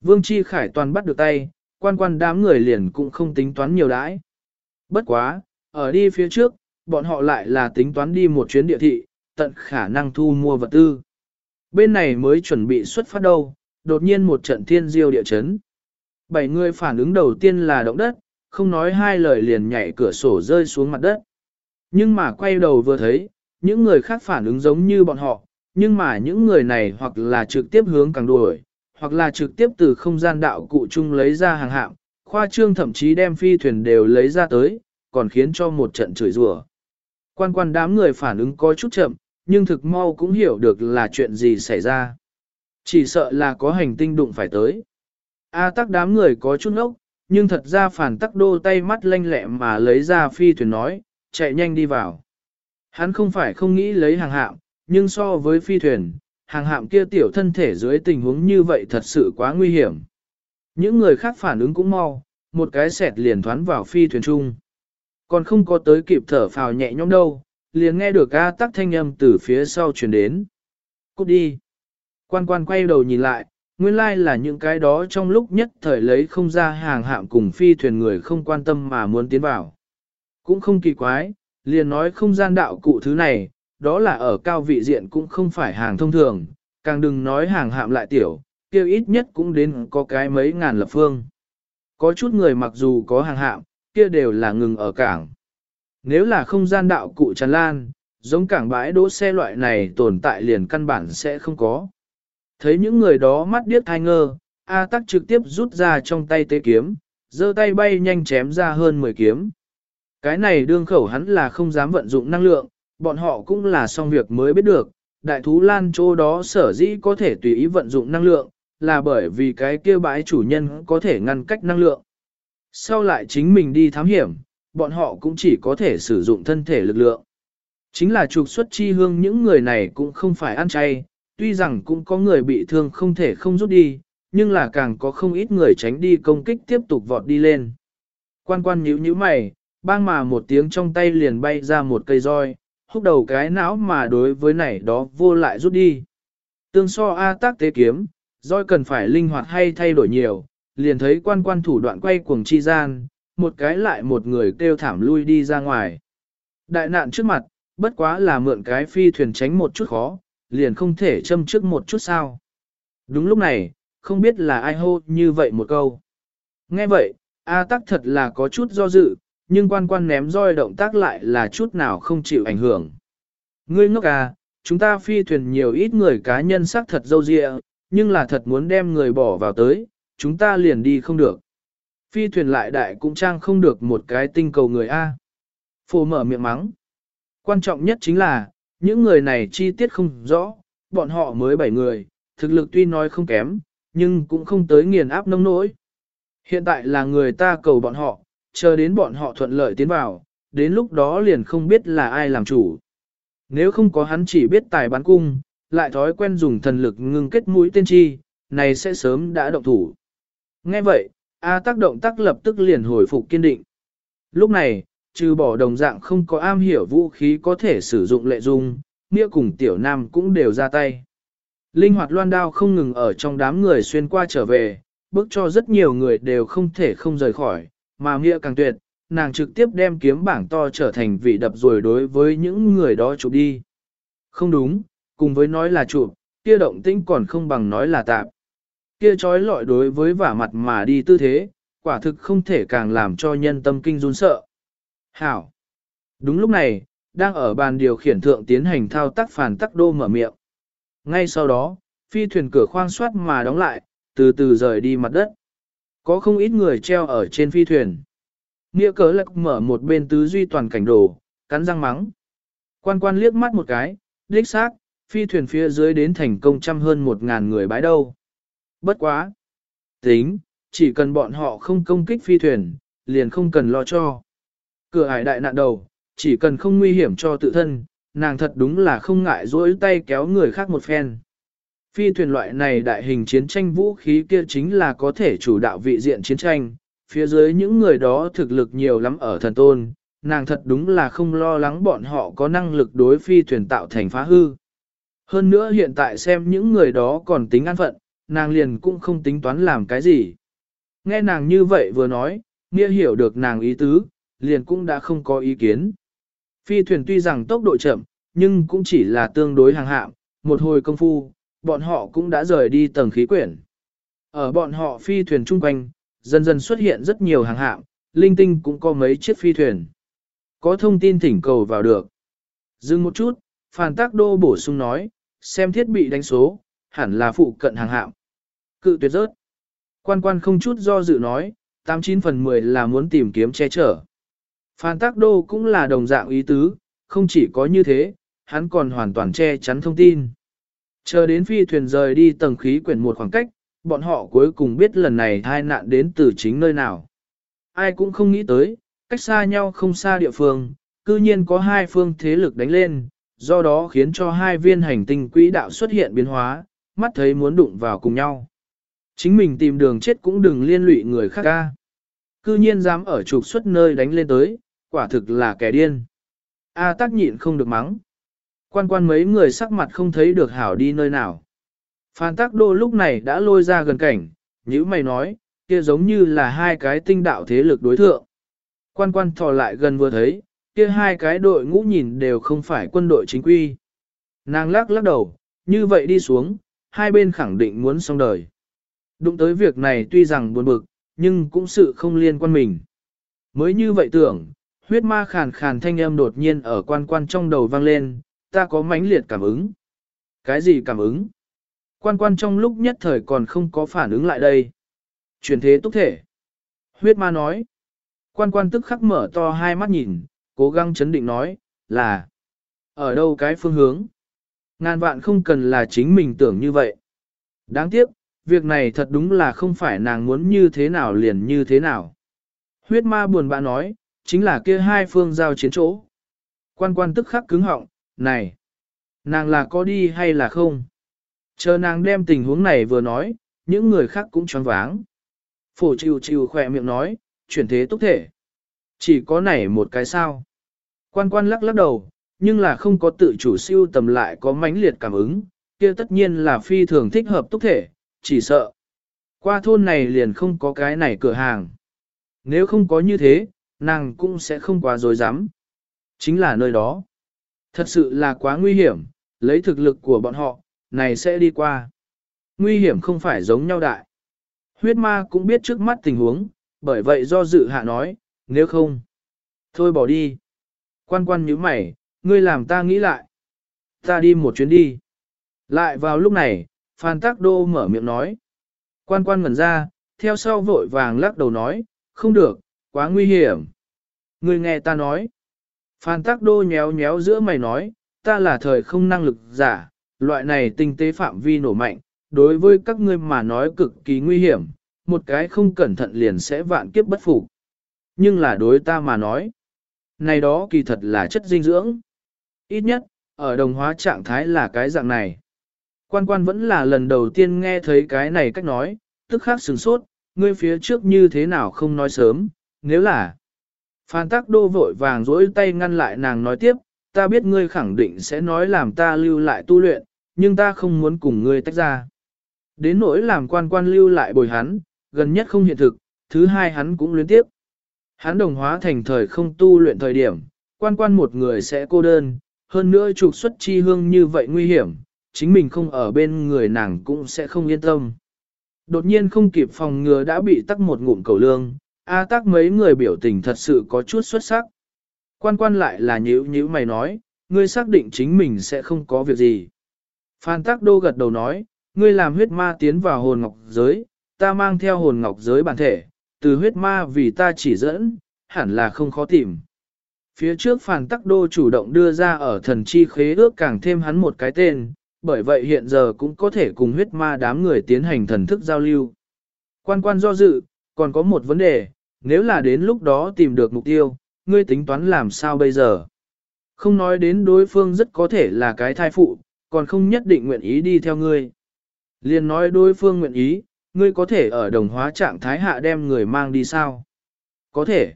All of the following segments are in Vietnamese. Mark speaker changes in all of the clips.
Speaker 1: Vương Chi Khải toàn bắt được tay, quan quan đám người liền cũng không tính toán nhiều đãi. Bất quá, ở đi phía trước, bọn họ lại là tính toán đi một chuyến địa thị, tận khả năng thu mua vật tư. Bên này mới chuẩn bị xuất phát đâu, đột nhiên một trận thiên diêu địa chấn. Bảy người phản ứng đầu tiên là động đất, không nói hai lời liền nhảy cửa sổ rơi xuống mặt đất. Nhưng mà quay đầu vừa thấy, những người khác phản ứng giống như bọn họ, nhưng mà những người này hoặc là trực tiếp hướng càng đuổi, hoặc là trực tiếp từ không gian đạo cụ chung lấy ra hàng hạm, khoa trương thậm chí đem phi thuyền đều lấy ra tới, còn khiến cho một trận chửi rủa. Quan quan đám người phản ứng có chút chậm, nhưng thực mau cũng hiểu được là chuyện gì xảy ra. Chỉ sợ là có hành tinh đụng phải tới. A tắc đám người có chút ốc, nhưng thật ra phản tắc đô tay mắt lanh lẹ mà lấy ra phi thuyền nói, chạy nhanh đi vào. Hắn không phải không nghĩ lấy hàng hạm, nhưng so với phi thuyền, hàng hạm kia tiểu thân thể dưới tình huống như vậy thật sự quá nguy hiểm. Những người khác phản ứng cũng mau, một cái sẹt liền thoán vào phi thuyền trung, Còn không có tới kịp thở phào nhẹ nhõm đâu, liền nghe được A tắc thanh âm từ phía sau truyền đến. Cút đi. Quan quan quay đầu nhìn lại, nguyên lai like là những cái đó trong lúc nhất thời lấy không ra hàng hạm cùng phi thuyền người không quan tâm mà muốn tiến vào. Cũng không kỳ quái, liền nói không gian đạo cụ thứ này, đó là ở cao vị diện cũng không phải hàng thông thường, càng đừng nói hàng hạm lại tiểu, kêu ít nhất cũng đến có cái mấy ngàn lập phương. Có chút người mặc dù có hàng hạm, kia đều là ngừng ở cảng. Nếu là không gian đạo cụ tràn lan, giống cảng bãi đỗ xe loại này tồn tại liền căn bản sẽ không có. Thấy những người đó mắt điếc thai ngơ, A tắc trực tiếp rút ra trong tay tế kiếm, giơ tay bay nhanh chém ra hơn 10 kiếm. Cái này đương khẩu hắn là không dám vận dụng năng lượng, bọn họ cũng là xong việc mới biết được, đại thú lan chỗ đó sở dĩ có thể tùy ý vận dụng năng lượng, là bởi vì cái kia bãi chủ nhân có thể ngăn cách năng lượng. Sau lại chính mình đi thám hiểm, bọn họ cũng chỉ có thể sử dụng thân thể lực lượng. Chính là trục xuất chi hương những người này cũng không phải ăn chay, tuy rằng cũng có người bị thương không thể không rút đi, nhưng là càng có không ít người tránh đi công kích tiếp tục vọt đi lên. Quan quan nhíu nhíu mày, bang mà một tiếng trong tay liền bay ra một cây roi, húc đầu cái não mà đối với này đó vô lại rút đi. Tương so A tác tế kiếm, roi cần phải linh hoạt hay thay đổi nhiều, liền thấy quan quan thủ đoạn quay cuồng chi gian, một cái lại một người kêu thảm lui đi ra ngoài. Đại nạn trước mặt, bất quá là mượn cái phi thuyền tránh một chút khó, liền không thể châm trước một chút sao. Đúng lúc này, không biết là ai hô như vậy một câu. Nghe vậy, A tắc thật là có chút do dự, nhưng quan quan ném roi động tác lại là chút nào không chịu ảnh hưởng. Ngươi ngốc à, chúng ta phi thuyền nhiều ít người cá nhân sắc thật dâu dịa, nhưng là thật muốn đem người bỏ vào tới, chúng ta liền đi không được. Phi thuyền lại đại cũng trang không được một cái tinh cầu người A. Phô mở miệng mắng. Quan trọng nhất chính là, những người này chi tiết không rõ, bọn họ mới 7 người, thực lực tuy nói không kém, nhưng cũng không tới nghiền áp nông nỗi. Hiện tại là người ta cầu bọn họ, chờ đến bọn họ thuận lợi tiến vào, đến lúc đó liền không biết là ai làm chủ. Nếu không có hắn chỉ biết tài bán cung, lại thói quen dùng thần lực ngưng kết mũi tên chi, này sẽ sớm đã động thủ. Nghe vậy, A tác động tác lập tức liền hồi phục kiên định. Lúc này, trừ bỏ đồng dạng không có am hiểu vũ khí có thể sử dụng lệ dung, nghĩa cùng tiểu nam cũng đều ra tay. Linh hoạt loan đao không ngừng ở trong đám người xuyên qua trở về, bước cho rất nhiều người đều không thể không rời khỏi, mà nghĩa càng tuyệt, nàng trực tiếp đem kiếm bảng to trở thành vị đập rồi đối với những người đó chụp đi. Không đúng, cùng với nói là chụp, kia động tĩnh còn không bằng nói là tạp. Kia trói lọi đối với vả mặt mà đi tư thế, quả thực không thể càng làm cho nhân tâm kinh run sợ. Hảo! Đúng lúc này, đang ở bàn điều khiển thượng tiến hành thao tác phản tắc đô mở miệng. Ngay sau đó, phi thuyền cửa khoang soát mà đóng lại, từ từ rời đi mặt đất. Có không ít người treo ở trên phi thuyền. Nghĩa cớ lạc mở một bên tứ duy toàn cảnh đồ, cắn răng mắng. Quan quan liếc mắt một cái, đích xác, phi thuyền phía dưới đến thành công trăm hơn một ngàn người bái đâu. Bất quá. Tính, chỉ cần bọn họ không công kích phi thuyền, liền không cần lo cho. Cửa hải đại nạn đầu, chỉ cần không nguy hiểm cho tự thân, nàng thật đúng là không ngại dỗi tay kéo người khác một phen. Phi thuyền loại này đại hình chiến tranh vũ khí kia chính là có thể chủ đạo vị diện chiến tranh, phía dưới những người đó thực lực nhiều lắm ở thần tôn, nàng thật đúng là không lo lắng bọn họ có năng lực đối phi thuyền tạo thành phá hư. Hơn nữa hiện tại xem những người đó còn tính an phận, nàng liền cũng không tính toán làm cái gì. Nghe nàng như vậy vừa nói, nghĩa hiểu được nàng ý tứ, liền cũng đã không có ý kiến. Phi thuyền tuy rằng tốc độ chậm, nhưng cũng chỉ là tương đối hàng hạm, một hồi công phu, bọn họ cũng đã rời đi tầng khí quyển. Ở bọn họ phi thuyền chung quanh, dần dần xuất hiện rất nhiều hàng hạm, linh tinh cũng có mấy chiếc phi thuyền. Có thông tin thỉnh cầu vào được. Dừng một chút, Phan Tác Đô bổ sung nói, xem thiết bị đánh số, hẳn là phụ cận hàng hạm. Cự tuyệt rớt. Quan quan không chút do dự nói, 89 phần 10 là muốn tìm kiếm che chở. Phan Tác Đô cũng là đồng dạng ý tứ, không chỉ có như thế, hắn còn hoàn toàn che chắn thông tin. Chờ đến phi thuyền rời đi tầng khí quyển một khoảng cách, bọn họ cuối cùng biết lần này hai nạn đến từ chính nơi nào. Ai cũng không nghĩ tới, cách xa nhau không xa địa phương, cư nhiên có hai phương thế lực đánh lên, do đó khiến cho hai viên hành tinh quỹ đạo xuất hiện biến hóa, mắt thấy muốn đụng vào cùng nhau. Chính mình tìm đường chết cũng đừng liên lụy người khác ca. Cư nhiên dám ở trục xuất nơi đánh lên tới, quả thực là kẻ điên. A tắc nhịn không được mắng. Quan quan mấy người sắc mặt không thấy được hảo đi nơi nào. Phan tác đô lúc này đã lôi ra gần cảnh, như mày nói, kia giống như là hai cái tinh đạo thế lực đối thượng. Quan quan thò lại gần vừa thấy, kia hai cái đội ngũ nhìn đều không phải quân đội chính quy. Nàng lắc lắc đầu, như vậy đi xuống, hai bên khẳng định muốn xong đời. Đụng tới việc này tuy rằng buồn bực, nhưng cũng sự không liên quan mình. Mới như vậy tưởng, huyết ma khàn khàn thanh âm đột nhiên ở quan quan trong đầu vang lên, ta có mãnh liệt cảm ứng. Cái gì cảm ứng? Quan quan trong lúc nhất thời còn không có phản ứng lại đây. Chuyển thế túc thể. Huyết ma nói. Quan quan tức khắc mở to hai mắt nhìn, cố gắng chấn định nói, là. Ở đâu cái phương hướng? Ngàn vạn không cần là chính mình tưởng như vậy. Đáng tiếc, việc này thật đúng là không phải nàng muốn như thế nào liền như thế nào. Huyết ma buồn bã nói, chính là kia hai phương giao chiến chỗ. Quan quan tức khắc cứng họng, này, nàng là có đi hay là không? Chờ nàng đem tình huống này vừa nói, những người khác cũng choáng váng. Phổ chiều chiều khỏe miệng nói, chuyển thế túc thể. Chỉ có này một cái sao. Quan quan lắc lắc đầu, nhưng là không có tự chủ siêu tầm lại có mãnh liệt cảm ứng, kia tất nhiên là phi thường thích hợp túc thể, chỉ sợ. Qua thôn này liền không có cái này cửa hàng. Nếu không có như thế, nàng cũng sẽ không quá dối dám. Chính là nơi đó. Thật sự là quá nguy hiểm, lấy thực lực của bọn họ, này sẽ đi qua. Nguy hiểm không phải giống nhau đại. Huyết ma cũng biết trước mắt tình huống, bởi vậy do dự hạ nói, nếu không, thôi bỏ đi. Quan quan nhíu mày, ngươi làm ta nghĩ lại. Ta đi một chuyến đi. Lại vào lúc này, Phan Tắc Đô mở miệng nói. Quan quan ngẩn ra, theo sau vội vàng lắc đầu nói, không được, quá nguy hiểm. Ngươi nghe ta nói. Phan Tắc Đô nhéo nhéo giữa mày nói, ta là thời không năng lực giả, loại này tinh tế phạm vi nổ mạnh, đối với các ngươi mà nói cực kỳ nguy hiểm, một cái không cẩn thận liền sẽ vạn kiếp bất phục. Nhưng là đối ta mà nói, này đó kỳ thật là chất dinh dưỡng. Ít nhất, ở đồng hóa trạng thái là cái dạng này. Quan quan vẫn là lần đầu tiên nghe thấy cái này cách nói, tức khắc sừng sốt, ngươi phía trước như thế nào không nói sớm, nếu là... Phan Tắc Đô vội vàng dỗi tay ngăn lại nàng nói tiếp, ta biết ngươi khẳng định sẽ nói làm ta lưu lại tu luyện, nhưng ta không muốn cùng ngươi tách ra. Đến nỗi làm quan quan lưu lại bồi hắn, gần nhất không hiện thực, thứ hai hắn cũng luyến tiếp. Hắn đồng hóa thành thời không tu luyện thời điểm, quan quan một người sẽ cô đơn, hơn nữa trục xuất chi hương như vậy nguy hiểm, chính mình không ở bên người nàng cũng sẽ không yên tâm. Đột nhiên không kịp phòng ngừa đã bị tắc một ngụm cầu lương, A tắc mấy người biểu tình thật sự có chút xuất sắc. Quan quan lại là nhữ nhữ mày nói, ngươi xác định chính mình sẽ không có việc gì. Phan tắc đô gật đầu nói, ngươi làm huyết ma tiến vào hồn ngọc giới, ta mang theo hồn ngọc giới bản thể, từ huyết ma vì ta chỉ dẫn, hẳn là không khó tìm. Phía trước phản tắc đô chủ động đưa ra ở thần chi khế ước càng thêm hắn một cái tên, bởi vậy hiện giờ cũng có thể cùng huyết ma đám người tiến hành thần thức giao lưu. Quan quan do dự, còn có một vấn đề, nếu là đến lúc đó tìm được mục tiêu, ngươi tính toán làm sao bây giờ? Không nói đến đối phương rất có thể là cái thai phụ, còn không nhất định nguyện ý đi theo ngươi. Liên nói đối phương nguyện ý, ngươi có thể ở đồng hóa trạng thái hạ đem người mang đi sao? Có thể.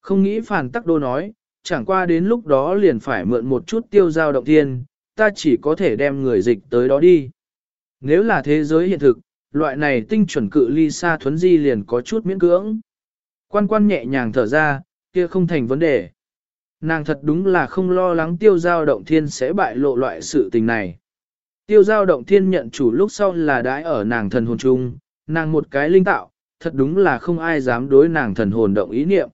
Speaker 1: Không nghĩ phản tắc đô nói, chẳng qua đến lúc đó liền phải mượn một chút tiêu giao động thiên, ta chỉ có thể đem người dịch tới đó đi. Nếu là thế giới hiện thực, loại này tinh chuẩn cự ly xa thuấn di liền có chút miễn cưỡng. Quan quan nhẹ nhàng thở ra, kia không thành vấn đề. Nàng thật đúng là không lo lắng tiêu giao động thiên sẽ bại lộ loại sự tình này. Tiêu giao động thiên nhận chủ lúc sau là đãi ở nàng thần hồn chung, nàng một cái linh tạo, thật đúng là không ai dám đối nàng thần hồn động ý niệm.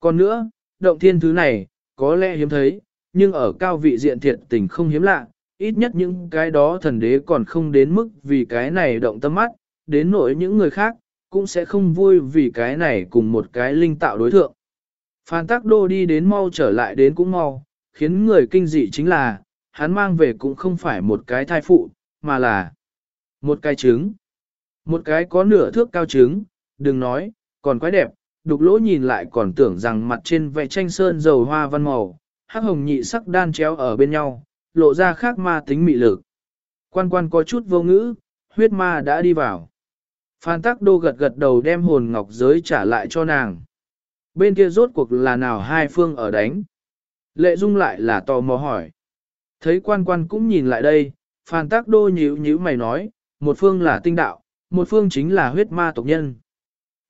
Speaker 1: Còn nữa, động thiên thứ này, có lẽ hiếm thấy, nhưng ở cao vị diện thiệt tình không hiếm lạ, ít nhất những cái đó thần đế còn không đến mức vì cái này động tâm mắt, đến nỗi những người khác, cũng sẽ không vui vì cái này cùng một cái linh tạo đối thượng. Phan Tắc Đô đi đến mau trở lại đến cũng mau, khiến người kinh dị chính là, hắn mang về cũng không phải một cái thai phụ, mà là một cái trứng. Một cái có nửa thước cao trứng, đừng nói, còn quái đẹp, đục lỗ nhìn lại còn tưởng rằng mặt trên vẽ tranh sơn dầu hoa văn màu, hắc hồng nhị sắc đan chéo ở bên nhau, lộ ra khác ma tính mị lực. Quan quan có chút vô ngữ, huyết ma đã đi vào. Phan Tắc Đô gật gật đầu đem hồn ngọc giới trả lại cho nàng. Bên kia rốt cuộc là nào hai phương ở đánh. Lệ Dung lại là tò mò hỏi. Thấy quan quan cũng nhìn lại đây, Phan Tắc Đô nhíu nhíu mày nói, một phương là tinh đạo, một phương chính là huyết ma tộc nhân.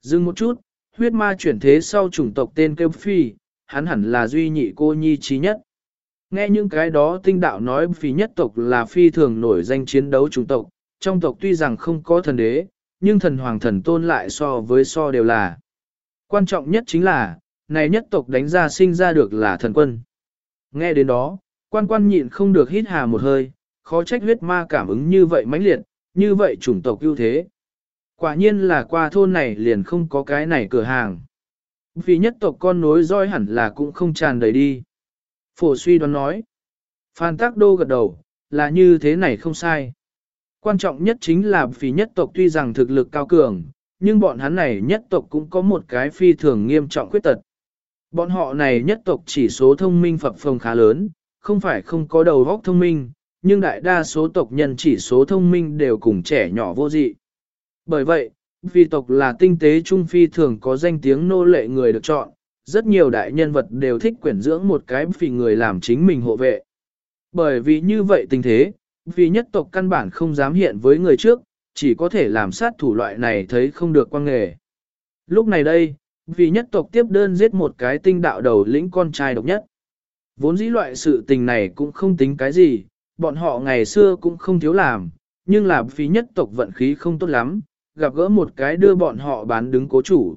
Speaker 1: Dừng một chút, huyết ma chuyển thế sau chủng tộc tên kêu phi, hắn hẳn là duy nhị cô nhi trí nhất. Nghe những cái đó tinh đạo nói phi nhất tộc là phi thường nổi danh chiến đấu chủng tộc, trong tộc tuy rằng không có thần đế, nhưng thần hoàng thần tôn lại so với so đều là. Quan trọng nhất chính là, này nhất tộc đánh ra sinh ra được là thần quân. Nghe đến đó, quan quan nhịn không được hít hà một hơi, khó trách huyết ma cảm ứng như vậy mãnh liệt, như vậy chủng tộc ưu thế. Quả nhiên là qua thôn này liền không có cái này cửa hàng. Vì nhất tộc con nối roi hẳn là cũng không tràn đầy đi. Phổ suy đoán nói. Phan Tác Đô gật đầu, là như thế này không sai. Quan trọng nhất chính là phí nhất tộc tuy rằng thực lực cao cường, nhưng bọn hắn này nhất tộc cũng có một cái phi thường nghiêm trọng khuyết tật. Bọn họ này nhất tộc chỉ số thông minh phập phồng khá lớn, không phải không có đầu óc thông minh, nhưng đại đa số tộc nhân chỉ số thông minh đều cùng trẻ nhỏ vô dị. Bởi vậy, vì tộc là tinh tế trung phi thường có danh tiếng nô lệ người được chọn, rất nhiều đại nhân vật đều thích quyển dưỡng một cái vì người làm chính mình hộ vệ. Bởi vì như vậy tình thế, vì nhất tộc căn bản không dám hiện với người trước, chỉ có thể làm sát thủ loại này thấy không được quan nghề. Lúc này đây, vì nhất tộc tiếp đơn giết một cái tinh đạo đầu lĩnh con trai độc nhất. Vốn dĩ loại sự tình này cũng không tính cái gì, bọn họ ngày xưa cũng không thiếu làm, nhưng là vì nhất tộc vận khí không tốt lắm, gặp gỡ một cái đưa bọn họ bán đứng cố chủ.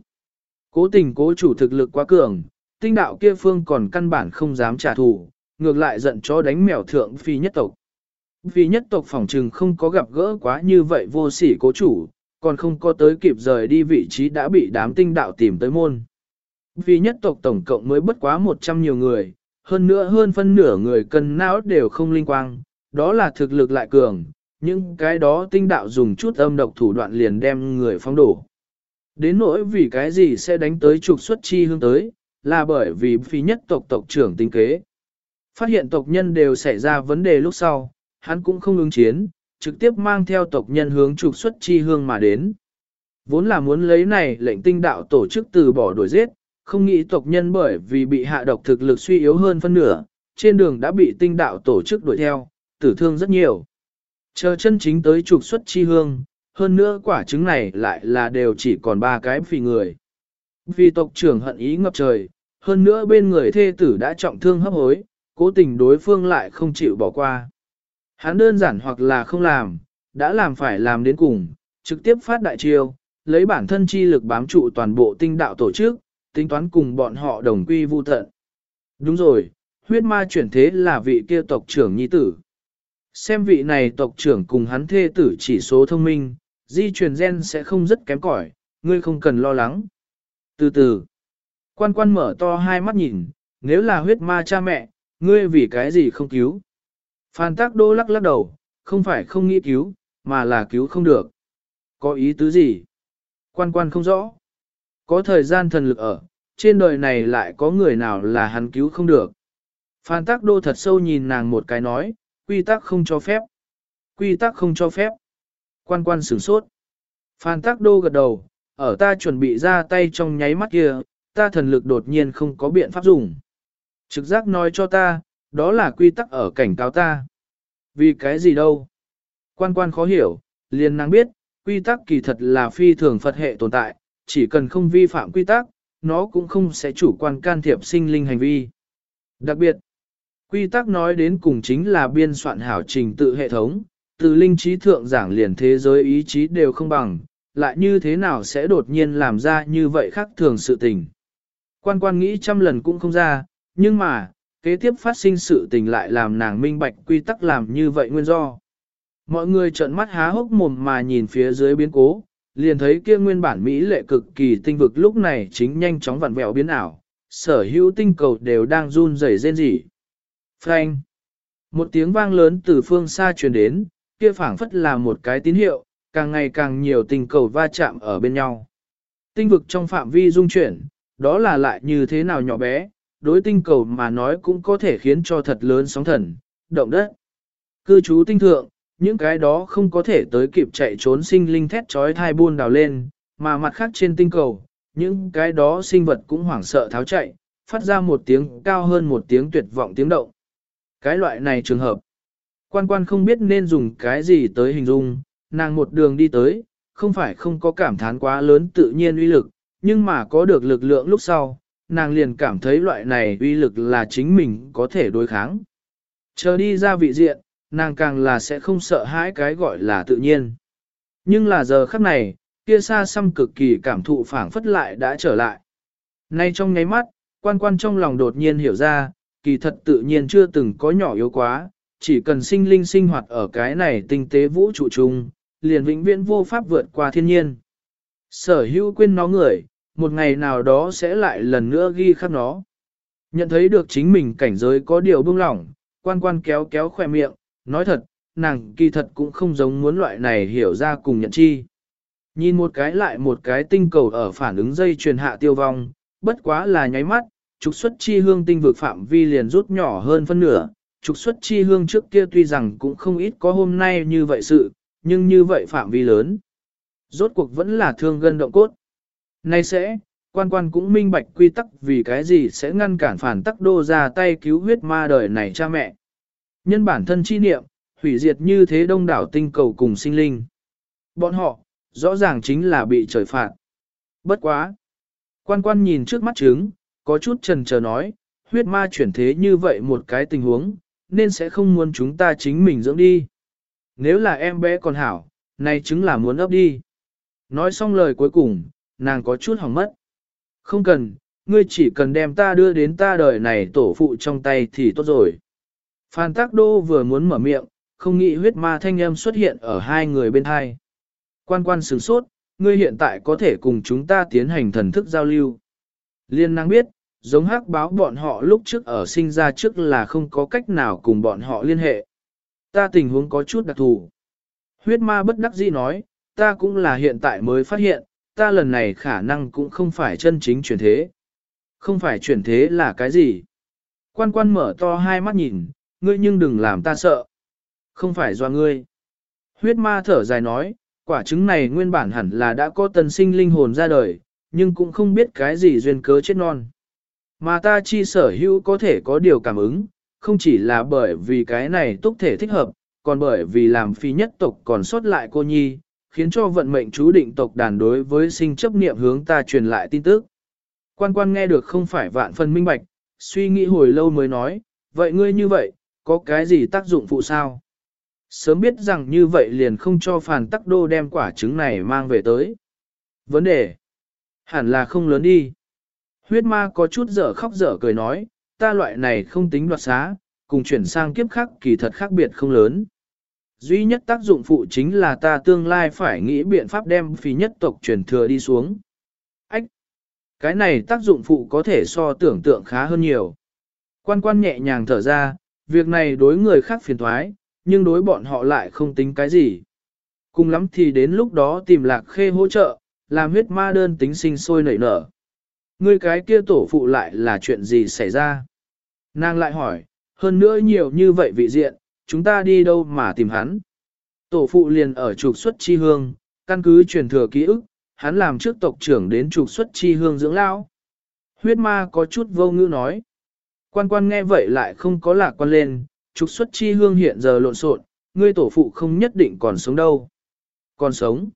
Speaker 1: Cố tình cố chủ thực lực quá cường, tinh đạo kia phương còn căn bản không dám trả thù, ngược lại giận cho đánh mèo thượng phi nhất tộc. Phi nhất tộc phòng trừng không có gặp gỡ quá như vậy vô sỉ cố chủ, còn không có tới kịp rời đi vị trí đã bị đám tinh đạo tìm tới môn. Phi nhất tộc tổng cộng mới bất quá 100 nhiều người, hơn nữa hơn phân nửa người cần não đều không linh quang, đó là thực lực lại cường, nhưng cái đó tinh đạo dùng chút âm độc thủ đoạn liền đem người phong đổ. Đến nỗi vì cái gì sẽ đánh tới trục xuất chi hương tới, là bởi vì phi nhất tộc tộc trưởng tinh kế. Phát hiện tộc nhân đều xảy ra vấn đề lúc sau, hắn cũng không ứng chiến, trực tiếp mang theo tộc nhân hướng trục xuất chi hương mà đến. Vốn là muốn lấy này lệnh tinh đạo tổ chức từ bỏ đuổi giết, không nghĩ tộc nhân bởi vì bị hạ độc thực lực suy yếu hơn phân nửa, trên đường đã bị tinh đạo tổ chức đuổi theo, tử thương rất nhiều. Chờ chân chính tới trục xuất chi hương, hơn nữa quả trứng này lại là đều chỉ còn ba cái phì người. Vì tộc trưởng hận ý ngập trời, hơn nữa bên người thê tử đã trọng thương hấp hối, cố tình đối phương lại không chịu bỏ qua. Hắn đơn giản hoặc là không làm, đã làm phải làm đến cùng, trực tiếp phát đại chiêu, lấy bản thân chi lực bám trụ toàn bộ tinh đạo tổ chức, tính toán cùng bọn họ đồng quy vu tận. Đúng rồi, huyết ma chuyển thế là vị kia tộc trưởng nhi tử. Xem vị này tộc trưởng cùng hắn thê tử chỉ số thông minh, di truyền gen sẽ không rất kém cỏi, ngươi không cần lo lắng. Từ từ, quan quan mở to hai mắt nhìn, nếu là huyết ma cha mẹ, ngươi vì cái gì không cứu? Phan Tác Đô lắc lắc đầu, không phải không nghĩ cứu, mà là cứu không được. Có ý tứ gì? Quan quan không rõ. Có thời gian thần lực ở, trên đời này lại có người nào là hắn cứu không được. Phan Tác Đô thật sâu nhìn nàng một cái nói, quy tắc không cho phép. Quy tắc không cho phép. Quan quan sửng sốt. Phan Tác Đô gật đầu, ở ta chuẩn bị ra tay trong nháy mắt kia, ta thần lực đột nhiên không có biện pháp dùng. Trực giác nói cho ta, đó là quy tắc ở cảnh cáo ta. Vì cái gì đâu? Quan quan khó hiểu, liền năng biết, quy tắc kỳ thật là phi thường Phật hệ tồn tại, chỉ cần không vi phạm quy tắc, nó cũng không sẽ chủ quan can thiệp sinh linh hành vi. Đặc biệt, quy tắc nói đến cùng chính là biên soạn hảo trình tự hệ thống, từ linh trí thượng giảng liền thế giới ý chí đều không bằng, lại như thế nào sẽ đột nhiên làm ra như vậy khác thường sự tình. Quan quan nghĩ trăm lần cũng không ra, nhưng mà, kế tiếp phát sinh sự tình lại làm nàng minh bạch quy tắc làm như vậy nguyên do. Mọi người trợn mắt há hốc mồm mà nhìn phía dưới biến cố, liền thấy kia nguyên bản Mỹ lệ cực kỳ tinh vực lúc này chính nhanh chóng vặn vẹo biến ảo, sở hữu tinh cầu đều đang run rẩy rên rỉ. Phanh! Một tiếng vang lớn từ phương xa truyền đến, kia phảng phất là một cái tín hiệu, càng ngày càng nhiều tinh cầu va chạm ở bên nhau. Tinh vực trong phạm vi dung chuyển, đó là lại như thế nào nhỏ bé, đối tinh cầu mà nói cũng có thể khiến cho thật lớn sóng thần, động đất. Cư trú tinh thượng, những cái đó không có thể tới kịp chạy trốn sinh linh thét trói thai buôn đào lên, mà mặt khác trên tinh cầu, những cái đó sinh vật cũng hoảng sợ tháo chạy, phát ra một tiếng cao hơn một tiếng tuyệt vọng tiếng động. Cái loại này trường hợp, quan quan không biết nên dùng cái gì tới hình dung, nàng một đường đi tới, không phải không có cảm thán quá lớn tự nhiên uy lực, nhưng mà có được lực lượng lúc sau, nàng liền cảm thấy loại này uy lực là chính mình có thể đối kháng. Chờ đi ra vị diện, nàng càng là sẽ không sợ hãi cái gọi là tự nhiên. Nhưng là giờ khắc này, kia xa xăm cực kỳ cảm thụ phảng phất lại đã trở lại. Nay trong nháy mắt, quan quan trong lòng đột nhiên hiểu ra, kỳ thật tự nhiên chưa từng có nhỏ yếu quá, chỉ cần sinh linh sinh hoạt ở cái này tinh tế vũ trụ chung, liền vĩnh viễn vô pháp vượt qua thiên nhiên. Sở hữu quên nó người, một ngày nào đó sẽ lại lần nữa ghi khắc nó. Nhận thấy được chính mình cảnh giới có điều bưng lỏng, quan quan kéo kéo khỏe miệng, nói thật, nàng kỳ thật cũng không giống muốn loại này hiểu ra cùng nhận chi. Nhìn một cái lại một cái tinh cầu ở phản ứng dây truyền hạ tiêu vong, bất quá là nháy mắt, trục xuất chi hương tinh vực phạm vi liền rút nhỏ hơn phân nửa, trục xuất chi hương trước kia tuy rằng cũng không ít có hôm nay như vậy sự, nhưng như vậy phạm vi lớn. Rốt cuộc vẫn là thương gân động cốt. Nay sẽ, quan quan cũng minh bạch quy tắc vì cái gì sẽ ngăn cản phản tắc đô ra tay cứu huyết ma đời này cha mẹ. Nhân bản thân chi niệm, hủy diệt như thế đông đảo tinh cầu cùng sinh linh. Bọn họ, rõ ràng chính là bị trời phạt. Bất quá. Quan quan nhìn trước mắt trứng, có chút trần chờ nói, huyết ma chuyển thế như vậy một cái tình huống, nên sẽ không muốn chúng ta chính mình dưỡng đi. Nếu là em bé còn hảo, nay chứng là muốn ấp đi. Nói xong lời cuối cùng, nàng có chút hỏng mất. Không cần, ngươi chỉ cần đem ta đưa đến ta đời này tổ phụ trong tay thì tốt rồi. Phan Tác Đô vừa muốn mở miệng, không nghĩ huyết ma thanh âm xuất hiện ở hai người bên hai. Quan quan sửng sốt, ngươi hiện tại có thể cùng chúng ta tiến hành thần thức giao lưu. Liên năng biết, giống hắc báo bọn họ lúc trước ở sinh ra trước là không có cách nào cùng bọn họ liên hệ. Ta tình huống có chút đặc thù. Huyết ma bất đắc dĩ nói, ta cũng là hiện tại mới phát hiện, ta lần này khả năng cũng không phải chân chính chuyển thế. Không phải chuyển thế là cái gì? Quan quan mở to hai mắt nhìn, ngươi nhưng đừng làm ta sợ. Không phải do ngươi. Huyết ma thở dài nói, quả trứng này nguyên bản hẳn là đã có tần sinh linh hồn ra đời, nhưng cũng không biết cái gì duyên cớ chết non. Mà ta chi sở hữu có thể có điều cảm ứng, không chỉ là bởi vì cái này túc thể thích hợp, còn bởi vì làm phi nhất tộc còn sót lại cô nhi, khiến cho vận mệnh chú định tộc đàn đối với sinh chấp niệm hướng ta truyền lại tin tức. Quan quan nghe được không phải vạn phần minh bạch, suy nghĩ hồi lâu mới nói, vậy ngươi như vậy, có cái gì tác dụng phụ sao? Sớm biết rằng như vậy liền không cho phản tắc đô đem quả trứng này mang về tới. Vấn đề, hẳn là không lớn đi. Huyết ma có chút dở khóc dở cười nói, ta loại này không tính đoạt xá, cùng chuyển sang kiếp khác kỳ thật khác biệt không lớn. Duy nhất tác dụng phụ chính là ta tương lai phải nghĩ biện pháp đem phí nhất tộc truyền thừa đi xuống. Ách! Cái này tác dụng phụ có thể so tưởng tượng khá hơn nhiều. Quan quan nhẹ nhàng thở ra, việc này đối người khác phiền thoái, nhưng đối bọn họ lại không tính cái gì. Cùng lắm thì đến lúc đó tìm lạc khê hỗ trợ, làm huyết ma đơn tính sinh sôi nảy nở. Người cái kia tổ phụ lại là chuyện gì xảy ra? Nàng lại hỏi, hơn nữa nhiều như vậy vị diện, chúng ta đi đâu mà tìm hắn? Tổ phụ liền ở trục xuất chi hương, căn cứ truyền thừa ký ức, hắn làm trước tộc trưởng đến trục xuất chi hương dưỡng lão. Huyết ma có chút vô ngữ nói. Quan quan nghe vậy lại không có lạc quan lên, trục xuất chi hương hiện giờ lộn xộn, ngươi tổ phụ không nhất định còn sống đâu. Còn sống.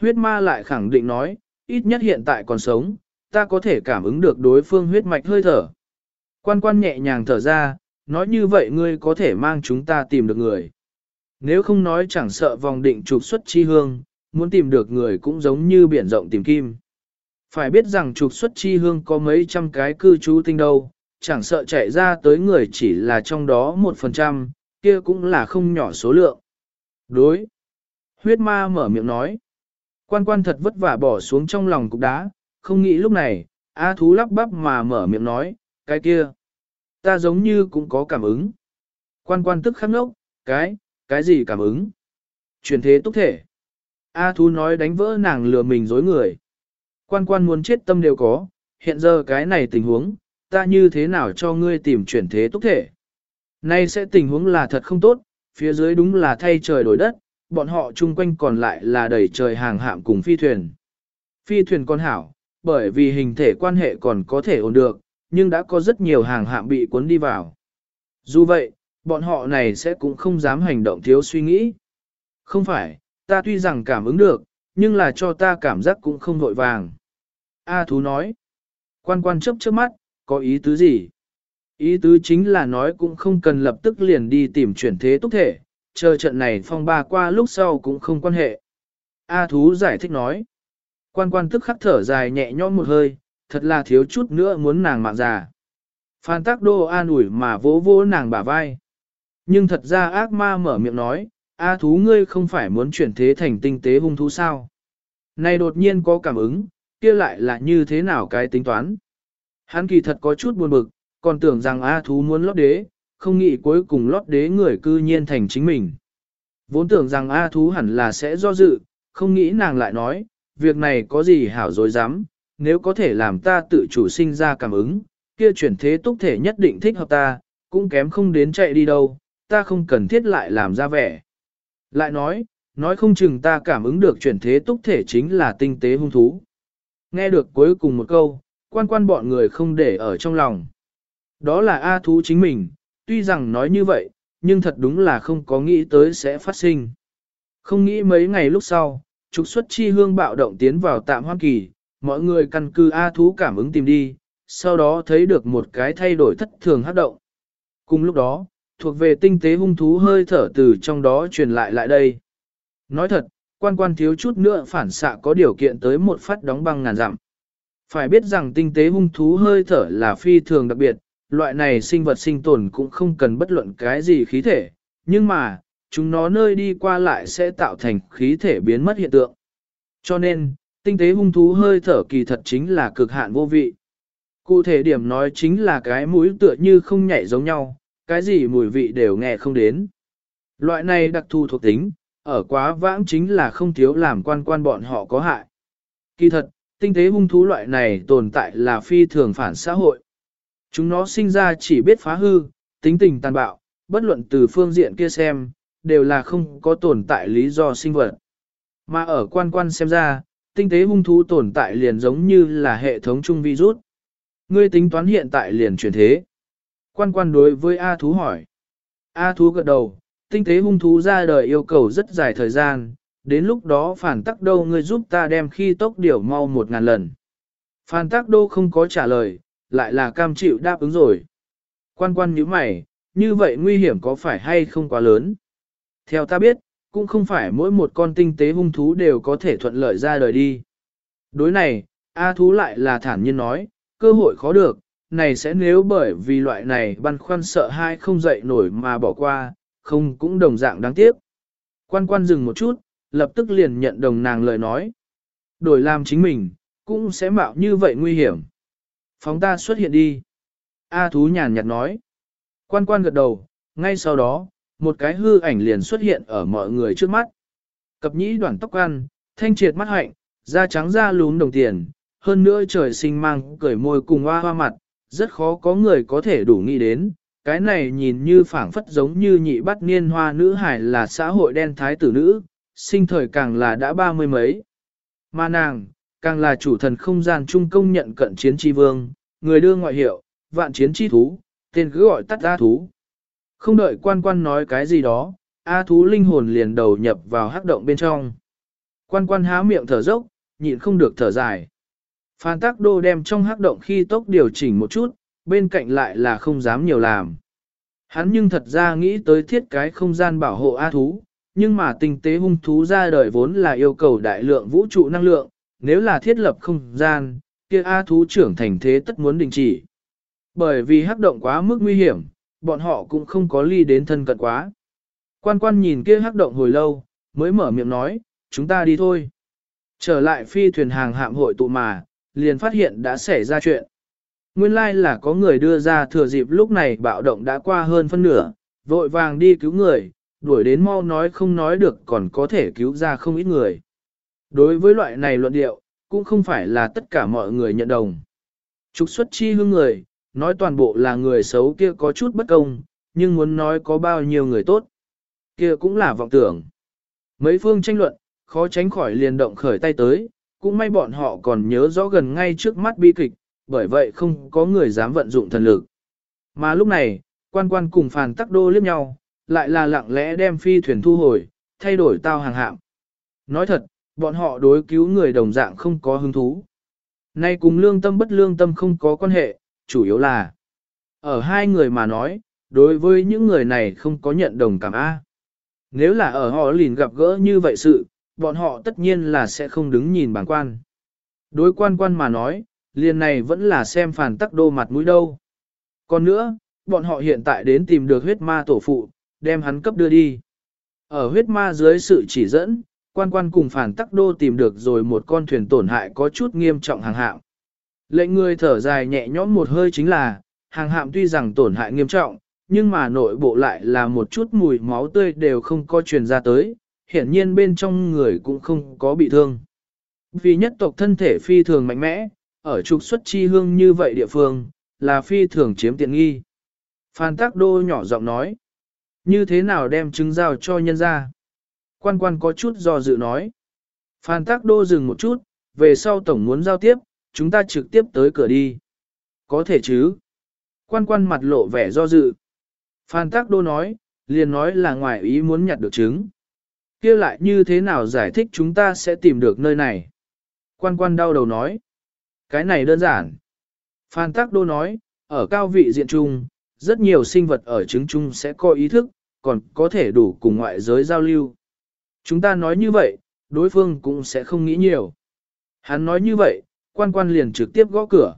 Speaker 1: Huyết ma lại khẳng định nói, ít nhất hiện tại còn sống, ta có thể cảm ứng được đối phương huyết mạch hơi thở. Quan quan nhẹ nhàng thở ra, nói như vậy ngươi có thể mang chúng ta tìm được người. Nếu không nói chẳng sợ vòng định trục xuất chi hương, muốn tìm được người cũng giống như biển rộng tìm kim. Phải biết rằng trục xuất chi hương có mấy trăm cái cư trú tinh đâu, chẳng sợ chạy ra tới người chỉ là trong đó một phần trăm, kia cũng là không nhỏ số lượng. Đối. Huyết ma mở miệng nói. Quan quan thật vất vả bỏ xuống trong lòng cục đá, không nghĩ lúc này, A thú lắp bắp mà mở miệng nói, cái kia. Ta giống như cũng có cảm ứng. Quan quan tức khắc ngốc, cái, cái gì cảm ứng? Chuyển thế túc thể. A thú nói đánh vỡ nàng lừa mình dối người. Quan quan muốn chết tâm đều có, hiện giờ cái này tình huống, ta như thế nào cho ngươi tìm chuyển thế túc thể. Nay sẽ tình huống là thật không tốt, phía dưới đúng là thay trời đổi đất, bọn họ chung quanh còn lại là đẩy trời hàng hạm cùng phi thuyền. Phi thuyền con hảo, bởi vì hình thể quan hệ còn có thể ổn được, nhưng đã có rất nhiều hàng hạm bị cuốn đi vào. Dù vậy, bọn họ này sẽ cũng không dám hành động thiếu suy nghĩ. Không phải, ta tuy rằng cảm ứng được, nhưng là cho ta cảm giác cũng không vội vàng. A thú nói, quan quan chấp trước mắt, có ý tứ gì? Ý tứ chính là nói cũng không cần lập tức liền đi tìm chuyển thế túc thể, chờ trận này phong ba qua lúc sau cũng không quan hệ. A thú giải thích nói. Quan quan tức khắc thở dài nhẹ nhõm một hơi, thật là thiếu chút nữa muốn nàng mạng già. Phan tác đô an ủi mà vỗ vỗ nàng bả vai. Nhưng thật ra ác ma mở miệng nói, A thú ngươi không phải muốn chuyển thế thành tinh tế hung thú sao? Này đột nhiên có cảm ứng, kia lại là như thế nào cái tính toán? Hắn kỳ thật có chút buồn bực, còn tưởng rằng A thú muốn lót đế, không nghĩ cuối cùng lót đế người cư nhiên thành chính mình. Vốn tưởng rằng A thú hẳn là sẽ do dự, không nghĩ nàng lại nói, việc này có gì hảo dối dám, nếu có thể làm ta tự chủ sinh ra cảm ứng, kia chuyển thế túc thể nhất định thích hợp ta, cũng kém không đến chạy đi đâu, ta không cần thiết lại làm ra vẻ. Lại nói, nói không chừng ta cảm ứng được chuyển thế túc thể chính là tinh tế hung thú. Nghe được cuối cùng một câu, quan quan bọn người không để ở trong lòng. Đó là A thú chính mình, tuy rằng nói như vậy, nhưng thật đúng là không có nghĩ tới sẽ phát sinh. Không nghĩ mấy ngày lúc sau, trục xuất chi hương bạo động tiến vào tạm hoan kỳ, mọi người căn cứ A thú cảm ứng tìm đi, sau đó thấy được một cái thay đổi thất thường hát động. Cùng lúc đó, thuộc về tinh tế hung thú hơi thở từ trong đó truyền lại lại đây. Nói thật, quan quan thiếu chút nữa phản xạ có điều kiện tới một phát đóng băng ngàn dặm. Phải biết rằng tinh tế hung thú hơi thở là phi thường đặc biệt, loại này sinh vật sinh tồn cũng không cần bất luận cái gì khí thể, nhưng mà, chúng nó nơi đi qua lại sẽ tạo thành khí thể biến mất hiện tượng. Cho nên, tinh tế hung thú hơi thở kỳ thật chính là cực hạn vô vị. Cụ thể điểm nói chính là cái mũi tựa như không nhảy giống nhau, cái gì mùi vị đều nghe không đến. Loại này đặc thù thuộc tính, ở quá vãng chính là không thiếu làm quan quan bọn họ có hại. Kỳ thật, tinh tế hung thú loại này tồn tại là phi thường phản xã hội. Chúng nó sinh ra chỉ biết phá hư, tính tình tàn bạo, bất luận từ phương diện kia xem, đều là không có tồn tại lý do sinh vật. Mà ở quan quan xem ra, tinh tế hung thú tồn tại liền giống như là hệ thống chung virus. Ngươi tính toán hiện tại liền chuyển thế. Quan quan đối với A thú hỏi. A thú gật đầu, tinh tế hung thú ra đời yêu cầu rất dài thời gian, đến lúc đó phản tắc đâu ngươi giúp ta đem khi tốc điều mau một ngàn lần. Phản tắc đô không có trả lời, lại là cam chịu đáp ứng rồi. Quan quan như mày, như vậy nguy hiểm có phải hay không quá lớn? Theo ta biết, cũng không phải mỗi một con tinh tế hung thú đều có thể thuận lợi ra đời đi. Đối này, A thú lại là thản nhiên nói, cơ hội khó được, này sẽ nếu bởi vì loại này băn khoăn sợ hai không dậy nổi mà bỏ qua, không cũng đồng dạng đáng tiếc. Quan quan dừng một chút, lập tức liền nhận đồng nàng lời nói. Đổi làm chính mình, cũng sẽ mạo như vậy nguy hiểm. Phóng ta xuất hiện đi. A thú nhàn nhạt nói. Quan quan gật đầu, ngay sau đó, một cái hư ảnh liền xuất hiện ở mọi người trước mắt. Cập nhĩ đoạn tóc ăn, thanh triệt mắt hạnh, da trắng da lún đồng tiền, hơn nữa trời sinh mang cười môi cùng hoa hoa mặt, rất khó có người có thể đủ nghĩ đến. Cái này nhìn như phảng phất giống như nhị bắt niên hoa nữ hải là xã hội đen thái tử nữ, sinh thời càng là đã ba mươi mấy. Mà nàng, càng là chủ thần không gian trung công nhận cận chiến tri vương, người đưa ngoại hiệu, vạn chiến chi thú, tên cứ gọi tắt ra thú. Không đợi quan quan nói cái gì đó, A thú linh hồn liền đầu nhập vào hắc động bên trong. Quan quan há miệng thở dốc, nhịn không được thở dài. Phan Tắc Đô đem trong hắc động khi tốc điều chỉnh một chút, bên cạnh lại là không dám nhiều làm. Hắn nhưng thật ra nghĩ tới thiết cái không gian bảo hộ A thú, nhưng mà tinh tế hung thú ra đời vốn là yêu cầu đại lượng vũ trụ năng lượng, nếu là thiết lập không gian, kia A thú trưởng thành thế tất muốn đình chỉ. Bởi vì hắc động quá mức nguy hiểm, bọn họ cũng không có ly đến thân cận quá. Quan quan nhìn kia hắc động hồi lâu, mới mở miệng nói, chúng ta đi thôi. Trở lại phi thuyền hàng hạm hội tụ mà, liền phát hiện đã xảy ra chuyện. Nguyên lai like là có người đưa ra thừa dịp lúc này bạo động đã qua hơn phân nửa, vội vàng đi cứu người, đuổi đến mau nói không nói được còn có thể cứu ra không ít người. Đối với loại này luận điệu, cũng không phải là tất cả mọi người nhận đồng. Trục xuất chi hương người, nói toàn bộ là người xấu kia có chút bất công, nhưng muốn nói có bao nhiêu người tốt, kia cũng là vọng tưởng. Mấy phương tranh luận, khó tránh khỏi liền động khởi tay tới, cũng may bọn họ còn nhớ rõ gần ngay trước mắt bi kịch, bởi vậy không có người dám vận dụng thần lực. Mà lúc này, quan quan cùng phàn tắc đô liếc nhau, lại là lặng lẽ đem phi thuyền thu hồi, thay đổi tao hàng hạm. Nói thật, bọn họ đối cứu người đồng dạng không có hứng thú. Nay cùng lương tâm bất lương tâm không có quan hệ, chủ yếu là ở hai người mà nói, đối với những người này không có nhận đồng cảm A. Nếu là ở họ lìn gặp gỡ như vậy sự, bọn họ tất nhiên là sẽ không đứng nhìn bản quan. Đối quan quan mà nói, liền này vẫn là xem phản tắc đô mặt mũi đâu. Còn nữa, bọn họ hiện tại đến tìm được huyết ma tổ phụ, đem hắn cấp đưa đi. Ở huyết ma dưới sự chỉ dẫn, quan quan cùng phản tắc đô tìm được rồi một con thuyền tổn hại có chút nghiêm trọng hàng hạng. Lệnh người thở dài nhẹ nhõm một hơi chính là, hàng hạm tuy rằng tổn hại nghiêm trọng, nhưng mà nội bộ lại là một chút mùi máu tươi đều không có truyền ra tới, hiển nhiên bên trong người cũng không có bị thương. Vì nhất tộc thân thể phi thường mạnh mẽ, ở trục xuất chi hương như vậy địa phương, là phi thường chiếm tiện nghi. Phan Tác Đô nhỏ giọng nói, như thế nào đem trứng giao cho nhân ra? Quan quan có chút do dự nói. Phan Tác Đô dừng một chút, về sau tổng muốn giao tiếp, chúng ta trực tiếp tới cửa đi. Có thể chứ? Quan quan mặt lộ vẻ do dự. Phan Tác Đô nói, liền nói là ngoài ý muốn nhặt được trứng. kia lại như thế nào giải thích chúng ta sẽ tìm được nơi này? Quan quan đau đầu nói. Cái này đơn giản. Phan Tác Đô nói, ở cao vị diện trung, rất nhiều sinh vật ở trứng chung sẽ có ý thức, còn có thể đủ cùng ngoại giới giao lưu. Chúng ta nói như vậy, đối phương cũng sẽ không nghĩ nhiều. Hắn nói như vậy, quan quan liền trực tiếp gõ cửa.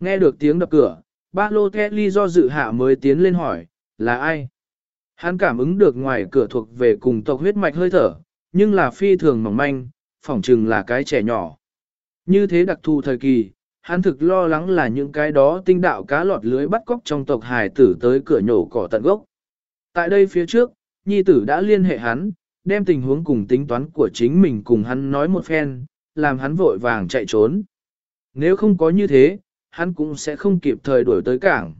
Speaker 1: Nghe được tiếng đập cửa, ba lô Kelly do dự hạ mới tiến lên hỏi, là ai? Hắn cảm ứng được ngoài cửa thuộc về cùng tộc huyết mạch hơi thở, nhưng là phi thường mỏng manh, phỏng chừng là cái trẻ nhỏ. Như thế đặc thù thời kỳ, hắn thực lo lắng là những cái đó tinh đạo cá lọt lưới bắt cóc trong tộc hài tử tới cửa nhổ cỏ tận gốc. Tại đây phía trước, nhi tử đã liên hệ hắn, đem tình huống cùng tính toán của chính mình cùng hắn nói một phen, làm hắn vội vàng chạy trốn. Nếu không có như thế, hắn cũng sẽ không kịp thời đuổi tới cảng.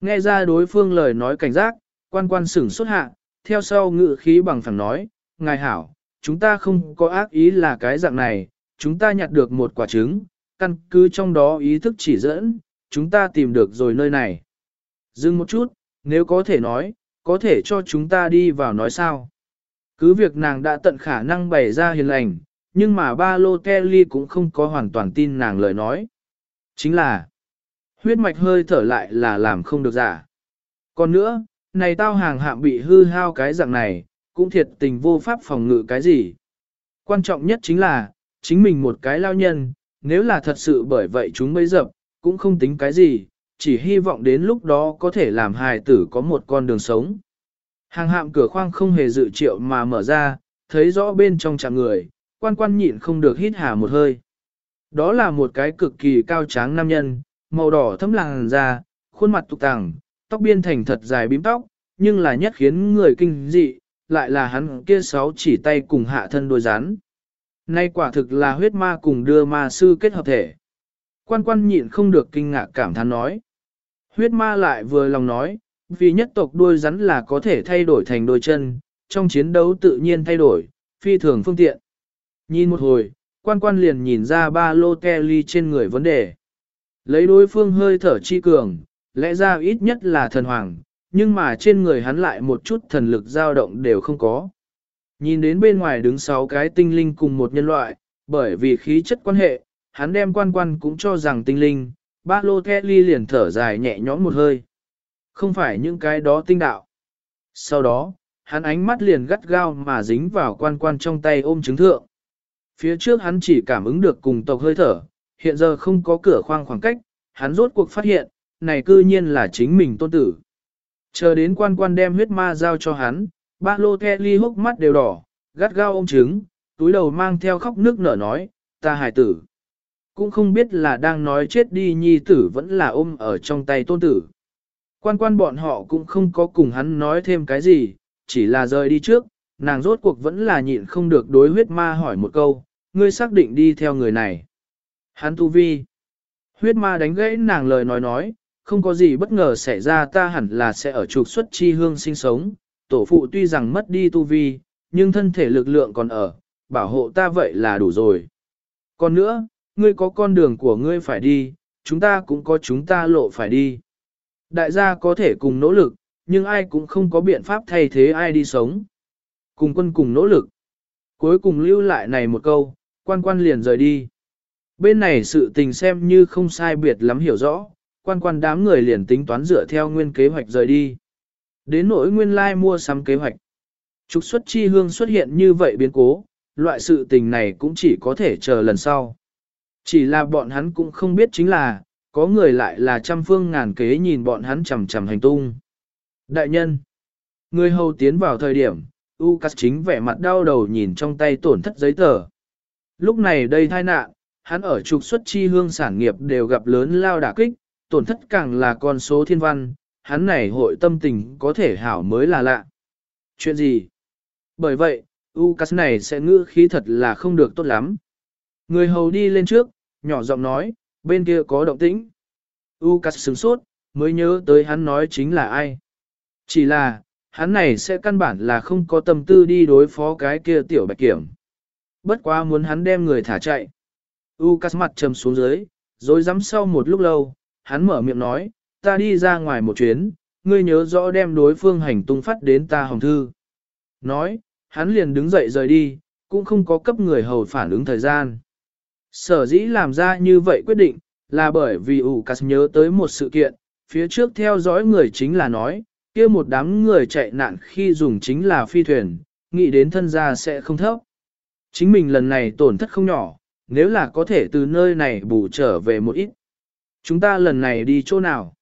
Speaker 1: Nghe ra đối phương lời nói cảnh giác, quan quan sửng xuất hạ, theo sau ngự khí bằng phẳng nói, ngài hảo, chúng ta không có ác ý là cái dạng này, chúng ta nhặt được một quả trứng, căn cứ trong đó ý thức chỉ dẫn, chúng ta tìm được rồi nơi này. Dừng một chút, nếu có thể nói, có thể cho chúng ta đi vào nói sao. Cứ việc nàng đã tận khả năng bày ra hiền lành, nhưng mà ba lô Kelly cũng không có hoàn toàn tin nàng lời nói. Chính là, huyết mạch hơi thở lại là làm không được giả. Còn nữa, này tao hàng hạm bị hư hao cái dạng này, cũng thiệt tình vô pháp phòng ngự cái gì. Quan trọng nhất chính là, chính mình một cái lao nhân, nếu là thật sự bởi vậy chúng mới dập, cũng không tính cái gì, chỉ hy vọng đến lúc đó có thể làm hài tử có một con đường sống. Hàng hạm cửa khoang không hề dự triệu mà mở ra, thấy rõ bên trong chạm người, quan quan nhịn không được hít hà một hơi. Đó là một cái cực kỳ cao tráng nam nhân, màu đỏ thấm làng da, khuôn mặt tục tàng, tóc biên thành thật dài bím tóc, nhưng là nhất khiến người kinh dị, lại là hắn kia sáu chỉ tay cùng hạ thân đôi rắn. Nay quả thực là huyết ma cùng đưa ma sư kết hợp thể. Quan quan nhịn không được kinh ngạc cảm thán nói. Huyết ma lại vừa lòng nói, vì nhất tộc đuôi rắn là có thể thay đổi thành đôi chân, trong chiến đấu tự nhiên thay đổi, phi thường phương tiện. Nhìn một hồi, quan quan liền nhìn ra ba lô Kelly trên người vấn đề. Lấy đối phương hơi thở chi cường, lẽ ra ít nhất là thần hoàng, nhưng mà trên người hắn lại một chút thần lực dao động đều không có. Nhìn đến bên ngoài đứng sáu cái tinh linh cùng một nhân loại, bởi vì khí chất quan hệ, hắn đem quan quan cũng cho rằng tinh linh, ba lô Kelly liền thở dài nhẹ nhõm một hơi. Không phải những cái đó tinh đạo. Sau đó, hắn ánh mắt liền gắt gao mà dính vào quan quan trong tay ôm chứng thượng. Phía trước hắn chỉ cảm ứng được cùng tộc hơi thở, hiện giờ không có cửa khoang khoảng cách, hắn rốt cuộc phát hiện, này cư nhiên là chính mình tôn tử. Chờ đến quan quan đem huyết ma giao cho hắn, ba lô the ly hốc mắt đều đỏ, gắt gao ôm trứng, túi đầu mang theo khóc nước nở nói, ta hài tử. Cũng không biết là đang nói chết đi nhi tử vẫn là ôm ở trong tay tôn tử. Quan quan bọn họ cũng không có cùng hắn nói thêm cái gì, chỉ là rời đi trước, nàng rốt cuộc vẫn là nhịn không được đối huyết ma hỏi một câu, ngươi xác định đi theo người này. Hắn tu vi. Huyết ma đánh gãy nàng lời nói nói, không có gì bất ngờ xảy ra ta hẳn là sẽ ở trục xuất chi hương sinh sống, tổ phụ tuy rằng mất đi tu vi, nhưng thân thể lực lượng còn ở, bảo hộ ta vậy là đủ rồi. Còn nữa, ngươi có con đường của ngươi phải đi, chúng ta cũng có chúng ta lộ phải đi. Đại gia có thể cùng nỗ lực, nhưng ai cũng không có biện pháp thay thế ai đi sống. Cùng quân cùng nỗ lực. Cuối cùng lưu lại này một câu, quan quan liền rời đi. Bên này sự tình xem như không sai biệt lắm hiểu rõ, quan quan đám người liền tính toán dựa theo nguyên kế hoạch rời đi. Đến nỗi nguyên lai like mua sắm kế hoạch. Trục xuất chi hương xuất hiện như vậy biến cố, loại sự tình này cũng chỉ có thể chờ lần sau. Chỉ là bọn hắn cũng không biết chính là, có người lại là trăm phương ngàn kế nhìn bọn hắn chầm chầm hành tung. Đại nhân, người hầu tiến vào thời điểm, U Cát chính vẻ mặt đau đầu nhìn trong tay tổn thất giấy tờ. Lúc này đây tai nạn, hắn ở trục xuất chi hương sản nghiệp đều gặp lớn lao đả kích, tổn thất càng là con số thiên văn, hắn này hội tâm tình có thể hảo mới là lạ. Chuyện gì? Bởi vậy, Ucas này sẽ ngữ khí thật là không được tốt lắm. Người hầu đi lên trước, nhỏ giọng nói, bên kia có động tĩnh. Ucas sửng sốt, mới nhớ tới hắn nói chính là ai. Chỉ là, hắn này sẽ căn bản là không có tâm tư đi đối phó cái kia tiểu bạch kiểm. Bất quá muốn hắn đem người thả chạy. Ucas mặt trầm xuống dưới, rồi dám sau một lúc lâu, hắn mở miệng nói, ta đi ra ngoài một chuyến, ngươi nhớ rõ đem đối phương hành tung phát đến ta hồng thư. Nói, hắn liền đứng dậy rời đi, cũng không có cấp người hầu phản ứng thời gian. Sở dĩ làm ra như vậy quyết định, là bởi vì ủ cắt nhớ tới một sự kiện, phía trước theo dõi người chính là nói, kia một đám người chạy nạn khi dùng chính là phi thuyền, nghĩ đến thân gia sẽ không thấp. Chính mình lần này tổn thất không nhỏ, nếu là có thể từ nơi này bù trở về một ít. Chúng ta lần này đi chỗ nào?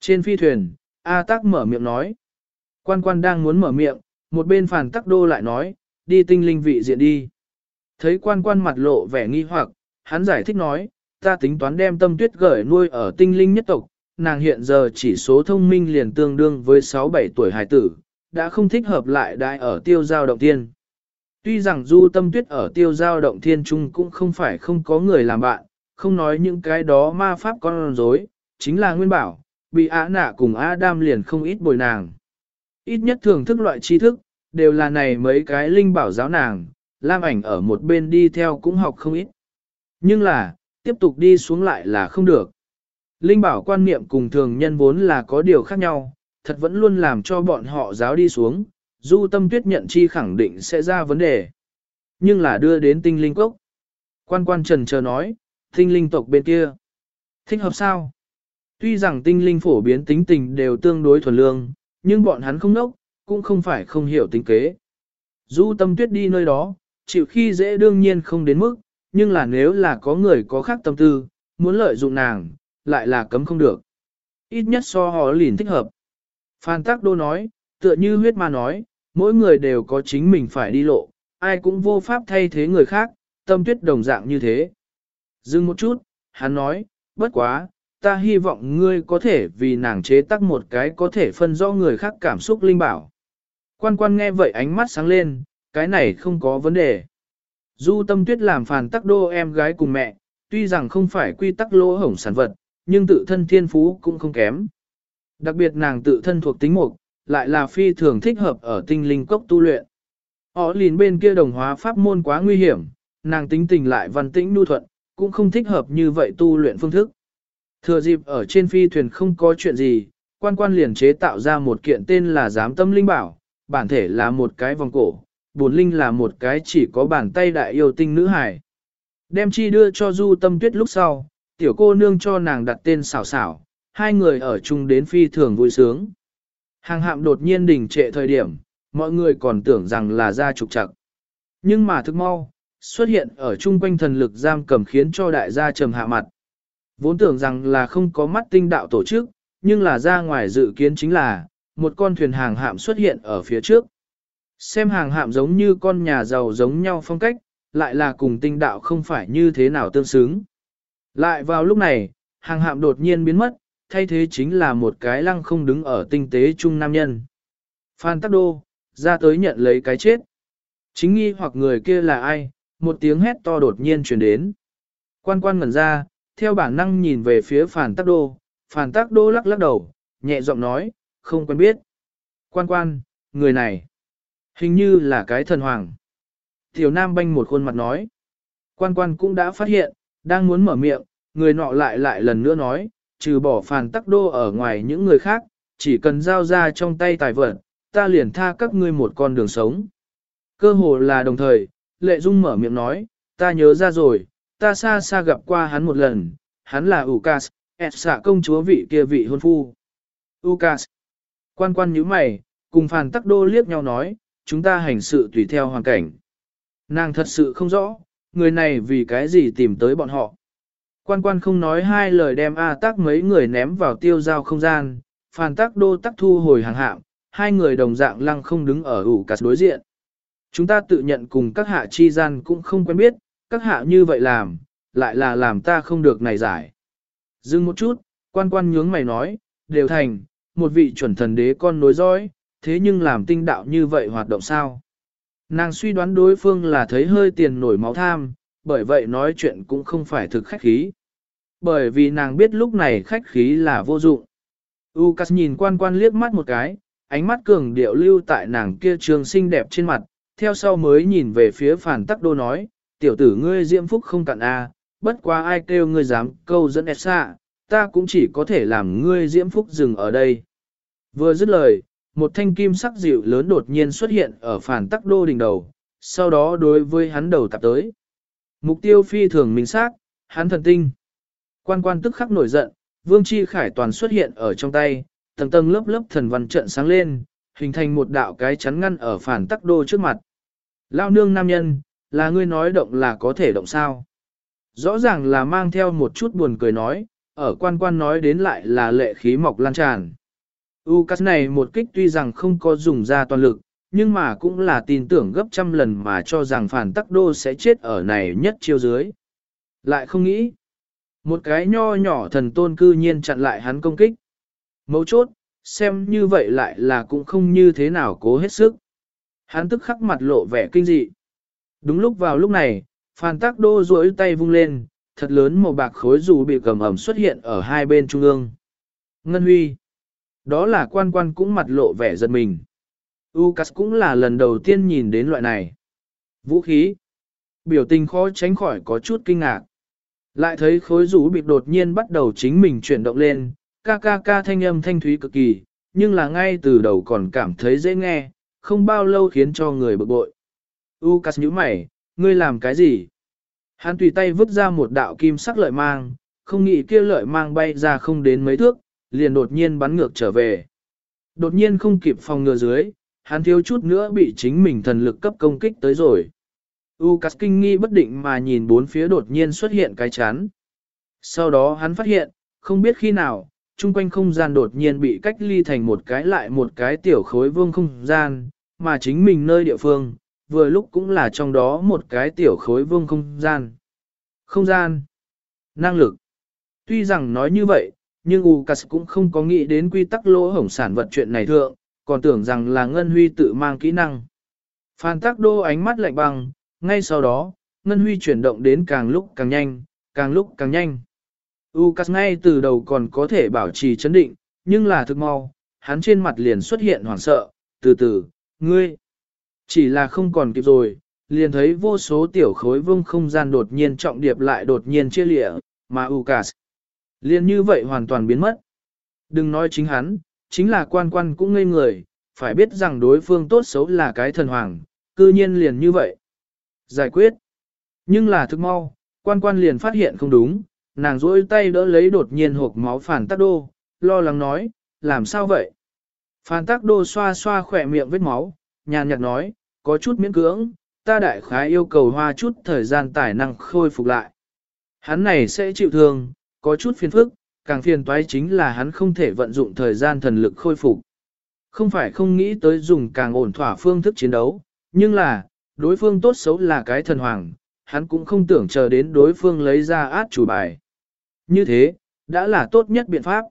Speaker 1: Trên phi thuyền, A Tắc mở miệng nói. Quan quan đang muốn mở miệng, một bên phản tắc đô lại nói, đi tinh linh vị diện đi. Thấy quan quan mặt lộ vẻ nghi hoặc, hắn giải thích nói, ta tính toán đem tâm tuyết gửi nuôi ở tinh linh nhất tộc, nàng hiện giờ chỉ số thông minh liền tương đương với 6-7 tuổi hài tử, đã không thích hợp lại đại ở tiêu giao động tiên Tuy rằng du tâm tuyết ở tiêu giao động thiên trung cũng không phải không có người làm bạn, không nói những cái đó ma pháp con rối, chính là nguyên bảo, bị á nạ cùng Adam liền không ít bồi nàng. Ít nhất thưởng thức loại tri thức, đều là này mấy cái linh bảo giáo nàng, Lam ảnh ở một bên đi theo cũng học không ít. Nhưng là, tiếp tục đi xuống lại là không được. Linh bảo quan niệm cùng thường nhân vốn là có điều khác nhau, thật vẫn luôn làm cho bọn họ giáo đi xuống, du tâm tuyết nhận chi khẳng định sẽ ra vấn đề. Nhưng là đưa đến tinh linh cốc. Quan quan trần chờ nói, tinh linh tộc bên kia. Thích hợp sao? Tuy rằng tinh linh phổ biến tính tình đều tương đối thuần lương, nhưng bọn hắn không nốc, cũng không phải không hiểu tính kế. Du tâm tuyết đi nơi đó, chịu khi dễ đương nhiên không đến mức, nhưng là nếu là có người có khác tâm tư, muốn lợi dụng nàng, lại là cấm không được. Ít nhất so họ lìn thích hợp. Phan Tắc Đô nói, tựa như huyết ma nói, mỗi người đều có chính mình phải đi lộ, ai cũng vô pháp thay thế người khác, tâm tuyết đồng dạng như thế. Dừng một chút, hắn nói, bất quá, ta hy vọng ngươi có thể vì nàng chế tác một cái có thể phân rõ người khác cảm xúc linh bảo. Quan quan nghe vậy ánh mắt sáng lên, cái này không có vấn đề. Du tâm tuyết làm phản tắc đô em gái cùng mẹ, tuy rằng không phải quy tắc lỗ hổng sản vật, nhưng tự thân thiên phú cũng không kém. Đặc biệt nàng tự thân thuộc tính mục, lại là phi thường thích hợp ở tinh linh cốc tu luyện. Họ liền bên kia đồng hóa pháp môn quá nguy hiểm, nàng tính tình lại văn tĩnh nu thuận, cũng không thích hợp như vậy tu luyện phương thức. Thừa dịp ở trên phi thuyền không có chuyện gì, quan quan liền chế tạo ra một kiện tên là giám tâm linh bảo, bản thể là một cái vòng cổ, buồn linh là một cái chỉ có bàn tay đại yêu tinh nữ hải. Đem chi đưa cho du tâm tuyết lúc sau, tiểu cô nương cho nàng đặt tên xảo xảo, hai người ở chung đến phi thường vui sướng. Hàng hạm đột nhiên đình trệ thời điểm, mọi người còn tưởng rằng là ra trục trặc. Nhưng mà thức mau, xuất hiện ở chung quanh thần lực giam cầm khiến cho đại gia trầm hạ mặt. Vốn tưởng rằng là không có mắt tinh đạo tổ chức, nhưng là ra ngoài dự kiến chính là, một con thuyền hàng hạm xuất hiện ở phía trước. Xem hàng hạm giống như con nhà giàu giống nhau phong cách, lại là cùng tinh đạo không phải như thế nào tương xứng. Lại vào lúc này, hàng hạm đột nhiên biến mất, thay thế chính là một cái lăng không đứng ở tinh tế trung nam nhân. Phan Tắc Đô, ra tới nhận lấy cái chết. Chính nghi hoặc người kia là ai, một tiếng hét to đột nhiên truyền đến. Quan quan ngẩn ra, theo bản năng nhìn về phía Phan Tắc Đô, Phan Tắc Đô lắc lắc đầu, nhẹ giọng nói, không quen biết. Quan quan, người này, hình như là cái thần hoàng. Tiểu Nam banh một khuôn mặt nói. Quan quan cũng đã phát hiện, đang muốn mở miệng, người nọ lại lại lần nữa nói, trừ bỏ phàn tắc đô ở ngoài những người khác, chỉ cần giao ra trong tay tài vật, ta liền tha các ngươi một con đường sống. Cơ hồ là đồng thời, lệ dung mở miệng nói, ta nhớ ra rồi, ta xa xa gặp qua hắn một lần, hắn là Ucas, ẹt xạ công chúa vị kia vị hôn phu. Ucas, quan quan nhíu mày, cùng phàn tắc đô liếc nhau nói, chúng ta hành sự tùy theo hoàn cảnh. Nàng thật sự không rõ, người này vì cái gì tìm tới bọn họ. Quan quan không nói hai lời đem A tắc mấy người ném vào tiêu giao không gian, phàn tắc đô tắc thu hồi hàng hạm, hai người đồng dạng lăng không đứng ở ủ cắt đối diện. Chúng ta tự nhận cùng các hạ chi gian cũng không quen biết, các hạ như vậy làm, lại là làm ta không được này giải. Dừng một chút, quan quan nhướng mày nói, đều thành, một vị chuẩn thần đế con nối dõi, thế nhưng làm tinh đạo như vậy hoạt động sao? Nàng suy đoán đối phương là thấy hơi tiền nổi máu tham, bởi vậy nói chuyện cũng không phải thực khách khí. Bởi vì nàng biết lúc này khách khí là vô dụng. Ucas nhìn quan quan liếc mắt một cái, ánh mắt cường điệu lưu tại nàng kia trường xinh đẹp trên mặt, theo sau mới nhìn về phía phản tắc đô nói, tiểu tử ngươi diễm phúc không cạn a, bất quá ai kêu ngươi dám câu dẫn ép ta cũng chỉ có thể làm ngươi diễm phúc dừng ở đây. Vừa dứt lời, một thanh kim sắc dịu lớn đột nhiên xuất hiện ở phản tắc đô đỉnh đầu, sau đó đối với hắn đầu tạp tới. Mục tiêu phi thường minh xác, hắn thần tinh. Quan quan tức khắc nổi giận, vương chi khải toàn xuất hiện ở trong tay, tầng tầng lớp lớp thần văn trận sáng lên, hình thành một đạo cái chắn ngăn ở phản tắc đô trước mặt. Lao nương nam nhân, là ngươi nói động là có thể động sao. Rõ ràng là mang theo một chút buồn cười nói, ở quan quan nói đến lại là lệ khí mọc lan tràn. U cắt này một kích tuy rằng không có dùng ra toàn lực, nhưng mà cũng là tin tưởng gấp trăm lần mà cho rằng phản tắc đô sẽ chết ở này nhất chiêu dưới. Lại không nghĩ. Một cái nho nhỏ thần tôn cư nhiên chặn lại hắn công kích. Mấu chốt, xem như vậy lại là cũng không như thế nào cố hết sức. Hắn tức khắc mặt lộ vẻ kinh dị. Đúng lúc vào lúc này, Phan tắc đô duỗi tay vung lên, thật lớn màu bạc khối dù bị cầm ẩm xuất hiện ở hai bên trung ương. Ngân Huy. Đó là quan quan cũng mặt lộ vẻ giật mình. Ucas cũng là lần đầu tiên nhìn đến loại này. Vũ khí. Biểu tình khó tránh khỏi có chút kinh ngạc. Lại thấy khối rũ bịp đột nhiên bắt đầu chính mình chuyển động lên, ca ca ca thanh âm thanh thúy cực kỳ, nhưng là ngay từ đầu còn cảm thấy dễ nghe, không bao lâu khiến cho người bực bội. Ucas nhíu mày, ngươi làm cái gì? Hắn tùy tay vứt ra một đạo kim sắc lợi mang, không nghĩ kia lợi mang bay ra không đến mấy thước, liền đột nhiên bắn ngược trở về. Đột nhiên không kịp phòng ngừa dưới, hắn thiếu chút nữa bị chính mình thần lực cấp công kích tới rồi. Ucas kinh nghi bất định mà nhìn bốn phía đột nhiên xuất hiện cái chán. Sau đó hắn phát hiện, không biết khi nào, chung quanh không gian đột nhiên bị cách ly thành một cái lại một cái tiểu khối vương không gian, mà chính mình nơi địa phương, vừa lúc cũng là trong đó một cái tiểu khối vương không gian. Không gian. Năng lực. Tuy rằng nói như vậy, nhưng Ucas cũng không có nghĩ đến quy tắc lỗ hổng sản vật chuyện này thượng, còn tưởng rằng là Ngân Huy tự mang kỹ năng. Phan Tắc Đô ánh mắt lạnh băng, ngay sau đó, Ngân Huy chuyển động đến càng lúc càng nhanh, càng lúc càng nhanh. Ucas ngay từ đầu còn có thể bảo trì chấn định, nhưng là thực mau, hắn trên mặt liền xuất hiện hoảng sợ, từ từ, ngươi, chỉ là không còn kịp rồi, liền thấy vô số tiểu khối vương không gian đột nhiên trọng điệp lại đột nhiên chia lịa, mà Ucas liền như vậy hoàn toàn biến mất. Đừng nói chính hắn, chính là quan quan cũng ngây người, phải biết rằng đối phương tốt xấu là cái thần hoàng, cư nhiên liền như vậy. Giải quyết. Nhưng là thức mau, quan quan liền phát hiện không đúng, nàng rỗi tay đỡ lấy đột nhiên hộp máu phản tắc đô, lo lắng nói, làm sao vậy? Phản tắc đô xoa xoa khỏe miệng vết máu, nhàn nhạt nói, có chút miễn cưỡng, ta đại khái yêu cầu hoa chút thời gian tài năng khôi phục lại. Hắn này sẽ chịu thương, có chút phiền phức, càng phiền toái chính là hắn không thể vận dụng thời gian thần lực khôi phục. Không phải không nghĩ tới dùng càng ổn thỏa phương thức chiến đấu, nhưng là, đối phương tốt xấu là cái thần hoàng, hắn cũng không tưởng chờ đến đối phương lấy ra át chủ bài. Như thế, đã là tốt nhất biện pháp.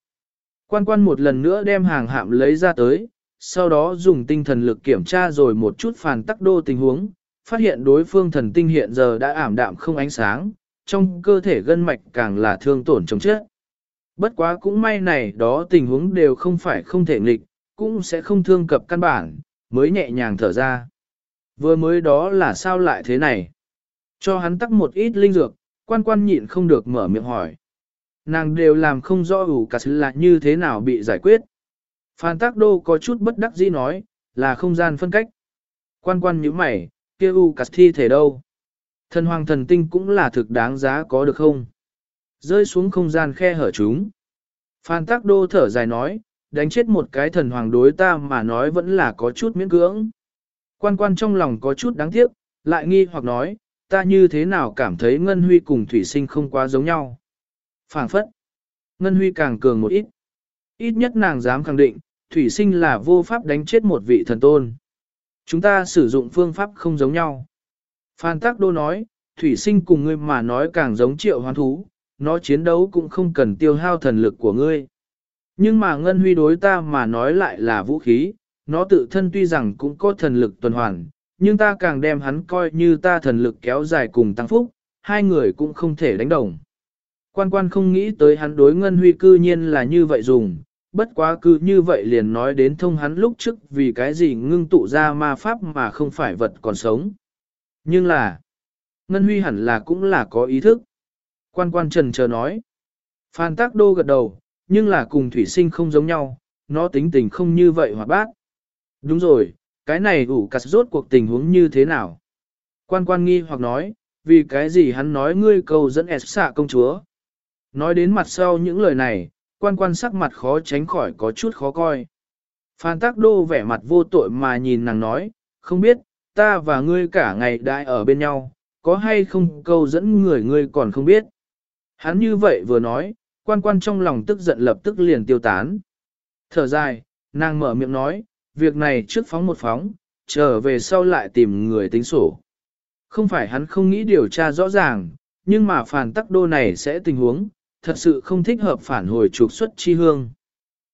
Speaker 1: Quan quan một lần nữa đem hàng hạm lấy ra tới, sau đó dùng tinh thần lực kiểm tra rồi một chút phản tắc đô tình huống, phát hiện đối phương thần tinh hiện giờ đã ảm đạm không ánh sáng, trong cơ thể gân mạch càng là thương tổn chống chết. Bất quá cũng may này đó tình huống đều không phải không thể nghịch, cũng sẽ không thương cập căn bản, mới nhẹ nhàng thở ra. Vừa mới đó là sao lại thế này? Cho hắn tắc một ít linh dược, quan quan nhịn không được mở miệng hỏi. Nàng đều làm không rõ ủ cả sự là như thế nào bị giải quyết. Phan Tác Đô có chút bất đắc dĩ nói, là không gian phân cách. Quan quan như mày, kia u cả thi thể đâu? Thần hoàng thần tinh cũng là thực đáng giá có được không? Rơi xuống không gian khe hở chúng. Phan Tác Đô thở dài nói, đánh chết một cái thần hoàng đối ta mà nói vẫn là có chút miễn cưỡng. Quan quan trong lòng có chút đáng tiếc, lại nghi hoặc nói, ta như thế nào cảm thấy Ngân Huy cùng Thủy Sinh không quá giống nhau. Phản phất, Ngân Huy càng cường một ít. Ít nhất nàng dám khẳng định, Thủy Sinh là vô pháp đánh chết một vị thần tôn. Chúng ta sử dụng phương pháp không giống nhau. Phan Tắc Đô nói, Thủy Sinh cùng ngươi mà nói càng giống triệu hoán thú, nó chiến đấu cũng không cần tiêu hao thần lực của ngươi. Nhưng mà Ngân Huy đối ta mà nói lại là vũ khí, nó tự thân tuy rằng cũng có thần lực tuần hoàn, nhưng ta càng đem hắn coi như ta thần lực kéo dài cùng tăng phúc, hai người cũng không thể đánh đồng. Quan quan không nghĩ tới hắn đối Ngân Huy cư nhiên là như vậy dùng, bất quá cứ như vậy liền nói đến thông hắn lúc trước vì cái gì ngưng tụ ra ma pháp mà không phải vật còn sống. Nhưng là, Ngân Huy hẳn là cũng là có ý thức. Quan quan trần chờ nói. Phan Tác Đô gật đầu, nhưng là cùng thủy sinh không giống nhau, nó tính tình không như vậy hoạt bát. Đúng rồi, cái này ủ cắt rốt cuộc tình huống như thế nào? Quan quan nghi hoặc nói, vì cái gì hắn nói ngươi cầu dẫn ẹt xạ công chúa? Nói đến mặt sau những lời này, quan quan sắc mặt khó tránh khỏi có chút khó coi. Phan Tác Đô vẻ mặt vô tội mà nhìn nàng nói, không biết, ta và ngươi cả ngày đại ở bên nhau, có hay không câu dẫn người ngươi còn không biết. Hắn như vậy vừa nói, quan quan trong lòng tức giận lập tức liền tiêu tán. Thở dài, nàng mở miệng nói, việc này trước phóng một phóng, trở về sau lại tìm người tính sổ. Không phải hắn không nghĩ điều tra rõ ràng, nhưng mà phản tắc đô này sẽ tình huống, thật sự không thích hợp phản hồi trục xuất chi hương.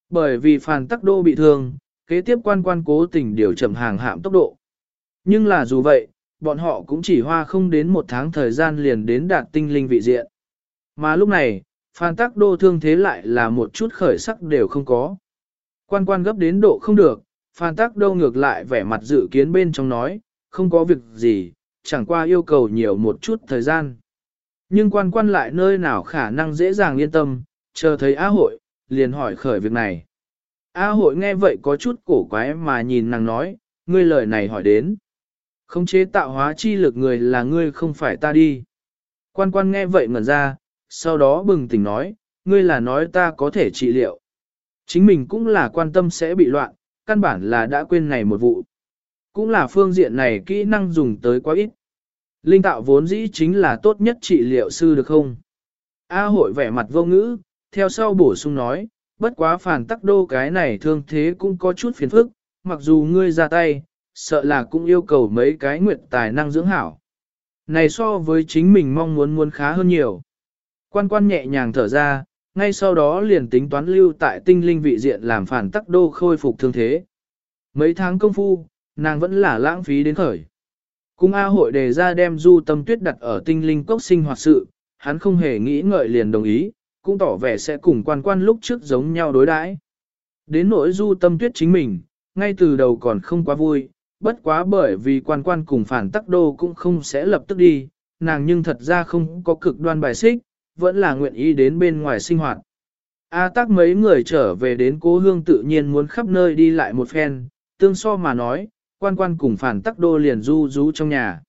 Speaker 1: Bởi vì phản tắc đô bị thương, kế tiếp quan quan cố tình điều chậm hàng hạm tốc độ. Nhưng là dù vậy, bọn họ cũng chỉ hoa không đến một tháng thời gian liền đến đạt tinh linh vị diện. Mà lúc này, Phan Tắc Đô thương thế lại là một chút khởi sắc đều không có. Quan quan gấp đến độ không được, Phan Tắc đâu ngược lại vẻ mặt dự kiến bên trong nói, không có việc gì, chẳng qua yêu cầu nhiều một chút thời gian. Nhưng quan quan lại nơi nào khả năng dễ dàng yên tâm, chờ thấy A hội, liền hỏi khởi việc này. A hội nghe vậy có chút cổ quái mà nhìn nàng nói, ngươi lời này hỏi đến. Không chế tạo hóa chi lực người là ngươi không phải ta đi. Quan quan nghe vậy ngẩn ra, sau đó bừng tỉnh nói, ngươi là nói ta có thể trị liệu. Chính mình cũng là quan tâm sẽ bị loạn, căn bản là đã quên này một vụ. Cũng là phương diện này kỹ năng dùng tới quá ít. Linh tạo vốn dĩ chính là tốt nhất trị liệu sư được không? A hội vẻ mặt vô ngữ, theo sau bổ sung nói, bất quá phản tắc đô cái này thương thế cũng có chút phiền phức, mặc dù ngươi ra tay, sợ là cũng yêu cầu mấy cái nguyện tài năng dưỡng hảo. Này so với chính mình mong muốn muốn khá hơn nhiều. Quan quan nhẹ nhàng thở ra, ngay sau đó liền tính toán lưu tại tinh linh vị diện làm phản tắc đô khôi phục thương thế. Mấy tháng công phu, nàng vẫn là lãng phí đến khởi. Cung A hội đề ra đem du tâm tuyết đặt ở tinh linh cốc sinh hoạt sự, hắn không hề nghĩ ngợi liền đồng ý, cũng tỏ vẻ sẽ cùng quan quan lúc trước giống nhau đối đãi. Đến nỗi du tâm tuyết chính mình, ngay từ đầu còn không quá vui, bất quá bởi vì quan quan cùng phản tắc đô cũng không sẽ lập tức đi, nàng nhưng thật ra không có cực đoan bài xích, vẫn là nguyện ý đến bên ngoài sinh hoạt. A tắc mấy người trở về đến cố hương tự nhiên muốn khắp nơi đi lại một phen, tương so mà nói, quan quan cùng phản tắc đô liền du rú trong nhà.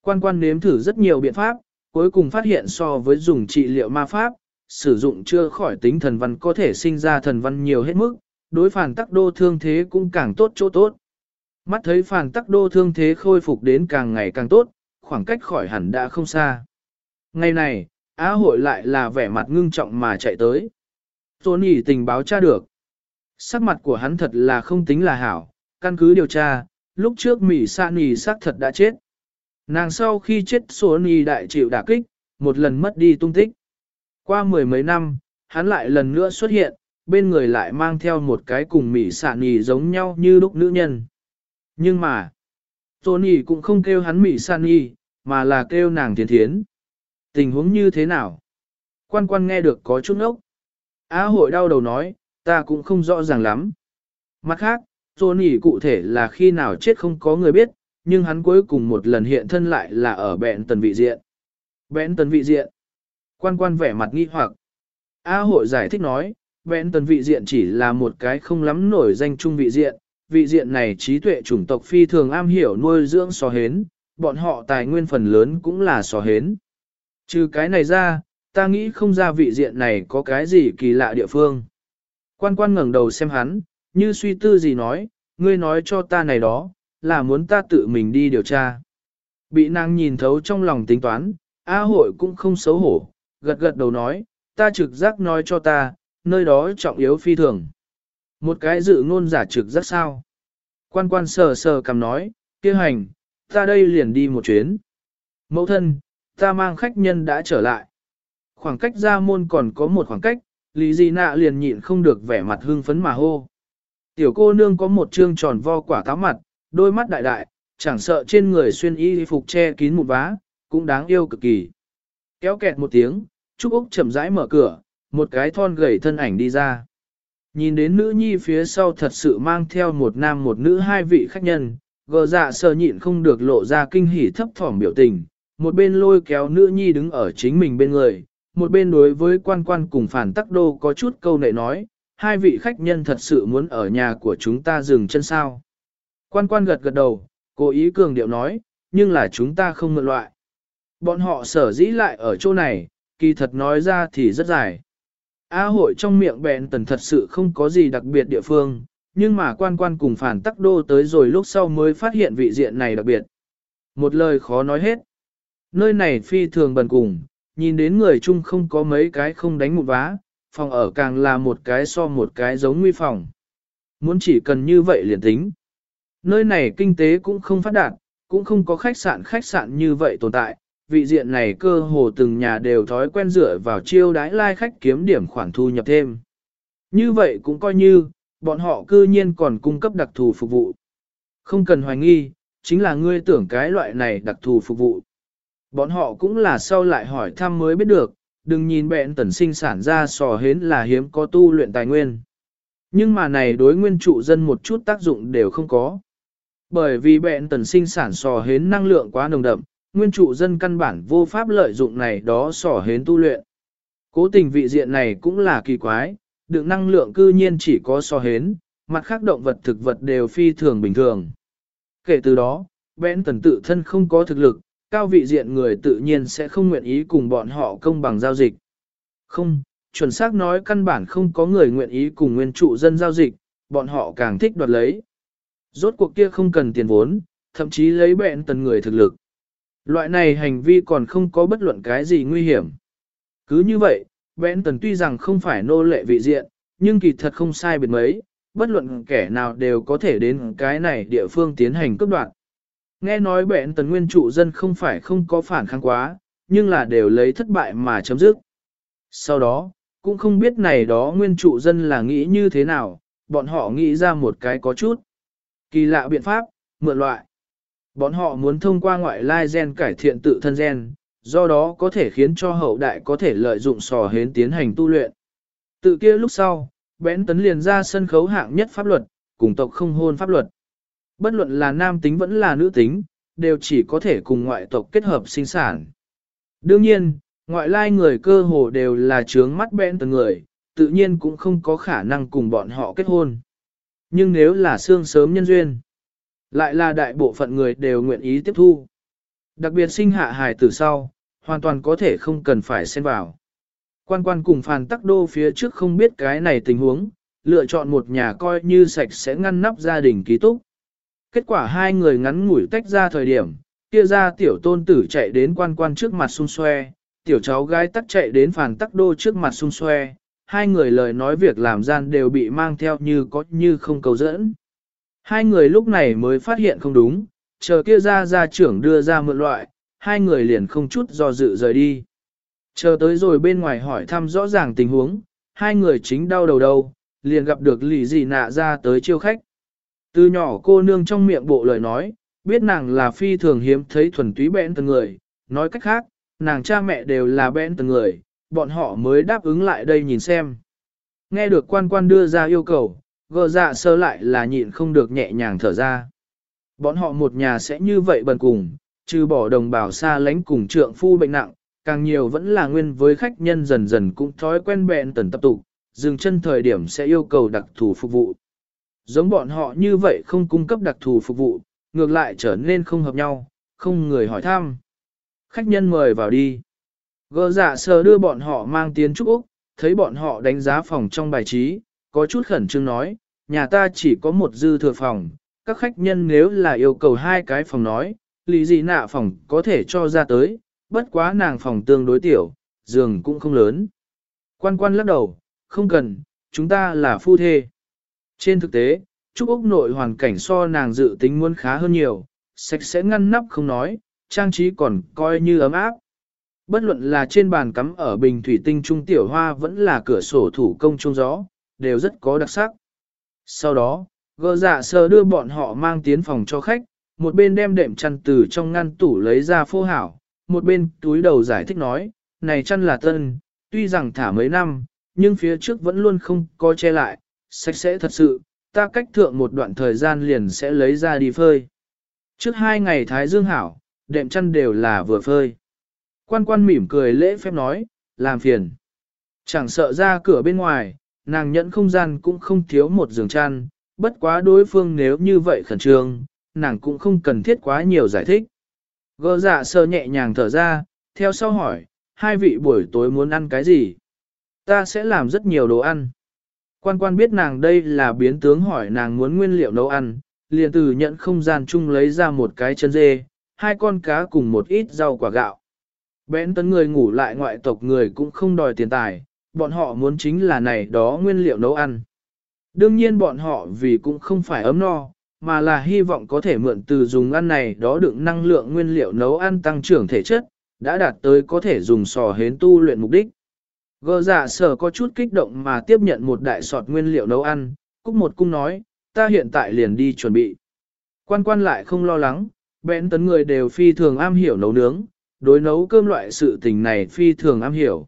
Speaker 1: Quan quan nếm thử rất nhiều biện pháp, cuối cùng phát hiện so với dùng trị liệu ma pháp, sử dụng chưa khỏi tính thần văn có thể sinh ra thần văn nhiều hết mức, đối phản tắc đô thương thế cũng càng tốt chỗ tốt. Mắt thấy phản tắc đô thương thế khôi phục đến càng ngày càng tốt, khoảng cách khỏi hẳn đã không xa. Ngày này, Á hội lại là vẻ mặt ngưng trọng mà chạy tới. Tony tình báo tra được. Sắc mặt của hắn thật là không tính là hảo, căn cứ điều tra, lúc trước Mỹ Sa Nì xác thật đã chết. Nàng sau khi chết Tony đại chịu đả kích, một lần mất đi tung tích. Qua mười mấy năm, hắn lại lần nữa xuất hiện, bên người lại mang theo một cái cùng Mỹ Sa Nì giống nhau như lúc nữ nhân. Nhưng mà, Tony cũng không kêu hắn Mỹ Sa Nì, mà là kêu nàng thiến thiến. Tình huống như thế nào? Quan quan nghe được có chút ốc. Á hội đau đầu nói, ta cũng không rõ ràng lắm. Mặt khác, Tony cụ thể là khi nào chết không có người biết, nhưng hắn cuối cùng một lần hiện thân lại là ở bẹn tần vị diện. Bẹn tần vị diện. Quan quan vẻ mặt nghi hoặc. A hội giải thích nói, bẹn tần vị diện chỉ là một cái không lắm nổi danh chung vị diện. Vị diện này trí tuệ chủng tộc phi thường am hiểu nuôi dưỡng sò hến, bọn họ tài nguyên phần lớn cũng là sò hến. Trừ cái này ra, ta nghĩ không ra vị diện này có cái gì kỳ lạ địa phương. Quan quan ngẩng đầu xem hắn, như suy tư gì nói, ngươi nói cho ta này đó, là muốn ta tự mình đi điều tra. Bị nàng nhìn thấu trong lòng tính toán, A hội cũng không xấu hổ, gật gật đầu nói, ta trực giác nói cho ta, nơi đó trọng yếu phi thường. Một cái dự ngôn giả trực giác sao? Quan quan sờ sờ cầm nói, kia hành, ta đây liền đi một chuyến. Mẫu thân, ta mang khách nhân đã trở lại. Khoảng cách ra môn còn có một khoảng cách, Lý Di Nạ liền nhịn không được vẻ mặt hưng phấn mà hô. Tiểu cô nương có một trương tròn vo quả táo mặt, đôi mắt đại đại, chẳng sợ trên người xuyên y phục che kín một vá, cũng đáng yêu cực kỳ. Kéo kẹt một tiếng, Trúc Úc chậm rãi mở cửa, một cái thon gầy thân ảnh đi ra. Nhìn đến nữ nhi phía sau thật sự mang theo một nam một nữ hai vị khách nhân, gờ dạ sờ nhịn không được lộ ra kinh hỉ thấp thỏm biểu tình, một bên lôi kéo nữ nhi đứng ở chính mình bên người, một bên đối với quan quan cùng phản tắc đô có chút câu nệ nói, hai vị khách nhân thật sự muốn ở nhà của chúng ta dừng chân sao. Quan quan gật gật đầu, cố ý cường điệu nói, nhưng là chúng ta không mượn loại. Bọn họ sở dĩ lại ở chỗ này, kỳ thật nói ra thì rất dài. A hội trong miệng bẹn tần thật sự không có gì đặc biệt địa phương, nhưng mà quan quan cùng phản tắc đô tới rồi lúc sau mới phát hiện vị diện này đặc biệt. Một lời khó nói hết. Nơi này phi thường bần cùng, nhìn đến người chung không có mấy cái không đánh một vá, phòng ở càng là một cái so một cái giống nguy phòng. Muốn chỉ cần như vậy liền tính. Nơi này kinh tế cũng không phát đạt, cũng không có khách sạn khách sạn như vậy tồn tại, vị diện này cơ hồ từng nhà đều thói quen dựa vào chiêu đái lai khách kiếm điểm khoản thu nhập thêm. Như vậy cũng coi như, bọn họ cư nhiên còn cung cấp đặc thù phục vụ. Không cần hoài nghi, chính là ngươi tưởng cái loại này đặc thù phục vụ. Bọn họ cũng là sau lại hỏi thăm mới biết được, đừng nhìn bẹn tần sinh sản ra sò hến là hiếm có tu luyện tài nguyên. Nhưng mà này đối nguyên trụ dân một chút tác dụng đều không có. Bởi vì bẹn tần sinh sản sò hến năng lượng quá nồng đậm, nguyên trụ dân căn bản vô pháp lợi dụng này đó sò hến tu luyện. Cố tình vị diện này cũng là kỳ quái, đựng năng lượng cư nhiên chỉ có sò hến, mặt khác động vật thực vật đều phi thường bình thường. Kể từ đó, bẹn tần tự thân không có thực lực, cao vị diện người tự nhiên sẽ không nguyện ý cùng bọn họ công bằng giao dịch. Không, chuẩn xác nói căn bản không có người nguyện ý cùng nguyên trụ dân giao dịch, bọn họ càng thích đoạt lấy. Rốt cuộc kia không cần tiền vốn, thậm chí lấy bẹn tần người thực lực. Loại này hành vi còn không có bất luận cái gì nguy hiểm. Cứ như vậy, bẹn tần tuy rằng không phải nô lệ vị diện, nhưng kỳ thật không sai biệt mấy, bất luận kẻ nào đều có thể đến cái này địa phương tiến hành cấp đoạn. Nghe nói bẹn tần nguyên trụ dân không phải không có phản kháng quá, nhưng là đều lấy thất bại mà chấm dứt. Sau đó, cũng không biết này đó nguyên trụ dân là nghĩ như thế nào, bọn họ nghĩ ra một cái có chút. Kỳ lạ biện pháp, mượn loại. Bọn họ muốn thông qua ngoại lai gen cải thiện tự thân gen, do đó có thể khiến cho hậu đại có thể lợi dụng sò hến tiến hành tu luyện. Tự kia lúc sau, bẽn tấn liền ra sân khấu hạng nhất pháp luật, cùng tộc không hôn pháp luật. Bất luận là nam tính vẫn là nữ tính, đều chỉ có thể cùng ngoại tộc kết hợp sinh sản. Đương nhiên, ngoại lai người cơ hồ đều là trướng mắt bẽn từng người, tự nhiên cũng không có khả năng cùng bọn họ kết hôn. Nhưng nếu là xương sớm nhân duyên, lại là đại bộ phận người đều nguyện ý tiếp thu. Đặc biệt sinh hạ hài tử sau, hoàn toàn có thể không cần phải xen vào. Quan quan cùng phàn tắc đô phía trước không biết cái này tình huống, lựa chọn một nhà coi như sạch sẽ ngăn nắp gia đình ký túc. Kết quả hai người ngắn ngủi tách ra thời điểm, kia ra tiểu tôn tử chạy đến quan quan trước mặt xung xoe, tiểu cháu gái tắc chạy đến phàn tắc đô trước mặt xung xoe, hai người lời nói việc làm gian đều bị mang theo như có như không cầu dẫn. Hai người lúc này mới phát hiện không đúng, chờ kia ra ra trưởng đưa ra mượn loại, hai người liền không chút do dự rời đi. Chờ tới rồi bên ngoài hỏi thăm rõ ràng tình huống, hai người chính đau đầu đầu, liền gặp được lì gì nạ ra tới chiêu khách. Từ nhỏ cô nương trong miệng bộ lời nói, biết nàng là phi thường hiếm thấy thuần túy bẽn từng người, nói cách khác, nàng cha mẹ đều là bẽn từng người, bọn họ mới đáp ứng lại đây nhìn xem. Nghe được quan quan đưa ra yêu cầu, gờ dạ sơ lại là nhịn không được nhẹ nhàng thở ra. Bọn họ một nhà sẽ như vậy bần cùng, trừ bỏ đồng bào xa lánh cùng trượng phu bệnh nặng, càng nhiều vẫn là nguyên với khách nhân dần dần cũng thói quen bẹn tần tập tụ, dừng chân thời điểm sẽ yêu cầu đặc thù phục vụ. Giống bọn họ như vậy không cung cấp đặc thù phục vụ, ngược lại trở nên không hợp nhau, không người hỏi thăm. Khách nhân mời vào đi. Gơ giả dạ sờ đưa bọn họ mang tiến trúc Úc, thấy bọn họ đánh giá phòng trong bài trí, có chút khẩn trương nói, nhà ta chỉ có một dư thừa phòng, các khách nhân nếu là yêu cầu hai cái phòng nói, lý gì nạ phòng có thể cho ra tới, bất quá nàng phòng tương đối tiểu, giường cũng không lớn. Quan quan lắc đầu, không cần, chúng ta là phu thê. Trên thực tế, Trúc Úc nội hoàn cảnh so nàng dự tính muốn khá hơn nhiều, sạch sẽ ngăn nắp không nói, trang trí còn coi như ấm áp. Bất luận là trên bàn cắm ở bình thủy tinh trung tiểu hoa vẫn là cửa sổ thủ công trung gió, đều rất có đặc sắc. Sau đó, gờ dạ sờ đưa bọn họ mang tiến phòng cho khách, một bên đem đệm chăn từ trong ngăn tủ lấy ra phô hảo, một bên túi đầu giải thích nói, này chăn là tân, tuy rằng thả mấy năm, nhưng phía trước vẫn luôn không có che lại, sạch sẽ thật sự, ta cách thượng một đoạn thời gian liền sẽ lấy ra đi phơi. Trước hai ngày Thái Dương hảo, đệm chăn đều là vừa phơi. Quan quan mỉm cười lễ phép nói, làm phiền. Chẳng sợ ra cửa bên ngoài, nàng nhận không gian cũng không thiếu một giường chăn, bất quá đối phương nếu như vậy khẩn trương, nàng cũng không cần thiết quá nhiều giải thích. Gơ dạ sơ nhẹ nhàng thở ra, theo sau hỏi, hai vị buổi tối muốn ăn cái gì? Ta sẽ làm rất nhiều đồ ăn. Quan quan biết nàng đây là biến tướng hỏi nàng muốn nguyên liệu nấu ăn, liền từ nhận không gian chung lấy ra một cái chân dê, hai con cá cùng một ít rau quả gạo. Bén tấn người ngủ lại ngoại tộc người cũng không đòi tiền tài, bọn họ muốn chính là này đó nguyên liệu nấu ăn. Đương nhiên bọn họ vì cũng không phải ấm no, mà là hy vọng có thể mượn từ dùng ăn này đó đựng năng lượng nguyên liệu nấu ăn tăng trưởng thể chất, đã đạt tới có thể dùng sò hến tu luyện mục đích. Gơ dạ sở có chút kích động mà tiếp nhận một đại sọt nguyên liệu nấu ăn, cúc một cung nói, ta hiện tại liền đi chuẩn bị. Quan quan lại không lo lắng, bẽn tấn người đều phi thường am hiểu nấu nướng, đối nấu cơm loại sự tình này phi thường am hiểu.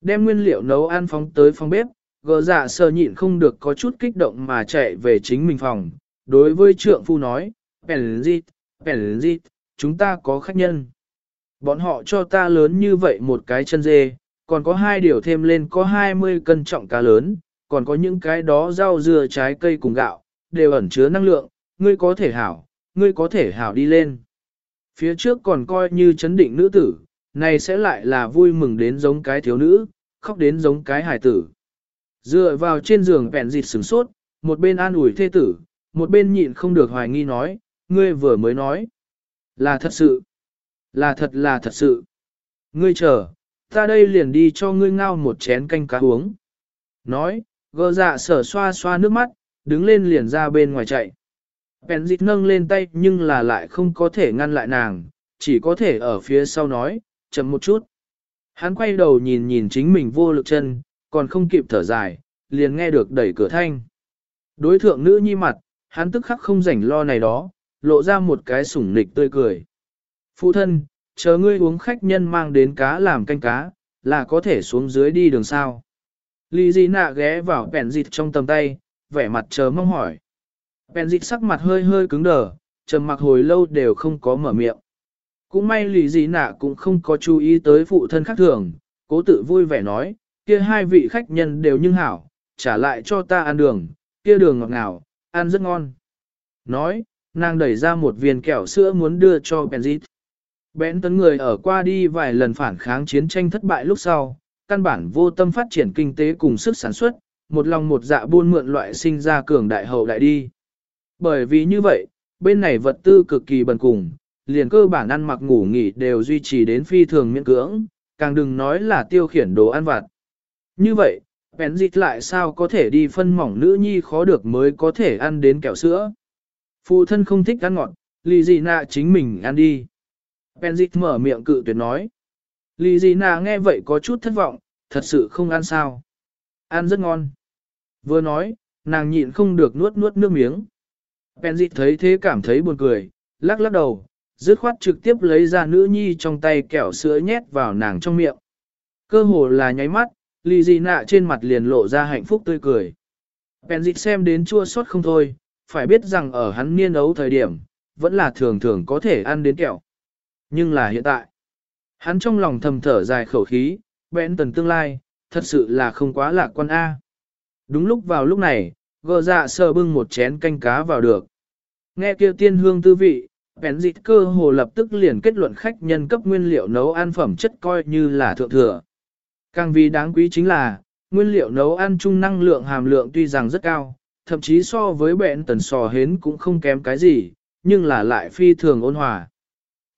Speaker 1: Đem nguyên liệu nấu ăn phóng tới phòng bếp, gỡ dạ sờ nhịn không được có chút kích động mà chạy về chính mình phòng. Đối với trượng phu nói, Penzit, Penzit, chúng ta có khách nhân. Bọn họ cho ta lớn như vậy một cái chân dê, còn có hai điều thêm lên có 20 cân trọng cá lớn, còn có những cái đó rau dưa trái cây cùng gạo, đều ẩn chứa năng lượng, ngươi có thể hảo, ngươi có thể hảo đi lên. Phía trước còn coi như chấn định nữ tử, này sẽ lại là vui mừng đến giống cái thiếu nữ, khóc đến giống cái hải tử. Dựa vào trên giường vẹn dịt sừng sốt, một bên an ủi thê tử, một bên nhịn không được hoài nghi nói, ngươi vừa mới nói. Là thật sự. Là thật là thật sự. Ngươi chờ, ta đây liền đi cho ngươi ngao một chén canh cá uống. Nói, gờ dạ sở xoa xoa nước mắt, đứng lên liền ra bên ngoài chạy. Bèn dịch nâng lên tay nhưng là lại không có thể ngăn lại nàng, chỉ có thể ở phía sau nói, chậm một chút. Hắn quay đầu nhìn nhìn chính mình vô lực chân, còn không kịp thở dài, liền nghe được đẩy cửa thanh. Đối thượng nữ nhi mặt, hắn tức khắc không rảnh lo này đó, lộ ra một cái sủng nịch tươi cười. Phụ thân, chờ ngươi uống khách nhân mang đến cá làm canh cá, là có thể xuống dưới đi đường sao. Lý Di nạ ghé vào bèn dịt trong tầm tay, vẻ mặt chờ mong hỏi. Bèn dịt sắc mặt hơi hơi cứng đờ, trầm mặc hồi lâu đều không có mở miệng. Cũng may Lý Di nạ cũng không có chú ý tới phụ thân khác thường, cố tự vui vẻ nói, kia hai vị khách nhân đều nhưng hảo, trả lại cho ta ăn đường, kia đường ngọt ngào, ăn rất ngon. Nói, nàng đẩy ra một viên kẹo sữa muốn đưa cho Benzit. Bén tấn người ở qua đi vài lần phản kháng chiến tranh thất bại lúc sau, căn bản vô tâm phát triển kinh tế cùng sức sản xuất, một lòng một dạ buôn mượn loại sinh ra cường đại hậu đại đi. Bởi vì như vậy, bên này vật tư cực kỳ bần cùng, liền cơ bản ăn mặc ngủ nghỉ đều duy trì đến phi thường miễn cưỡng, càng đừng nói là tiêu khiển đồ ăn vặt. Như vậy, bén dịch lại sao có thể đi phân mỏng nữ nhi khó được mới có thể ăn đến kẹo sữa. Phụ thân không thích ăn ngọt, lì gì nạ chính mình ăn đi. Bén mở miệng cự tuyệt nói. Lý gì nạ nghe vậy có chút thất vọng, thật sự không ăn sao. Ăn rất ngon. Vừa nói, nàng nhịn không được nuốt nuốt nước miếng. Bèn thấy thế cảm thấy buồn cười, lắc lắc đầu, dứt khoát trực tiếp lấy ra nữ nhi trong tay kẹo sữa nhét vào nàng trong miệng. Cơ hồ là nháy mắt, Lý gì nạ trên mặt liền lộ ra hạnh phúc tươi cười. Bèn xem đến chua xót không thôi, phải biết rằng ở hắn niên ấu thời điểm, vẫn là thường thường có thể ăn đến kẹo. Nhưng là hiện tại, hắn trong lòng thầm thở dài khẩu khí, bẽn tần tương lai, thật sự là không quá lạc quan A. Đúng lúc vào lúc này, gờ dạ sờ bưng một chén canh cá vào được. Nghe kia tiên hương tư vị, bén dịch cơ hồ lập tức liền kết luận khách nhân cấp nguyên liệu nấu ăn phẩm chất coi như là thượng thừa. Càng vì đáng quý chính là, nguyên liệu nấu ăn chung năng lượng hàm lượng tuy rằng rất cao, thậm chí so với bẹn tần sò hến cũng không kém cái gì, nhưng là lại phi thường ôn hòa.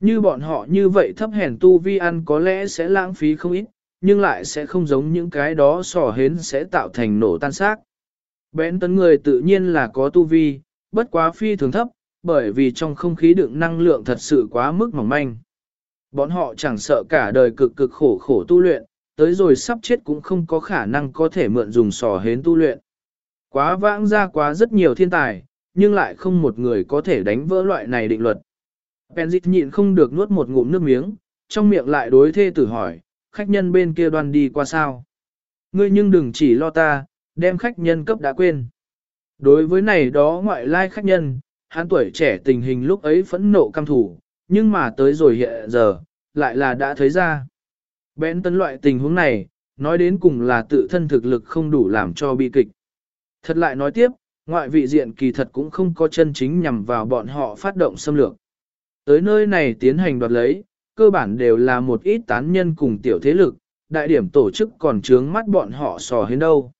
Speaker 1: Như bọn họ như vậy thấp hèn tu vi ăn có lẽ sẽ lãng phí không ít, nhưng lại sẽ không giống những cái đó sò hến sẽ tạo thành nổ tan xác. Bén tấn người tự nhiên là có tu vi, bất quá phi thường thấp, bởi vì trong không khí đựng năng lượng thật sự quá mức mỏng manh. Bọn họ chẳng sợ cả đời cực cực khổ khổ tu luyện, tới rồi sắp chết cũng không có khả năng có thể mượn dùng sò hến tu luyện. Quá vãng ra quá rất nhiều thiên tài, nhưng lại không một người có thể đánh vỡ loại này định luật. Benzit nhịn không được nuốt một ngụm nước miếng, trong miệng lại đối thê tử hỏi, khách nhân bên kia đoan đi qua sao. Ngươi nhưng đừng chỉ lo ta, đem khách nhân cấp đã quên. Đối với này đó ngoại lai khách nhân, hắn tuổi trẻ tình hình lúc ấy phẫn nộ căm thủ, nhưng mà tới rồi hiện giờ, lại là đã thấy ra. Bén tấn loại tình huống này, nói đến cùng là tự thân thực lực không đủ làm cho bi kịch. Thật lại nói tiếp, ngoại vị diện kỳ thật cũng không có chân chính nhằm vào bọn họ phát động xâm lược. Tới nơi này tiến hành đoạt lấy, cơ bản đều là một ít tán nhân cùng tiểu thế lực, đại điểm tổ chức còn trướng mắt bọn họ sò hến đâu.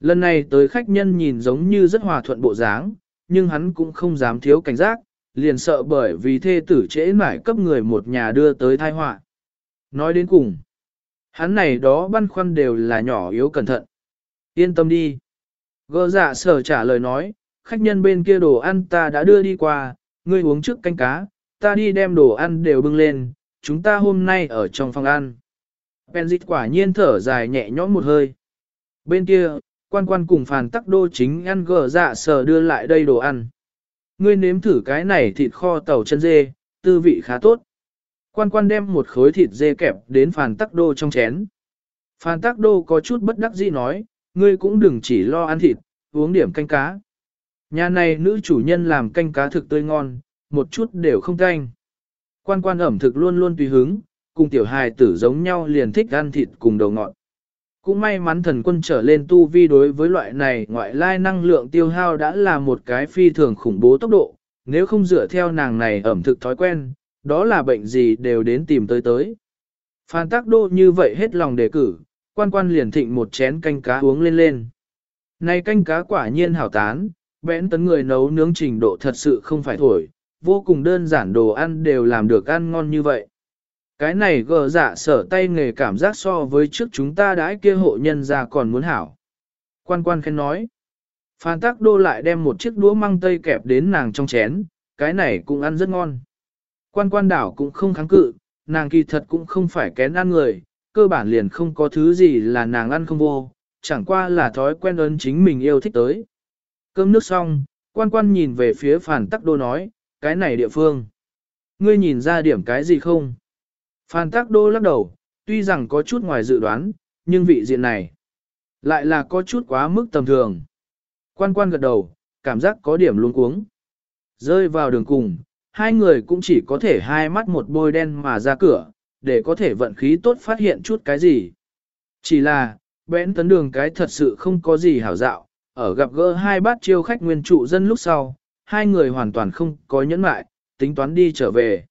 Speaker 1: Lần này tới khách nhân nhìn giống như rất hòa thuận bộ dáng, nhưng hắn cũng không dám thiếu cảnh giác, liền sợ bởi vì thê tử trễ mải cấp người một nhà đưa tới thai họa. Nói đến cùng, hắn này đó băn khoăn đều là nhỏ yếu cẩn thận. Yên tâm đi. Gơ dạ sở trả lời nói, khách nhân bên kia đồ ăn ta đã đưa đi qua, ngươi uống trước canh cá, ta đi đem đồ ăn đều bưng lên, chúng ta hôm nay ở trong phòng ăn. Benzit quả nhiên thở dài nhẹ nhõm một hơi. Bên kia, quan quan cùng phàn tắc đô chính ăn gờ dạ sờ đưa lại đây đồ ăn. Ngươi nếm thử cái này thịt kho tàu chân dê, tư vị khá tốt. Quan quan đem một khối thịt dê kẹp đến phàn tắc đô trong chén. Phàn tắc đô có chút bất đắc dĩ nói, ngươi cũng đừng chỉ lo ăn thịt, uống điểm canh cá. Nhà này nữ chủ nhân làm canh cá thực tươi ngon, một chút đều không canh. Quan quan ẩm thực luôn luôn tùy hứng, cùng tiểu hài tử giống nhau liền thích ăn thịt cùng đầu ngọt. Cũng may mắn thần quân trở lên tu vi đối với loại này ngoại lai năng lượng tiêu hao đã là một cái phi thường khủng bố tốc độ, nếu không dựa theo nàng này ẩm thực thói quen, đó là bệnh gì đều đến tìm tới tới. Phan tác đô như vậy hết lòng đề cử, quan quan liền thịnh một chén canh cá uống lên lên. Này canh cá quả nhiên hảo tán, bẽn tấn người nấu nướng trình độ thật sự không phải thổi, vô cùng đơn giản đồ ăn đều làm được ăn ngon như vậy. Cái này gờ dạ sở tay nghề cảm giác so với trước chúng ta đãi kia hộ nhân ra còn muốn hảo. Quan quan khen nói. Phan tắc đô lại đem một chiếc đũa măng tây kẹp đến nàng trong chén, cái này cũng ăn rất ngon. Quan quan đảo cũng không kháng cự, nàng kỳ thật cũng không phải kén ăn người, cơ bản liền không có thứ gì là nàng ăn không vô, chẳng qua là thói quen ơn chính mình yêu thích tới. Cơm nước xong, quan quan nhìn về phía phản tắc đô nói, cái này địa phương. Ngươi nhìn ra điểm cái gì không? Phan Tác Đô lắc đầu, tuy rằng có chút ngoài dự đoán, nhưng vị diện này lại là có chút quá mức tầm thường. Quan quan gật đầu, cảm giác có điểm luống cuống. Rơi vào đường cùng, hai người cũng chỉ có thể hai mắt một bôi đen mà ra cửa, để có thể vận khí tốt phát hiện chút cái gì. Chỉ là, bẽn tấn đường cái thật sự không có gì hảo dạo, ở gặp gỡ hai bát chiêu khách nguyên trụ dân lúc sau, hai người hoàn toàn không có nhẫn mại, tính toán đi trở về.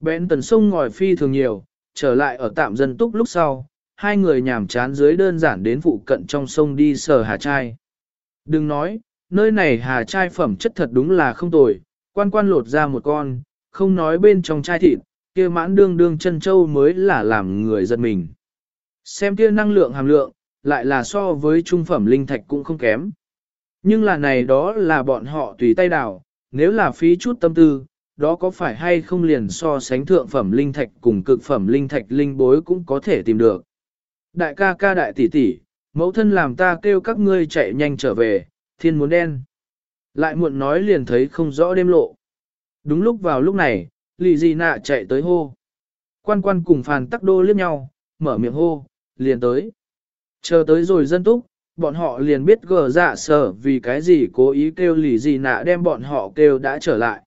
Speaker 1: Bén tần sông ngòi phi thường nhiều, trở lại ở tạm dân túc lúc sau, hai người nhảm chán dưới đơn giản đến phụ cận trong sông đi sờ hà trai. Đừng nói, nơi này hà trai phẩm chất thật đúng là không tồi, quan quan lột ra một con, không nói bên trong chai thịt, kia mãn đương đương chân châu mới là làm người giật mình. Xem kia năng lượng hàm lượng, lại là so với trung phẩm linh thạch cũng không kém. Nhưng là này đó là bọn họ tùy tay đào, nếu là phí chút tâm tư, đó có phải hay không liền so sánh thượng phẩm linh thạch cùng cực phẩm linh thạch linh bối cũng có thể tìm được. Đại ca ca đại tỷ tỷ, mẫu thân làm ta kêu các ngươi chạy nhanh trở về, thiên muốn đen. Lại muộn nói liền thấy không rõ đêm lộ. Đúng lúc vào lúc này, lì gì nạ chạy tới hô. Quan quan cùng phàn tắc đô liếc nhau, mở miệng hô, liền tới. Chờ tới rồi dân túc, bọn họ liền biết gờ dạ sở vì cái gì cố ý kêu lì gì nạ đem bọn họ kêu đã trở lại.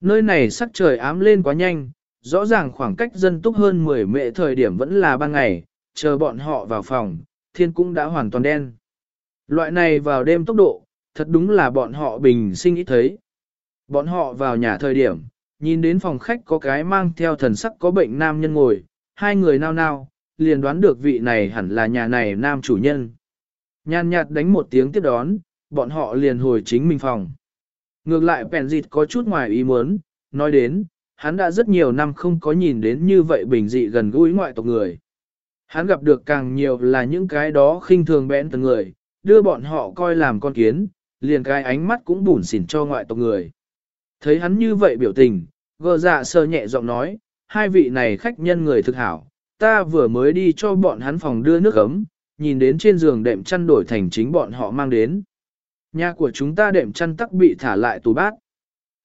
Speaker 1: Nơi này sắc trời ám lên quá nhanh, rõ ràng khoảng cách dân túc hơn 10 mệ thời điểm vẫn là ban ngày, chờ bọn họ vào phòng, thiên cũng đã hoàn toàn đen. Loại này vào đêm tốc độ, thật đúng là bọn họ bình sinh ít thấy. Bọn họ vào nhà thời điểm, nhìn đến phòng khách có cái mang theo thần sắc có bệnh nam nhân ngồi, hai người nao nao, liền đoán được vị này hẳn là nhà này nam chủ nhân. Nhàn nhạt đánh một tiếng tiếp đón, bọn họ liền hồi chính mình phòng. Ngược lại bèn dịt có chút ngoài ý muốn, nói đến, hắn đã rất nhiều năm không có nhìn đến như vậy bình dị gần gũi ngoại tộc người. Hắn gặp được càng nhiều là những cái đó khinh thường bẽn từng người, đưa bọn họ coi làm con kiến, liền cái ánh mắt cũng bủn xỉn cho ngoại tộc người. Thấy hắn như vậy biểu tình, gờ dạ sơ nhẹ giọng nói, hai vị này khách nhân người thực hảo, ta vừa mới đi cho bọn hắn phòng đưa nước ấm, nhìn đến trên giường đệm chăn đổi thành chính bọn họ mang đến. Nhà của chúng ta đệm chăn tắc bị thả lại tủ bát.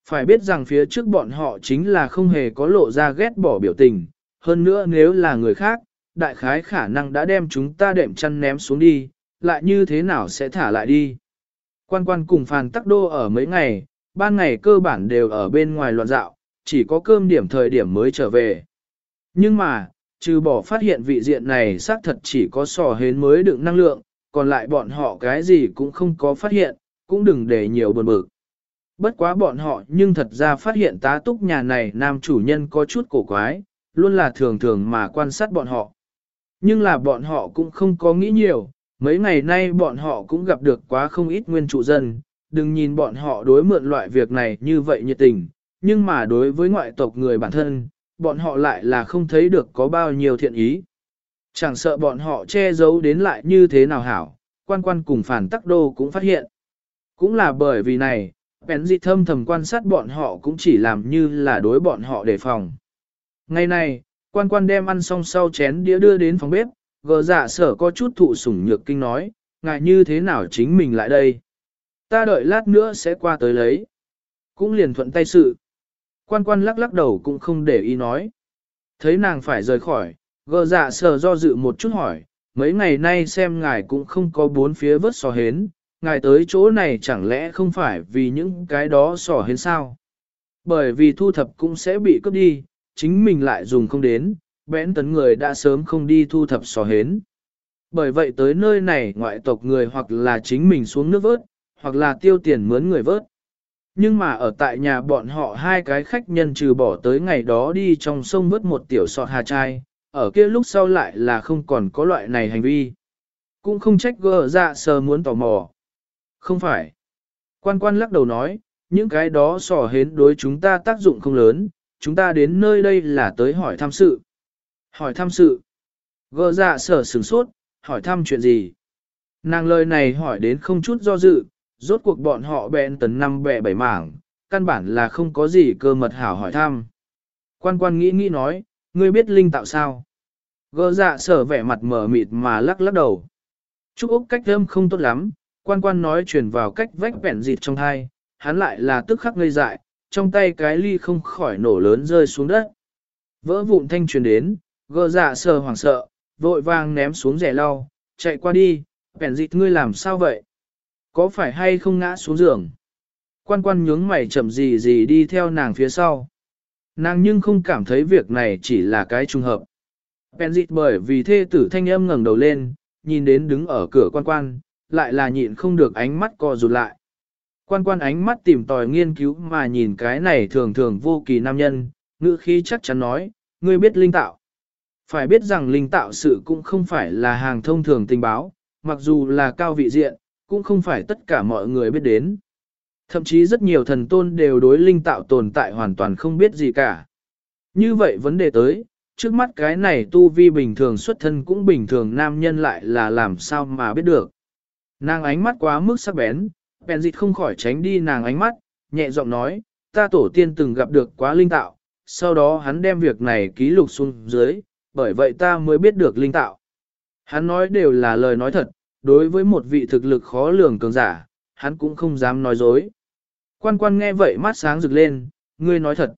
Speaker 1: Phải biết rằng phía trước bọn họ chính là không hề có lộ ra ghét bỏ biểu tình, hơn nữa nếu là người khác, đại khái khả năng đã đem chúng ta đệm chăn ném xuống đi, lại như thế nào sẽ thả lại đi. Quan quan cùng phàn tắc đô ở mấy ngày, ban ngày cơ bản đều ở bên ngoài loạn dạo, chỉ có cơm điểm thời điểm mới trở về. Nhưng mà, trừ bỏ phát hiện vị diện này xác thật chỉ có sò hến mới đựng năng lượng, còn lại bọn họ cái gì cũng không có phát hiện, cũng đừng để nhiều buồn bực. Bất quá bọn họ nhưng thật ra phát hiện tá túc nhà này nam chủ nhân có chút cổ quái, luôn là thường thường mà quan sát bọn họ. Nhưng là bọn họ cũng không có nghĩ nhiều, mấy ngày nay bọn họ cũng gặp được quá không ít nguyên trụ dân, đừng nhìn bọn họ đối mượn loại việc này như vậy nhiệt tình, nhưng mà đối với ngoại tộc người bản thân, bọn họ lại là không thấy được có bao nhiêu thiện ý. Chẳng sợ bọn họ che giấu đến lại như thế nào hảo, quan quan cùng phản tắc đô cũng phát hiện. Cũng là bởi vì này, bén dị thâm thầm quan sát bọn họ cũng chỉ làm như là đối bọn họ đề phòng. Ngày này, quan quan đem ăn xong sau chén đĩa đưa đến phòng bếp, gờ giả sở có chút thụ sủng nhược kinh nói, ngại như thế nào chính mình lại đây. Ta đợi lát nữa sẽ qua tới lấy. Cũng liền thuận tay sự. Quan quan lắc lắc đầu cũng không để ý nói. Thấy nàng phải rời khỏi, gờ dạ sờ do dự một chút hỏi, mấy ngày nay xem ngài cũng không có bốn phía vớt sò hến, ngài tới chỗ này chẳng lẽ không phải vì những cái đó sò hến sao? Bởi vì thu thập cũng sẽ bị cướp đi, chính mình lại dùng không đến, bẽn tấn người đã sớm không đi thu thập sò hến. Bởi vậy tới nơi này ngoại tộc người hoặc là chính mình xuống nước vớt, hoặc là tiêu tiền mướn người vớt. Nhưng mà ở tại nhà bọn họ hai cái khách nhân trừ bỏ tới ngày đó đi trong sông vớt một tiểu sọt hà chai, ở kia lúc sau lại là không còn có loại này hành vi. Cũng không trách gỡ ra dạ sờ muốn tò mò. Không phải. Quan quan lắc đầu nói, những cái đó sò hến đối chúng ta tác dụng không lớn, chúng ta đến nơi đây là tới hỏi thăm sự. Hỏi thăm sự. Gỡ dạ sở sửng sốt, hỏi thăm chuyện gì? Nàng lời này hỏi đến không chút do dự, rốt cuộc bọn họ bẹn tấn năm bẹ bảy mảng, căn bản là không có gì cơ mật hảo hỏi thăm. Quan quan nghĩ nghĩ nói, ngươi biết linh tạo sao? Gơ dạ sở vẻ mặt mở mịt mà lắc lắc đầu. Trúc Úc cách thơm không tốt lắm, quan quan nói truyền vào cách vách bẹn dịt trong thai, hắn lại là tức khắc ngây dại, trong tay cái ly không khỏi nổ lớn rơi xuống đất. Vỡ vụn thanh truyền đến, Gơ dạ sở hoảng sợ, vội vàng ném xuống rẻ lau, chạy qua đi, bẹn dịt ngươi làm sao vậy? Có phải hay không ngã xuống giường? Quan quan nhướng mày chậm gì gì đi theo nàng phía sau. Nàng nhưng không cảm thấy việc này chỉ là cái trùng hợp. Benzit bởi vì thê tử thanh âm ngẩng đầu lên, nhìn đến đứng ở cửa quan quan, lại là nhịn không được ánh mắt co rụt lại. quan quan ánh mắt tìm tòi nghiên cứu mà nhìn cái này thường thường vô kỳ nam nhân, ngữ khí chắc chắn nói, ngươi biết linh tạo. Phải biết rằng linh tạo sự cũng không phải là hàng thông thường tình báo, mặc dù là cao vị diện, cũng không phải tất cả mọi người biết đến. Thậm chí rất nhiều thần tôn đều đối linh tạo tồn tại hoàn toàn không biết gì cả. Như vậy vấn đề tới, trước mắt cái này tu vi bình thường xuất thân cũng bình thường nam nhân lại là làm sao mà biết được. Nàng ánh mắt quá mức sắc bén, bèn dịch không khỏi tránh đi nàng ánh mắt, nhẹ giọng nói, ta tổ tiên từng gặp được quá linh tạo, sau đó hắn đem việc này ký lục xuống dưới, bởi vậy ta mới biết được linh tạo. Hắn nói đều là lời nói thật, đối với một vị thực lực khó lường cường giả, hắn cũng không dám nói dối. Quan quan nghe vậy mắt sáng rực lên, ngươi nói thật.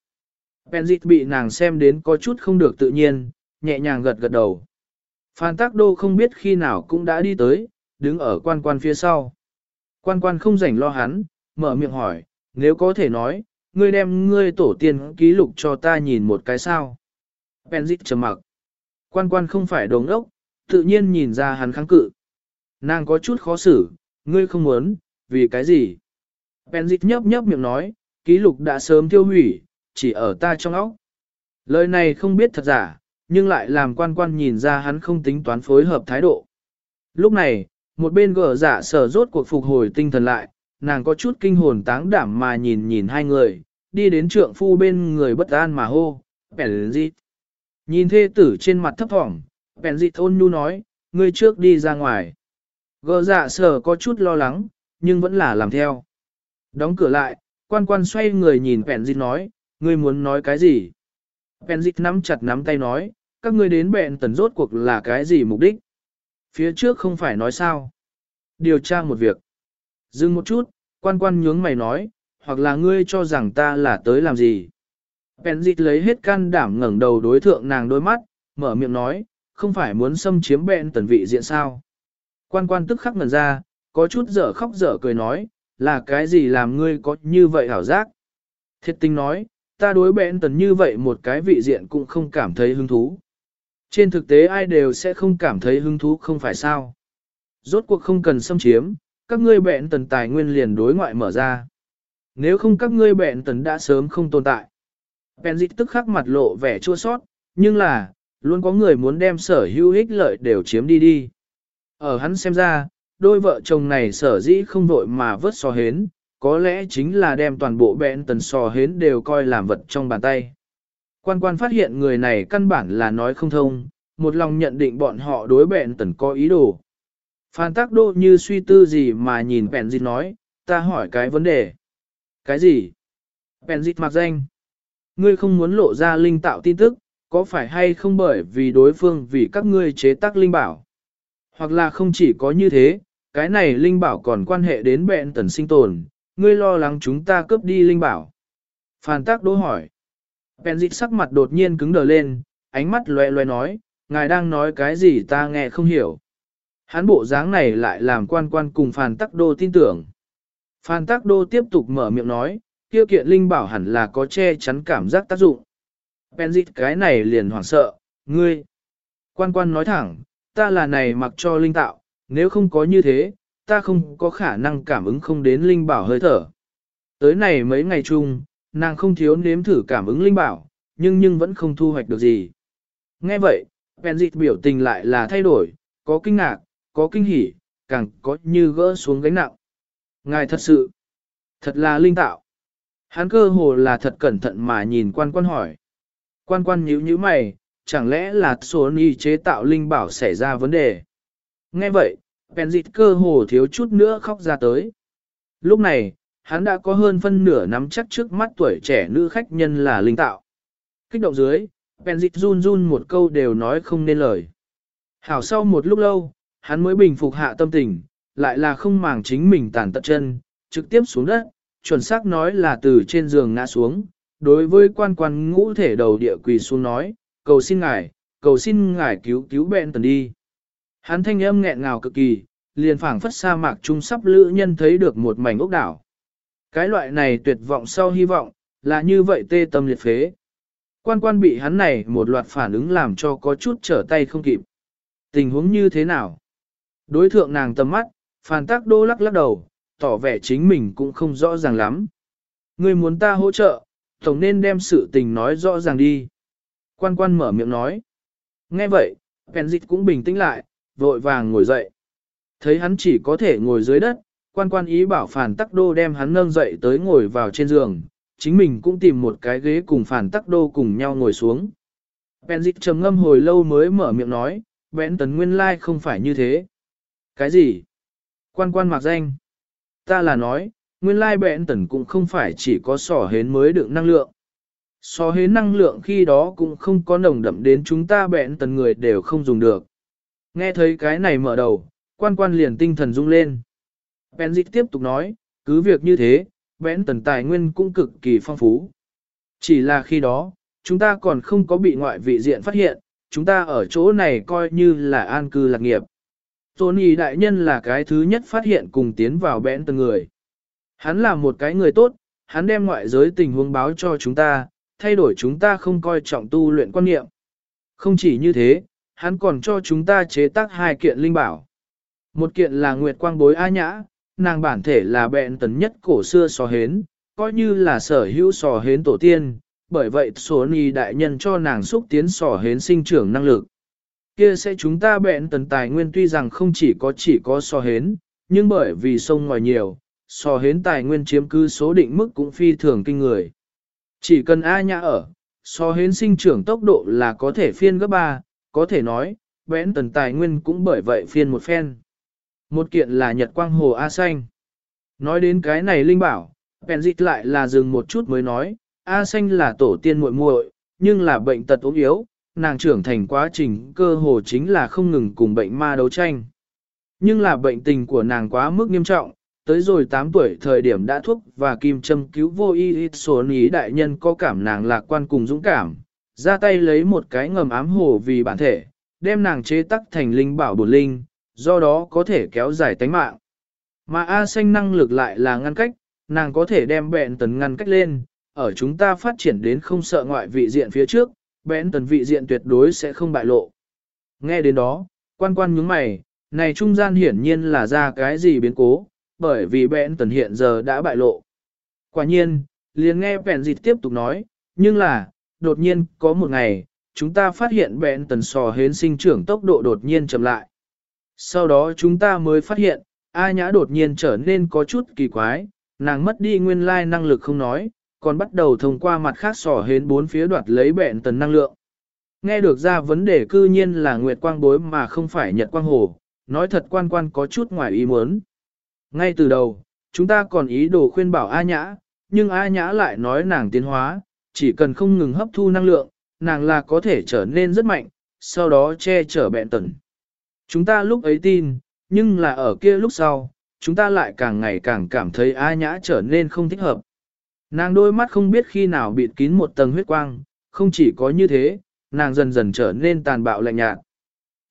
Speaker 1: Benzit bị nàng xem đến có chút không được tự nhiên, nhẹ nhàng gật gật đầu. Phan Tắc Đô không biết khi nào cũng đã đi tới, đứng ở quan quan phía sau. Quan quan không rảnh lo hắn, mở miệng hỏi, nếu có thể nói, ngươi đem ngươi tổ tiên ký lục cho ta nhìn một cái sao. Benzit trầm mặc. Quan quan không phải đồ ngốc, tự nhiên nhìn ra hắn kháng cự. Nàng có chút khó xử, ngươi không muốn, vì cái gì? Benzit nhấp nhấp miệng nói, ký lục đã sớm tiêu hủy, chỉ ở ta trong óc. Lời này không biết thật giả, nhưng lại làm quan quan nhìn ra hắn không tính toán phối hợp thái độ. Lúc này, một bên gở giả sở rốt cuộc phục hồi tinh thần lại, nàng có chút kinh hồn táng đảm mà nhìn nhìn hai người, đi đến trượng phu bên người bất an mà hô, Benzit. Nhìn thê tử trên mặt thấp thỏm, Benzit ôn nhu nói, ngươi trước đi ra ngoài. Gờ dạ sở có chút lo lắng, nhưng vẫn là làm theo. Đóng cửa lại, quan quan xoay người nhìn Benzit nói, ngươi muốn nói cái gì? Benzit nắm chặt nắm tay nói, các ngươi đến bẹn tần rốt cuộc là cái gì mục đích? Phía trước không phải nói sao? Điều tra một việc. Dừng một chút, quan quan nhướng mày nói, hoặc là ngươi cho rằng ta là tới làm gì? Benzit lấy hết can đảm ngẩng đầu đối thượng nàng đôi mắt, mở miệng nói, không phải muốn xâm chiếm bẹn tần vị diện sao? Quan quan tức khắc ngẩn ra, có chút dở khóc dở cười nói, là cái gì làm ngươi có như vậy hảo giác? Thiệt tình nói, ta đối bẹn tần như vậy một cái vị diện cũng không cảm thấy hứng thú. Trên thực tế ai đều sẽ không cảm thấy hứng thú không phải sao. Rốt cuộc không cần xâm chiếm, các ngươi bẹn tần tài nguyên liền đối ngoại mở ra. Nếu không các ngươi bẹn tần đã sớm không tồn tại. Bèn dịch tức khắc mặt lộ vẻ chua sót, nhưng là, luôn có người muốn đem sở hữu ích lợi đều chiếm đi đi. Ở hắn xem ra, đôi vợ chồng này sở dĩ không vội mà vớt so hến, có lẽ chính là đem toàn bộ bẹn tần sò hến đều coi làm vật trong bàn tay. Quan quan phát hiện người này căn bản là nói không thông, một lòng nhận định bọn họ đối bẹn tần có ý đồ. Phan tác đô như suy tư gì mà nhìn bẹn dịch nói, ta hỏi cái vấn đề. Cái gì? Bẹn dịch mặc danh. Ngươi không muốn lộ ra linh tạo tin tức, có phải hay không bởi vì đối phương vì các ngươi chế tác linh bảo? Hoặc là không chỉ có như thế, cái này linh bảo còn quan hệ đến bẹn tần sinh tồn, ngươi lo lắng chúng ta cướp đi linh bảo. Phan tác đỗ hỏi. Bèn dịch sắc mặt đột nhiên cứng đờ lên, ánh mắt loe loe nói, ngài đang nói cái gì ta nghe không hiểu. Hắn bộ dáng này lại làm quan quan cùng Phan Tắc Đô tin tưởng. Phan Tắc Đô tiếp tục mở miệng nói, kia kiện linh bảo hẳn là có che chắn cảm giác tác dụng. Benzit cái này liền hoảng sợ, ngươi. Quan quan nói thẳng, ta là này mặc cho linh tạo, nếu không có như thế, ta không có khả năng cảm ứng không đến linh bảo hơi thở. Tới này mấy ngày chung, nàng không thiếu nếm thử cảm ứng linh bảo, nhưng nhưng vẫn không thu hoạch được gì. Nghe vậy, Benzit biểu tình lại là thay đổi, có kinh ngạc, có kinh hỉ, càng có như gỡ xuống gánh nặng. Ngài thật sự, thật là linh tạo. Hắn cơ hồ là thật cẩn thận mà nhìn quan quan hỏi. Quan quan nhíu nhíu mày, chẳng lẽ là Sony chế tạo linh bảo xảy ra vấn đề. Nghe vậy, Benzit cơ hồ thiếu chút nữa khóc ra tới. Lúc này, hắn đã có hơn phân nửa nắm chắc trước mắt tuổi trẻ nữ khách nhân là linh tạo. Kích động dưới, Benzit run run một câu đều nói không nên lời. Hảo sau một lúc lâu, hắn mới bình phục hạ tâm tình, lại là không màng chính mình tàn tận chân, trực tiếp xuống đất, chuẩn xác nói là từ trên giường ngã xuống, đối với quan quan ngũ thể đầu địa quỳ xuống nói, cầu xin ngài, cầu xin ngài cứu cứu bẹn tần đi. Hắn thanh âm nghẹn ngào cực kỳ, liền phảng phất sa mạc trung sắp lữ nhân thấy được một mảnh ốc đảo. Cái loại này tuyệt vọng sau hy vọng, là như vậy tê tâm liệt phế. Quan quan bị hắn này một loạt phản ứng làm cho có chút trở tay không kịp. Tình huống như thế nào? Đối thượng nàng tầm mắt, phản tác đô lắc lắc đầu, tỏ vẻ chính mình cũng không rõ ràng lắm. người muốn ta hỗ trợ, tổng nên đem sự tình nói rõ ràng đi. Quan quan mở miệng nói. Nghe vậy, Penzic cũng bình tĩnh lại, vội vàng ngồi dậy. Thấy hắn chỉ có thể ngồi dưới đất, quan quan ý bảo phản tắc đô đem hắn nâng dậy tới ngồi vào trên giường, chính mình cũng tìm một cái ghế cùng phản tắc đô cùng nhau ngồi xuống. Penzic trầm ngâm hồi lâu mới mở miệng nói, bẽn tấn nguyên lai like không phải như thế. Cái gì? Quan quan mặc danh. Ta là nói, nguyên lai bẽn tần cũng không phải chỉ có sỏ hến mới được năng lượng so hế năng lượng khi đó cũng không có nồng đậm đến chúng ta bẹn tần người đều không dùng được. Nghe thấy cái này mở đầu, quan quan liền tinh thần rung lên. Penzic tiếp tục nói, cứ việc như thế, bẹn tần tài nguyên cũng cực kỳ phong phú. Chỉ là khi đó, chúng ta còn không có bị ngoại vị diện phát hiện, chúng ta ở chỗ này coi như là an cư lạc nghiệp. Tony đại nhân là cái thứ nhất phát hiện cùng tiến vào bẽn tần người. Hắn là một cái người tốt, hắn đem ngoại giới tình huống báo cho chúng ta, thay đổi chúng ta không coi trọng tu luyện quan niệm. Không chỉ như thế, hắn còn cho chúng ta chế tác hai kiện linh bảo. Một kiện là Nguyệt Quang Bối A Nhã, nàng bản thể là bẹn tấn nhất cổ xưa sò hến, coi như là sở hữu sò hến tổ tiên, bởi vậy số ni đại nhân cho nàng xúc tiến sò hến sinh trưởng năng lực. Kia sẽ chúng ta bẹn tấn tài nguyên tuy rằng không chỉ có chỉ có sò hến, nhưng bởi vì sông ngoài nhiều, sò hến tài nguyên chiếm cứ số định mức cũng phi thường kinh người. Chỉ cần A nhã ở, so hến sinh trưởng tốc độ là có thể phiên gấp 3, có thể nói, vẽn tần tài nguyên cũng bởi vậy phiên một phen. Một kiện là Nhật Quang Hồ A Xanh. Nói đến cái này Linh bảo, bèn dịch lại là dừng một chút mới nói, A Xanh là tổ tiên muội muội, nhưng là bệnh tật ốm yếu, nàng trưởng thành quá trình cơ hồ chính là không ngừng cùng bệnh ma đấu tranh. Nhưng là bệnh tình của nàng quá mức nghiêm trọng, tới rồi 8 tuổi thời điểm đã thuốc và kim châm cứu vô y ít số ý đại nhân có cảm nàng lạc quan cùng dũng cảm, ra tay lấy một cái ngầm ám hồ vì bản thể, đem nàng chế tắc thành linh bảo bổn linh, do đó có thể kéo dài tánh mạng. Mà A xanh năng lực lại là ngăn cách, nàng có thể đem bẹn tần ngăn cách lên, ở chúng ta phát triển đến không sợ ngoại vị diện phía trước, bẹn tần vị diện tuyệt đối sẽ không bại lộ. Nghe đến đó, quan quan nhướng mày, này trung gian hiển nhiên là ra cái gì biến cố, bởi vì bẹn tần hiện giờ đã bại lộ. Quả nhiên, liền nghe bẹn dịch tiếp tục nói, nhưng là, đột nhiên, có một ngày, chúng ta phát hiện bẹn tần sò hến sinh trưởng tốc độ đột nhiên chậm lại. Sau đó chúng ta mới phát hiện, A Nhã đột nhiên trở nên có chút kỳ quái, nàng mất đi nguyên lai năng lực không nói, còn bắt đầu thông qua mặt khác sò hến bốn phía đoạt lấy bẹn tần năng lượng. Nghe được ra vấn đề cư nhiên là Nguyệt Quang bối mà không phải Nhật Quang Hồ, nói thật quan quan có chút ngoài ý muốn. Ngay từ đầu, chúng ta còn ý đồ khuyên bảo A Nhã, nhưng A Nhã lại nói nàng tiến hóa, chỉ cần không ngừng hấp thu năng lượng, nàng là có thể trở nên rất mạnh, sau đó che chở bẹn tần. Chúng ta lúc ấy tin, nhưng là ở kia lúc sau, chúng ta lại càng ngày càng cảm thấy A Nhã trở nên không thích hợp. Nàng đôi mắt không biết khi nào bịt kín một tầng huyết quang, không chỉ có như thế, nàng dần dần trở nên tàn bạo lạnh nhạt.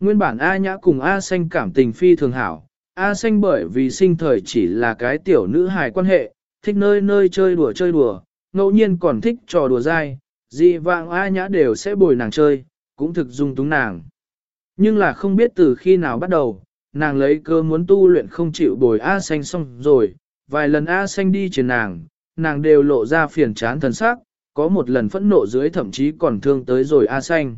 Speaker 1: Nguyên bản A Nhã cùng A Xanh cảm tình phi thường hảo, A xanh bởi vì sinh thời chỉ là cái tiểu nữ hài quan hệ, thích nơi nơi chơi đùa chơi đùa, ngẫu nhiên còn thích trò đùa dai, dị vạng A nhã đều sẽ bồi nàng chơi, cũng thực dung túng nàng. Nhưng là không biết từ khi nào bắt đầu, nàng lấy cơ muốn tu luyện không chịu bồi A xanh xong rồi, vài lần A xanh đi trên nàng, nàng đều lộ ra phiền chán thần sắc, có một lần phẫn nộ dưới thậm chí còn thương tới rồi A xanh.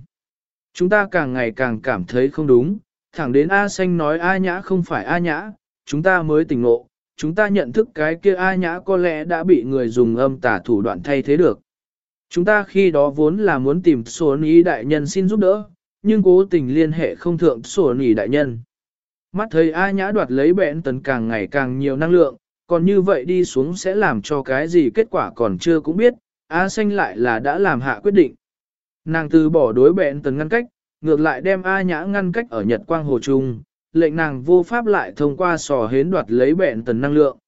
Speaker 1: Chúng ta càng ngày càng cảm thấy không đúng, thẳng đến A xanh nói A nhã không phải A nhã, chúng ta mới tỉnh ngộ, chúng ta nhận thức cái kia A nhã có lẽ đã bị người dùng âm tả thủ đoạn thay thế được. Chúng ta khi đó vốn là muốn tìm sổ ý đại nhân xin giúp đỡ, nhưng cố tình liên hệ không thượng sổ ý đại nhân. Mắt thấy A nhã đoạt lấy bẹn tấn càng ngày càng nhiều năng lượng, còn như vậy đi xuống sẽ làm cho cái gì kết quả còn chưa cũng biết, A xanh lại là đã làm hạ quyết định. Nàng từ bỏ đối bẹn tấn ngăn cách, ngược lại đem A Nhã ngăn cách ở Nhật Quang Hồ Trung, lệnh nàng vô pháp lại thông qua sò hến đoạt lấy bẹn tần năng lượng.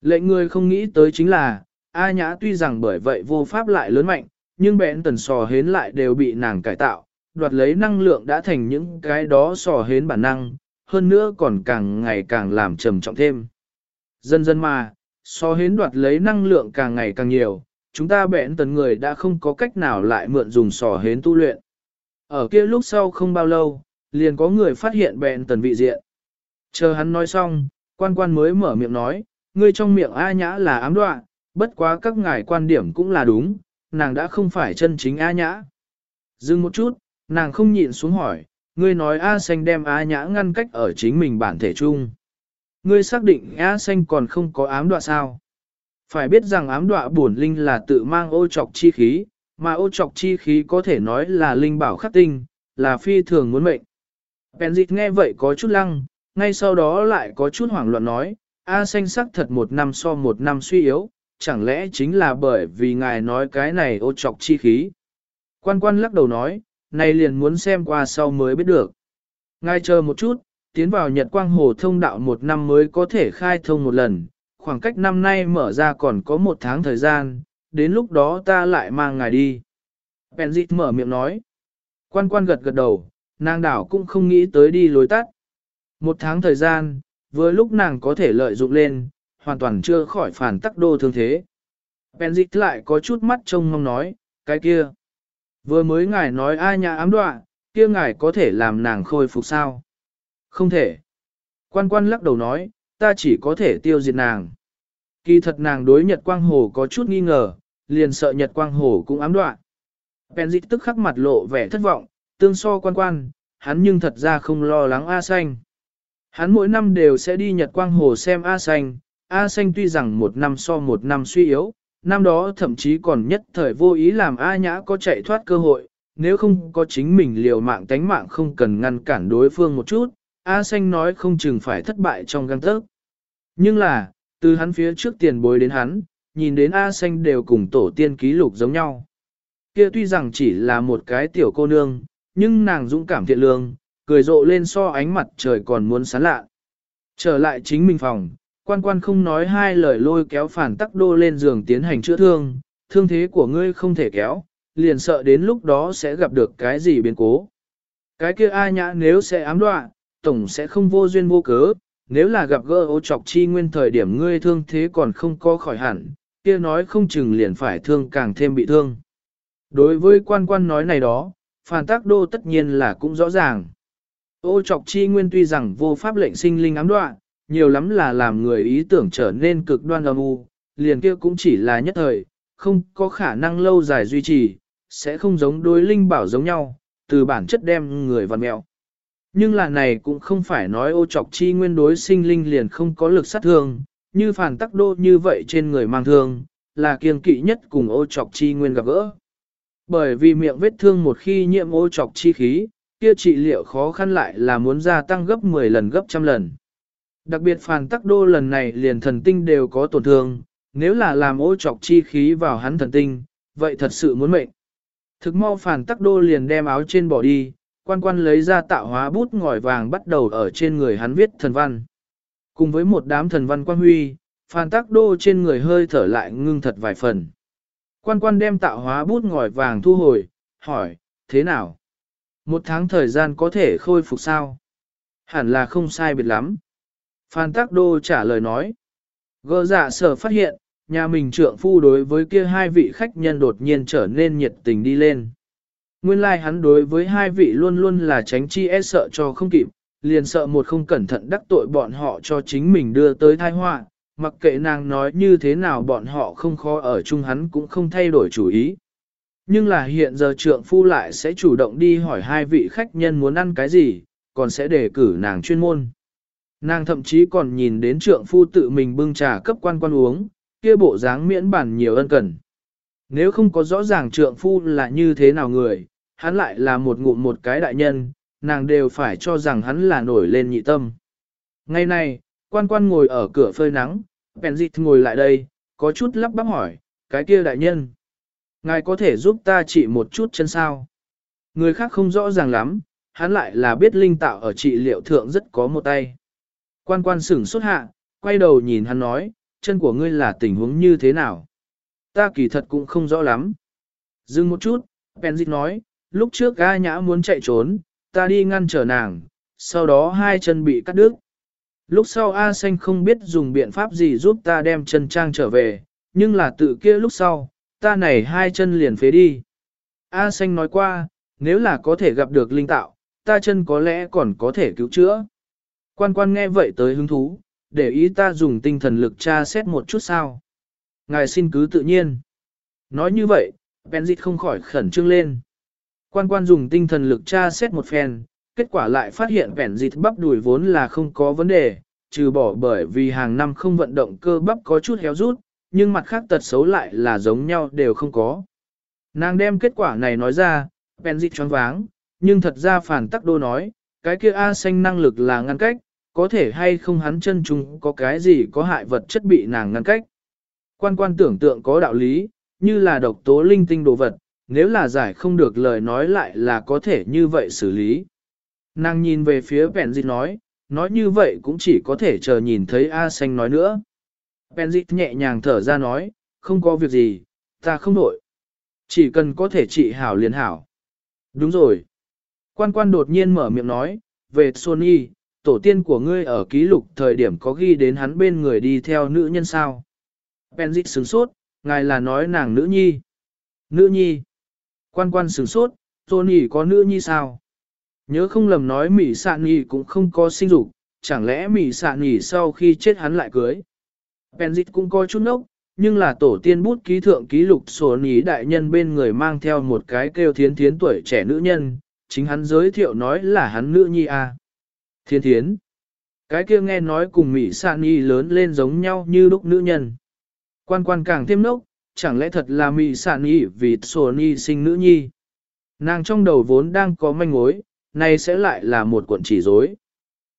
Speaker 1: Lệnh người không nghĩ tới chính là, A Nhã tuy rằng bởi vậy vô pháp lại lớn mạnh, nhưng bẹn tần sò hến lại đều bị nàng cải tạo, đoạt lấy năng lượng đã thành những cái đó sò hến bản năng, hơn nữa còn càng ngày càng làm trầm trọng thêm. Dần dần mà, sò hến đoạt lấy năng lượng càng ngày càng nhiều, chúng ta bẹn tần người đã không có cách nào lại mượn dùng sò hến tu luyện. Ở kia lúc sau không bao lâu, liền có người phát hiện bẹn tần vị diện. Chờ hắn nói xong, quan quan mới mở miệng nói, ngươi trong miệng A nhã là ám đoạn, bất quá các ngài quan điểm cũng là đúng, nàng đã không phải chân chính A nhã. Dừng một chút, nàng không nhịn xuống hỏi, ngươi nói A xanh đem A nhã ngăn cách ở chính mình bản thể chung. Ngươi xác định A xanh còn không có ám đoạn sao? Phải biết rằng ám đọa bổn linh là tự mang ô trọc chi khí, mà ô trọc chi khí có thể nói là linh bảo khắc tinh, là phi thường muốn mệnh. Bèn dịch nghe vậy có chút lăng, ngay sau đó lại có chút hoảng loạn nói, A xanh sắc thật một năm so một năm suy yếu, chẳng lẽ chính là bởi vì ngài nói cái này ô trọc chi khí. Quan quan lắc đầu nói, này liền muốn xem qua sau mới biết được. Ngài chờ một chút, tiến vào Nhật Quang Hồ thông đạo một năm mới có thể khai thông một lần, khoảng cách năm nay mở ra còn có một tháng thời gian, đến lúc đó ta lại mang ngài đi. Benzit mở miệng nói. Quan quan gật gật đầu, nàng đảo cũng không nghĩ tới đi lối tắt. Một tháng thời gian, vừa lúc nàng có thể lợi dụng lên, hoàn toàn chưa khỏi phản tắc đô thương thế. Benzit lại có chút mắt trông mong nói, cái kia. Vừa mới ngài nói ai nhà ám đoạ, kia ngài có thể làm nàng khôi phục sao? Không thể. Quan quan lắc đầu nói, ta chỉ có thể tiêu diệt nàng. Kỳ thật nàng đối Nhật Quang Hồ có chút nghi ngờ, liền sợ Nhật Quang Hồ cũng ám đoạn. Penzic tức khắc mặt lộ vẻ thất vọng, tương so quan quan, hắn nhưng thật ra không lo lắng A Xanh. Hắn mỗi năm đều sẽ đi Nhật Quang Hồ xem A Xanh, A Xanh tuy rằng một năm so một năm suy yếu, năm đó thậm chí còn nhất thời vô ý làm A Nhã có chạy thoát cơ hội, nếu không có chính mình liều mạng tánh mạng không cần ngăn cản đối phương một chút, A Xanh nói không chừng phải thất bại trong găng tớc. Nhưng là, từ hắn phía trước tiền bối đến hắn, nhìn đến A Xanh đều cùng tổ tiên ký lục giống nhau. Kia tuy rằng chỉ là một cái tiểu cô nương, nhưng nàng dũng cảm thiện lương, cười rộ lên so ánh mặt trời còn muốn sáng lạ. Trở lại chính mình phòng, quan quan không nói hai lời lôi kéo phản tắc đô lên giường tiến hành chữa thương, thương thế của ngươi không thể kéo, liền sợ đến lúc đó sẽ gặp được cái gì biến cố. Cái kia A nhã nếu sẽ ám đoạn, tổng sẽ không vô duyên vô cớ, nếu là gặp gỡ ô trọc chi nguyên thời điểm ngươi thương thế còn không có khỏi hẳn, kia nói không chừng liền phải thương càng thêm bị thương. Đối với quan quan nói này đó, phản tác đô tất nhiên là cũng rõ ràng. Ô trọc chi nguyên tuy rằng vô pháp lệnh sinh linh ám đoạn, nhiều lắm là làm người ý tưởng trở nên cực đoan âm u, liền kia cũng chỉ là nhất thời, không có khả năng lâu dài duy trì, sẽ không giống đối linh bảo giống nhau, từ bản chất đem người vặn mẹo. Nhưng là này cũng không phải nói ô trọc chi nguyên đối sinh linh liền không có lực sát thương, như phản tắc đô như vậy trên người mang thương, là kiêng kỵ nhất cùng ô trọc chi nguyên gặp gỡ. Bởi vì miệng vết thương một khi nhiễm ô trọc chi khí, kia trị liệu khó khăn lại là muốn gia tăng gấp 10 lần gấp trăm lần. Đặc biệt phản tắc đô lần này liền thần tinh đều có tổn thương, nếu là làm ô trọc chi khí vào hắn thần tinh, vậy thật sự muốn mệnh. Thực mau phản tắc đô liền đem áo trên bỏ đi, quan quan lấy ra tạo hóa bút ngòi vàng bắt đầu ở trên người hắn viết thần văn. Cùng với một đám thần văn quan huy, Phan Tắc đô trên người hơi thở lại ngưng thật vài phần. Quan quan đem tạo hóa bút ngòi vàng thu hồi, hỏi, thế nào? Một tháng thời gian có thể khôi phục sao? Hẳn là không sai biệt lắm. Phan Tắc Đô trả lời nói. Gơ dạ sở phát hiện, nhà mình trượng phu đối với kia hai vị khách nhân đột nhiên trở nên nhiệt tình đi lên. Nguyên lai like hắn đối với hai vị luôn luôn là tránh chi e sợ cho không kịp, liền sợ một không cẩn thận đắc tội bọn họ cho chính mình đưa tới tai họa, mặc kệ nàng nói như thế nào bọn họ không khó ở chung hắn cũng không thay đổi chủ ý. Nhưng là hiện giờ trượng phu lại sẽ chủ động đi hỏi hai vị khách nhân muốn ăn cái gì, còn sẽ đề cử nàng chuyên môn. Nàng thậm chí còn nhìn đến trượng phu tự mình bưng trà cấp quan quan uống, kia bộ dáng miễn bản nhiều ân cần. Nếu không có rõ ràng trượng phu là như thế nào người, hắn lại là một ngụm một cái đại nhân, nàng đều phải cho rằng hắn là nổi lên nhị tâm. Ngày nay quan quan ngồi ở cửa phơi nắng, Benzit ngồi lại đây, có chút lắp bắp hỏi, cái kia đại nhân. Ngài có thể giúp ta trị một chút chân sao? Người khác không rõ ràng lắm, hắn lại là biết linh tạo ở trị liệu thượng rất có một tay. Quan quan sửng xuất hạ, quay đầu nhìn hắn nói, chân của ngươi là tình huống như thế nào? Ta kỳ thật cũng không rõ lắm. Dừng một chút, Benzit nói, lúc trước A Nhã muốn chạy trốn, ta đi ngăn trở nàng, sau đó hai chân bị cắt đứt. Lúc sau A Xanh không biết dùng biện pháp gì giúp ta đem chân trang trở về, nhưng là tự kia lúc sau, ta này hai chân liền phế đi. A Xanh nói qua, nếu là có thể gặp được linh tạo, ta chân có lẽ còn có thể cứu chữa. Quan quan nghe vậy tới hứng thú, để ý ta dùng tinh thần lực tra xét một chút sao. Ngài xin cứ tự nhiên. Nói như vậy, Benzit không khỏi khẩn trương lên. Quan quan dùng tinh thần lực tra xét một phen, kết quả lại phát hiện Benzit bắp đùi vốn là không có vấn đề, trừ bỏ bởi vì hàng năm không vận động cơ bắp có chút héo rút, nhưng mặt khác tật xấu lại là giống nhau đều không có. Nàng đem kết quả này nói ra, Benzit choáng váng, nhưng thật ra phản tắc đô nói, cái kia A xanh năng lực là ngăn cách, có thể hay không hắn chân chúng có cái gì có hại vật chất bị nàng ngăn cách. Quan quan tưởng tượng có đạo lý, như là độc tố linh tinh đồ vật, nếu là giải không được lời nói lại là có thể như vậy xử lý. Nàng nhìn về phía Benzit nói, nói như vậy cũng chỉ có thể chờ nhìn thấy A xanh nói nữa. Benzit nhẹ nhàng thở ra nói, không có việc gì, ta không đổi. Chỉ cần có thể trị hảo liền hảo. Đúng rồi. Quan quan đột nhiên mở miệng nói, về Sony, tổ tiên của ngươi ở ký lục thời điểm có ghi đến hắn bên người đi theo nữ nhân sao. Benzit sửng sốt, ngài là nói nàng nữ nhi. Nữ nhi. Quan quan sửng sốt, Tony có nữ nhi sao? Nhớ không lầm nói Mỹ Sạn Nhi cũng không có sinh dục, chẳng lẽ Mỹ Sạn Nhi sau khi chết hắn lại cưới? Benzit cũng có chút nốc, nhưng là tổ tiên bút ký thượng ký lục sổ Nhi đại nhân bên người mang theo một cái kêu thiến thiến tuổi trẻ nữ nhân, chính hắn giới thiệu nói là hắn nữ nhi a. À. Thiên thiến. Cái kia nghe nói cùng Mỹ Sạn Nhi lớn lên giống nhau như lúc nữ nhân. Quan quan càng thêm nốc, chẳng lẽ thật là Mỹ sản Nhi vì Sony sinh nữ nhi. Nàng trong đầu vốn đang có manh mối, nay sẽ lại là một cuộn chỉ rối.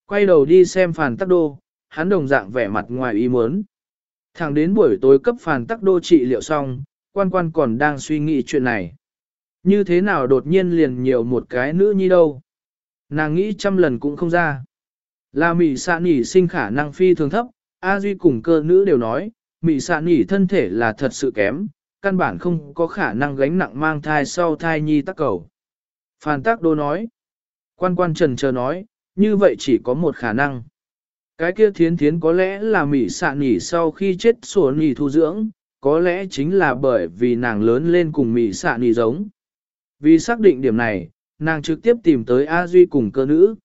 Speaker 1: Quay đầu đi xem phàn tắc đô, hắn đồng dạng vẻ mặt ngoài ý muốn. Thẳng đến buổi tối cấp phàn tắc đô trị liệu xong, quan quan còn đang suy nghĩ chuyện này. Như thế nào đột nhiên liền nhiều một cái nữ nhi đâu. Nàng nghĩ trăm lần cũng không ra. Là mị sản nỉ sinh khả năng phi thường thấp, A Duy cùng cơ nữ đều nói, mị xạ nỉ thân thể là thật sự kém, căn bản không có khả năng gánh nặng mang thai sau thai nhi tắc cầu. Phan tắc đô nói, quan quan trần chờ nói, như vậy chỉ có một khả năng. Cái kia thiến thiến có lẽ là mị xạ nỉ sau khi chết sổ nỉ thu dưỡng, có lẽ chính là bởi vì nàng lớn lên cùng mị xạ nỉ giống. Vì xác định điểm này, nàng trực tiếp tìm tới A Duy cùng cơ nữ.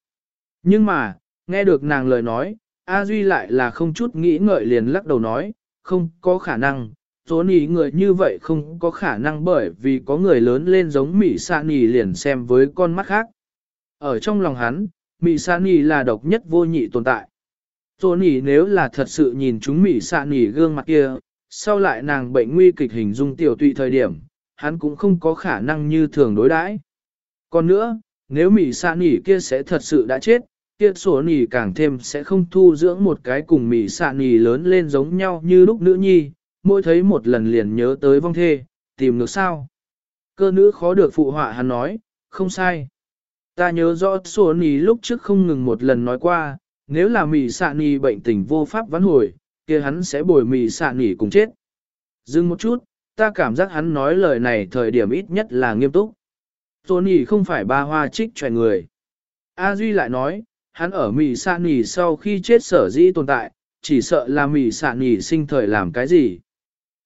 Speaker 1: Nhưng mà, nghe được nàng lời nói, A Duy lại là không chút nghĩ ngợi liền lắc đầu nói, không có khả năng, số nỉ người như vậy không có khả năng bởi vì có người lớn lên giống Mỹ Sa Nì liền xem với con mắt khác. Ở trong lòng hắn, Mỹ Sa Nì là độc nhất vô nhị tồn tại. Tô nỉ nếu là thật sự nhìn chúng Mỹ Sa Nì gương mặt kia, sau lại nàng bệnh nguy kịch hình dung tiểu tụy thời điểm, hắn cũng không có khả năng như thường đối đãi. Còn nữa, nếu Mỹ Sa Nì kia sẽ thật sự đã chết, kia sổ nỉ càng thêm sẽ không thu dưỡng một cái cùng mỉ xạ nỉ lớn lên giống nhau như lúc nữ nhi, mỗi thấy một lần liền nhớ tới vong thê, tìm được sao. Cơ nữ khó được phụ họa hắn nói, không sai. Ta nhớ rõ sổ nỉ lúc trước không ngừng một lần nói qua, nếu là mỉ xạ nỉ bệnh tình vô pháp vãn hồi, kia hắn sẽ bồi mỉ xạ nỉ cùng chết. Dừng một chút, ta cảm giác hắn nói lời này thời điểm ít nhất là nghiêm túc. Tony không phải ba hoa trích tròi người. A Duy lại nói, hắn ở mì xạ nì sau khi chết sở dĩ tồn tại, chỉ sợ là mì xạ nì sinh thời làm cái gì.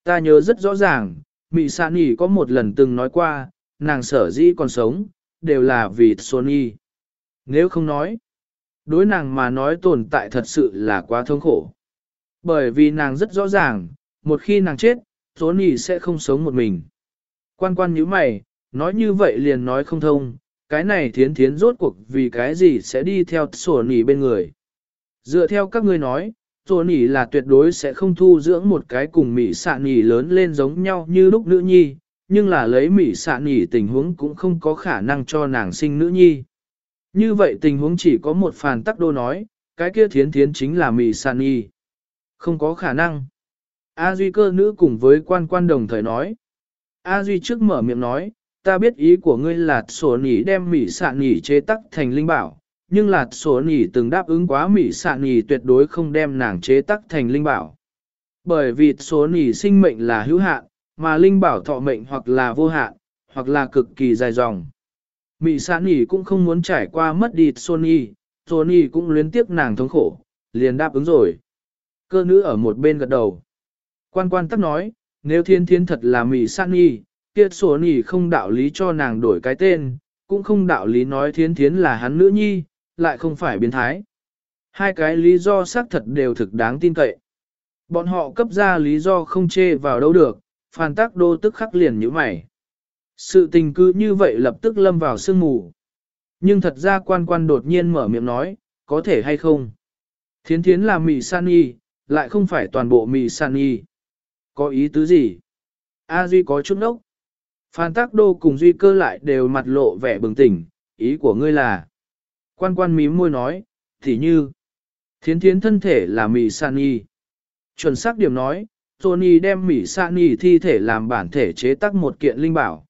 Speaker 1: Ta nhớ rất rõ ràng, mì xạ nì có một lần từng nói qua, nàng sở dĩ còn sống, đều là vì Sony. Nếu không nói, đối nàng mà nói tồn tại thật sự là quá thống khổ. Bởi vì nàng rất rõ ràng, một khi nàng chết, Sony sẽ không sống một mình. Quan quan như mày, nói như vậy liền nói không thông, cái này thiến thiến rốt cuộc vì cái gì sẽ đi theo sổ nỉ bên người. Dựa theo các ngươi nói, sổ nỉ là tuyệt đối sẽ không thu dưỡng một cái cùng mỹ xạ nỉ lớn lên giống nhau như lúc nữ nhi, nhưng là lấy mỹ xạ nỉ tình huống cũng không có khả năng cho nàng sinh nữ nhi. Như vậy tình huống chỉ có một phàn tắc đô nói, cái kia thiến thiến chính là mì sàn nỉ Không có khả năng. A Duy cơ nữ cùng với quan quan đồng thời nói. A Duy trước mở miệng nói, ta biết ý của ngươi là sổ nỉ đem mỉ sạn nỉ chế tắc thành linh bảo, nhưng là sổ nỉ từng đáp ứng quá mỉ sạn nỉ tuyệt đối không đem nàng chế tắc thành linh bảo. Bởi vì sổ nỉ sinh mệnh là hữu hạn, mà linh bảo thọ mệnh hoặc là vô hạn, hoặc là cực kỳ dài dòng. Mị sạn nỉ cũng không muốn trải qua mất đi Sony, Sony cũng luyến tiếc nàng thống khổ, liền đáp ứng rồi. Cơ nữ ở một bên gật đầu. Quan quan tắc nói, nếu thiên thiên thật là mị sạn nỉ, kia Sony không đạo lý cho nàng đổi cái tên, cũng không đạo lý nói Thiến thiến là hắn nữ nhi, lại không phải biến thái. Hai cái lý do xác thật đều thực đáng tin cậy. Bọn họ cấp ra lý do không chê vào đâu được, phàn tác đô tức khắc liền như mày. Sự tình cứ như vậy lập tức lâm vào sương mù. Nhưng thật ra quan quan đột nhiên mở miệng nói, có thể hay không? Thiến thiến là mì san y, lại không phải toàn bộ mì san y. Có ý tứ gì? A Duy có chút nốc. Phan Tác Đô cùng Duy cơ lại đều mặt lộ vẻ bừng tỉnh, ý của ngươi là. Quan quan mím môi nói, thì như. Thiến thiến thân thể là mì san y. Chuẩn xác điểm nói, Tony đem mì san y thi thể làm bản thể chế tác một kiện linh bảo.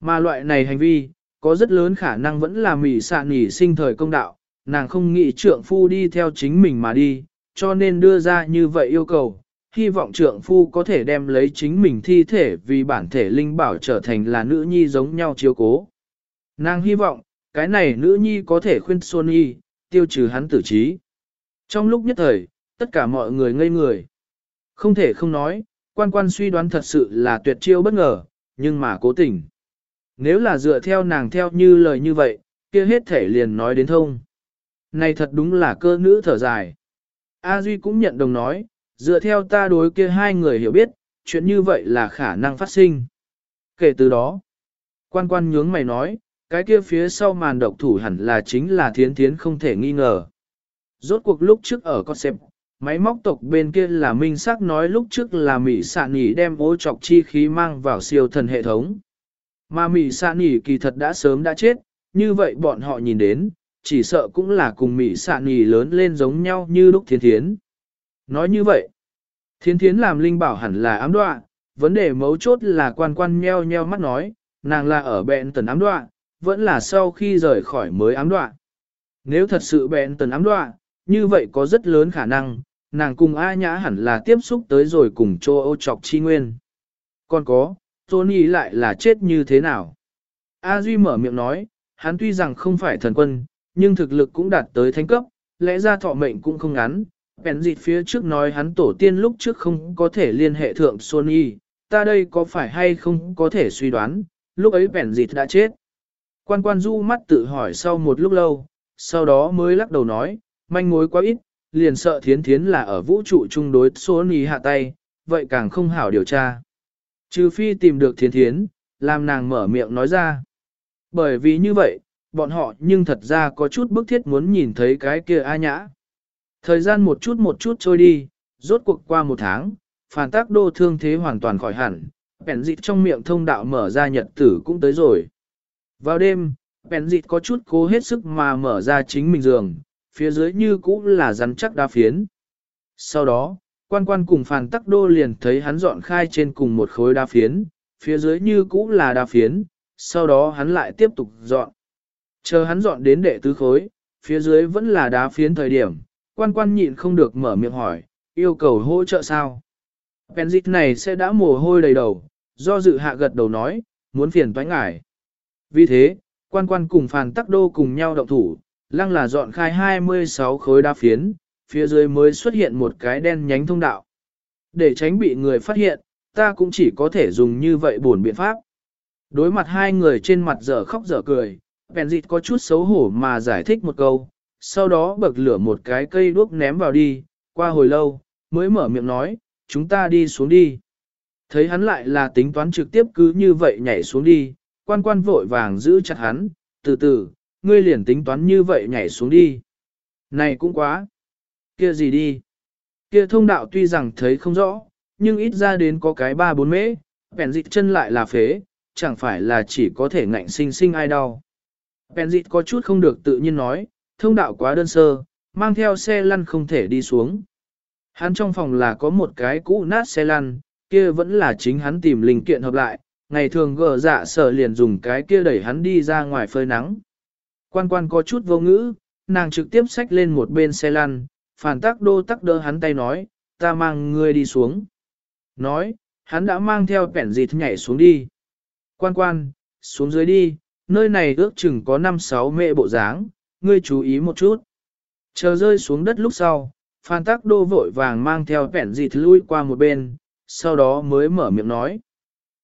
Speaker 1: Mà loại này hành vi, có rất lớn khả năng vẫn là mì san y sinh thời công đạo, nàng không nghĩ trượng phu đi theo chính mình mà đi, cho nên đưa ra như vậy yêu cầu, hy vọng trượng phu có thể đem lấy chính mình thi thể vì bản thể linh bảo trở thành là nữ nhi giống nhau chiếu cố. Nàng hy vọng, cái này nữ nhi có thể khuyên Sony, tiêu trừ hắn tử trí. Trong lúc nhất thời, tất cả mọi người ngây người. Không thể không nói, quan quan suy đoán thật sự là tuyệt chiêu bất ngờ, nhưng mà cố tình. Nếu là dựa theo nàng theo như lời như vậy, kia hết thể liền nói đến thông. Này thật đúng là cơ nữ thở dài. A Duy cũng nhận đồng nói, dựa theo ta đối kia hai người hiểu biết, chuyện như vậy là khả năng phát sinh. Kể từ đó, quan quan nhướng mày nói, cái kia phía sau màn độc thủ hẳn là chính là thiến thiến không thể nghi ngờ. Rốt cuộc lúc trước ở con xếp, máy móc tộc bên kia là minh xác nói lúc trước là Mỹ xạ nỉ đem ô trọc chi khí mang vào siêu thần hệ thống. Mà Mỹ xạ nỉ kỳ thật đã sớm đã chết, như vậy bọn họ nhìn đến, chỉ sợ cũng là cùng Mỹ xạ nỉ lớn lên giống nhau như lúc thiến thiến. Nói như vậy, thiến thiến làm linh bảo hẳn là ám đoạ, vấn đề mấu chốt là quan quan nheo nheo mắt nói, nàng là ở bẹn tần ám đoạ, vẫn là sau khi rời khỏi mới ám đoạ. Nếu thật sự bẹn tần ám đoạ, như vậy có rất lớn khả năng, nàng cùng A Nhã hẳn là tiếp xúc tới rồi cùng châu Âu chọc chi nguyên. Còn có, Tony lại là chết như thế nào? A Duy mở miệng nói, hắn tuy rằng không phải thần quân, nhưng thực lực cũng đạt tới thánh cấp, lẽ ra thọ mệnh cũng không ngắn. Bèn dịt phía trước nói hắn tổ tiên lúc trước không có thể liên hệ thượng Sony, ta đây có phải hay không có thể suy đoán, lúc ấy bèn dịt đã chết. Quan quan du mắt tự hỏi sau một lúc lâu, sau đó mới lắc đầu nói, manh mối quá ít, liền sợ thiến thiến là ở vũ trụ chung đối Sony hạ tay, vậy càng không hảo điều tra. Trừ phi tìm được thiến thiến, làm nàng mở miệng nói ra. Bởi vì như vậy, bọn họ nhưng thật ra có chút bức thiết muốn nhìn thấy cái kia A nhã. Thời gian một chút một chút trôi đi, rốt cuộc qua một tháng, phản tác đô thương thế hoàn toàn khỏi hẳn, bèn dịch trong miệng thông đạo mở ra nhật tử cũng tới rồi. Vào đêm, bèn dịch có chút cố hết sức mà mở ra chính mình giường, phía dưới như cũ là rắn chắc đa phiến. Sau đó, quan quan cùng phản tắc đô liền thấy hắn dọn khai trên cùng một khối đa phiến, phía dưới như cũ là đa phiến, sau đó hắn lại tiếp tục dọn. Chờ hắn dọn đến đệ tứ khối, phía dưới vẫn là đá phiến thời điểm, quan quan nhịn không được mở miệng hỏi, yêu cầu hỗ trợ sao? Benzit này sẽ đã mồ hôi đầy đầu, do dự hạ gật đầu nói, muốn phiền toái ngải. Vì thế, quan quan cùng phàn tắc đô cùng nhau động thủ, lăng là dọn khai 26 khối đá phiến, phía dưới mới xuất hiện một cái đen nhánh thông đạo. Để tránh bị người phát hiện, ta cũng chỉ có thể dùng như vậy buồn biện pháp. Đối mặt hai người trên mặt dở khóc dở cười, bèn có chút xấu hổ mà giải thích một câu, sau đó bậc lửa một cái cây đuốc ném vào đi, qua hồi lâu, mới mở miệng nói, chúng ta đi xuống đi. Thấy hắn lại là tính toán trực tiếp cứ như vậy nhảy xuống đi, quan quan vội vàng giữ chặt hắn, từ từ, ngươi liền tính toán như vậy nhảy xuống đi. Này cũng quá. Kia gì đi? Kia thông đạo tuy rằng thấy không rõ, nhưng ít ra đến có cái ba bốn mễ, bèn dịch chân lại là phế, chẳng phải là chỉ có thể ngạnh sinh sinh ai đau. Bèn dịch có chút không được tự nhiên nói, thông đạo quá đơn sơ, mang theo xe lăn không thể đi xuống. Hắn trong phòng là có một cái cũ nát xe lăn, kia vẫn là chính hắn tìm linh kiện hợp lại, ngày thường gờ dạ sở liền dùng cái kia đẩy hắn đi ra ngoài phơi nắng. Quan quan có chút vô ngữ, nàng trực tiếp xách lên một bên xe lăn, phản tác đô tắc đỡ hắn tay nói, ta mang ngươi đi xuống. Nói, hắn đã mang theo bẻn dịt nhảy xuống đi. Quan quan, xuống dưới đi, nơi này ước chừng có 5-6 mệ bộ dáng, ngươi chú ý một chút. Chờ rơi xuống đất lúc sau, Phan Tắc Đô vội vàng mang theo vẹn dịt lui qua một bên, sau đó mới mở miệng nói.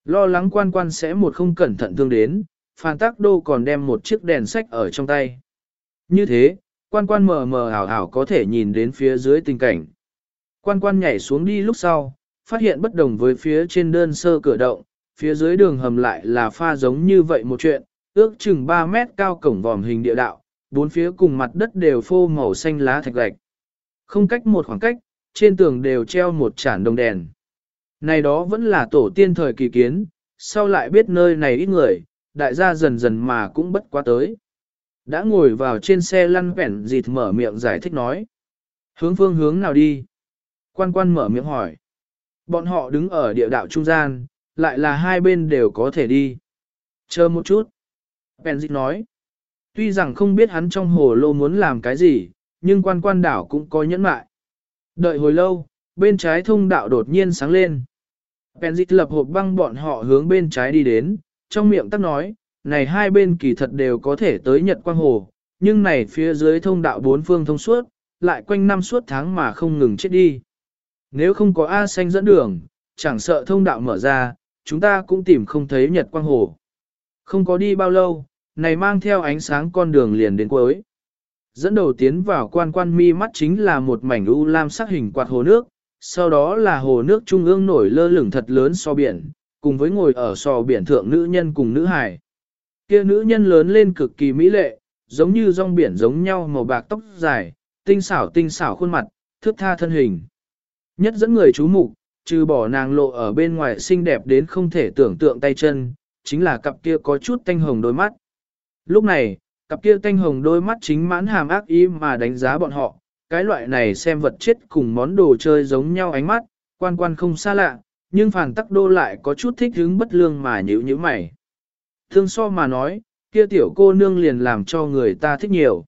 Speaker 1: Lo lắng quan quan sẽ một không cẩn thận thương đến, Phan Tắc Đô còn đem một chiếc đèn sách ở trong tay. Như thế, quan quan mờ mờ ảo ảo có thể nhìn đến phía dưới tình cảnh. Quan quan nhảy xuống đi lúc sau, phát hiện bất đồng với phía trên đơn sơ cửa động, phía dưới đường hầm lại là pha giống như vậy một chuyện, ước chừng 3 mét cao cổng vòm hình địa đạo, bốn phía cùng mặt đất đều phô màu xanh lá thạch gạch. Không cách một khoảng cách, trên tường đều treo một chản đồng đèn. Này đó vẫn là tổ tiên thời kỳ kiến, sau lại biết nơi này ít người, đại gia dần dần mà cũng bất quá tới. Đã ngồi vào trên xe lăn vẻn dịt mở miệng giải thích nói. Hướng phương hướng nào đi? Quan quan mở miệng hỏi. Bọn họ đứng ở địa đạo trung gian, lại là hai bên đều có thể đi. Chờ một chút. Vẻn dịt nói. Tuy rằng không biết hắn trong hồ lô muốn làm cái gì, nhưng quan quan đảo cũng có nhẫn mại. Đợi hồi lâu, bên trái thông đạo đột nhiên sáng lên. Benzit lập hộp băng bọn họ hướng bên trái đi đến, trong miệng tắc nói, này hai bên kỳ thật đều có thể tới Nhật Quang Hồ, nhưng này phía dưới thông đạo bốn phương thông suốt, lại quanh năm suốt tháng mà không ngừng chết đi. Nếu không có A xanh dẫn đường, chẳng sợ thông đạo mở ra, chúng ta cũng tìm không thấy Nhật Quang Hồ. Không có đi bao lâu, này mang theo ánh sáng con đường liền đến cuối. Dẫn đầu tiến vào quan quan mi mắt chính là một mảnh u lam sắc hình quạt hồ nước, sau đó là hồ nước trung ương nổi lơ lửng thật lớn so biển, cùng với ngồi ở sò biển thượng nữ nhân cùng nữ hài. Kia nữ nhân lớn lên cực kỳ mỹ lệ, giống như rong biển giống nhau màu bạc tóc dài, tinh xảo tinh xảo khuôn mặt, thước tha thân hình. Nhất dẫn người chú mục, trừ bỏ nàng lộ ở bên ngoài xinh đẹp đến không thể tưởng tượng tay chân, chính là cặp kia có chút tanh hồng đôi mắt. Lúc này, cặp kia tanh hồng đôi mắt chính mãn hàm ác ý mà đánh giá bọn họ, cái loại này xem vật chết cùng món đồ chơi giống nhau ánh mắt, quan quan không xa lạ, nhưng phản tắc đô lại có chút thích hứng bất lương mà nhữ như mày. Thương so mà nói, kia tiểu cô nương liền làm cho người ta thích nhiều.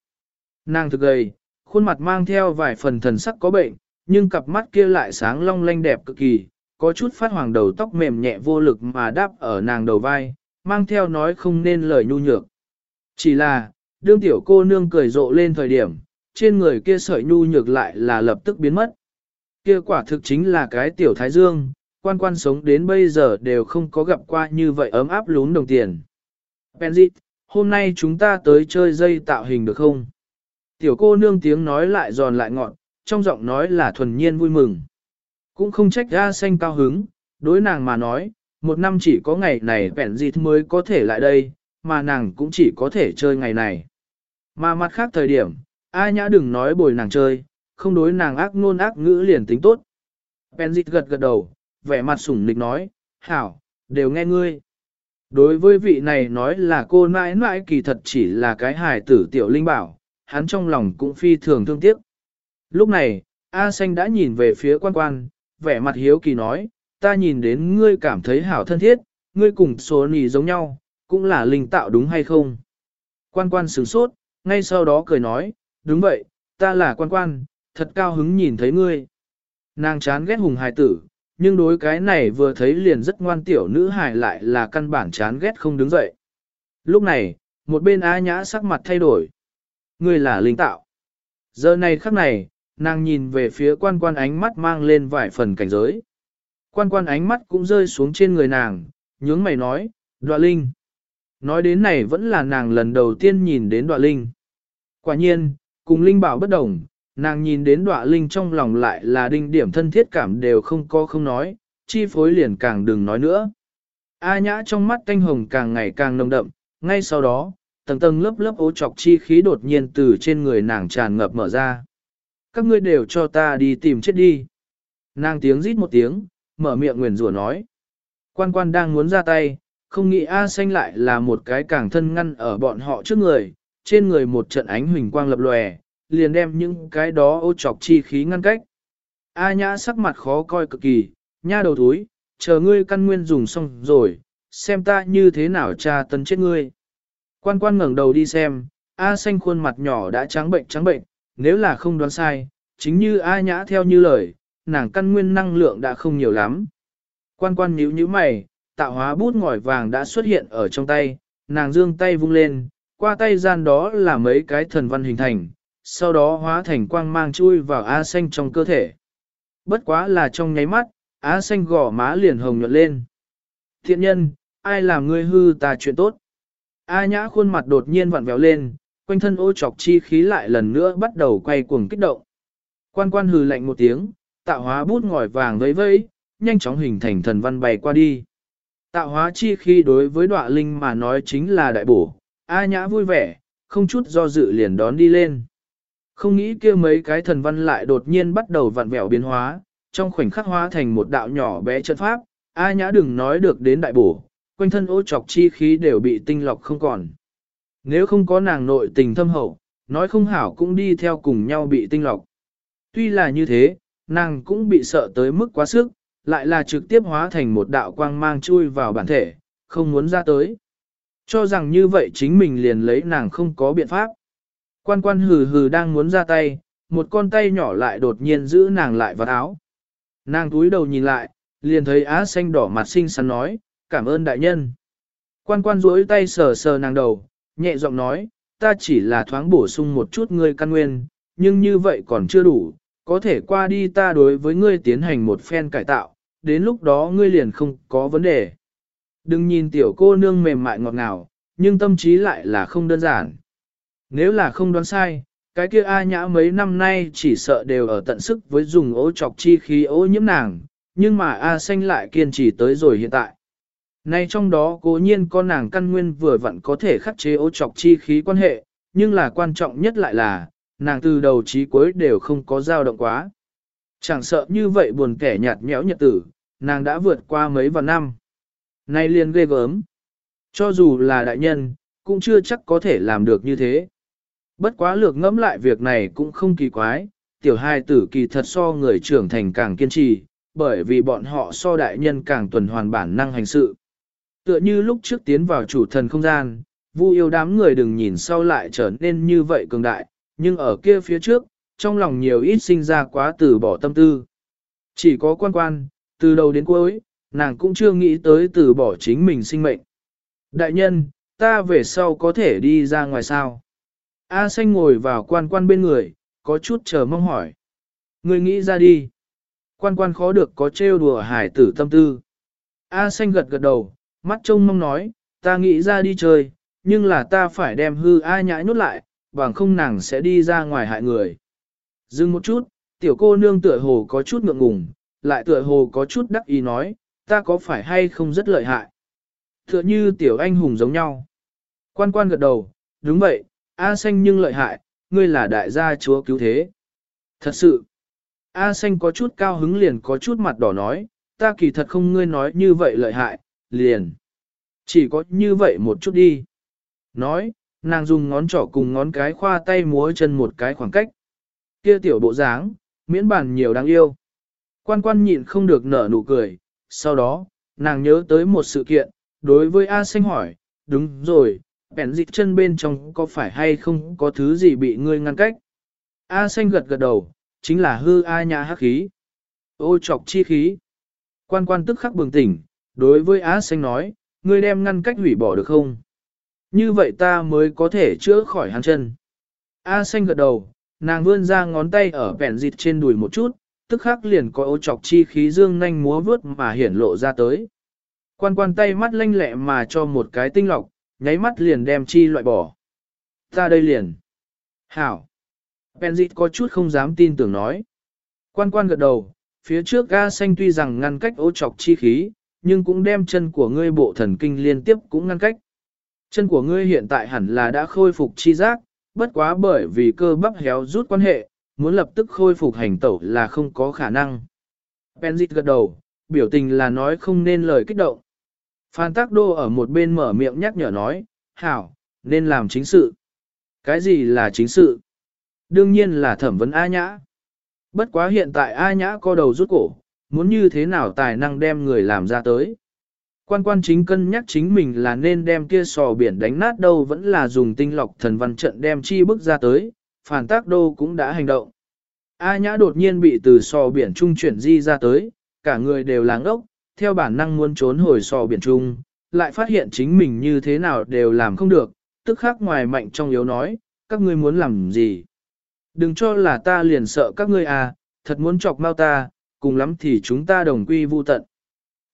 Speaker 1: Nàng thực gầy, khuôn mặt mang theo vài phần thần sắc có bệnh, nhưng cặp mắt kia lại sáng long lanh đẹp cực kỳ, có chút phát hoàng đầu tóc mềm nhẹ vô lực mà đáp ở nàng đầu vai, mang theo nói không nên lời nhu nhược. Chỉ là, đương tiểu cô nương cười rộ lên thời điểm, trên người kia sợi nhu nhược lại là lập tức biến mất. Kia quả thực chính là cái tiểu thái dương, quan quan sống đến bây giờ đều không có gặp qua như vậy ấm áp lún đồng tiền. Benzit, hôm nay chúng ta tới chơi dây tạo hình được không? Tiểu cô nương tiếng nói lại giòn lại ngọn, trong giọng nói là thuần nhiên vui mừng. Cũng không trách ra xanh cao hứng, đối nàng mà nói, một năm chỉ có ngày này Benzit mới có thể lại đây, mà nàng cũng chỉ có thể chơi ngày này. Mà mặt khác thời điểm, a nhã đừng nói bồi nàng chơi, không đối nàng ác ngôn ác ngữ liền tính tốt. Benzit gật gật đầu, vẻ mặt sủng nịch nói, hảo, đều nghe ngươi. Đối với vị này nói là cô mãi mãi kỳ thật chỉ là cái hài tử tiểu linh bảo, hắn trong lòng cũng phi thường thương tiếc. Lúc này, A Xanh đã nhìn về phía quan quan, vẻ mặt hiếu kỳ nói, ta nhìn đến ngươi cảm thấy hảo thân thiết, ngươi cùng số nì giống nhau, cũng là linh tạo đúng hay không? Quan quan sửng sốt, ngay sau đó cười nói, đúng vậy, ta là quan quan, thật cao hứng nhìn thấy ngươi. Nàng chán ghét hùng hài tử, nhưng đối cái này vừa thấy liền rất ngoan tiểu nữ hài lại là căn bản chán ghét không đứng dậy. Lúc này, một bên á nhã sắc mặt thay đổi. Ngươi là linh tạo. Giờ này khắc này, nàng nhìn về phía quan quan ánh mắt mang lên vài phần cảnh giới. Quan quan ánh mắt cũng rơi xuống trên người nàng, nhướng mày nói, đoạ linh. Nói đến này vẫn là nàng lần đầu tiên nhìn đến đoạ linh. Quả nhiên, cùng linh bảo bất đồng, nàng nhìn đến đoạ linh trong lòng lại là đinh điểm thân thiết cảm đều không có không nói, chi phối liền càng đừng nói nữa. A nhã trong mắt canh hồng càng ngày càng nồng đậm, ngay sau đó, tầng tầng lớp lớp ố chọc chi khí đột nhiên từ trên người nàng tràn ngập mở ra. Các ngươi đều cho ta đi tìm chết đi. Nàng tiếng rít một tiếng, mở miệng nguyền rủa nói. Quan quan đang muốn ra tay, không nghĩ A xanh lại là một cái càng thân ngăn ở bọn họ trước người, trên người một trận ánh huỳnh quang lập lòe, liền đem những cái đó ô trọc chi khí ngăn cách. A nhã sắc mặt khó coi cực kỳ, nha đầu thúi, chờ ngươi căn nguyên dùng xong rồi, xem ta như thế nào tra tấn chết ngươi. Quan quan ngẩng đầu đi xem, A xanh khuôn mặt nhỏ đã trắng bệnh trắng bệnh, nếu là không đoán sai, chính như A nhã theo như lời, nàng căn nguyên năng lượng đã không nhiều lắm. Quan quan nhíu nhíu mày, tạo hóa bút ngòi vàng đã xuất hiện ở trong tay, nàng dương tay vung lên, qua tay gian đó là mấy cái thần văn hình thành, sau đó hóa thành quang mang chui vào A xanh trong cơ thể. Bất quá là trong nháy mắt, A xanh gỏ má liền hồng nhuận lên. Thiện nhân, ai làm ngươi hư ta chuyện tốt? A nhã khuôn mặt đột nhiên vặn vẹo lên, quanh thân ô chọc chi khí lại lần nữa bắt đầu quay cuồng kích động. Quan quan hừ lạnh một tiếng, tạo hóa bút ngòi vàng vẫy vẫy, nhanh chóng hình thành thần văn bày qua đi. Tạo hóa chi khi đối với đọa linh mà nói chính là đại bổ, A nhã vui vẻ, không chút do dự liền đón đi lên. Không nghĩ kia mấy cái thần văn lại đột nhiên bắt đầu vặn vẹo biến hóa, trong khoảnh khắc hóa thành một đạo nhỏ bé chân pháp, A nhã đừng nói được đến đại bổ, quanh thân ô trọc chi khí đều bị tinh lọc không còn. Nếu không có nàng nội tình thâm hậu, nói không hảo cũng đi theo cùng nhau bị tinh lọc. Tuy là như thế, nàng cũng bị sợ tới mức quá sức, lại là trực tiếp hóa thành một đạo quang mang chui vào bản thể, không muốn ra tới. Cho rằng như vậy chính mình liền lấy nàng không có biện pháp. Quan quan hừ hừ đang muốn ra tay, một con tay nhỏ lại đột nhiên giữ nàng lại vào áo. Nàng túi đầu nhìn lại, liền thấy á xanh đỏ mặt xinh xắn nói, cảm ơn đại nhân. Quan quan duỗi tay sờ sờ nàng đầu, nhẹ giọng nói, ta chỉ là thoáng bổ sung một chút ngươi căn nguyên, nhưng như vậy còn chưa đủ, có thể qua đi ta đối với ngươi tiến hành một phen cải tạo, đến lúc đó ngươi liền không có vấn đề. Đừng nhìn tiểu cô nương mềm mại ngọt ngào, nhưng tâm trí lại là không đơn giản. Nếu là không đoán sai, cái kia A nhã mấy năm nay chỉ sợ đều ở tận sức với dùng ố chọc chi khí ố nhiễm nàng, nhưng mà A xanh lại kiên trì tới rồi hiện tại. Nay trong đó cố nhiên có nàng căn nguyên vừa vặn có thể khắc chế ố chọc chi khí quan hệ, nhưng là quan trọng nhất lại là, nàng từ đầu chí cuối đều không có dao động quá. Chẳng sợ như vậy buồn kẻ nhạt nhẽo nhật tử, nàng đã vượt qua mấy vạn năm. Nay liền ghê gớm. Cho dù là đại nhân, cũng chưa chắc có thể làm được như thế. Bất quá lược ngẫm lại việc này cũng không kỳ quái, tiểu hai tử kỳ thật so người trưởng thành càng kiên trì, bởi vì bọn họ so đại nhân càng tuần hoàn bản năng hành sự. Tựa như lúc trước tiến vào chủ thần không gian, vu yêu đám người đừng nhìn sau lại trở nên như vậy cường đại, nhưng ở kia phía trước, trong lòng nhiều ít sinh ra quá từ bỏ tâm tư. Chỉ có quan quan, từ đầu đến cuối, nàng cũng chưa nghĩ tới từ bỏ chính mình sinh mệnh. Đại nhân, ta về sau có thể đi ra ngoài sao? A xanh ngồi vào quan quan bên người, có chút chờ mong hỏi. Người nghĩ ra đi. Quan quan khó được có trêu đùa hải tử tâm tư. A xanh gật gật đầu, mắt trông mong nói, ta nghĩ ra đi chơi, nhưng là ta phải đem hư A nhãi nốt lại, bằng không nàng sẽ đi ra ngoài hại người. Dừng một chút, tiểu cô nương tựa hồ có chút ngượng ngùng, lại tựa hồ có chút đắc ý nói, ta có phải hay không rất lợi hại. Tựa như tiểu anh hùng giống nhau. Quan quan gật đầu, đúng vậy, A xanh nhưng lợi hại, ngươi là đại gia chúa cứu thế. Thật sự, A xanh có chút cao hứng liền có chút mặt đỏ nói, ta kỳ thật không ngươi nói như vậy lợi hại, liền. Chỉ có như vậy một chút đi. Nói, nàng dùng ngón trỏ cùng ngón cái khoa tay múa chân một cái khoảng cách. Kia tiểu bộ dáng, miễn bản nhiều đáng yêu. Quan quan nhịn không được nở nụ cười, sau đó, nàng nhớ tới một sự kiện, đối với A xanh hỏi, đúng rồi, bèn dịch chân bên trong có phải hay không có thứ gì bị ngươi ngăn cách? A xanh gật gật đầu, chính là hư A nhà hắc khí. Ô chọc chi khí. Quan quan tức khắc bừng tỉnh, đối với A xanh nói, ngươi đem ngăn cách hủy bỏ được không? Như vậy ta mới có thể chữa khỏi hắn chân. A xanh gật đầu, nàng vươn ra ngón tay ở bèn dịch trên đùi một chút, tức khắc liền có ô chọc chi khí dương nhanh múa vướt mà hiển lộ ra tới. Quan quan tay mắt lanh lẹ mà cho một cái tinh lọc, nháy mắt liền đem chi loại bỏ. Ta đây liền. Hảo. Benzit có chút không dám tin tưởng nói. Quan quan gật đầu, phía trước ga xanh tuy rằng ngăn cách ô chọc chi khí, nhưng cũng đem chân của ngươi bộ thần kinh liên tiếp cũng ngăn cách. Chân của ngươi hiện tại hẳn là đã khôi phục chi giác, bất quá bởi vì cơ bắp héo rút quan hệ, muốn lập tức khôi phục hành tẩu là không có khả năng. Benzit gật đầu, biểu tình là nói không nên lời kích động. Phan Tác Đô ở một bên mở miệng nhắc nhở nói, hảo, nên làm chính sự. Cái gì là chính sự? Đương nhiên là thẩm vấn A Nhã. Bất quá hiện tại A Nhã co đầu rút cổ, muốn như thế nào tài năng đem người làm ra tới. Quan quan chính cân nhắc chính mình là nên đem kia sò biển đánh nát đâu vẫn là dùng tinh lọc thần văn trận đem chi bức ra tới, phản tác đô cũng đã hành động. A nhã đột nhiên bị từ sò biển trung chuyển di ra tới, cả người đều láng ốc, theo bản năng muốn trốn hồi sò biển trung, lại phát hiện chính mình như thế nào đều làm không được, tức khắc ngoài mạnh trong yếu nói, các ngươi muốn làm gì? Đừng cho là ta liền sợ các ngươi à, thật muốn chọc mau ta, cùng lắm thì chúng ta đồng quy vu tận.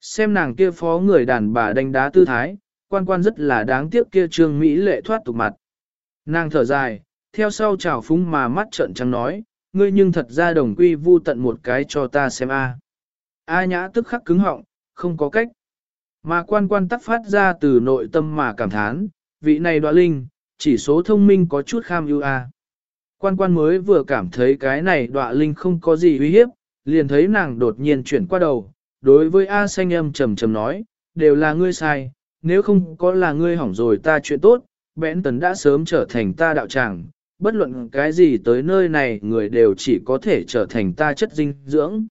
Speaker 1: Xem nàng kia phó người đàn bà đánh đá tư thái, quan quan rất là đáng tiếc kia trương Mỹ lệ thoát tục mặt. Nàng thở dài, theo sau chào phúng mà mắt trợn trắng nói, ngươi nhưng thật ra đồng quy vu tận một cái cho ta xem a. A nhã tức khắc cứng họng, không có cách. Mà quan quan tắc phát ra từ nội tâm mà cảm thán, vị này đoạ linh, chỉ số thông minh có chút kham ưu a. Quan quan mới vừa cảm thấy cái này đoạ linh không có gì uy hiếp, liền thấy nàng đột nhiên chuyển qua đầu, đối với A xanh âm trầm trầm nói, đều là ngươi sai, nếu không có là ngươi hỏng rồi ta chuyện tốt, bẽn tấn đã sớm trở thành ta đạo tràng, bất luận cái gì tới nơi này người đều chỉ có thể trở thành ta chất dinh dưỡng.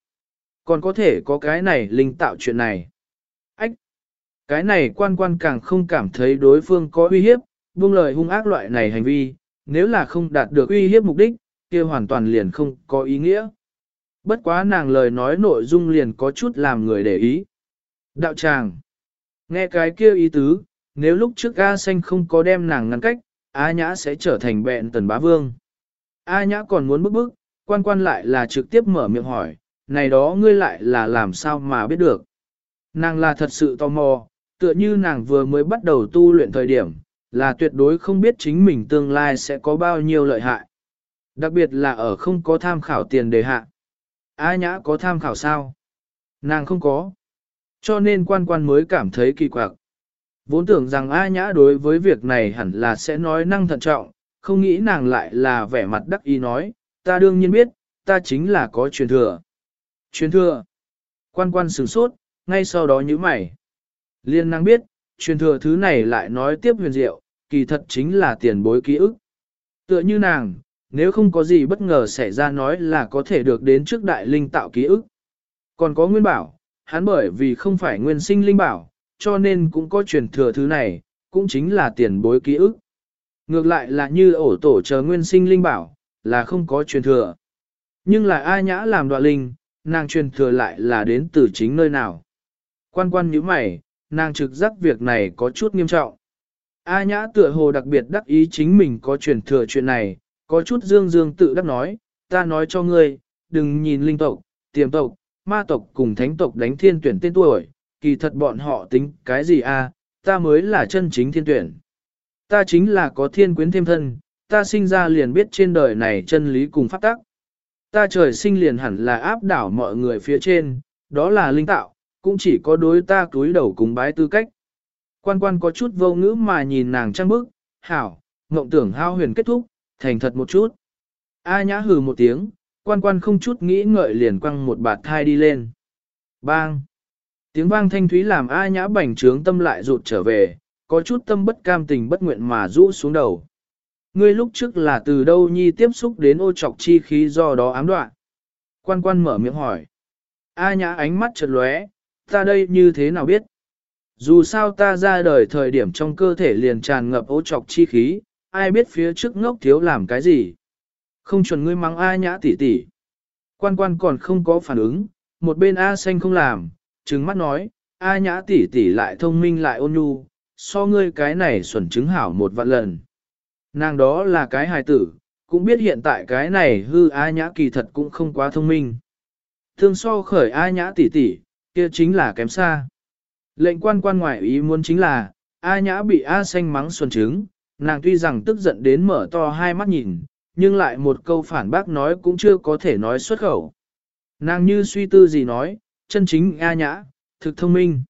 Speaker 1: Còn có thể có cái này linh tạo chuyện này. Ách! Cái này quan quan càng không cảm thấy đối phương có uy hiếp, buông lời hung ác loại này hành vi, nếu là không đạt được uy hiếp mục đích, kia hoàn toàn liền không có ý nghĩa. Bất quá nàng lời nói nội dung liền có chút làm người để ý. Đạo tràng! Nghe cái kia ý tứ, nếu lúc trước A xanh không có đem nàng ngăn cách, A nhã sẽ trở thành bẹn tần bá vương. A nhã còn muốn bức bức, quan quan lại là trực tiếp mở miệng hỏi, này đó ngươi lại là làm sao mà biết được. Nàng là thật sự tò mò, tựa như nàng vừa mới bắt đầu tu luyện thời điểm, là tuyệt đối không biết chính mình tương lai sẽ có bao nhiêu lợi hại. Đặc biệt là ở không có tham khảo tiền đề hạ. A nhã có tham khảo sao? Nàng không có. Cho nên quan quan mới cảm thấy kỳ quặc. Vốn tưởng rằng A Nhã đối với việc này hẳn là sẽ nói năng thận trọng, không nghĩ nàng lại là vẻ mặt đắc ý nói, ta đương nhiên biết, ta chính là có truyền thừa. Truyền thừa. Quan quan sửng sốt, ngay sau đó như mày. Liên năng biết, truyền thừa thứ này lại nói tiếp huyền diệu, kỳ thật chính là tiền bối ký ức. Tựa như nàng, nếu không có gì bất ngờ xảy ra nói là có thể được đến trước đại linh tạo ký ức. Còn có nguyên bảo, hắn bởi vì không phải nguyên sinh linh bảo, cho nên cũng có truyền thừa thứ này, cũng chính là tiền bối ký ức. Ngược lại là như ổ tổ chờ nguyên sinh linh bảo, là không có truyền thừa. Nhưng là A Nhã làm đoạn linh, nàng truyền thừa lại là đến từ chính nơi nào. Quan quan như mày, nàng trực giác việc này có chút nghiêm trọng. A Nhã tựa hồ đặc biệt đắc ý chính mình có truyền thừa chuyện này, có chút dương dương tự đắc nói, ta nói cho ngươi, đừng nhìn linh tộc, tiềm tộc, ma tộc cùng thánh tộc đánh thiên tuyển tên tuổi, kỳ thật bọn họ tính cái gì a? ta mới là chân chính thiên tuyển. Ta chính là có thiên quyến thêm thân, ta sinh ra liền biết trên đời này chân lý cùng pháp tắc. Ta trời sinh liền hẳn là áp đảo mọi người phía trên, đó là linh tạo, cũng chỉ có đối ta túi đầu cùng bái tư cách. Quan quan có chút vô ngữ mà nhìn nàng trăng bức, hảo, mộng tưởng hao huyền kết thúc, thành thật một chút. A nhã hừ một tiếng, quan quan không chút nghĩ ngợi liền quăng một bạt thai đi lên. Bang! Tiếng vang thanh thúy làm A nhã bảnh trướng tâm lại rụt trở về, có chút tâm bất cam tình bất nguyện mà rũ xuống đầu. Ngươi lúc trước là từ đâu nhi tiếp xúc đến ô trọc chi khí do đó ám đoạn. Quan quan mở miệng hỏi. A nhã ánh mắt chợt lóe, ta đây như thế nào biết? Dù sao ta ra đời thời điểm trong cơ thể liền tràn ngập ô trọc chi khí, ai biết phía trước ngốc thiếu làm cái gì? Không chuẩn ngươi mắng A nhã tỷ tỷ. Quan quan còn không có phản ứng, một bên A xanh không làm, trừng mắt nói, A nhã tỷ tỷ lại thông minh lại ôn nhu, so ngươi cái này xuẩn chứng hảo một vạn lần. Nàng đó là cái hài tử, cũng biết hiện tại cái này hư A nhã kỳ thật cũng không quá thông minh. Thương so khởi A nhã tỷ tỷ, kia chính là kém xa. Lệnh quan quan ngoại ý muốn chính là, A nhã bị A xanh mắng xuẩn trứng, nàng tuy rằng tức giận đến mở to hai mắt nhìn, nhưng lại một câu phản bác nói cũng chưa có thể nói xuất khẩu. Nàng như suy tư gì nói, chân chính A nhã, thực thông minh.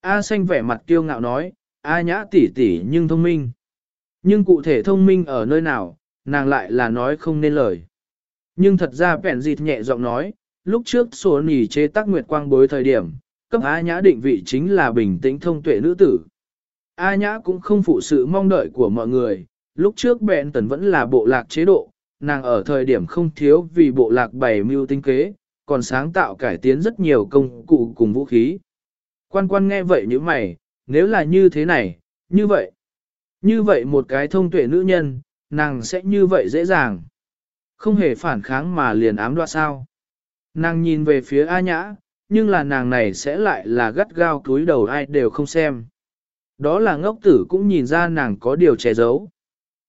Speaker 1: A xanh vẻ mặt kiêu ngạo nói, A nhã tỉ tỉ nhưng thông minh. Nhưng cụ thể thông minh ở nơi nào, nàng lại là nói không nên lời. Nhưng thật ra vẹn dịt nhẹ giọng nói, lúc trước sổ nỉ chế tác nguyệt quang bối thời điểm, cấp A nhã định vị chính là bình tĩnh thông tuệ nữ tử. A nhã cũng không phụ sự mong đợi của mọi người, lúc trước bẹn tần vẫn là bộ lạc chế độ, nàng ở thời điểm không thiếu vì bộ lạc bày mưu tinh kế, còn sáng tạo cải tiến rất nhiều công cụ cùng vũ khí. Quan quan nghe vậy như mày, nếu là như thế này, như vậy. Như vậy một cái thông tuệ nữ nhân, nàng sẽ như vậy dễ dàng. Không hề phản kháng mà liền ám đoạt sao. Nàng nhìn về phía A Nhã, nhưng là nàng này sẽ lại là gắt gao cúi đầu ai đều không xem. Đó là ngốc tử cũng nhìn ra nàng có điều che giấu.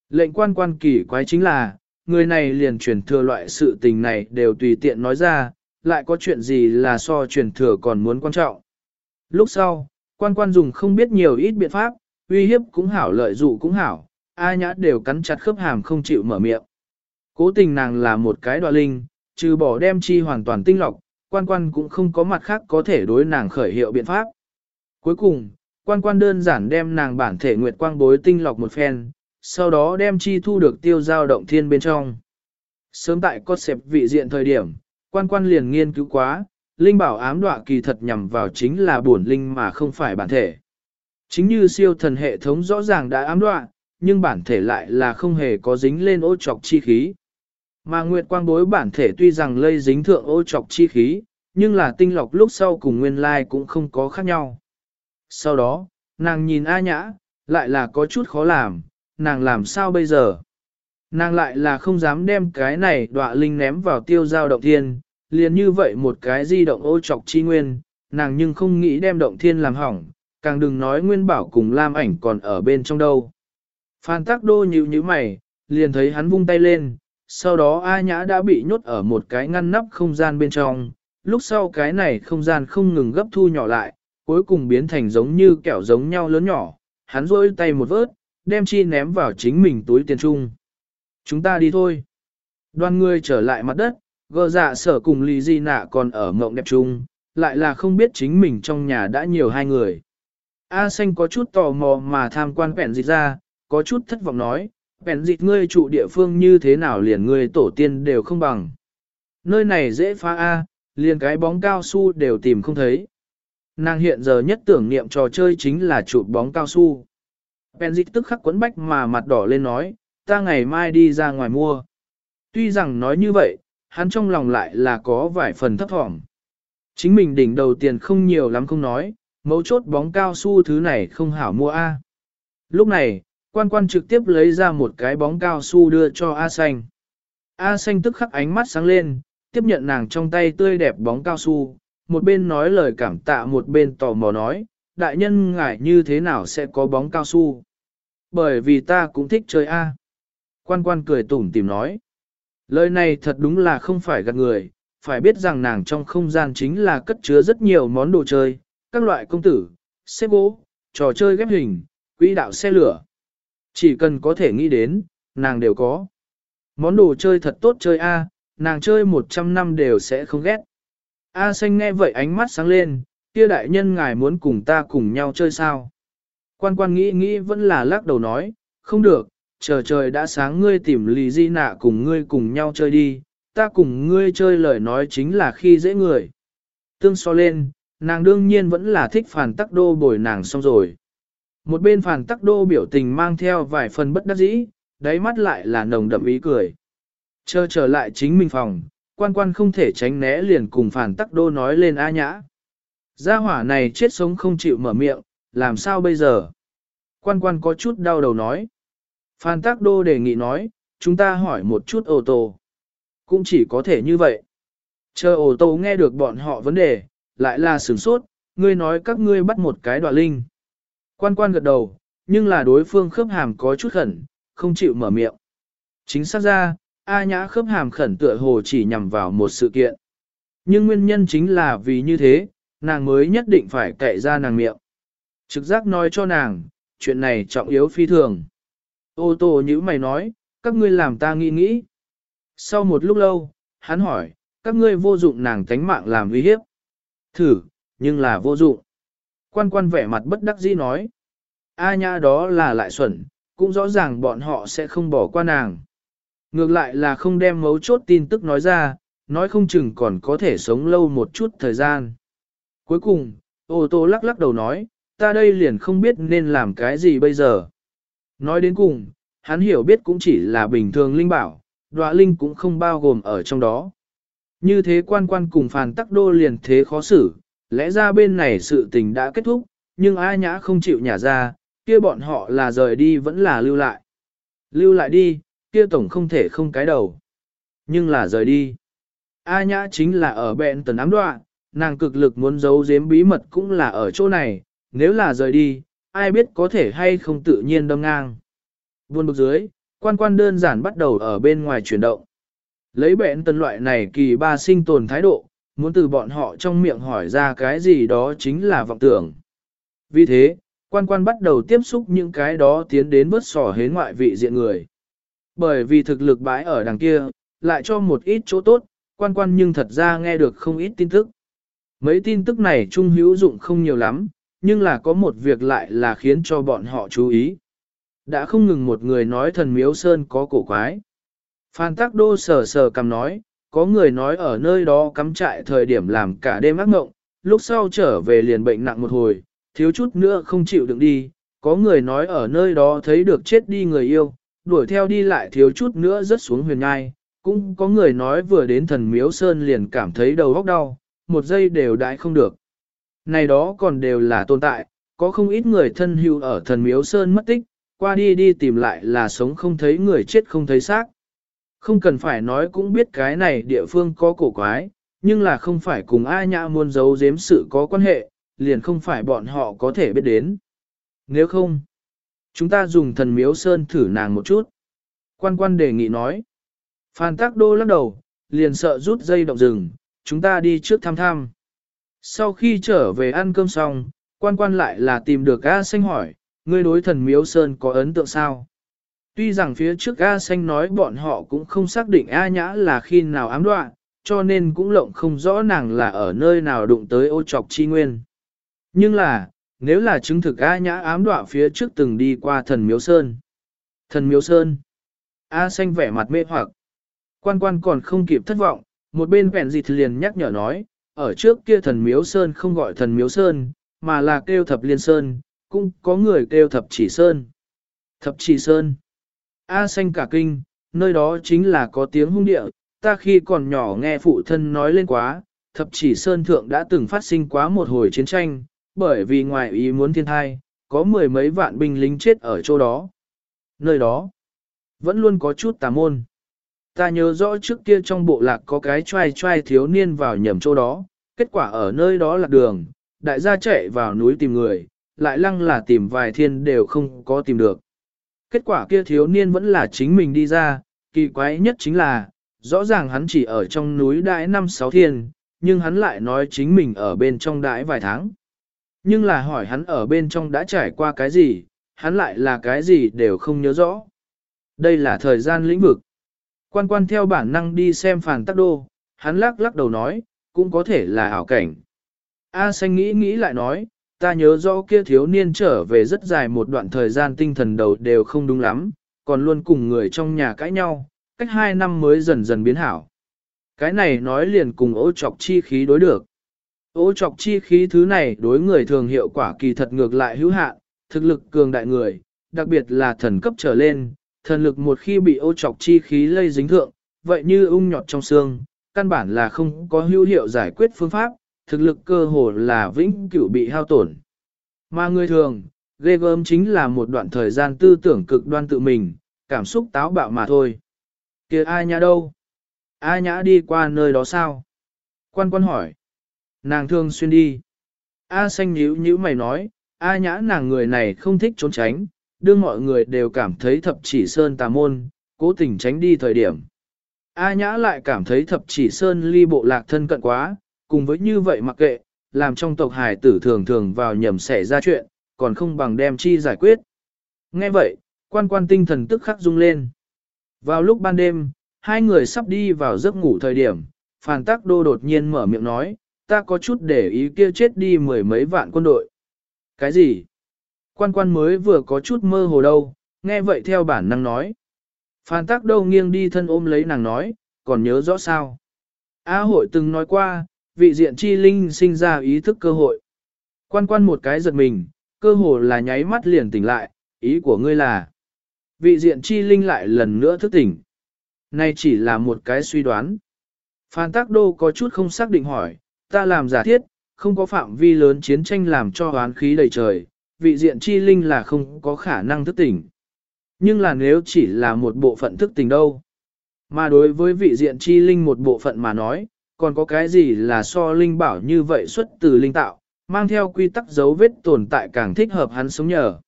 Speaker 1: Lệnh quan quan kỳ quái chính là, người này liền truyền thừa loại sự tình này đều tùy tiện nói ra, lại có chuyện gì là so truyền thừa còn muốn quan trọng. Lúc sau, quan quan dùng không biết nhiều ít biện pháp, uy hiếp cũng hảo lợi dụ cũng hảo, A nhã đều cắn chặt khớp hàm không chịu mở miệng. Cố tình nàng là một cái đoạ linh, trừ bỏ đem chi hoàn toàn tinh lọc, quan quan cũng không có mặt khác có thể đối nàng khởi hiệu biện pháp. Cuối cùng, quan quan đơn giản đem nàng bản thể nguyệt quang bối tinh lọc một phen, sau đó đem chi thu được tiêu giao động thiên bên trong. Sớm tại có xẹp vị diện thời điểm, quan quan liền nghiên cứu quá, linh bảo ám đọa kỳ thật nhằm vào chính là bổn linh mà không phải bản thể. Chính như siêu thần hệ thống rõ ràng đã ám đọa, nhưng bản thể lại là không hề có dính lên ô trọc chi khí. Mà Nguyệt Quang bối bản thể tuy rằng lây dính thượng ô trọc chi khí, nhưng là tinh lọc lúc sau cùng nguyên lai cũng không có khác nhau. Sau đó, nàng nhìn A Nhã, lại là có chút khó làm, nàng làm sao bây giờ? Nàng lại là không dám đem cái này đọa linh ném vào tiêu giao động thiên, liền như vậy một cái di động ô trọc chi nguyên, nàng nhưng không nghĩ đem động thiên làm hỏng, càng đừng nói nguyên bảo cùng lam ảnh còn ở bên trong đâu. Phan tác đô nhíu như mày, liền thấy hắn vung tay lên, sau đó A Nhã đã bị nhốt ở một cái ngăn nắp không gian bên trong, lúc sau cái này không gian không ngừng gấp thu nhỏ lại, cuối cùng biến thành giống như kẹo giống nhau lớn nhỏ, hắn rôi tay một vớt, đem chi ném vào chính mình túi tiền trung. Chúng ta đi thôi. Đoàn người trở lại mặt đất, gờ dạ sở cùng Lý Di Nạ còn ở mộng đẹp chung, lại là không biết chính mình trong nhà đã nhiều hai người. A xanh có chút tò mò mà tham quan vẹn dịch ra, có chút thất vọng nói, vẹn dịch ngươi trụ địa phương như thế nào liền ngươi tổ tiên đều không bằng. Nơi này dễ phá A, liền cái bóng cao su đều tìm không thấy. Nàng hiện giờ nhất tưởng niệm trò chơi chính là trụ bóng cao su. Vẹn dịch tức khắc quấn bách mà mặt đỏ lên nói, ta ngày mai đi ra ngoài mua. Tuy rằng nói như vậy, hắn trong lòng lại là có vài phần thấp thỏm. Chính mình đỉnh đầu tiền không nhiều lắm không nói, mấu chốt bóng cao su thứ này không hảo mua A. Lúc này, quan quan trực tiếp lấy ra một cái bóng cao su đưa cho A xanh. A xanh tức khắc ánh mắt sáng lên, tiếp nhận nàng trong tay tươi đẹp bóng cao su, một bên nói lời cảm tạ một bên tò mò nói, đại nhân ngại như thế nào sẽ có bóng cao su. Bởi vì ta cũng thích chơi A. Quan quan cười tủm tìm nói. Lời này thật đúng là không phải gạt người, phải biết rằng nàng trong không gian chính là cất chứa rất nhiều món đồ chơi, các loại công tử, xếp gỗ, trò chơi ghép hình, quỹ đạo xe lửa. Chỉ cần có thể nghĩ đến, nàng đều có. Món đồ chơi thật tốt chơi A, nàng chơi 100 năm đều sẽ không ghét. A xanh nghe vậy ánh mắt sáng lên, kia đại nhân ngài muốn cùng ta cùng nhau chơi sao? Quan quan nghĩ nghĩ vẫn là lắc đầu nói, không được, chờ trời đã sáng ngươi tìm lì di nạ cùng ngươi cùng nhau chơi đi, ta cùng ngươi chơi lời nói chính là khi dễ người. Tương so lên, nàng đương nhiên vẫn là thích phản tắc đô bồi nàng xong rồi. Một bên phản tắc đô biểu tình mang theo vài phần bất đắc dĩ, đáy mắt lại là nồng đậm ý cười. Chờ trở lại chính mình phòng, quan quan không thể tránh né liền cùng phản tắc đô nói lên A nhã. Gia hỏa này chết sống không chịu mở miệng, làm sao bây giờ? Quan quan có chút đau đầu nói. Phan Tắc Đô đề nghị nói, chúng ta hỏi một chút ô tô. Cũng chỉ có thể như vậy. Chờ ô tô nghe được bọn họ vấn đề, lại là sửng sốt, ngươi nói các ngươi bắt một cái đoạn linh. Quan quan gật đầu, nhưng là đối phương khớp hàm có chút khẩn, không chịu mở miệng. Chính xác ra, A nhã khớp hàm khẩn tựa hồ chỉ nhằm vào một sự kiện. Nhưng nguyên nhân chính là vì như thế, nàng mới nhất định phải cậy ra nàng miệng. Trực giác nói cho nàng, chuyện này trọng yếu phi thường. Ô tô như mày nói, các ngươi làm ta nghĩ nghĩ. Sau một lúc lâu, hắn hỏi, các ngươi vô dụng nàng tánh mạng làm uy hiếp. Thử, nhưng là vô dụng. Quan quan vẻ mặt bất đắc dĩ nói. A nha đó là lại xuẩn, cũng rõ ràng bọn họ sẽ không bỏ qua nàng. Ngược lại là không đem mấu chốt tin tức nói ra, nói không chừng còn có thể sống lâu một chút thời gian. Cuối cùng, ô tô lắc lắc đầu nói, ta đây liền không biết nên làm cái gì bây giờ. Nói đến cùng, hắn hiểu biết cũng chỉ là bình thường linh bảo, đoạ linh cũng không bao gồm ở trong đó. Như thế quan quan cùng phàn tắc đô liền thế khó xử, lẽ ra bên này sự tình đã kết thúc, nhưng A Nhã không chịu nhả ra, kia bọn họ là rời đi vẫn là lưu lại. Lưu lại đi, kia tổng không thể không cái đầu. Nhưng là rời đi. A Nhã chính là ở bẹn tần ám đoạn, nàng cực lực muốn giấu giếm bí mật cũng là ở chỗ này, nếu là rời đi, ai biết có thể hay không tự nhiên đâm ngang. Buôn bực dưới, quan quan đơn giản bắt đầu ở bên ngoài chuyển động. Lấy bẹn tân loại này kỳ ba sinh tồn thái độ, muốn từ bọn họ trong miệng hỏi ra cái gì đó chính là vọng tưởng. Vì thế, Quan quan bắt đầu tiếp xúc những cái đó tiến đến bớt sỏ hến ngoại vị diện người. Bởi vì thực lực bãi ở đằng kia, lại cho một ít chỗ tốt, quan quan nhưng thật ra nghe được không ít tin tức. Mấy tin tức này trung hữu dụng không nhiều lắm, nhưng là có một việc lại là khiến cho bọn họ chú ý. Đã không ngừng một người nói thần miếu sơn có cổ quái. Phan Tắc Đô sờ sờ cầm nói, có người nói ở nơi đó cắm trại thời điểm làm cả đêm ác ngộng, lúc sau trở về liền bệnh nặng một hồi, thiếu chút nữa không chịu đựng đi, có người nói ở nơi đó thấy được chết đi người yêu, đuổi theo đi lại thiếu chút nữa rớt xuống huyền ngai, cũng có người nói vừa đến thần miếu sơn liền cảm thấy đầu óc đau, một giây đều đãi không được. Này đó còn đều là tồn tại, có không ít người thân hữu ở thần miếu sơn mất tích, qua đi đi tìm lại là sống không thấy người chết không thấy xác. Không cần phải nói cũng biết cái này địa phương có cổ quái, nhưng là không phải cùng ai nhã muốn giấu giếm sự có quan hệ, liền không phải bọn họ có thể biết đến. Nếu không, chúng ta dùng thần miếu sơn thử nàng một chút. Quan quan đề nghị nói. Phan tác đô lắc đầu, liền sợ rút dây động rừng, chúng ta đi trước thăm thăm. Sau khi trở về ăn cơm xong, quan quan lại là tìm được A Xanh hỏi, ngươi đối thần miếu sơn có ấn tượng sao? Tuy rằng phía trước A Xanh nói bọn họ cũng không xác định A Nhã là khi nào ám đoạn, cho nên cũng lộng không rõ nàng là ở nơi nào đụng tới ô trọc chi nguyên. Nhưng là, nếu là chứng thực A Nhã ám đoạn phía trước từng đi qua thần miếu sơn. Thần miếu sơn. A Xanh vẻ mặt mê hoặc. Quan quan còn không kịp thất vọng, một bên vẹn dịt liền nhắc nhở nói, ở trước kia thần miếu sơn không gọi thần miếu sơn, mà là kêu thập liên sơn, cũng có người kêu thập chỉ sơn. Thập chỉ sơn. A xanh cả kinh, nơi đó chính là có tiếng hung địa, ta khi còn nhỏ nghe phụ thân nói lên quá, thập chỉ sơn thượng đã từng phát sinh quá một hồi chiến tranh, bởi vì ngoài ý muốn thiên thai, có mười mấy vạn binh lính chết ở chỗ đó. Nơi đó, vẫn luôn có chút tà môn. Ta nhớ rõ trước kia trong bộ lạc có cái trai trai thiếu niên vào nhầm chỗ đó, kết quả ở nơi đó là đường, đại gia chạy vào núi tìm người, lại lăng là tìm vài thiên đều không có tìm được. Kết quả kia thiếu niên vẫn là chính mình đi ra, kỳ quái nhất chính là, rõ ràng hắn chỉ ở trong núi đãi năm sáu thiên, nhưng hắn lại nói chính mình ở bên trong đãi vài tháng. Nhưng là hỏi hắn ở bên trong đã trải qua cái gì, hắn lại là cái gì đều không nhớ rõ. Đây là thời gian lĩnh vực. Quan quan theo bản năng đi xem phản tắc đô, hắn lắc lắc đầu nói, cũng có thể là ảo cảnh. A xanh nghĩ nghĩ lại nói, ta nhớ rõ kia thiếu niên trở về rất dài một đoạn thời gian tinh thần đầu đều không đúng lắm, còn luôn cùng người trong nhà cãi nhau, cách hai năm mới dần dần biến hảo. Cái này nói liền cùng ô trọc chi khí đối được. Ô trọc chi khí thứ này đối người thường hiệu quả kỳ thật ngược lại hữu hạn, thực lực cường đại người, đặc biệt là thần cấp trở lên, thần lực một khi bị ô trọc chi khí lây dính thượng, vậy như ung nhọt trong xương, căn bản là không có hữu hiệu giải quyết phương pháp, thực lực cơ hồ là vĩnh cửu bị hao tổn. Mà người thường, ghê gớm chính là một đoạn thời gian tư tưởng cực đoan tự mình, cảm xúc táo bạo mà thôi. kia ai nhã đâu? Ai nhã đi qua nơi đó sao? Quan quan hỏi. Nàng thường xuyên đi. A xanh nhíu nhíu mày nói, A nhã nàng người này không thích trốn tránh, đưa mọi người đều cảm thấy thập chỉ sơn tà môn, cố tình tránh đi thời điểm. A nhã lại cảm thấy thập chỉ sơn ly bộ lạc thân cận quá, cùng với như vậy mặc kệ, làm trong tộc hải tử thường thường vào nhầm xẻ ra chuyện, còn không bằng đem chi giải quyết. Nghe vậy, quan quan tinh thần tức khắc rung lên. Vào lúc ban đêm, hai người sắp đi vào giấc ngủ thời điểm, Phàn Tắc Đô đột nhiên mở miệng nói, ta có chút để ý kia chết đi mười mấy vạn quân đội. Cái gì? Quan quan mới vừa có chút mơ hồ đâu, nghe vậy theo bản năng nói. Phan Tắc Đô nghiêng đi thân ôm lấy nàng nói, còn nhớ rõ sao? A hội từng nói qua, vị diện chi linh sinh ra ý thức cơ hội. Quan quan một cái giật mình, cơ hồ là nháy mắt liền tỉnh lại, ý của ngươi là vị diện chi linh lại lần nữa thức tỉnh. Này chỉ là một cái suy đoán. Phan Tác Đô có chút không xác định hỏi, ta làm giả thiết, không có phạm vi lớn chiến tranh làm cho oán khí đầy trời, vị diện chi linh là không có khả năng thức tỉnh. Nhưng là nếu chỉ là một bộ phận thức tỉnh đâu. Mà đối với vị diện chi linh một bộ phận mà nói, còn có cái gì là so linh bảo như vậy xuất từ linh tạo, mang theo quy tắc dấu vết tồn tại càng thích hợp hắn sống nhờ.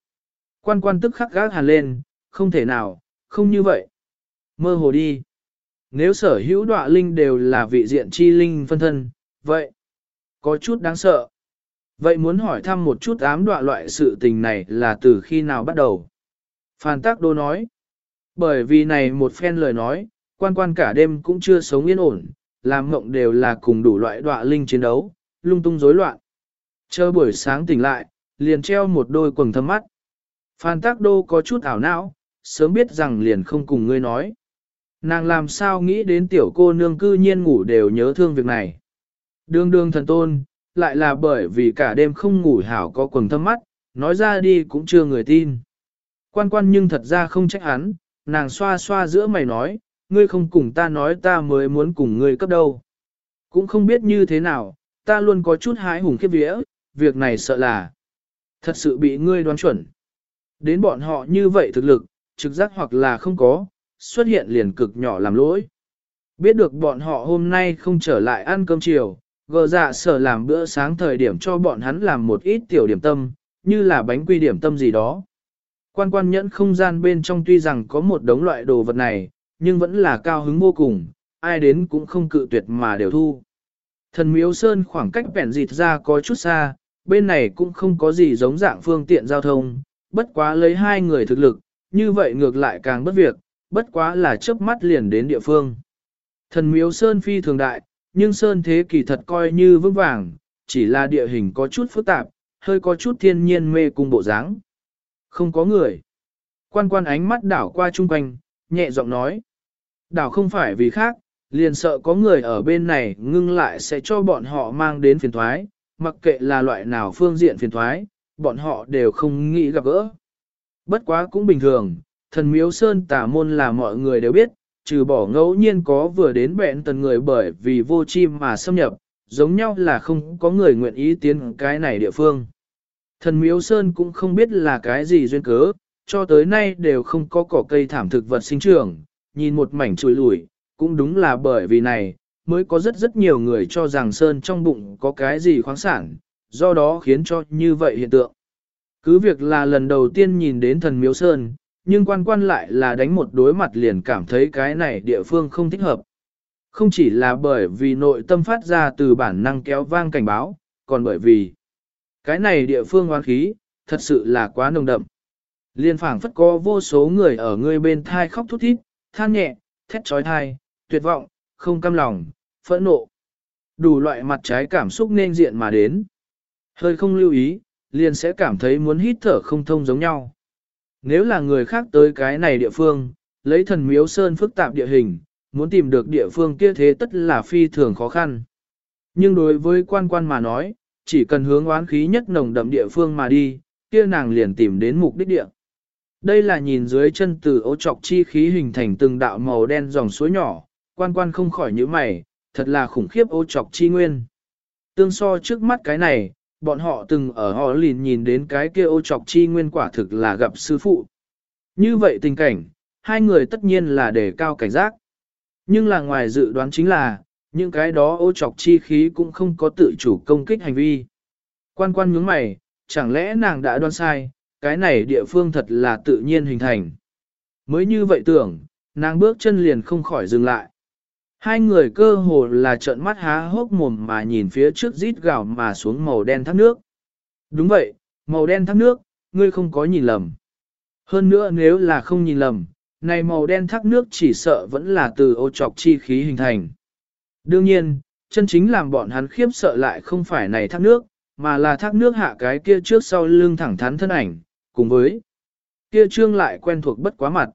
Speaker 1: Quan quan tức khắc gác hàn lên, không thể nào, không như vậy. Mơ hồ đi. Nếu sở hữu đọa linh đều là vị diện chi linh phân thân, vậy, có chút đáng sợ. Vậy muốn hỏi thăm một chút ám đọa loại sự tình này là từ khi nào bắt đầu? Phan Tác Đô nói, bởi vì này một phen lời nói, quan quan cả đêm cũng chưa sống yên ổn, làm mộng đều là cùng đủ loại đọa linh chiến đấu, lung tung rối loạn. Chờ buổi sáng tỉnh lại, liền treo một đôi quần thâm mắt. Phan Tác Đô có chút ảo não, sớm biết rằng liền không cùng ngươi nói. Nàng làm sao nghĩ đến tiểu cô nương cư nhiên ngủ đều nhớ thương việc này. Đương đương thần tôn, lại là bởi vì cả đêm không ngủ hảo có quần thâm mắt, nói ra đi cũng chưa người tin. Quan quan nhưng thật ra không trách hắn, nàng xoa xoa giữa mày nói, ngươi không cùng ta nói ta mới muốn cùng ngươi cấp đâu. Cũng không biết như thế nào, ta luôn có chút hái hùng khiếp vía, việc này sợ là thật sự bị ngươi đoán chuẩn. Đến bọn họ như vậy thực lực, trực giác hoặc là không có, xuất hiện liền cực nhỏ làm lỗi. Biết được bọn họ hôm nay không trở lại ăn cơm chiều, gờ dạ sở làm bữa sáng thời điểm cho bọn hắn làm một ít tiểu điểm tâm, như là bánh quy điểm tâm gì đó. Quan quan nhẫn không gian bên trong tuy rằng có một đống loại đồ vật này, nhưng vẫn là cao hứng vô cùng, ai đến cũng không cự tuyệt mà đều thu. Thần miếu sơn khoảng cách vẹn dịt ra có chút xa, bên này cũng không có gì giống dạng phương tiện giao thông, bất quá lấy hai người thực lực, như vậy ngược lại càng bất việc, bất quá là chớp mắt liền đến địa phương. Thần miếu sơn phi thường đại, nhưng sơn thế kỳ thật coi như vững vàng, chỉ là địa hình có chút phức tạp, hơi có chút thiên nhiên mê cung bộ dáng. Không có người. Quan quan ánh mắt đảo qua chung quanh, nhẹ giọng nói. Đảo không phải vì khác, liền sợ có người ở bên này ngưng lại sẽ cho bọn họ mang đến phiền thoái, mặc kệ là loại nào phương diện phiền thoái, bọn họ đều không nghĩ gặp gỡ. Bất quá cũng bình thường, thần miếu sơn tả môn là mọi người đều biết, trừ bỏ ngẫu nhiên có vừa đến bẹn tần người bởi vì vô chim mà xâm nhập, giống nhau là không có người nguyện ý tiến cái này địa phương. Thần miếu sơn cũng không biết là cái gì duyên cớ, cho tới nay đều không có cỏ cây thảm thực vật sinh trưởng, nhìn một mảnh trùi lùi, cũng đúng là bởi vì này, mới có rất rất nhiều người cho rằng sơn trong bụng có cái gì khoáng sản, do đó khiến cho như vậy hiện tượng. Cứ việc là lần đầu tiên nhìn đến thần miếu sơn, nhưng quan quan lại là đánh một đối mặt liền cảm thấy cái này địa phương không thích hợp. Không chỉ là bởi vì nội tâm phát ra từ bản năng kéo vang cảnh báo, còn bởi vì cái này địa phương oán khí, thật sự là quá nồng đậm. Liên phảng phất có vô số người ở người bên thai khóc thút thít, than nhẹ, thét trói thai, tuyệt vọng, không cam lòng, phẫn nộ. Đủ loại mặt trái cảm xúc nên diện mà đến. Hơi không lưu ý, liền sẽ cảm thấy muốn hít thở không thông giống nhau. Nếu là người khác tới cái này địa phương, lấy thần miếu sơn phức tạp địa hình, muốn tìm được địa phương kia thế tất là phi thường khó khăn. Nhưng đối với quan quan mà nói, chỉ cần hướng oán khí nhất nồng đậm địa phương mà đi, kia nàng liền tìm đến mục đích địa. Đây là nhìn dưới chân từ ấu trọc chi khí hình thành từng đạo màu đen dòng suối nhỏ, quan quan không khỏi nhíu mày, thật là khủng khiếp ấu trọc chi nguyên. Tương so trước mắt cái này, bọn họ từng ở họ lìn nhìn đến cái kia ô trọc chi nguyên quả thực là gặp sư phụ. Như vậy tình cảnh, hai người tất nhiên là để cao cảnh giác. Nhưng là ngoài dự đoán chính là, những cái đó ô trọc chi khí cũng không có tự chủ công kích hành vi. Quan quan nhướng mày, chẳng lẽ nàng đã đoán sai, cái này địa phương thật là tự nhiên hình thành. Mới như vậy tưởng, nàng bước chân liền không khỏi dừng lại. Hai người cơ hồ là trợn mắt há hốc mồm mà nhìn phía trước rít gạo mà xuống màu đen thác nước. Đúng vậy, màu đen thác nước, ngươi không có nhìn lầm. Hơn nữa nếu là không nhìn lầm, này màu đen thác nước chỉ sợ vẫn là từ ô trọc chi khí hình thành. Đương nhiên, chân chính làm bọn hắn khiếp sợ lại không phải này thác nước, mà là thác nước hạ cái kia trước sau lưng thẳng thắn thân ảnh, cùng với kia trương lại quen thuộc bất quá mặt.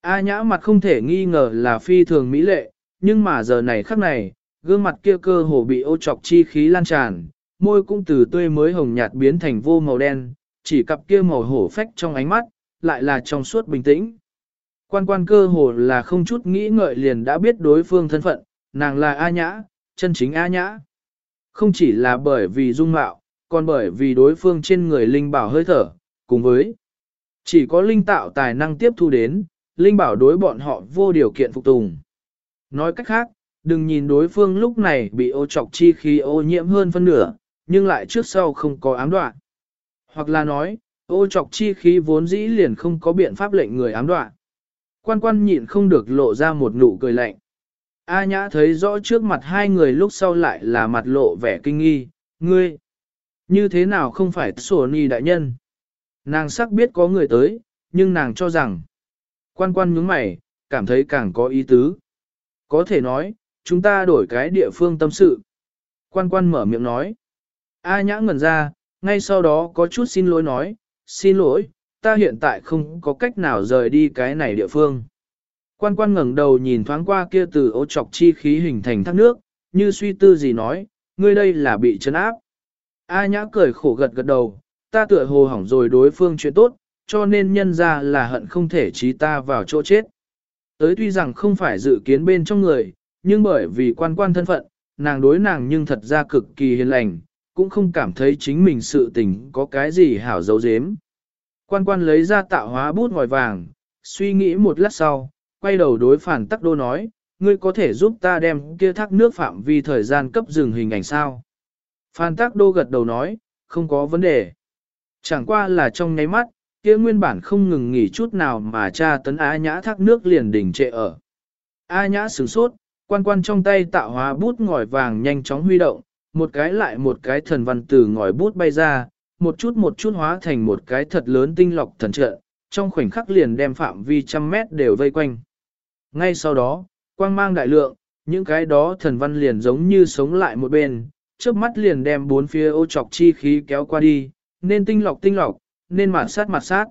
Speaker 1: A nhã mặt không thể nghi ngờ là phi thường mỹ lệ, nhưng mà giờ này khắc này, gương mặt kia cơ hồ bị ô trọc chi khí lan tràn, môi cũng từ tươi mới hồng nhạt biến thành vô màu đen, chỉ cặp kia màu hổ phách trong ánh mắt, lại là trong suốt bình tĩnh. Quan quan cơ hồ là không chút nghĩ ngợi liền đã biết đối phương thân phận, nàng là A Nhã, chân chính A Nhã. Không chỉ là bởi vì dung mạo, còn bởi vì đối phương trên người linh bảo hơi thở, cùng với chỉ có linh tạo tài năng tiếp thu đến, linh bảo đối bọn họ vô điều kiện phục tùng. Nói cách khác, đừng nhìn đối phương lúc này bị ô trọc chi khí ô nhiễm hơn phân nửa, nhưng lại trước sau không có ám đoạn. Hoặc là nói, ô trọc chi khí vốn dĩ liền không có biện pháp lệnh người ám đoạn. Quan quan nhịn không được lộ ra một nụ cười lạnh. A nhã thấy rõ trước mặt hai người lúc sau lại là mặt lộ vẻ kinh nghi, ngươi, Như thế nào không phải sổ ni đại nhân? Nàng sắc biết có người tới, nhưng nàng cho rằng, quan quan nhướng mày, cảm thấy càng có ý tứ. Có thể nói, chúng ta đổi cái địa phương tâm sự. Quan quan mở miệng nói. A nhã ngẩn ra, ngay sau đó có chút xin lỗi nói, xin lỗi, ta hiện tại không có cách nào rời đi cái này địa phương. Quan quan ngẩng đầu nhìn thoáng qua kia từ ô trọc chi khí hình thành thác nước, như suy tư gì nói, ngươi đây là bị chấn áp. A nhã cười khổ gật gật đầu, ta tựa hồ hỏng rồi đối phương chuyện tốt, cho nên nhân ra là hận không thể trí ta vào chỗ chết. Tới tuy rằng không phải dự kiến bên trong người, nhưng bởi vì quan quan thân phận, nàng đối nàng nhưng thật ra cực kỳ hiền lành, cũng không cảm thấy chính mình sự tình có cái gì hảo dấu dếm. Quan quan lấy ra tạo hóa bút ngòi vàng, suy nghĩ một lát sau, quay đầu đối phản tắc đô nói, ngươi có thể giúp ta đem kia thác nước phạm vi thời gian cấp dừng hình ảnh sao. Phan tắc đô gật đầu nói, không có vấn đề. Chẳng qua là trong nháy mắt, kia nguyên bản không ngừng nghỉ chút nào mà cha tấn A nhã thác nước liền đỉnh trệ ở. A nhã sửng sốt, quan quan trong tay tạo hóa bút ngòi vàng nhanh chóng huy động, một cái lại một cái thần văn từ ngòi bút bay ra, một chút một chút hóa thành một cái thật lớn tinh lọc thần trợ, trong khoảnh khắc liền đem phạm vi trăm mét đều vây quanh. Ngay sau đó, quang mang đại lượng, những cái đó thần văn liền giống như sống lại một bên, trước mắt liền đem bốn phía ô trọc chi khí kéo qua đi, nên tinh lọc tinh lọc, nên mặt sát mặt sát.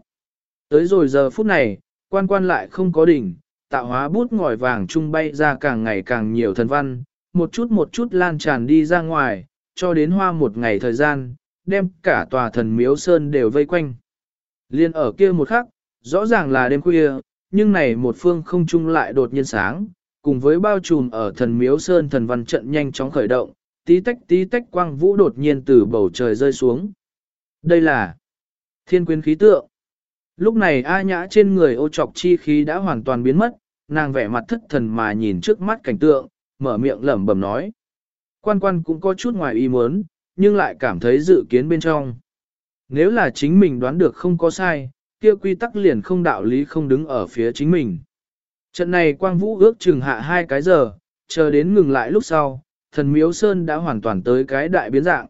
Speaker 1: Tới rồi giờ phút này, quan quan lại không có đỉnh, tạo hóa bút ngòi vàng trung bay ra càng ngày càng nhiều thần văn, một chút một chút lan tràn đi ra ngoài, cho đến hoa một ngày thời gian, đem cả tòa thần miếu sơn đều vây quanh. Liên ở kia một khắc, rõ ràng là đêm khuya, nhưng này một phương không trung lại đột nhiên sáng, cùng với bao trùm ở thần miếu sơn thần văn trận nhanh chóng khởi động, tí tách tí tách quang vũ đột nhiên từ bầu trời rơi xuống. Đây là thiên quyến khí tượng. Lúc này A Nhã trên người ô trọc chi khí đã hoàn toàn biến mất, nàng vẻ mặt thất thần mà nhìn trước mắt cảnh tượng, mở miệng lẩm bẩm nói. Quan quan cũng có chút ngoài ý muốn, nhưng lại cảm thấy dự kiến bên trong. Nếu là chính mình đoán được không có sai, kia quy tắc liền không đạo lý không đứng ở phía chính mình. Trận này quang vũ ước chừng hạ hai cái giờ, chờ đến ngừng lại lúc sau, thần miếu sơn đã hoàn toàn tới cái đại biến dạng.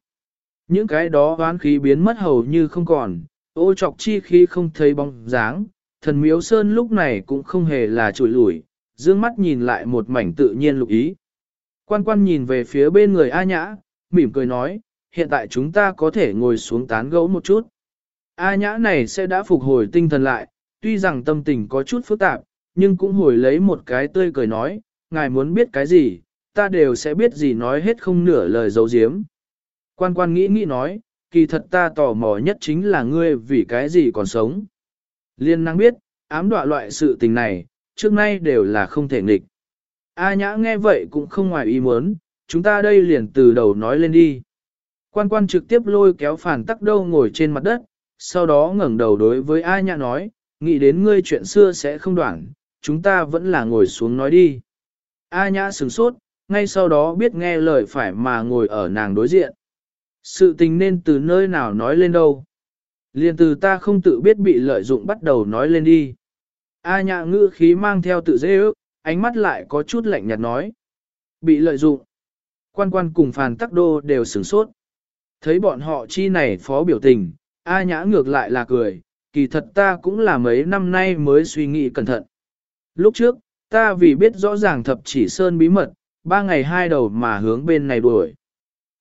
Speaker 1: Những cái đó oán khí biến mất hầu như không còn, ô trọc chi khí không thấy bóng dáng, thần miếu sơn lúc này cũng không hề là trụi lủi, dương mắt nhìn lại một mảnh tự nhiên lục ý. Quan quan nhìn về phía bên người A Nhã, mỉm cười nói, hiện tại chúng ta có thể ngồi xuống tán gẫu một chút. A Nhã này sẽ đã phục hồi tinh thần lại, tuy rằng tâm tình có chút phức tạp, nhưng cũng hồi lấy một cái tươi cười nói, ngài muốn biết cái gì, ta đều sẽ biết gì nói hết không nửa lời giấu giếm. Quan quan nghĩ nghĩ nói, kỳ thật ta tò mò nhất chính là ngươi vì cái gì còn sống. Liên năng biết, ám đọa loại sự tình này, trước nay đều là không thể nghịch. A nhã nghe vậy cũng không ngoài ý muốn, chúng ta đây liền từ đầu nói lên đi. Quan quan trực tiếp lôi kéo phản tắc đâu ngồi trên mặt đất, sau đó ngẩng đầu đối với A nhã nói, nghĩ đến ngươi chuyện xưa sẽ không đoạn, chúng ta vẫn là ngồi xuống nói đi. A nhã sửng sốt, ngay sau đó biết nghe lời phải mà ngồi ở nàng đối diện. Sự tình nên từ nơi nào nói lên đâu. Liền từ ta không tự biết bị lợi dụng bắt đầu nói lên đi. A nhã ngữ khí mang theo tự dễ ước, ánh mắt lại có chút lạnh nhạt nói. Bị lợi dụng. Quan quan cùng phàn tắc đô đều sửng sốt. Thấy bọn họ chi này phó biểu tình, A nhã ngược lại là cười, kỳ thật ta cũng là mấy năm nay mới suy nghĩ cẩn thận. Lúc trước, ta vì biết rõ ràng thập chỉ sơn bí mật, ba ngày hai đầu mà hướng bên này đuổi.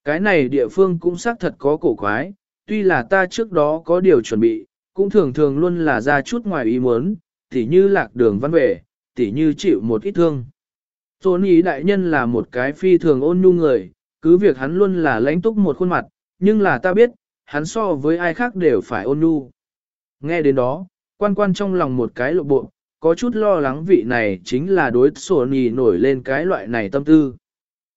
Speaker 1: Cái này địa phương cũng xác thật có cổ quái, tuy là ta trước đó có điều chuẩn bị, cũng thường thường luôn là ra chút ngoài ý muốn, tỉ như lạc đường văn vệ, tỉ như chịu một ít thương. Tôn ý đại nhân là một cái phi thường ôn nhu người, cứ việc hắn luôn là lãnh túc một khuôn mặt, nhưng là ta biết, hắn so với ai khác đều phải ôn nhu. Nghe đến đó, quan quan trong lòng một cái lộ bộ, có chút lo lắng vị này chính là đối sổ nhì nổi lên cái loại này tâm tư.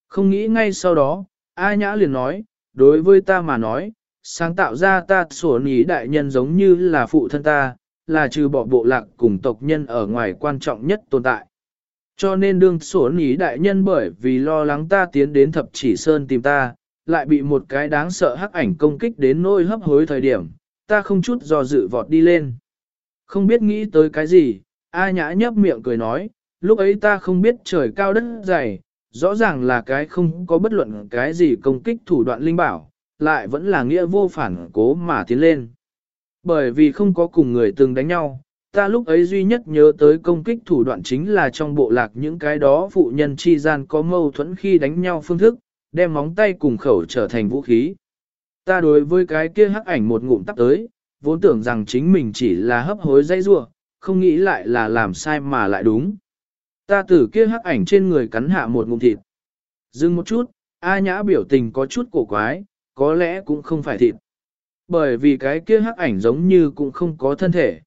Speaker 1: Không nghĩ ngay sau đó, A Nhã liền nói, đối với ta mà nói, sáng tạo ra ta sổ ní đại nhân giống như là phụ thân ta, là trừ bỏ bộ lạc cùng tộc nhân ở ngoài quan trọng nhất tồn tại. Cho nên đương sổ ní đại nhân bởi vì lo lắng ta tiến đến thập chỉ sơn tìm ta, lại bị một cái đáng sợ hắc ảnh công kích đến nỗi hấp hối thời điểm, ta không chút do dự vọt đi lên. Không biết nghĩ tới cái gì, A nhã nhấp miệng cười nói, lúc ấy ta không biết trời cao đất dày, rõ ràng là cái không có bất luận cái gì công kích thủ đoạn linh bảo, lại vẫn là nghĩa vô phản cố mà tiến lên. Bởi vì không có cùng người từng đánh nhau, ta lúc ấy duy nhất nhớ tới công kích thủ đoạn chính là trong bộ lạc những cái đó phụ nhân chi gian có mâu thuẫn khi đánh nhau phương thức, đem móng tay cùng khẩu trở thành vũ khí. Ta đối với cái kia hắc ảnh một ngụm tắp tới, vốn tưởng rằng chính mình chỉ là hấp hối dây rua, không nghĩ lại là làm sai mà lại đúng. Ta từ kia hắc ảnh trên người cắn hạ một ngụm thịt. Dừng một chút, A nhã biểu tình có chút cổ quái, có lẽ cũng không phải thịt. Bởi vì cái kia hắc ảnh giống như cũng không có thân thể.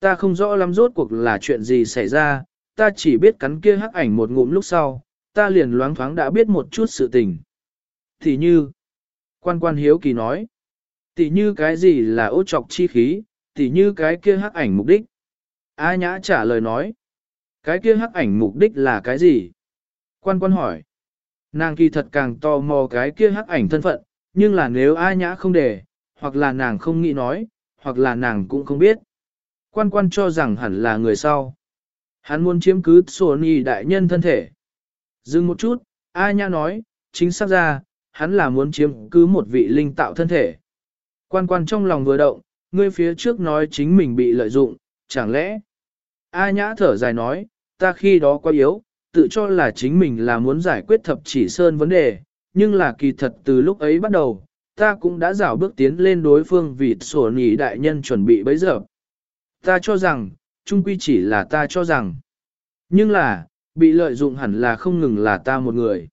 Speaker 1: Ta không rõ lắm rốt cuộc là chuyện gì xảy ra, ta chỉ biết cắn kia hắc ảnh một ngụm lúc sau, ta liền loáng thoáng đã biết một chút sự tình. Thì như, quan quan hiếu kỳ nói, tỷ như cái gì là ô trọc chi khí, tỷ như cái kia hắc ảnh mục đích. A nhã trả lời nói, cái kia hắc ảnh mục đích là cái gì? Quan quan hỏi, nàng kỳ thật càng tò mò cái kia hắc ảnh thân phận, nhưng là nếu A nhã không để, hoặc là nàng không nghĩ nói, hoặc là nàng cũng không biết. Quan quan cho rằng hẳn là người sau. Hắn muốn chiếm cứ Sony đại nhân thân thể. Dừng một chút, A Nhã nói, chính xác ra, hắn là muốn chiếm cứ một vị linh tạo thân thể. Quan quan trong lòng vừa động, ngươi phía trước nói chính mình bị lợi dụng, chẳng lẽ? A Nhã thở dài nói, ta khi đó quá yếu, tự cho là chính mình là muốn giải quyết thập chỉ sơn vấn đề, nhưng là kỳ thật từ lúc ấy bắt đầu, ta cũng đã rảo bước tiến lên đối phương vì sổ nỉ đại nhân chuẩn bị bấy giờ. Ta cho rằng, trung quy chỉ là ta cho rằng. Nhưng là, bị lợi dụng hẳn là không ngừng là ta một người.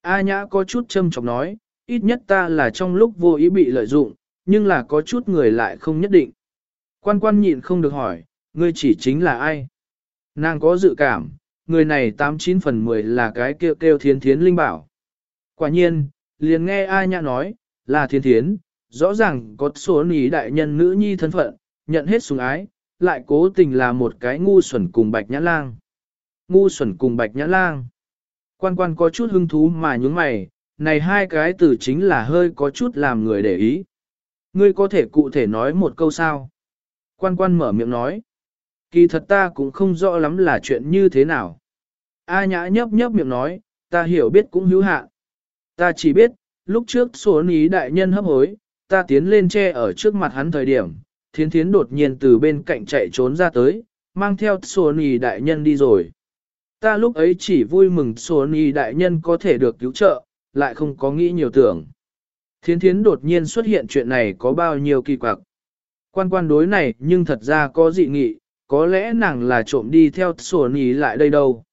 Speaker 1: A nhã có chút châm chọc nói, ít nhất ta là trong lúc vô ý bị lợi dụng, nhưng là có chút người lại không nhất định. Quan quan nhịn không được hỏi, ngươi chỉ chính là ai? Nàng có dự cảm, người này 89 phần 10 là cái kêu kêu thiến thiến linh bảo. Quả nhiên, liền nghe A nhã nói, là thiên thiến, rõ ràng có số Ý đại nhân nữ nhi thân phận, nhận hết sủng ái, lại cố tình là một cái ngu xuẩn cùng bạch nhã lang. Ngu xuẩn cùng bạch nhã lang. Quan quan có chút hứng thú mà nhúng mày, này hai cái từ chính là hơi có chút làm người để ý. Ngươi có thể cụ thể nói một câu sao? Quan quan mở miệng nói. Kỳ thật ta cũng không rõ lắm là chuyện như thế nào. A nhã nhấp nhấp miệng nói, ta hiểu biết cũng hữu hạn. Ta chỉ biết, lúc trước số ní đại nhân hấp hối, ta tiến lên che ở trước mặt hắn thời điểm, thiến thiến đột nhiên từ bên cạnh chạy trốn ra tới, mang theo số ní đại nhân đi rồi. Ta lúc ấy chỉ vui mừng số ní đại nhân có thể được cứu trợ, lại không có nghĩ nhiều tưởng. Thiến thiến đột nhiên xuất hiện chuyện này có bao nhiêu kỳ quặc. Quan quan đối này nhưng thật ra có dị nghị, có lẽ nàng là trộm đi theo sổ ní lại đây đâu.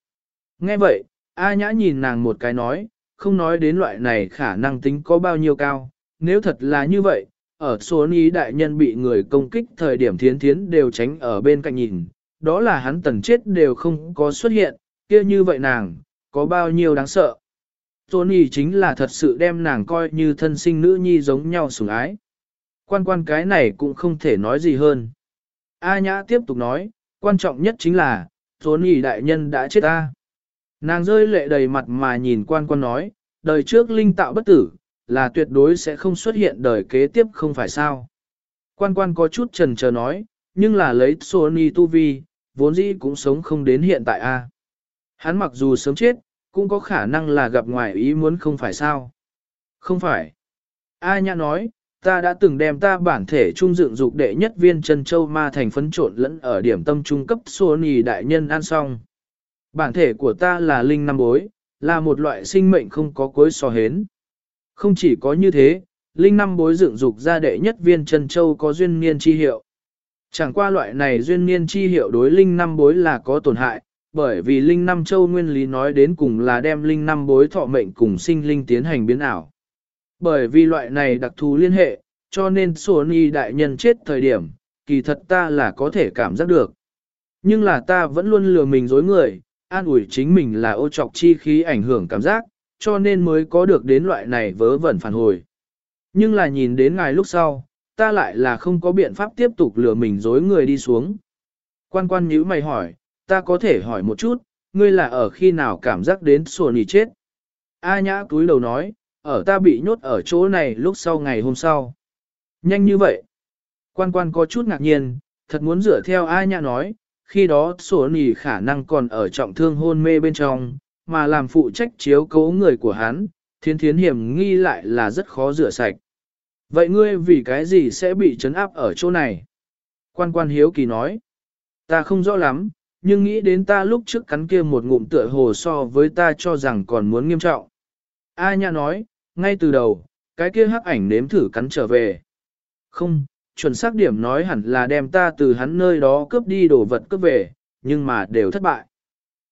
Speaker 1: Nghe vậy, A nhã nhìn nàng một cái nói, không nói đến loại này khả năng tính có bao nhiêu cao. Nếu thật là như vậy, ở số ní đại nhân bị người công kích thời điểm thiến thiến đều tránh ở bên cạnh nhìn, đó là hắn tần chết đều không có xuất hiện, kia như vậy nàng, có bao nhiêu đáng sợ. Tony chính là thật sự đem nàng coi như thân sinh nữ nhi giống nhau sủng ái. Quan quan cái này cũng không thể nói gì hơn. A Nhã tiếp tục nói, quan trọng nhất chính là, Tony đại nhân đã chết ta. Nàng rơi lệ đầy mặt mà nhìn quan quan nói, đời trước linh tạo bất tử, là tuyệt đối sẽ không xuất hiện đời kế tiếp không phải sao. Quan quan có chút trần chờ nói, nhưng là lấy Sony tu vi, vốn dĩ cũng sống không đến hiện tại a. Hắn mặc dù sớm chết, cũng có khả năng là gặp ngoài ý muốn không phải sao. Không phải. A nhã nói, ta đã từng đem ta bản thể trung dựng dục đệ nhất viên chân châu ma thành phấn trộn lẫn ở điểm tâm trung cấp Sony đại nhân ăn xong. Bản thể của ta là linh năm bối, là một loại sinh mệnh không có cuối so hến. Không chỉ có như thế, linh năm bối dựng dục ra đệ nhất viên chân châu có duyên niên chi hiệu. Chẳng qua loại này duyên niên chi hiệu đối linh năm bối là có tổn hại, bởi vì linh năm châu nguyên lý nói đến cùng là đem linh năm bối thọ mệnh cùng sinh linh tiến hành biến ảo. Bởi vì loại này đặc thù liên hệ, cho nên Sony đại nhân chết thời điểm, kỳ thật ta là có thể cảm giác được. Nhưng là ta vẫn luôn lừa mình dối người, an ủi chính mình là ô trọc chi khí ảnh hưởng cảm giác, cho nên mới có được đến loại này vớ vẩn phản hồi. Nhưng là nhìn đến ngày lúc sau, ta lại là không có biện pháp tiếp tục lừa mình dối người đi xuống. Quan quan nhữ mày hỏi, ta có thể hỏi một chút, ngươi là ở khi nào cảm giác đến sổ nì chết? A nhã túi đầu nói, ở ta bị nhốt ở chỗ này lúc sau ngày hôm sau. Nhanh như vậy. Quan quan có chút ngạc nhiên, thật muốn dựa theo ai nhã nói, khi đó sổ nỉ khả năng còn ở trọng thương hôn mê bên trong, mà làm phụ trách chiếu cố người của hắn, thiên thiến hiểm nghi lại là rất khó rửa sạch. Vậy ngươi vì cái gì sẽ bị trấn áp ở chỗ này? Quan quan hiếu kỳ nói. Ta không rõ lắm, nhưng nghĩ đến ta lúc trước cắn kia một ngụm tựa hồ so với ta cho rằng còn muốn nghiêm trọng. A nha nói, ngay từ đầu, cái kia hắc ảnh nếm thử cắn trở về. Không, chuẩn xác điểm nói hẳn là đem ta từ hắn nơi đó cướp đi đồ vật cướp về, nhưng mà đều thất bại.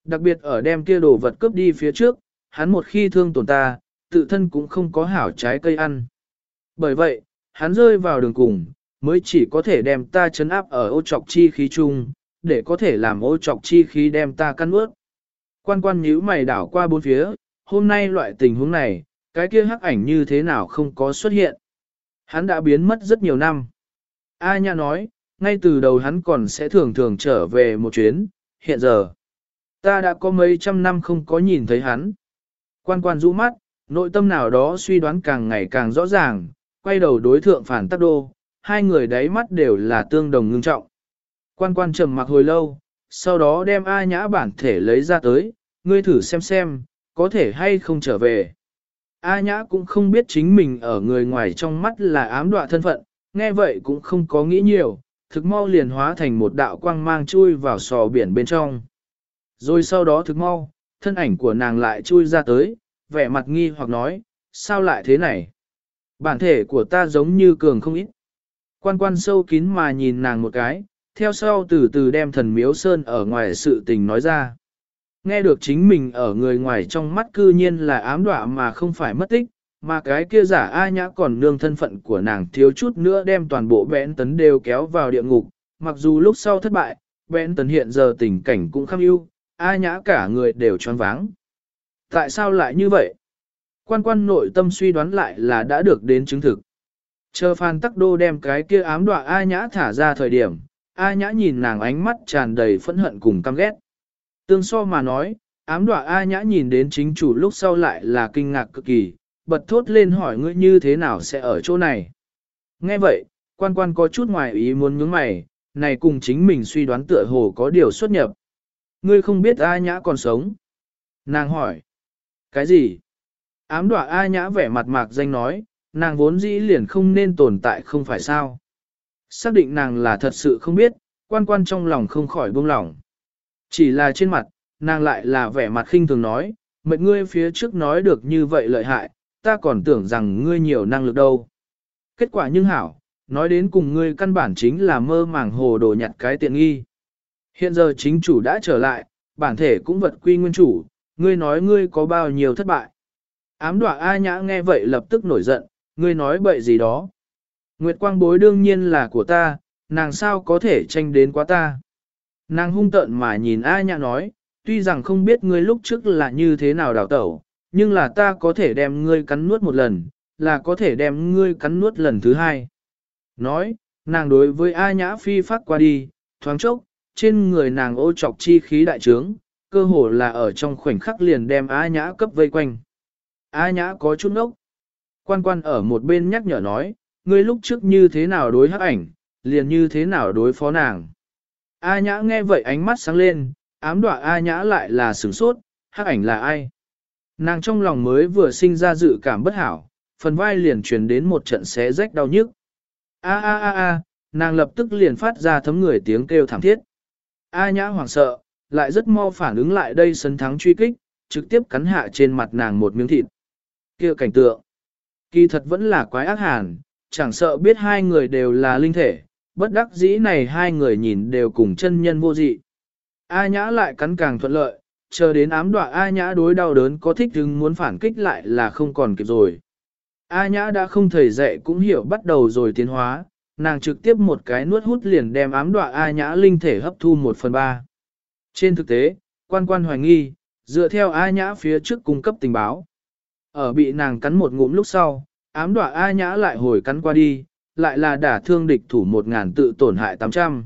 Speaker 1: Đặc biệt ở đem kia đồ vật cướp đi phía trước, hắn một khi thương tổn ta, tự thân cũng không có hảo trái cây ăn. Bởi vậy, hắn rơi vào đường cùng, mới chỉ có thể đem ta chấn áp ở ô trọc chi khí chung, để có thể làm ô trọc chi khí đem ta căn ướt. Quan quan nhíu mày đảo qua bốn phía, hôm nay loại tình huống này, cái kia hắc ảnh như thế nào không có xuất hiện. Hắn đã biến mất rất nhiều năm. A Nha nói, ngay từ đầu hắn còn sẽ thường thường trở về một chuyến, hiện giờ. Ta đã có mấy trăm năm không có nhìn thấy hắn. Quan quan rũ mắt, nội tâm nào đó suy đoán càng ngày càng rõ ràng, quay đầu đối thượng phản tắc đô, hai người đáy mắt đều là tương đồng ngưng trọng. Quan quan trầm mặc hồi lâu, sau đó đem A nhã bản thể lấy ra tới, ngươi thử xem xem, có thể hay không trở về. A nhã cũng không biết chính mình ở người ngoài trong mắt là ám đọa thân phận, nghe vậy cũng không có nghĩ nhiều, thực mau liền hóa thành một đạo quang mang chui vào sò biển bên trong. Rồi sau đó thực mau, thân ảnh của nàng lại chui ra tới, vẻ mặt nghi hoặc nói, sao lại thế này? Bản thể của ta giống như cường không ít. Quan quan sâu kín mà nhìn nàng một cái, theo sau từ từ đem thần miếu sơn ở ngoài sự tình nói ra. Nghe được chính mình ở người ngoài trong mắt cư nhiên là ám đọa mà không phải mất tích, mà cái kia giả A nhã còn nương thân phận của nàng thiếu chút nữa đem toàn bộ bẽn tấn đều kéo vào địa ngục, mặc dù lúc sau thất bại, bẽn tấn hiện giờ tình cảnh cũng khăm ưu, A nhã cả người đều choáng váng. Tại sao lại như vậy? Quan quan nội tâm suy đoán lại là đã được đến chứng thực. Chờ Phan Tắc Đô đem cái kia ám đọa A Nhã thả ra thời điểm, A Nhã nhìn nàng ánh mắt tràn đầy phẫn hận cùng căm ghét. Tương so mà nói, ám đọa A Nhã nhìn đến chính chủ lúc sau lại là kinh ngạc cực kỳ, bật thốt lên hỏi ngươi như thế nào sẽ ở chỗ này. Nghe vậy, quan quan có chút ngoài ý muốn nhướng mày, này cùng chính mình suy đoán tựa hồ có điều xuất nhập. Ngươi không biết A Nhã còn sống. Nàng hỏi. Cái gì? Ám đọa A Nhã vẻ mặt mạc danh nói, nàng vốn dĩ liền không nên tồn tại không phải sao. Xác định nàng là thật sự không biết, quan quan trong lòng không khỏi buông lỏng. Chỉ là trên mặt, nàng lại là vẻ mặt khinh thường nói, mệnh ngươi phía trước nói được như vậy lợi hại, ta còn tưởng rằng ngươi nhiều năng lực đâu. Kết quả nhưng hảo, nói đến cùng ngươi căn bản chính là mơ màng hồ đồ nhặt cái tiện nghi. Hiện giờ chính chủ đã trở lại, bản thể cũng vật quy nguyên chủ, ngươi nói ngươi có bao nhiêu thất bại. Ám đọa A nhã nghe vậy lập tức nổi giận, ngươi nói bậy gì đó. Nguyệt quang bối đương nhiên là của ta, nàng sao có thể tranh đến quá ta. Nàng hung tợn mà nhìn A nhã nói, tuy rằng không biết ngươi lúc trước là như thế nào đào tẩu, nhưng là ta có thể đem ngươi cắn nuốt một lần, là có thể đem ngươi cắn nuốt lần thứ hai. Nói, nàng đối với A nhã phi phát qua đi, thoáng chốc, trên người nàng ô trọc chi khí đại trướng, cơ hồ là ở trong khoảnh khắc liền đem A nhã cấp vây quanh. A nhã có chút nốc. Quan quan ở một bên nhắc nhở nói, ngươi lúc trước như thế nào đối hắc ảnh, liền như thế nào đối phó nàng. A nhã nghe vậy ánh mắt sáng lên, ám đọa A nhã lại là sửng sốt, hắc ảnh là ai? Nàng trong lòng mới vừa sinh ra dự cảm bất hảo, phần vai liền truyền đến một trận xé rách đau nhức. A a a a, nàng lập tức liền phát ra thấm người tiếng kêu thảm thiết. A nhã hoảng sợ, lại rất mau phản ứng lại đây sấn thắng truy kích, trực tiếp cắn hạ trên mặt nàng một miếng thịt. kia cảnh tượng. Kỳ thật vẫn là quái ác hàn, chẳng sợ biết hai người đều là linh thể, bất đắc dĩ này hai người nhìn đều cùng chân nhân vô dị. A nhã lại cắn càng thuận lợi, chờ đến ám đọa A nhã đối đau đớn có thích hứng muốn phản kích lại là không còn kịp rồi. A nhã đã không thầy dạy cũng hiểu bắt đầu rồi tiến hóa, nàng trực tiếp một cái nuốt hút liền đem ám đọa A nhã linh thể hấp thu một phần ba. Trên thực tế, quan quan hoài nghi, dựa theo A nhã phía trước cung cấp tình báo. Ở bị nàng cắn một ngụm lúc sau, ám đọa A nhã lại hồi cắn qua đi, lại là đả thương địch thủ một ngàn tự tổn hại 800.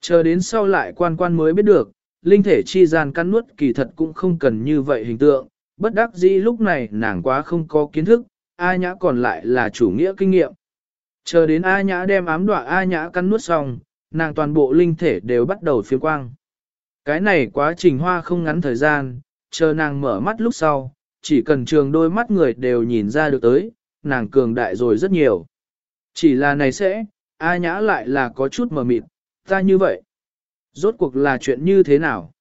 Speaker 1: Chờ đến sau lại quan quan mới biết được, linh thể chi gian cắn nuốt kỳ thật cũng không cần như vậy hình tượng, bất đắc dĩ lúc này nàng quá không có kiến thức, A nhã còn lại là chủ nghĩa kinh nghiệm. Chờ đến A nhã đem ám đọa A nhã cắn nuốt xong, nàng toàn bộ linh thể đều bắt đầu phiếm quang. Cái này quá trình hoa không ngắn thời gian, chờ nàng mở mắt lúc sau, chỉ cần trường đôi mắt người đều nhìn ra được tới, nàng cường đại rồi rất nhiều. Chỉ là này sẽ, A nhã lại là có chút mờ mịt, ta như vậy. Rốt cuộc là chuyện như thế nào?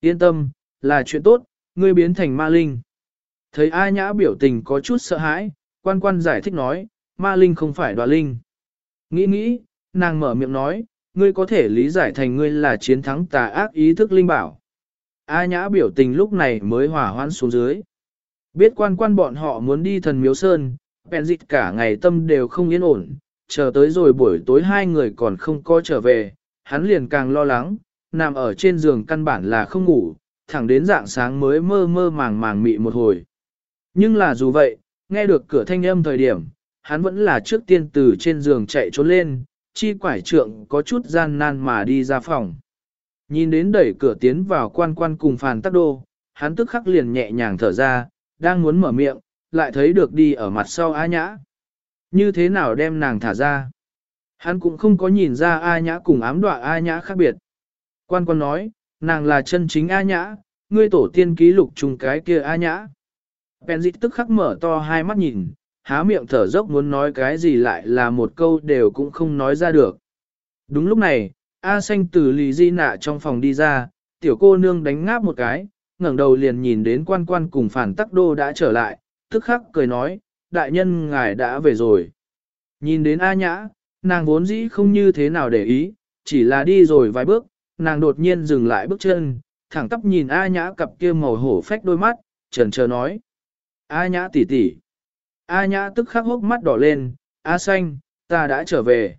Speaker 1: Yên tâm, là chuyện tốt, ngươi biến thành ma linh. Thấy A nhã biểu tình có chút sợ hãi, quan quan giải thích nói, ma linh không phải đoà linh. Nghĩ nghĩ, nàng mở miệng nói, ngươi có thể lý giải thành ngươi là chiến thắng tà ác ý thức linh bảo. A nhã biểu tình lúc này mới hỏa hoãn xuống dưới. Biết quan quan bọn họ muốn đi thần miếu sơn, bèn dịch cả ngày tâm đều không yên ổn, chờ tới rồi buổi tối hai người còn không có trở về, hắn liền càng lo lắng, nằm ở trên giường căn bản là không ngủ, thẳng đến dạng sáng mới mơ mơ màng màng mị một hồi. Nhưng là dù vậy, nghe được cửa thanh âm thời điểm, hắn vẫn là trước tiên từ trên giường chạy trốn lên, chi quải trượng có chút gian nan mà đi ra phòng. Nhìn đến đẩy cửa tiến vào quan quan cùng phàn tắc đô, hắn tức khắc liền nhẹ nhàng thở ra, đang muốn mở miệng, lại thấy được đi ở mặt sau A Nhã. Như thế nào đem nàng thả ra? Hắn cũng không có nhìn ra A Nhã cùng ám đọa A Nhã khác biệt. Quan quan nói, nàng là chân chính A Nhã, ngươi tổ tiên ký lục trùng cái kia A Nhã. Bèn dịch tức khắc mở to hai mắt nhìn, há miệng thở dốc muốn nói cái gì lại là một câu đều cũng không nói ra được. Đúng lúc này, A xanh từ lì di nạ trong phòng đi ra, tiểu cô nương đánh ngáp một cái, ngẩng đầu liền nhìn đến quan quan cùng phản tắc đô đã trở lại, tức khắc cười nói, đại nhân ngài đã về rồi. Nhìn đến A nhã, nàng vốn dĩ không như thế nào để ý, chỉ là đi rồi vài bước, nàng đột nhiên dừng lại bước chân, thẳng tắp nhìn A nhã cặp kia màu hổ phách đôi mắt, trần chờ nói. A nhã tỷ tỷ. A nhã tức khắc hốc mắt đỏ lên, A xanh, ta đã trở về.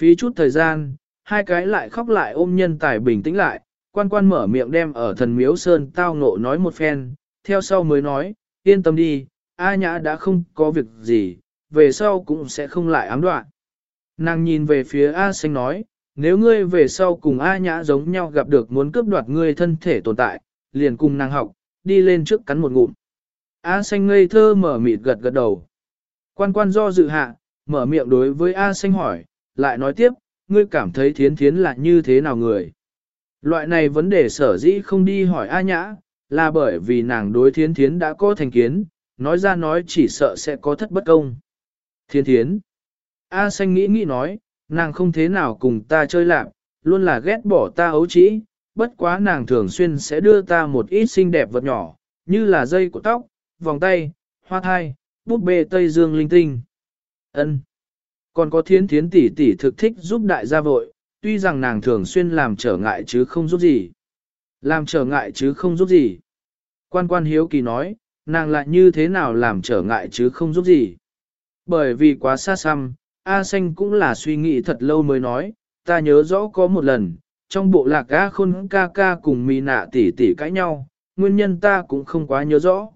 Speaker 1: Phí chút thời gian, hai cái lại khóc lại ôm nhân tài bình tĩnh lại, quan quan mở miệng đem ở thần miếu sơn tao ngộ nói một phen, theo sau mới nói, yên tâm đi, A nhã đã không có việc gì, về sau cũng sẽ không lại ám đoạn. Nàng nhìn về phía A xanh nói, nếu ngươi về sau cùng A nhã giống nhau gặp được muốn cướp đoạt ngươi thân thể tồn tại, liền cùng nàng học, đi lên trước cắn một ngụm. A xanh ngây thơ mở mịt gật gật đầu. Quan quan do dự hạ, mở miệng đối với A xanh hỏi, lại nói tiếp, ngươi cảm thấy thiến thiến là như thế nào người? Loại này vấn đề sở dĩ không đi hỏi A nhã, là bởi vì nàng đối thiến thiến đã có thành kiến, nói ra nói chỉ sợ sẽ có thất bất công. Thiến thiến. A xanh nghĩ nghĩ nói, nàng không thế nào cùng ta chơi lạc, luôn là ghét bỏ ta ấu trĩ, bất quá nàng thường xuyên sẽ đưa ta một ít xinh đẹp vật nhỏ, như là dây của tóc, vòng tay, hoa thai, búp bê Tây Dương linh tinh. ân Còn có thiến thiến tỷ tỷ thực thích giúp đại gia vội, tuy rằng nàng thường xuyên làm trở ngại chứ không giúp gì. Làm trở ngại chứ không giúp gì. Quan quan hiếu kỳ nói, nàng lại như thế nào làm trở ngại chứ không giúp gì. Bởi vì quá xa xăm, A Xanh cũng là suy nghĩ thật lâu mới nói, ta nhớ rõ có một lần, trong bộ lạc A Khôn ca ca cùng mì nạ tỷ tỷ cãi nhau, nguyên nhân ta cũng không quá nhớ rõ.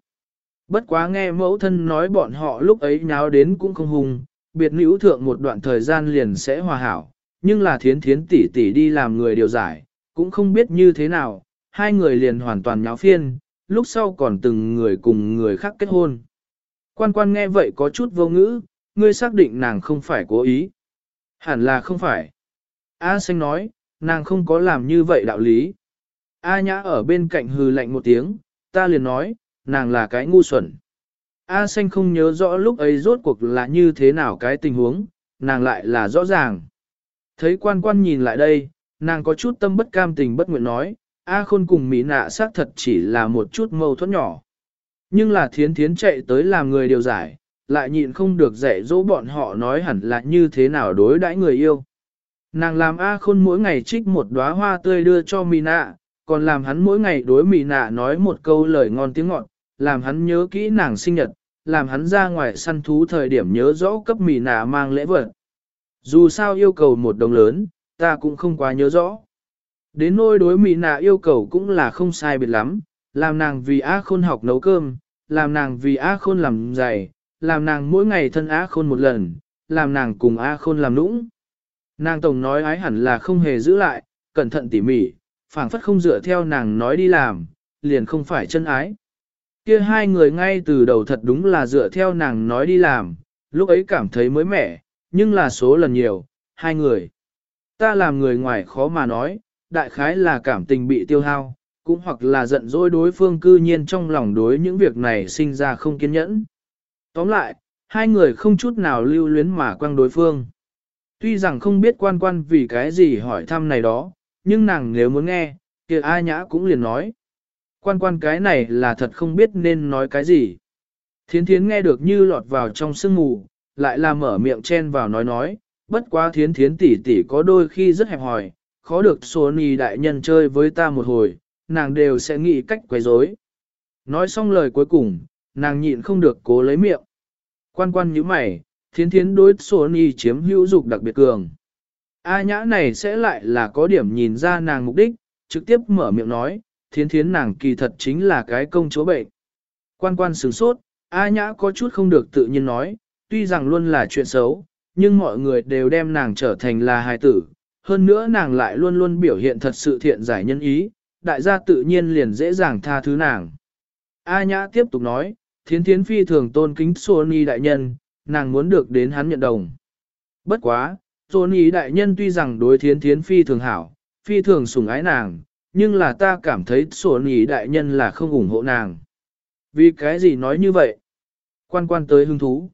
Speaker 1: Bất quá nghe mẫu thân nói bọn họ lúc ấy nháo đến cũng không hùng, biệt nữ thượng một đoạn thời gian liền sẽ hòa hảo, nhưng là thiến thiến tỷ tỷ đi làm người điều giải, cũng không biết như thế nào, hai người liền hoàn toàn nháo phiên, lúc sau còn từng người cùng người khác kết hôn. Quan quan nghe vậy có chút vô ngữ, ngươi xác định nàng không phải cố ý. Hẳn là không phải. A xanh nói, nàng không có làm như vậy đạo lý. A nhã ở bên cạnh hừ lạnh một tiếng, ta liền nói, nàng là cái ngu xuẩn. A xanh không nhớ rõ lúc ấy rốt cuộc là như thế nào cái tình huống, nàng lại là rõ ràng. Thấy quan quan nhìn lại đây, nàng có chút tâm bất cam tình bất nguyện nói, A khôn cùng Mỹ nạ xác thật chỉ là một chút mâu thuẫn nhỏ. Nhưng là thiến thiến chạy tới làm người điều giải, lại nhịn không được dạy dỗ bọn họ nói hẳn là như thế nào đối đãi người yêu. Nàng làm A khôn mỗi ngày trích một đóa hoa tươi đưa cho Mỹ nạ, còn làm hắn mỗi ngày đối Mỹ nạ nói một câu lời ngon tiếng ngọt, làm hắn nhớ kỹ nàng sinh nhật, làm hắn ra ngoài săn thú thời điểm nhớ rõ cấp Mỹ nạ mang lễ vật. Dù sao yêu cầu một đồng lớn, ta cũng không quá nhớ rõ. Đến nôi đối Mỹ nạ yêu cầu cũng là không sai biệt lắm, làm nàng vì A khôn học nấu cơm, làm nàng vì A khôn làm giày, làm nàng mỗi ngày thân A khôn một lần, làm nàng cùng A khôn làm nũng. Nàng tổng nói ái hẳn là không hề giữ lại, cẩn thận tỉ mỉ, phảng phất không dựa theo nàng nói đi làm, liền không phải chân ái. Kia hai người ngay từ đầu thật đúng là dựa theo nàng nói đi làm, lúc ấy cảm thấy mới mẻ, nhưng là số lần nhiều, hai người. Ta làm người ngoài khó mà nói, đại khái là cảm tình bị tiêu hao, cũng hoặc là giận dỗi đối phương cư nhiên trong lòng đối những việc này sinh ra không kiên nhẫn. Tóm lại, Hai người không chút nào lưu luyến mà quăng đối phương. Tuy rằng không biết quan quan vì cái gì hỏi thăm này đó, nhưng nàng nếu muốn nghe, kia A Nhã cũng liền nói. Quan quan cái này là thật không biết nên nói cái gì. Thiến thiến nghe được như lọt vào trong sương mù, lại là mở miệng chen vào nói nói, bất quá thiến thiến tỷ tỷ có đôi khi rất hẹp hòi, khó được số nì đại nhân chơi với ta một hồi, nàng đều sẽ nghĩ cách quấy rối. Nói xong lời cuối cùng, nàng nhịn không được cố lấy miệng. Quan quan như mày, thiến thiến đối số nì chiếm hữu dục đặc biệt cường. A nhã này sẽ lại là có điểm nhìn ra nàng mục đích, trực tiếp mở miệng nói, thiến thiến nàng kỳ thật chính là cái công chúa bệnh. Quan quan sửng sốt, A nhã có chút không được tự nhiên nói, tuy rằng luôn là chuyện xấu, nhưng mọi người đều đem nàng trở thành là hài tử. Hơn nữa nàng lại luôn luôn biểu hiện thật sự thiện giải nhân ý, đại gia tự nhiên liền dễ dàng tha thứ nàng. A nhã tiếp tục nói, thiến thiến phi thường tôn kính Sony đại nhân, nàng muốn được đến hắn nhận đồng. Bất quá, Sony đại nhân tuy rằng đối thiến thiến phi thường hảo, phi thường sủng ái nàng, nhưng là ta cảm thấy Sony đại nhân là không ủng hộ nàng. Vì cái gì nói như vậy? Quan quan tới hứng thú.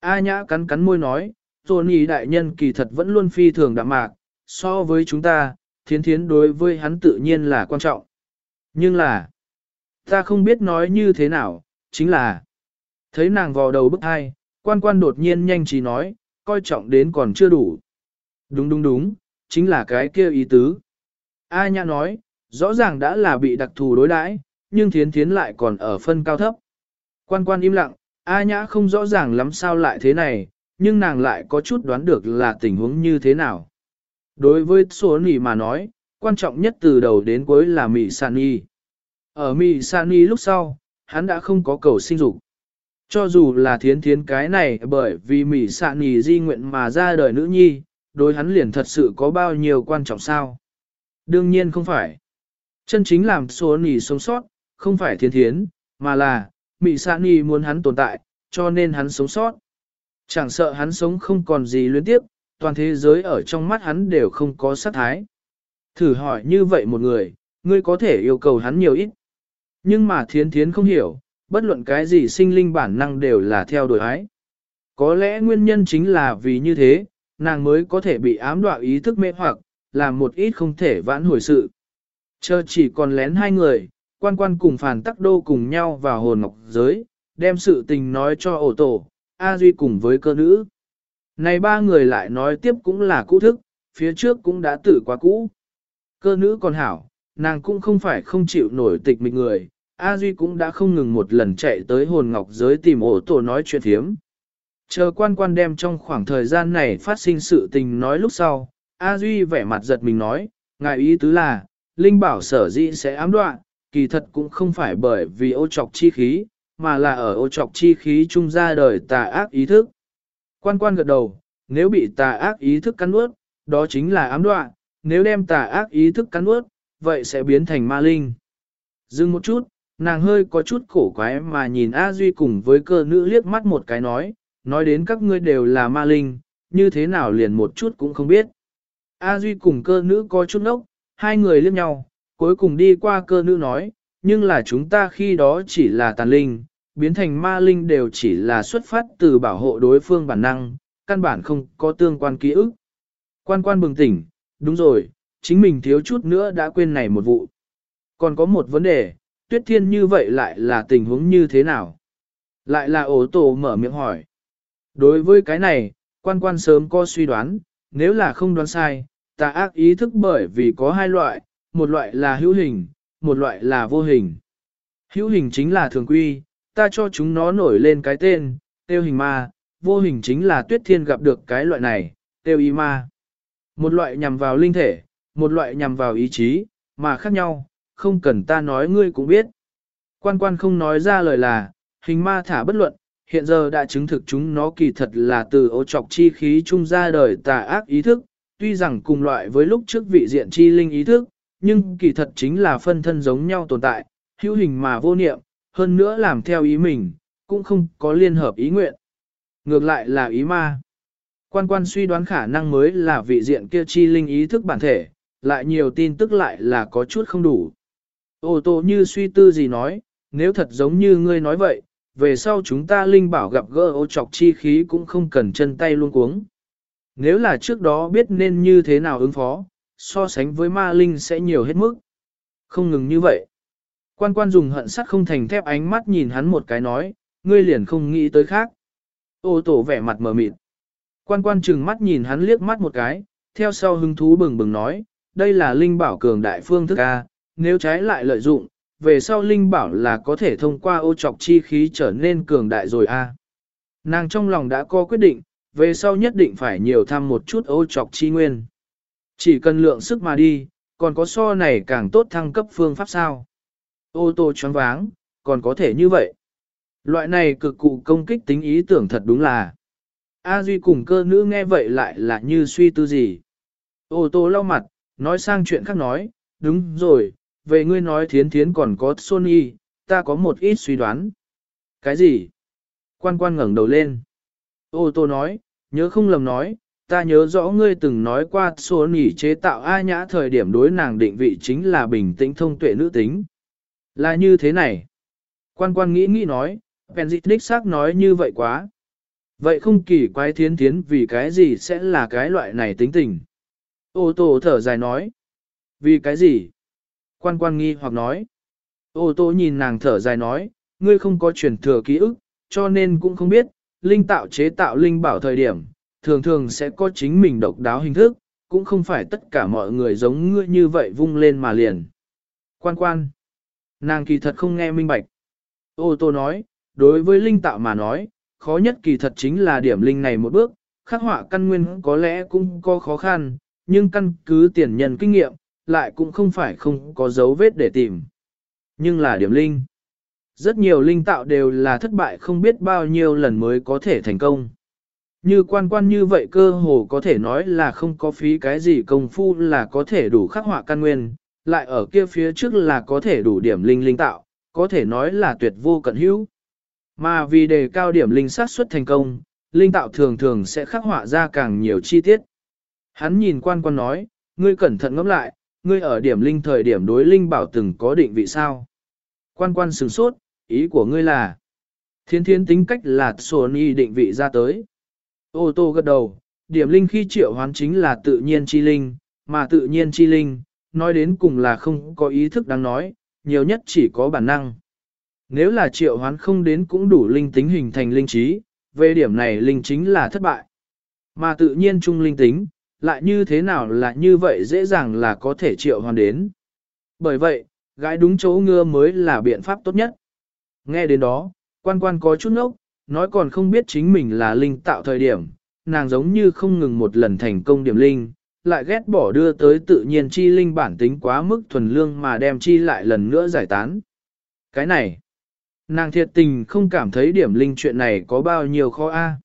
Speaker 1: A nhã cắn cắn môi nói, Sony đại nhân kỳ thật vẫn luôn phi thường đạm mạc, so với chúng ta, thiến thiến đối với hắn tự nhiên là quan trọng. Nhưng là, ta không biết nói như thế nào, chính là, thấy nàng vò đầu bức hai, quan quan đột nhiên nhanh trí nói, coi trọng đến còn chưa đủ. Đúng đúng đúng, chính là cái kia ý tứ. A nhã nói, rõ ràng đã là bị đặc thù đối đãi, nhưng thiến thiến lại còn ở phân cao thấp. Quan quan im lặng, A nhã không rõ ràng lắm sao lại thế này, nhưng nàng lại có chút đoán được là tình huống như thế nào. Đối với số nỉ mà nói, quan trọng nhất từ đầu đến cuối là Mị Sani. Ở Mị Sani lúc sau, hắn đã không có cầu sinh dục. Cho dù là thiến thiến cái này bởi vì Mị Sani di nguyện mà ra đời nữ nhi, đối hắn liền thật sự có bao nhiêu quan trọng sao? Đương nhiên không phải. Chân chính làm số nỉ sống sót, không phải thiến thiến, mà là, Mị Sani muốn hắn tồn tại, cho nên hắn sống sót. Chẳng sợ hắn sống không còn gì luyến tiếp, toàn thế giới ở trong mắt hắn đều không có sát thái. Thử hỏi như vậy một người, ngươi có thể yêu cầu hắn nhiều ít. Nhưng mà thiến thiến không hiểu, bất luận cái gì sinh linh bản năng đều là theo đuổi ái. Có lẽ nguyên nhân chính là vì như thế, nàng mới có thể bị ám đoạ ý thức mê hoặc, làm một ít không thể vãn hồi sự. Chờ chỉ còn lén hai người, quan quan cùng phản tắc đô cùng nhau vào hồn ngọc giới, đem sự tình nói cho ổ tổ, A Duy cùng với cơ nữ. Này ba người lại nói tiếp cũng là cũ thức, phía trước cũng đã tử quá cũ. Cơ nữ còn hảo, nàng cũng không phải không chịu nổi tịch mịch người, A Duy cũng đã không ngừng một lần chạy tới hồn ngọc giới tìm ổ tổ nói chuyện thiếm. Chờ quan quan đem trong khoảng thời gian này phát sinh sự tình nói lúc sau, A Duy vẻ mặt giật mình nói, ngài ý tứ là, Linh bảo sở dĩ sẽ ám đoạn, kỳ thật cũng không phải bởi vì ô trọc chi khí, mà là ở ô trọc chi khí trung ra đời tà ác ý thức. Quan quan gật đầu, nếu bị tà ác ý thức cắn nuốt, đó chính là ám đoạn, nếu đem tà ác ý thức cắn nuốt, vậy sẽ biến thành ma linh. Dừng một chút, nàng hơi có chút cổ quái mà nhìn A Duy cùng với cơ nữ liếc mắt một cái nói, nói đến các ngươi đều là ma linh, như thế nào liền một chút cũng không biết. A Duy cùng cơ nữ có chút nốc, hai người liếc nhau, cuối cùng đi qua cơ nữ nói, nhưng là chúng ta khi đó chỉ là tàn linh, biến thành ma linh đều chỉ là xuất phát từ bảo hộ đối phương bản năng, căn bản không có tương quan ký ức. Quan quan bừng tỉnh, đúng rồi, chính mình thiếu chút nữa đã quên này một vụ. Còn có một vấn đề, tuyết thiên như vậy lại là tình huống như thế nào? Lại là ổ tổ mở miệng hỏi. Đối với cái này, quan quan sớm có suy đoán, nếu là không đoán sai, ta ác ý thức bởi vì có hai loại, một loại là hữu hình, một loại là vô hình. Hữu hình chính là thường quy, ta cho chúng nó nổi lên cái tên, tiêu hình ma, vô hình chính là tuyết thiên gặp được cái loại này, tiêu y ma. Một loại nhằm vào linh thể, một loại nhằm vào ý chí, mà khác nhau, không cần ta nói ngươi cũng biết. Quan quan không nói ra lời là, hình ma thả bất luận, hiện giờ đã chứng thực chúng nó kỳ thật là từ ô trọc chi khí trung ra đời tà ác ý thức, tuy rằng cùng loại với lúc trước vị diện chi linh ý thức, nhưng kỳ thật chính là phân thân giống nhau tồn tại, hữu hình mà vô niệm, hơn nữa làm theo ý mình, cũng không có liên hợp ý nguyện. Ngược lại là ý ma. Quan quan suy đoán khả năng mới là vị diện kia chi linh ý thức bản thể, lại nhiều tin tức lại là có chút không đủ. Ô tô như suy tư gì nói, nếu thật giống như ngươi nói vậy, về sau chúng ta linh bảo gặp gỡ ô trọc chi khí cũng không cần chân tay luôn cuống. Nếu là trước đó biết nên như thế nào ứng phó, so sánh với ma linh sẽ nhiều hết mức. Không ngừng như vậy. Quan quan dùng hận sắt không thành thép ánh mắt nhìn hắn một cái nói, ngươi liền không nghĩ tới khác. Ô tổ vẻ mặt mờ mịt. Quan quan chừng mắt nhìn hắn liếc mắt một cái, theo sau hứng thú bừng bừng nói, đây là linh bảo cường đại phương thức A, nếu trái lại lợi dụng, về sau linh bảo là có thể thông qua ô trọc chi khí trở nên cường đại rồi A. Nàng trong lòng đã có quyết định, về sau nhất định phải nhiều thăm một chút ô trọc chi nguyên. Chỉ cần lượng sức mà đi, còn có so này càng tốt thăng cấp phương pháp sao. Ô tô choáng váng, còn có thể như vậy. Loại này cực cụ công kích tính ý tưởng thật đúng là. A Duy cùng cơ nữ nghe vậy lại là như suy tư gì. Ô tô lau mặt, nói sang chuyện khác nói, đúng rồi, về ngươi nói thiến thiến còn có Sony, ta có một ít suy đoán. Cái gì? Quan quan ngẩng đầu lên. Ô tô nói, nhớ không lầm nói, ta nhớ rõ ngươi từng nói qua Sony chế tạo A nhã thời điểm đối nàng định vị chính là bình tĩnh thông tuệ nữ tính. Là như thế này. Quan quan nghĩ nghĩ nói, Penzit đích xác nói như vậy quá. Vậy không kỳ quái thiến thiến vì cái gì sẽ là cái loại này tính tình. Ô tô thở dài nói. Vì cái gì? Quan quan nghi hoặc nói. Ô tô nhìn nàng thở dài nói, ngươi không có truyền thừa ký ức, cho nên cũng không biết, linh tạo chế tạo linh bảo thời điểm, thường thường sẽ có chính mình độc đáo hình thức, cũng không phải tất cả mọi người giống ngươi như vậy vung lên mà liền. Quan quan. Nàng kỳ thật không nghe minh bạch. Ô tô nói, đối với linh tạo mà nói, khó nhất kỳ thật chính là điểm linh này một bước, khắc họa căn nguyên có lẽ cũng có khó khăn, nhưng căn cứ tiền nhân kinh nghiệm, lại cũng không phải không có dấu vết để tìm. Nhưng là điểm linh. Rất nhiều linh tạo đều là thất bại không biết bao nhiêu lần mới có thể thành công. Như quan quan như vậy cơ hồ có thể nói là không có phí cái gì công phu là có thể đủ khắc họa căn nguyên, lại ở kia phía trước là có thể đủ điểm linh linh tạo, có thể nói là tuyệt vô cận hữu. Mà vì đề cao điểm linh sát xuất thành công, linh tạo thường thường sẽ khắc họa ra càng nhiều chi tiết. Hắn nhìn quan quan nói, ngươi cẩn thận ngẫm lại, ngươi ở điểm linh thời điểm đối linh bảo từng có định vị sao. Quan quan sửng sốt, ý của ngươi là, thiên thiên tính cách là Sony định vị ra tới. Ô tô gật đầu, điểm linh khi triệu hoán chính là tự nhiên chi linh, mà tự nhiên chi linh, nói đến cùng là không có ý thức đáng nói, nhiều nhất chỉ có bản năng. Nếu là triệu hoán không đến cũng đủ linh tính hình thành linh trí, về điểm này linh chính là thất bại. Mà tự nhiên trung linh tính, lại như thế nào là như vậy dễ dàng là có thể triệu hoán đến. Bởi vậy, gái đúng chỗ ngưa mới là biện pháp tốt nhất. Nghe đến đó, quan quan có chút ngốc, nói còn không biết chính mình là linh tạo thời điểm, nàng giống như không ngừng một lần thành công điểm linh, lại ghét bỏ đưa tới tự nhiên chi linh bản tính quá mức thuần lương mà đem chi lại lần nữa giải tán. Cái này, nàng thiệt tình không cảm thấy điểm linh chuyện này có bao nhiêu khó a. À.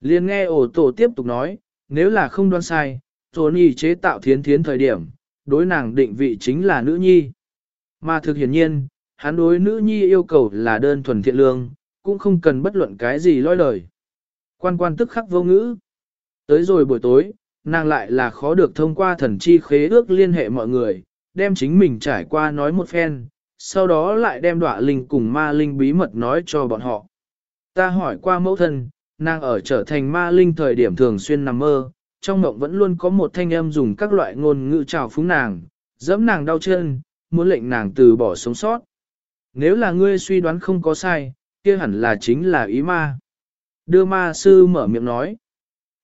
Speaker 1: Liên nghe ổ tổ tiếp tục nói, nếu là không đoán sai, Tony chế tạo thiến thiến thời điểm, đối nàng định vị chính là nữ nhi. Mà thực hiển nhiên, hắn đối nữ nhi yêu cầu là đơn thuần thiện lương, cũng không cần bất luận cái gì lôi lời. Quan quan tức khắc vô ngữ. Tới rồi buổi tối, nàng lại là khó được thông qua thần chi khế ước liên hệ mọi người, đem chính mình trải qua nói một phen, sau đó lại đem đọa linh cùng ma linh bí mật nói cho bọn họ. Ta hỏi qua mẫu thân, nàng ở trở thành ma linh thời điểm thường xuyên nằm mơ, trong mộng vẫn luôn có một thanh âm dùng các loại ngôn ngữ trào phúng nàng, dẫm nàng đau chân, muốn lệnh nàng từ bỏ sống sót. Nếu là ngươi suy đoán không có sai, kia hẳn là chính là ý ma. Đưa ma sư mở miệng nói.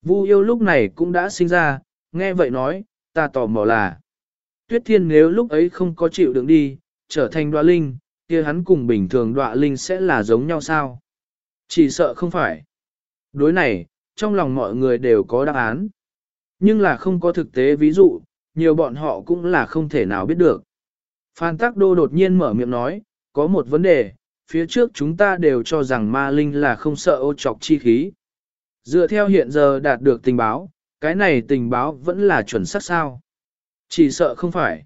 Speaker 1: Vu yêu lúc này cũng đã sinh ra, nghe vậy nói, ta tò mò là. Tuyết thiên nếu lúc ấy không có chịu đựng đi, trở thành đoạ linh, kia hắn cùng bình thường đoạ linh sẽ là giống nhau sao? Chỉ sợ không phải. Đối này, trong lòng mọi người đều có đáp án. Nhưng là không có thực tế ví dụ, nhiều bọn họ cũng là không thể nào biết được. Phan Tắc Đô đột nhiên mở miệng nói, có một vấn đề, phía trước chúng ta đều cho rằng ma linh là không sợ ô trọc chi khí. Dựa theo hiện giờ đạt được tình báo, cái này tình báo vẫn là chuẩn xác sao. Chỉ sợ không phải.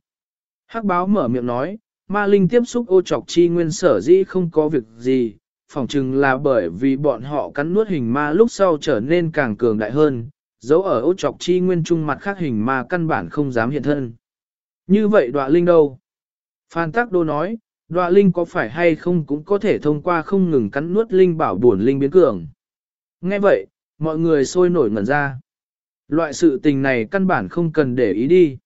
Speaker 1: Hắc báo mở miệng nói, ma linh tiếp xúc ô trọc chi nguyên sở dĩ không có việc gì, phỏng chừng là bởi vì bọn họ cắn nuốt hình ma lúc sau trở nên càng cường đại hơn, dấu ở ô trọc chi nguyên trung mặt khác hình ma căn bản không dám hiện thân. Như vậy đoạ linh đâu? Phan Tắc Đô nói, Đoạ linh có phải hay không cũng có thể thông qua không ngừng cắn nuốt linh bảo buồn linh biến cường. Nghe vậy, mọi người sôi nổi ngẩn ra. Loại sự tình này căn bản không cần để ý đi.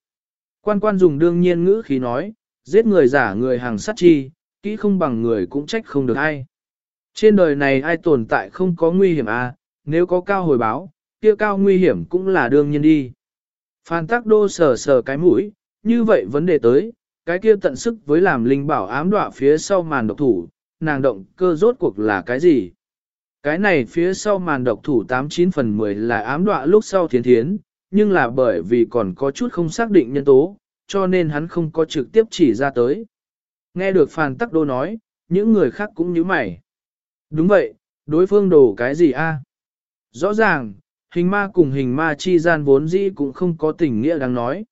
Speaker 1: Quan quan dùng đương nhiên ngữ khí nói, giết người giả người hàng sát chi, kỹ không bằng người cũng trách không được ai. Trên đời này ai tồn tại không có nguy hiểm à, nếu có cao hồi báo, kia cao nguy hiểm cũng là đương nhiên đi. Phan Tắc Đô sờ sờ cái mũi, như vậy vấn đề tới, cái kia tận sức với làm linh bảo ám đọa phía sau màn độc thủ, nàng động cơ rốt cuộc là cái gì? Cái này phía sau màn độc thủ 89 phần 10 là ám đọa lúc sau thiến thiến, nhưng là bởi vì còn có chút không xác định nhân tố, cho nên hắn không có trực tiếp chỉ ra tới. Nghe được Phan Tắc Đô nói, những người khác cũng như mày. Đúng vậy, đối phương đổ cái gì a? Rõ ràng, hình ma cùng hình ma chi gian vốn dĩ cũng không có tình nghĩa đáng nói.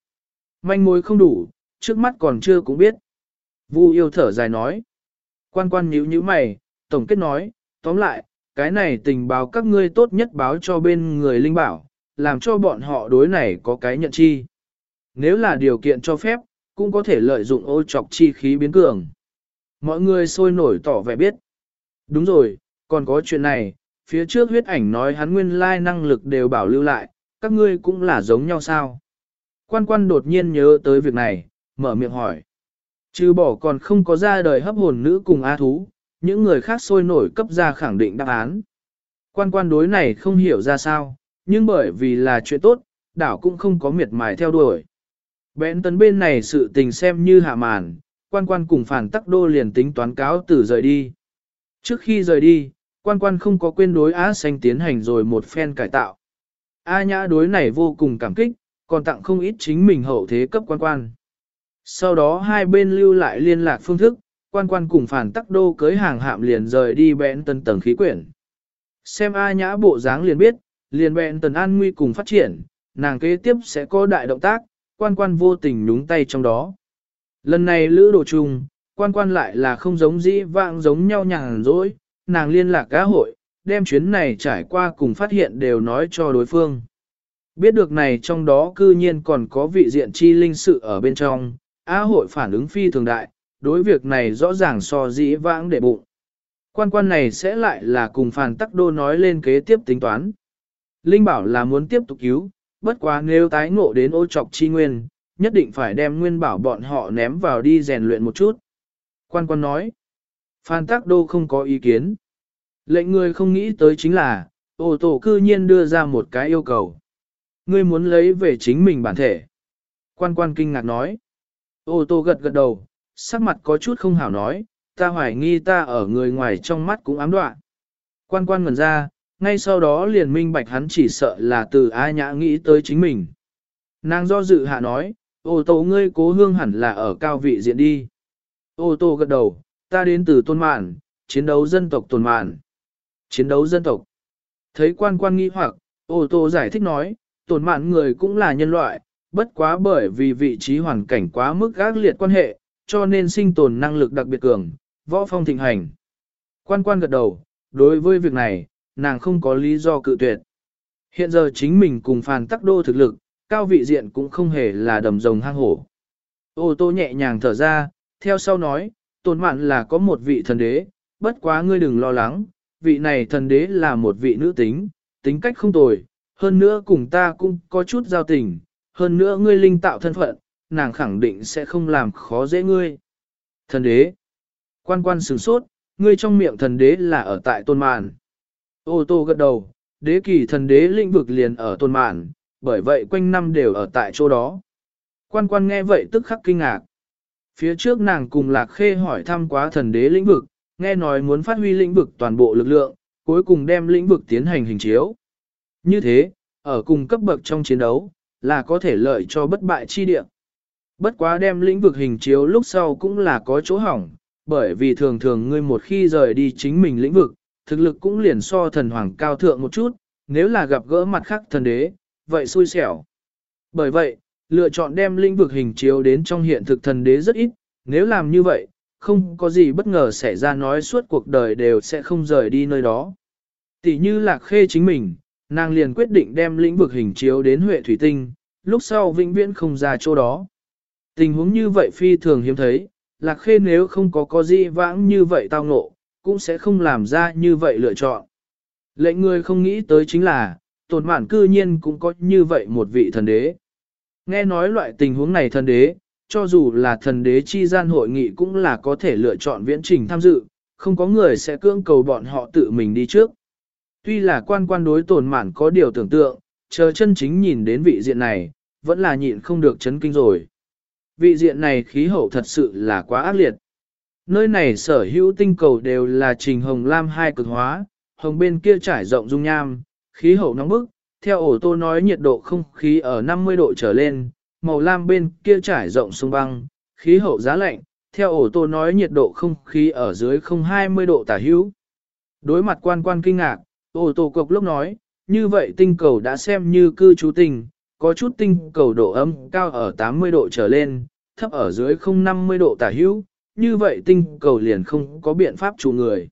Speaker 1: Manh mối không đủ, trước mắt còn chưa cũng biết. Vu yêu thở dài nói. Quan quan nhíu nhíu mày, tổng kết nói, tóm lại, cái này tình báo các ngươi tốt nhất báo cho bên người linh bảo, làm cho bọn họ đối này có cái nhận chi. Nếu là điều kiện cho phép, cũng có thể lợi dụng ô chọc chi khí biến cường. Mọi người sôi nổi tỏ vẻ biết. Đúng rồi, còn có chuyện này, phía trước huyết ảnh nói hắn nguyên lai năng lực đều bảo lưu lại, các ngươi cũng là giống nhau sao? Quan quan đột nhiên nhớ tới việc này, mở miệng hỏi. Chứ bỏ còn không có ra đời hấp hồn nữ cùng A thú, những người khác sôi nổi cấp ra khẳng định đáp án. Quan quan đối này không hiểu ra sao, nhưng bởi vì là chuyện tốt, đảo cũng không có miệt mài theo đuổi. Bẽn tấn bên này sự tình xem như hạ màn, quan quan cùng phản tắc đô liền tính toán cáo từ rời đi. Trước khi rời đi, quan quan không có quên đối Á Xanh tiến hành rồi một phen cải tạo. A nhã đối này vô cùng cảm kích, còn tặng không ít chính mình hậu thế cấp quan quan. Sau đó hai bên lưu lại liên lạc phương thức, quan quan cùng phản tắc đô cưới hàng hạm liền rời đi bẹn tân tầng khí quyển. Xem A nhã bộ dáng liền biết, liền bẹn tần an nguy cùng phát triển, nàng kế tiếp sẽ có đại động tác, quan quan vô tình nhúng tay trong đó. Lần này lữ đồ chung, quan quan lại là không giống dĩ vãng giống nhau nhàn rỗi, nàng liên lạc cá hội, đem chuyến này trải qua cùng phát hiện đều nói cho đối phương. Biết được này trong đó cư nhiên còn có vị diện chi linh sự ở bên trong, á hội phản ứng phi thường đại, đối việc này rõ ràng so dĩ vãng để bụng. Quan quan này sẽ lại là cùng phàn tắc đô nói lên kế tiếp tính toán. Linh bảo là muốn tiếp tục cứu, bất quá nếu tái ngộ đến ô trọc chi nguyên, nhất định phải đem nguyên bảo bọn họ ném vào đi rèn luyện một chút. Quan quan nói, Phan Tắc Đô không có ý kiến. Lệnh người không nghĩ tới chính là, ô tổ cư nhiên đưa ra một cái yêu cầu. Ngươi muốn lấy về chính mình bản thể. Quan quan kinh ngạc nói. Ô tô gật gật đầu, sắc mặt có chút không hảo nói, ta hoài nghi ta ở người ngoài trong mắt cũng ám đoạn. Quan quan ngần ra, ngay sau đó liền minh bạch hắn chỉ sợ là từ ai nhã nghĩ tới chính mình. Nàng do dự hạ nói, ô tô ngươi cố hương hẳn là ở cao vị diện đi. Ô tô gật đầu, ta đến từ tôn mạn, chiến đấu dân tộc tôn mạn. Chiến đấu dân tộc. Thấy quan quan nghi hoặc, ô tô giải thích nói, tôn mạn người cũng là nhân loại, bất quá bởi vì vị trí hoàn cảnh quá mức gác liệt quan hệ, cho nên sinh tồn năng lực đặc biệt cường, võ phong thịnh hành. Quan quan gật đầu, đối với việc này, nàng không có lý do cự tuyệt. Hiện giờ chính mình cùng phàn tắc đô thực lực, cao vị diện cũng không hề là đầm rồng hang hổ. Ô tô nhẹ nhàng thở ra, theo sau nói, tôn mạn là có một vị thần đế, bất quá ngươi đừng lo lắng, vị này thần đế là một vị nữ tính, tính cách không tồi, hơn nữa cùng ta cũng có chút giao tình, hơn nữa ngươi linh tạo thân phận, nàng khẳng định sẽ không làm khó dễ ngươi. Thần đế, quan quan sửng sốt, ngươi trong miệng thần đế là ở tại tôn mạn. Ô tô gật đầu, đế kỳ thần đế lĩnh vực liền ở tôn mạn, bởi vậy quanh năm đều ở tại chỗ đó. Quan quan nghe vậy tức khắc kinh ngạc. Phía trước nàng cùng Lạc Khê hỏi thăm quá thần đế lĩnh vực, nghe nói muốn phát huy lĩnh vực toàn bộ lực lượng, cuối cùng đem lĩnh vực tiến hành hình chiếu. Như thế, ở cùng cấp bậc trong chiến đấu, là có thể lợi cho bất bại chi địa. Bất quá đem lĩnh vực hình chiếu lúc sau cũng là có chỗ hỏng, bởi vì thường thường ngươi một khi rời đi chính mình lĩnh vực, thực lực cũng liền so thần hoàng cao thượng một chút, nếu là gặp gỡ mặt khác thần đế, vậy xui xẻo. Bởi vậy, lựa chọn đem lĩnh vực hình chiếu đến trong hiện thực thần đế rất ít, nếu làm như vậy, không có gì bất ngờ xảy ra nói suốt cuộc đời đều sẽ không rời đi nơi đó. Tỷ như lạc khê chính mình, nàng liền quyết định đem lĩnh vực hình chiếu đến Huệ Thủy Tinh, lúc sau vĩnh viễn không ra chỗ đó. Tình huống như vậy phi thường hiếm thấy, lạc khê nếu không có có gì vãng như vậy tao ngộ, cũng sẽ không làm ra như vậy lựa chọn. Lệnh người không nghĩ tới chính là, tồn mạn cư nhiên cũng có như vậy một vị thần đế. Nghe nói loại tình huống này thần đế, cho dù là thần đế chi gian hội nghị cũng là có thể lựa chọn viễn trình tham dự, không có người sẽ cưỡng cầu bọn họ tự mình đi trước. Tuy là quan quan đối tồn mạn có điều tưởng tượng, chờ chân chính nhìn đến vị diện này, vẫn là nhịn không được chấn kinh rồi. Vị diện này khí hậu thật sự là quá ác liệt. Nơi này sở hữu tinh cầu đều là trình hồng lam hai cực hóa, hồng bên kia trải rộng dung nham, khí hậu nóng bức, theo ổ tô nói nhiệt độ không khí ở 50 độ trở lên, màu lam bên kia trải rộng sông băng, khí hậu giá lạnh, theo ổ tô nói nhiệt độ không khí ở dưới không 20 độ tả hữu. Đối mặt quan quan kinh ngạc, ổ tô cục lúc nói, như vậy tinh cầu đã xem như cư trú tình, có chút tinh cầu độ âm cao ở 80 độ trở lên, thấp ở dưới không 50 độ tả hữu, như vậy tinh cầu liền không có biện pháp chủ người.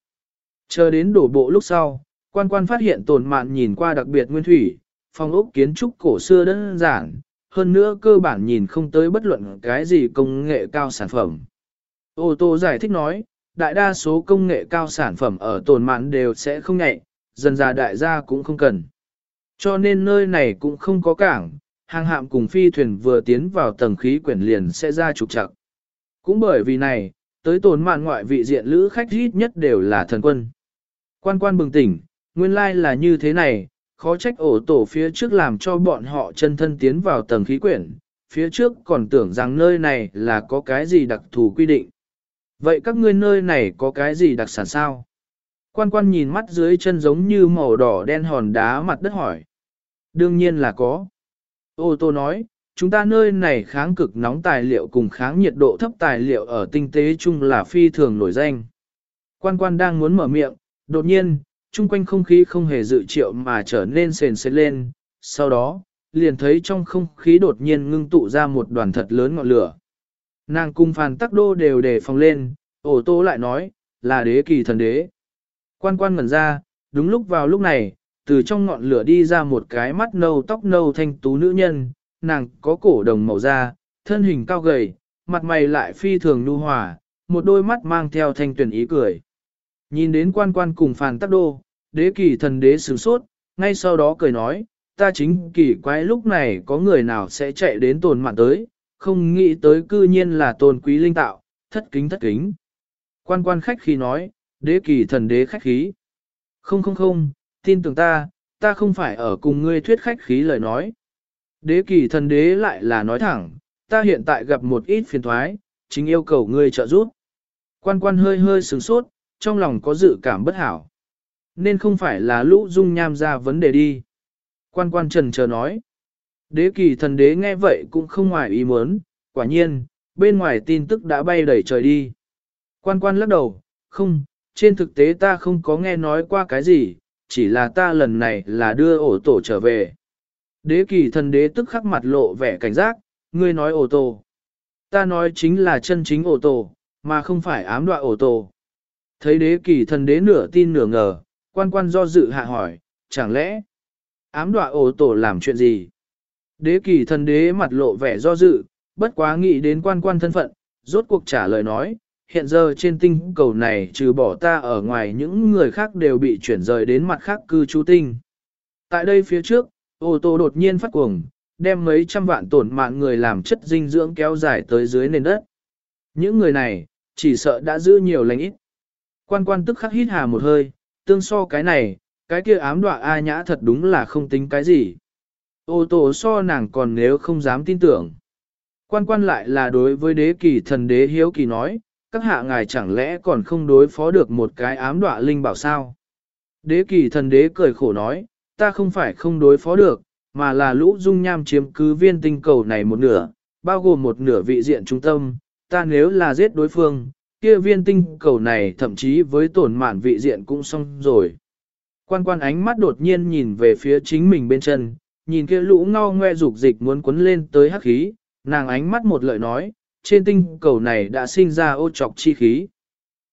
Speaker 1: Chờ đến đổ bộ lúc sau, quan quan phát hiện tồn mạn nhìn qua đặc biệt nguyên thủy, phong ốc kiến trúc cổ xưa đơn giản, hơn nữa cơ bản nhìn không tới bất luận cái gì công nghệ cao sản phẩm. Ô tô giải thích nói, đại đa số công nghệ cao sản phẩm ở tồn mạn đều sẽ không nhạy, dần già đại gia cũng không cần. Cho nên nơi này cũng không có cảng, hàng hạm cùng phi thuyền vừa tiến vào tầng khí quyển liền sẽ ra trục trặc. Cũng bởi vì này, tới tồn mạn ngoại vị diện lữ khách ít nhất đều là thần quân. Quan quan bừng tỉnh, nguyên lai là như thế này, khó trách ổ tổ phía trước làm cho bọn họ chân thân tiến vào tầng khí quyển, phía trước còn tưởng rằng nơi này là có cái gì đặc thù quy định. Vậy các ngươi nơi này có cái gì đặc sản sao? Quan quan nhìn mắt dưới chân giống như màu đỏ đen hòn đá mặt đất hỏi. Đương nhiên là có. Ô tô nói, chúng ta nơi này kháng cực nóng tài liệu cùng kháng nhiệt độ thấp tài liệu ở tinh tế chung là phi thường nổi danh. Quan quan đang muốn mở miệng, đột nhiên, chung quanh không khí không hề dự triệu mà trở nên sền sệt lên, sau đó, liền thấy trong không khí đột nhiên ngưng tụ ra một đoàn thật lớn ngọn lửa. Nàng cung phàn tắc đô đều đề phòng lên, ổ tô lại nói, là đế kỳ thần đế. Quan quan ngẩn ra, đúng lúc vào lúc này, từ trong ngọn lửa đi ra một cái mắt nâu tóc nâu thanh tú nữ nhân, nàng có cổ đồng màu da, thân hình cao gầy, mặt mày lại phi thường nhu hòa, một đôi mắt mang theo thanh tuyển ý cười. Nhìn đến quan quan cùng phàn tắc đô, đế kỳ thần đế sửng sốt, ngay sau đó cười nói, ta chính kỳ quái lúc này có người nào sẽ chạy đến tồn mạng tới, không nghĩ tới cư nhiên là tôn quý linh tạo, thất kính thất kính. Quan quan khách khi nói, đế kỳ thần đế khách khí. Không không không, tin tưởng ta, ta không phải ở cùng ngươi thuyết khách khí lời nói. Đế kỳ thần đế lại là nói thẳng, ta hiện tại gặp một ít phiền thoái, chính yêu cầu ngươi trợ giúp. Quan quan hơi hơi sửng sốt, trong lòng có dự cảm bất hảo. Nên không phải là lũ dung nham ra vấn đề đi. Quan quan trần chờ nói. Đế kỳ thần đế nghe vậy cũng không ngoài ý muốn, quả nhiên, bên ngoài tin tức đã bay đẩy trời đi. Quan quan lắc đầu, không, trên thực tế ta không có nghe nói qua cái gì, chỉ là ta lần này là đưa ổ tổ trở về. Đế kỳ thần đế tức khắc mặt lộ vẻ cảnh giác, ngươi nói ổ tổ. Ta nói chính là chân chính ổ tổ, mà không phải ám đoạ ổ tổ. Thấy đế kỳ thần đế nửa tin nửa ngờ, quan quan do dự hạ hỏi, chẳng lẽ ám đoạ ổ tổ làm chuyện gì? Đế kỳ thần đế mặt lộ vẻ do dự, bất quá nghĩ đến quan quan thân phận, rốt cuộc trả lời nói, hiện giờ trên tinh cầu này trừ bỏ ta ở ngoài những người khác đều bị chuyển rời đến mặt khác cư trú tinh. Tại đây phía trước, ô tô đột nhiên phát cuồng, đem mấy trăm vạn tổn mạng người làm chất dinh dưỡng kéo dài tới dưới nền đất. Những người này, chỉ sợ đã giữ nhiều lành ít. Quan quan tức khắc hít hà một hơi, tương so cái này, cái kia ám đọa A nhã thật đúng là không tính cái gì. Ô tô so nàng còn nếu không dám tin tưởng. Quan quan lại là đối với đế kỳ thần đế hiếu kỳ nói, các hạ ngài chẳng lẽ còn không đối phó được một cái ám đọa linh bảo sao? Đế kỳ thần đế cười khổ nói, ta không phải không đối phó được, mà là lũ dung nham chiếm cứ viên tinh cầu này một nửa, bao gồm một nửa vị diện trung tâm, ta nếu là giết đối phương, kia viên tinh cầu này thậm chí với tổn mạn vị diện cũng xong rồi. Quan quan ánh mắt đột nhiên nhìn về phía chính mình bên chân, nhìn kia lũ ngao ngoe dục dịch muốn quấn lên tới hắc khí, nàng ánh mắt một lợi nói, trên tinh cầu này đã sinh ra ô trọc chi khí.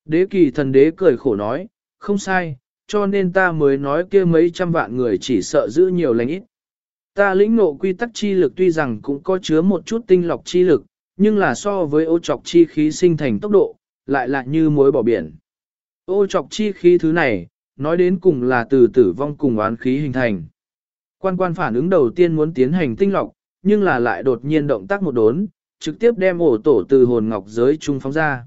Speaker 1: Đế kỳ thần đế cười khổ nói, không sai, cho nên ta mới nói kia mấy trăm vạn người chỉ sợ giữ nhiều lành ít. Ta lĩnh ngộ quy tắc chi lực tuy rằng cũng có chứa một chút tinh lọc chi lực, nhưng là so với ô trọc chi khí sinh thành tốc độ, lại lại như mối bỏ biển. Ô trọc chi khí thứ này, nói đến cùng là từ tử vong cùng oán khí hình thành. Quan quan phản ứng đầu tiên muốn tiến hành tinh lọc, nhưng là lại đột nhiên động tác một đốn, trực tiếp đem ổ tổ từ hồn ngọc giới trung phóng ra.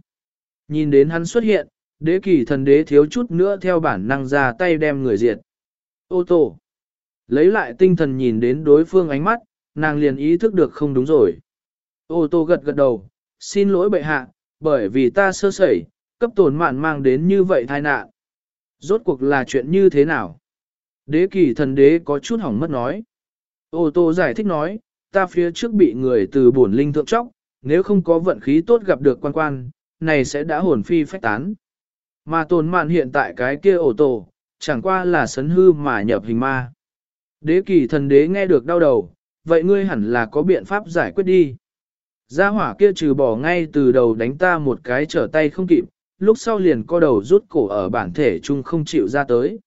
Speaker 1: Nhìn đến hắn xuất hiện, đế kỳ thần đế thiếu chút nữa theo bản năng ra tay đem người diệt. Ô tổ. Lấy lại tinh thần nhìn đến đối phương ánh mắt, nàng liền ý thức được không đúng rồi. Ô tô gật gật đầu, xin lỗi bệ hạ, bởi vì ta sơ sẩy, cấp tổn mạn mang đến như vậy tai nạn. Rốt cuộc là chuyện như thế nào? Đế kỳ thần đế có chút hỏng mất nói. Ô tô giải thích nói, ta phía trước bị người từ bổn linh thượng chóc, nếu không có vận khí tốt gặp được quan quan, này sẽ đã hồn phi phách tán. Mà tồn mạn hiện tại cái kia ổ tổ, chẳng qua là sấn hư mà nhập hình ma. Đế kỳ thần đế nghe được đau đầu, vậy ngươi hẳn là có biện pháp giải quyết đi. Gia hỏa kia trừ bỏ ngay từ đầu đánh ta một cái trở tay không kịp, lúc sau liền co đầu rút cổ ở bản thể chung không chịu ra tới.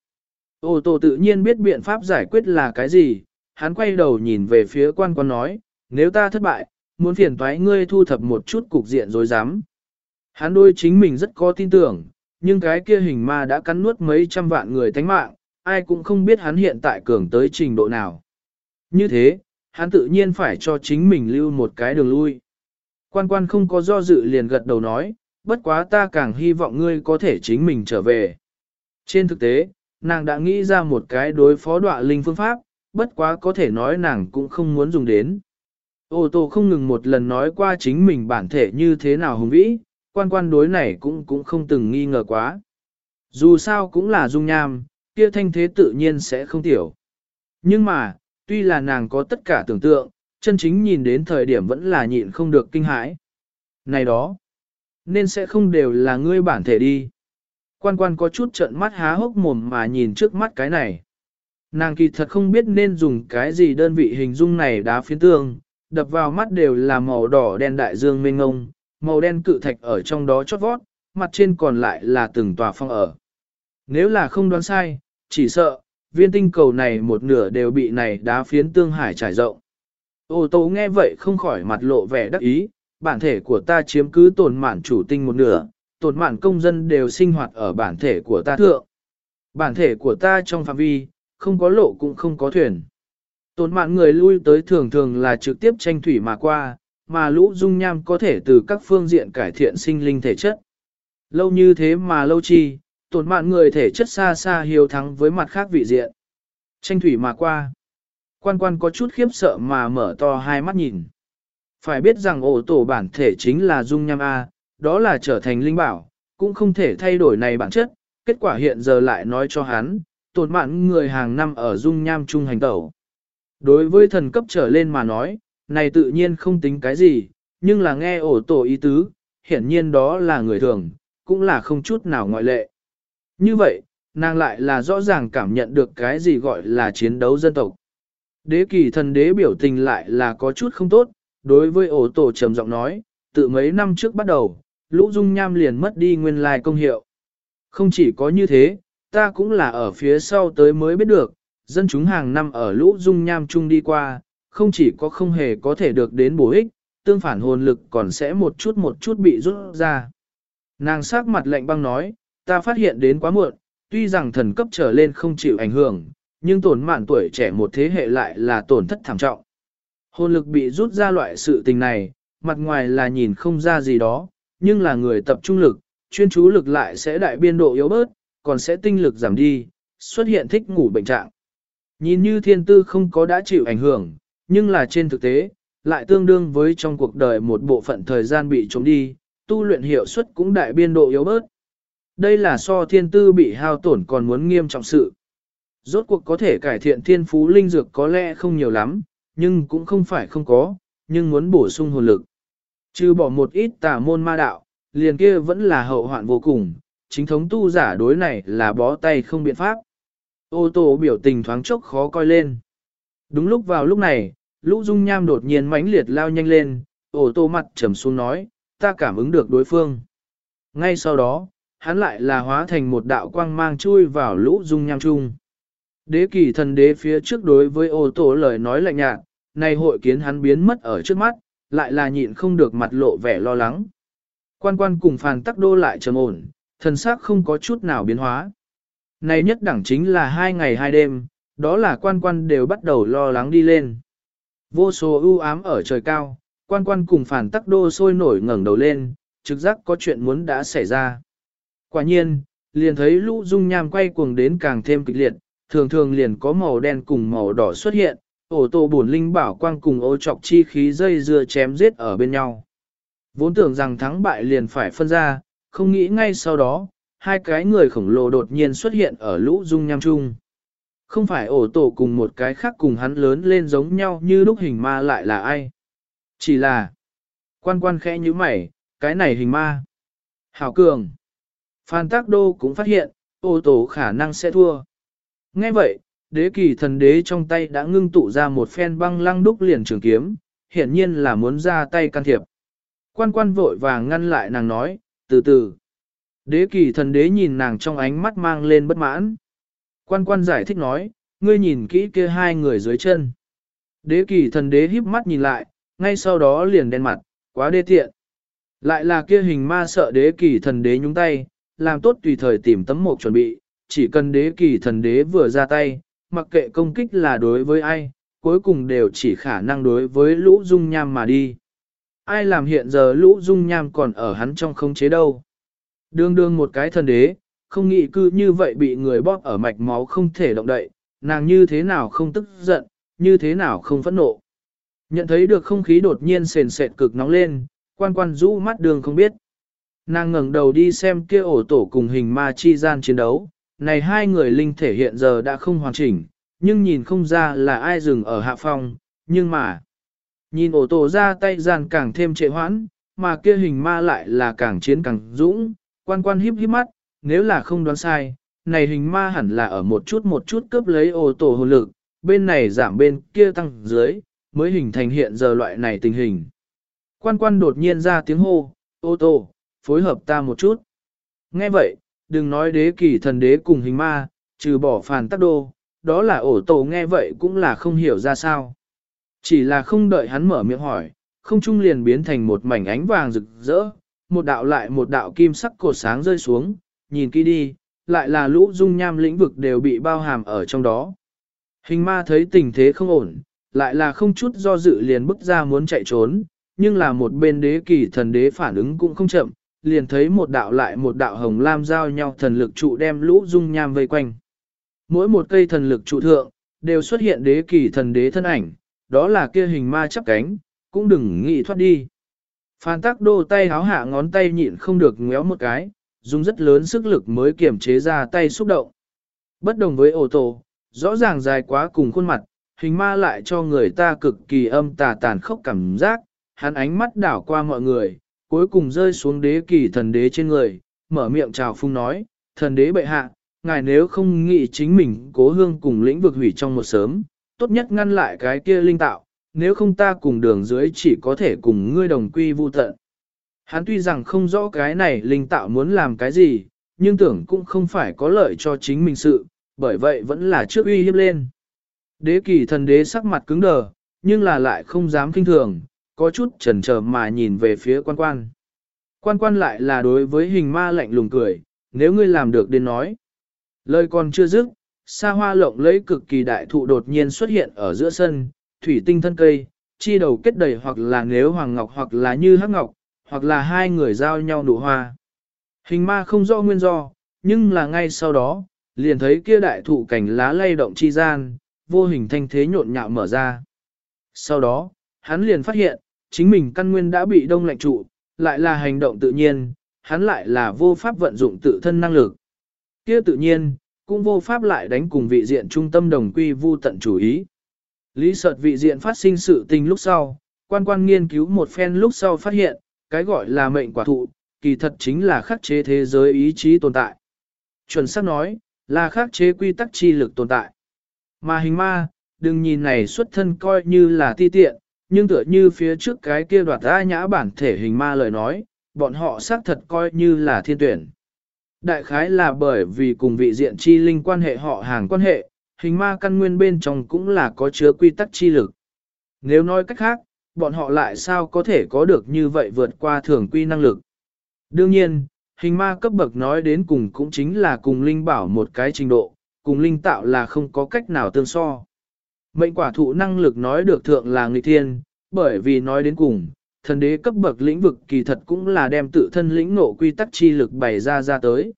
Speaker 1: Ô tô tự nhiên biết biện pháp giải quyết là cái gì, hắn quay đầu nhìn về phía quan quan nói, nếu ta thất bại, muốn phiền toái ngươi thu thập một chút cục diện rồi dám. Hắn đôi chính mình rất có tin tưởng, nhưng cái kia hình ma đã cắn nuốt mấy trăm vạn người thánh mạng, ai cũng không biết hắn hiện tại cường tới trình độ nào. Như thế, hắn tự nhiên phải cho chính mình lưu một cái đường lui. Quan quan không có do dự liền gật đầu nói, bất quá ta càng hy vọng ngươi có thể chính mình trở về. Trên thực tế, nàng đã nghĩ ra một cái đối phó đọa linh phương pháp, bất quá có thể nói nàng cũng không muốn dùng đến. Ô tô không ngừng một lần nói qua chính mình bản thể như thế nào hùng vĩ, quan quan đối này cũng cũng không từng nghi ngờ quá. Dù sao cũng là dung nham, kia thanh thế tự nhiên sẽ không tiểu. Nhưng mà, tuy là nàng có tất cả tưởng tượng, chân chính nhìn đến thời điểm vẫn là nhịn không được kinh hãi. Này đó, nên sẽ không đều là ngươi bản thể đi. Quan quan có chút trợn mắt há hốc mồm mà nhìn trước mắt cái này. Nàng kỳ thật không biết nên dùng cái gì đơn vị hình dung này đá phiến tương, đập vào mắt đều là màu đỏ đen đại dương mênh ngông, màu đen cự thạch ở trong đó chót vót, mặt trên còn lại là từng tòa phong ở. Nếu là không đoán sai, chỉ sợ, viên tinh cầu này một nửa đều bị này đá phiến tương hải trải rộng. Ô tô nghe vậy không khỏi mặt lộ vẻ đắc ý, bản thể của ta chiếm cứ tồn mạn chủ tinh một nửa, tồn mạn công dân đều sinh hoạt ở bản thể của ta thượng. Bản thể của ta trong phạm vi, không có lộ cũng không có thuyền. Tốn mạng người lui tới thường thường là trực tiếp tranh thủy mà qua, mà lũ dung nham có thể từ các phương diện cải thiện sinh linh thể chất. Lâu như thế mà lâu chi, tổn mạn người thể chất xa xa hiếu thắng với mặt khác vị diện. Tranh thủy mà qua. Quan quan có chút khiếp sợ mà mở to hai mắt nhìn. Phải biết rằng ổ tổ bản thể chính là dung nham A, đó là trở thành linh bảo, cũng không thể thay đổi này bản chất. Kết quả hiện giờ lại nói cho hắn, tổn mạn người hàng năm ở dung nham trung hành tẩu. Đối với thần cấp trở lên mà nói, này tự nhiên không tính cái gì, nhưng là nghe ổ tổ ý tứ, hiển nhiên đó là người thường, cũng là không chút nào ngoại lệ. Như vậy, nàng lại là rõ ràng cảm nhận được cái gì gọi là chiến đấu dân tộc. Đế kỳ thần đế biểu tình lại là có chút không tốt, đối với ổ tổ trầm giọng nói, từ mấy năm trước bắt đầu, lũ dung nham liền mất đi nguyên lai công hiệu. Không chỉ có như thế, ta cũng là ở phía sau tới mới biết được, dân chúng hàng năm ở lũ dung nham chung đi qua, không chỉ có không hề có thể được đến bổ ích, tương phản hồn lực còn sẽ một chút một chút bị rút ra. Nàng sắc mặt lạnh băng nói, ta phát hiện đến quá muộn, tuy rằng thần cấp trở lên không chịu ảnh hưởng, nhưng tổn mạn tuổi trẻ một thế hệ lại là tổn thất thảm trọng. Hồn lực bị rút ra loại sự tình này, mặt ngoài là nhìn không ra gì đó, nhưng là người tập trung lực, chuyên chú lực lại sẽ đại biên độ yếu bớt, còn sẽ tinh lực giảm đi, xuất hiện thích ngủ bệnh trạng. Nhìn như thiên tư không có đã chịu ảnh hưởng, nhưng là trên thực tế, lại tương đương với trong cuộc đời một bộ phận thời gian bị trống đi, tu luyện hiệu suất cũng đại biên độ yếu bớt. Đây là so thiên tư bị hao tổn còn muốn nghiêm trọng sự. Rốt cuộc có thể cải thiện thiên phú linh dược có lẽ không nhiều lắm, nhưng cũng không phải không có, nhưng muốn bổ sung hồn lực. Trừ bỏ một ít tà môn ma đạo, liền kia vẫn là hậu hoạn vô cùng, chính thống tu giả đối này là bó tay không biện pháp. Ô tô biểu tình thoáng chốc khó coi lên. Đúng lúc vào lúc này, lũ dung nham đột nhiên mãnh liệt lao nhanh lên, ô tô mặt trầm xuống nói, ta cảm ứng được đối phương. Ngay sau đó, hắn lại là hóa thành một đạo quang mang chui vào lũ dung nham chung. Đế kỳ thần đế phía trước đối với ô tô lời nói lạnh nhạt, này hội kiến hắn biến mất ở trước mắt, lại là nhịn không được mặt lộ vẻ lo lắng. Quan quan cùng phàn tắc đô lại trầm ổn, thần sắc không có chút nào biến hóa. Này nhất đẳng chính là hai ngày hai đêm, đó là quan quan đều bắt đầu lo lắng đi lên. Vô số ưu ám ở trời cao, quan quan cùng phản tắc đô sôi nổi ngẩng đầu lên, trực giác có chuyện muốn đã xảy ra. Quả nhiên, liền thấy lũ dung nham quay cuồng đến càng thêm kịch liệt, thường thường liền có màu đen cùng màu đỏ xuất hiện, ổ tổ bổn linh bảo quang cùng ô trọc chi khí dây dưa chém giết ở bên nhau. Vốn tưởng rằng thắng bại liền phải phân ra, không nghĩ ngay sau đó, hai cái người khổng lồ đột nhiên xuất hiện ở lũ dung nham chung. Không phải ổ tổ cùng một cái khác cùng hắn lớn lên giống nhau như lúc hình ma lại là ai. Chỉ là, quan quan khẽ như mày, cái này hình ma. Hảo cường. Phan Tác Đô cũng phát hiện, ô tổ khả năng sẽ thua. Nghe vậy, đế kỳ thần đế trong tay đã ngưng tụ ra một phen băng lăng đúc liền trường kiếm, hiển nhiên là muốn ra tay can thiệp. Quan quan vội vàng ngăn lại nàng nói, từ từ. Đế kỳ thần đế nhìn nàng trong ánh mắt mang lên bất mãn. Quan quan giải thích nói, ngươi nhìn kỹ kia hai người dưới chân. Đế kỳ thần đế híp mắt nhìn lại, ngay sau đó liền đen mặt, quá đê tiện. Lại là kia hình ma sợ đế kỳ thần đế nhúng tay, làm tốt tùy thời tìm tấm mộc chuẩn bị, chỉ cần đế kỳ thần đế vừa ra tay, mặc kệ công kích là đối với ai, cuối cùng đều chỉ khả năng đối với lũ dung nham mà đi. Ai làm hiện giờ lũ dung nham còn ở hắn trong không chế đâu. Đương đương một cái thần đế, không nghĩ cư như vậy bị người bóp ở mạch máu không thể động đậy, nàng như thế nào không tức giận, như thế nào không phẫn nộ. Nhận thấy được không khí đột nhiên sền sệt cực nóng lên, quan quan rũ mắt đường không biết. Nàng ngẩng đầu đi xem kia ổ tổ cùng hình ma chi gian chiến đấu, này hai người linh thể hiện giờ đã không hoàn chỉnh, nhưng nhìn không ra là ai dừng ở hạ phong, nhưng mà, nhìn ổ tổ ra tay gian càng thêm trệ hoãn, mà kia hình ma lại là càng chiến càng dũng, quan quan híp híp mắt, nếu là không đoán sai, này hình ma hẳn là ở một chút một chút cướp lấy ổ tổ hồn lực, bên này giảm bên kia tăng dưới, mới hình thành hiện giờ loại này tình hình. Quan quan đột nhiên ra tiếng hô, ô tổ, phối hợp ta một chút. Nghe vậy, đừng nói đế kỳ thần đế cùng hình ma, trừ bỏ phàn tắc đô, đó là ổ tổ nghe vậy cũng là không hiểu ra sao. Chỉ là không đợi hắn mở miệng hỏi, không trung liền biến thành một mảnh ánh vàng rực rỡ, một đạo lại một đạo kim sắc cột sáng rơi xuống, nhìn kỹ đi, lại là lũ dung nham lĩnh vực đều bị bao hàm ở trong đó. Hình ma thấy tình thế không ổn, lại là không chút do dự liền bước ra muốn chạy trốn, nhưng là một bên đế kỳ thần đế phản ứng cũng không chậm, liền thấy một đạo lại một đạo hồng lam giao nhau thần lực trụ đem lũ dung nham vây quanh. Mỗi một cây thần lực trụ thượng, đều xuất hiện đế kỳ thần đế thân ảnh, đó là kia hình ma chắp cánh, cũng đừng nghĩ thoát đi. Phan tắc đô tay háo hạ ngón tay nhịn không được ngéo một cái, dùng rất lớn sức lực mới kiểm chế ra tay xúc động. Bất đồng với ô tô, rõ ràng dài quá cùng khuôn mặt, hình ma lại cho người ta cực kỳ âm tà tàn khốc cảm giác, hắn ánh mắt đảo qua mọi người, cuối cùng rơi xuống đế kỳ thần đế trên người, mở miệng chào phung nói, thần đế bệ hạ, ngài nếu không nghĩ chính mình cố hương cùng lĩnh vực hủy trong một sớm, tốt nhất ngăn lại cái kia linh tạo, nếu không ta cùng đường dưới chỉ có thể cùng ngươi đồng quy vu tận. Hắn tuy rằng không rõ cái này linh tạo muốn làm cái gì, nhưng tưởng cũng không phải có lợi cho chính mình sự, bởi vậy vẫn là trước uy hiếp lên. Đế kỳ thần đế sắc mặt cứng đờ, nhưng là lại không dám kinh thường, có chút chần chờ mà nhìn về phía quan quan. Quan quan lại là đối với hình ma lạnh lùng cười, nếu ngươi làm được đến nói. Lời còn chưa dứt, xa hoa lộng lấy cực kỳ đại thụ đột nhiên xuất hiện ở giữa sân, thủy tinh thân cây, chi đầu kết đầy hoặc là nếu hoàng ngọc hoặc là như hắc ngọc, hoặc là hai người giao nhau nụ hoa. Hình ma không rõ nguyên do, nhưng là ngay sau đó, liền thấy kia đại thụ cảnh lá lay động chi gian, vô hình thanh thế nhộn nhạo mở ra. Sau đó, hắn liền phát hiện, chính mình căn nguyên đã bị đông lạnh trụ, lại là hành động tự nhiên, hắn lại là vô pháp vận dụng tự thân năng lực. Kia tự nhiên, cũng vô pháp lại đánh cùng vị diện trung tâm đồng quy vu tận chủ ý. Lý sợt vị diện phát sinh sự tình lúc sau, quan quan nghiên cứu một phen lúc sau phát hiện, cái gọi là mệnh quả thụ, kỳ thật chính là khắc chế thế giới ý chí tồn tại. Chuẩn xác nói, là khắc chế quy tắc chi lực tồn tại. Mà hình ma, đừng nhìn này xuất thân coi như là ti tiện, nhưng tựa như phía trước cái kia đoạt ra nhã bản thể hình ma lời nói, bọn họ xác thật coi như là thiên tuyển. Đại khái là bởi vì cùng vị diện chi linh quan hệ họ hàng quan hệ, hình ma căn nguyên bên trong cũng là có chứa quy tắc chi lực. Nếu nói cách khác, bọn họ lại sao có thể có được như vậy vượt qua thường quy năng lực. Đương nhiên, hình ma cấp bậc nói đến cùng cũng chính là cùng linh bảo một cái trình độ, cùng linh tạo là không có cách nào tương so. Mệnh quả thụ năng lực nói được thượng là nghịch thiên, bởi vì nói đến cùng, thần đế cấp bậc lĩnh vực kỳ thật cũng là đem tự thân lĩnh nộ quy tắc chi lực bày ra ra tới.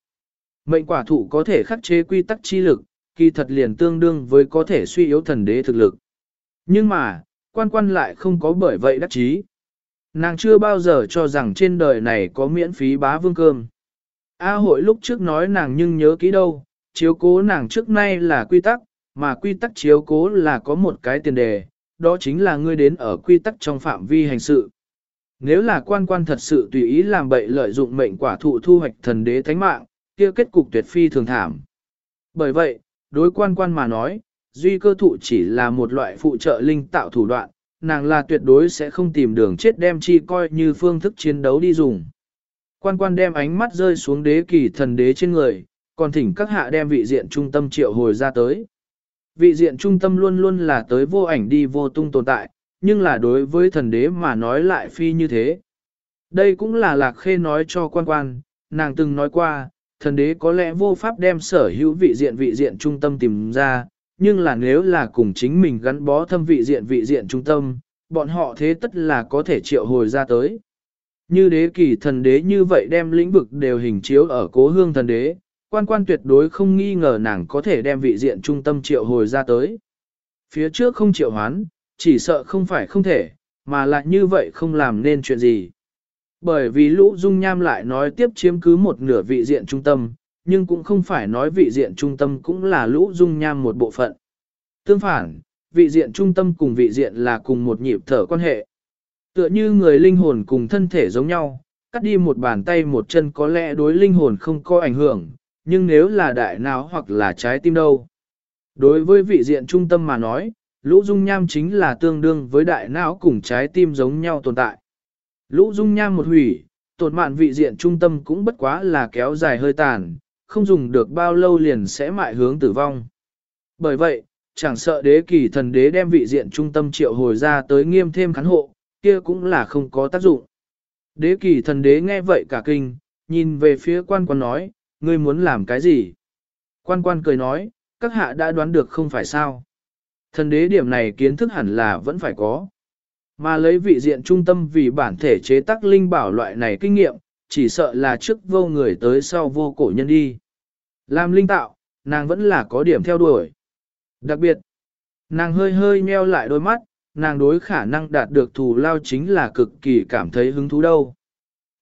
Speaker 1: Mệnh quả thụ có thể khắc chế quy tắc chi lực, kỳ thật liền tương đương với có thể suy yếu thần đế thực lực. Nhưng mà, quan quan lại không có bởi vậy đắc chí. Nàng chưa bao giờ cho rằng trên đời này có miễn phí bá vương cơm. A hội lúc trước nói nàng nhưng nhớ kỹ đâu, chiếu cố nàng trước nay là quy tắc, mà quy tắc chiếu cố là có một cái tiền đề, đó chính là ngươi đến ở quy tắc trong phạm vi hành sự. Nếu là quan quan thật sự tùy ý làm bậy lợi dụng mệnh quả thụ thu hoạch thần đế thánh mạng, kia kết cục tuyệt phi thường thảm. Bởi vậy, đối quan quan mà nói, duy cơ thụ chỉ là một loại phụ trợ linh tạo thủ đoạn, nàng là tuyệt đối sẽ không tìm đường chết đem chi coi như phương thức chiến đấu đi dùng. Quan quan đem ánh mắt rơi xuống đế kỳ thần đế trên người, còn thỉnh các hạ đem vị diện trung tâm triệu hồi ra tới. Vị diện trung tâm luôn luôn là tới vô ảnh đi vô tung tồn tại, nhưng là đối với thần đế mà nói lại phi như thế. Đây cũng là lạc khê nói cho quan quan, nàng từng nói qua, thần đế có lẽ vô pháp đem sở hữu vị diện vị diện trung tâm tìm ra, nhưng là nếu là cùng chính mình gắn bó thâm vị diện vị diện trung tâm, bọn họ thế tất là có thể triệu hồi ra tới. Như đế kỳ thần đế như vậy đem lĩnh vực đều hình chiếu ở cố hương thần đế, quan quan tuyệt đối không nghi ngờ nàng có thể đem vị diện trung tâm triệu hồi ra tới. Phía trước không triệu hoán, chỉ sợ không phải không thể, mà lại như vậy không làm nên chuyện gì. Bởi vì lũ dung nham lại nói tiếp chiếm cứ một nửa vị diện trung tâm, nhưng cũng không phải nói vị diện trung tâm cũng là lũ dung nham một bộ phận. Tương phản, vị diện trung tâm cùng vị diện là cùng một nhịp thở quan hệ. Tựa như người linh hồn cùng thân thể giống nhau, cắt đi một bàn tay một chân có lẽ đối linh hồn không có ảnh hưởng, nhưng nếu là đại não hoặc là trái tim đâu. Đối với vị diện trung tâm mà nói, lũ dung nham chính là tương đương với đại não cùng trái tim giống nhau tồn tại. Lũ dung nham một hủy, tột mạn vị diện trung tâm cũng bất quá là kéo dài hơi tàn, không dùng được bao lâu liền sẽ mại hướng tử vong. Bởi vậy, chẳng sợ đế kỳ thần đế đem vị diện trung tâm triệu hồi ra tới nghiêm thêm khán hộ, kia cũng là không có tác dụng. Đế kỳ thần đế nghe vậy cả kinh, nhìn về phía quan quan nói, ngươi muốn làm cái gì? Quan quan cười nói, các hạ đã đoán được không phải sao. Thần đế điểm này kiến thức hẳn là vẫn phải có. Mà lấy vị diện trung tâm vì bản thể chế tác linh bảo loại này kinh nghiệm, chỉ sợ là trước vô người tới sau vô cổ nhân đi. Làm linh tạo, nàng vẫn là có điểm theo đuổi. Đặc biệt, nàng hơi hơi nheo lại đôi mắt, nàng đối khả năng đạt được thù lao chính là cực kỳ cảm thấy hứng thú đâu.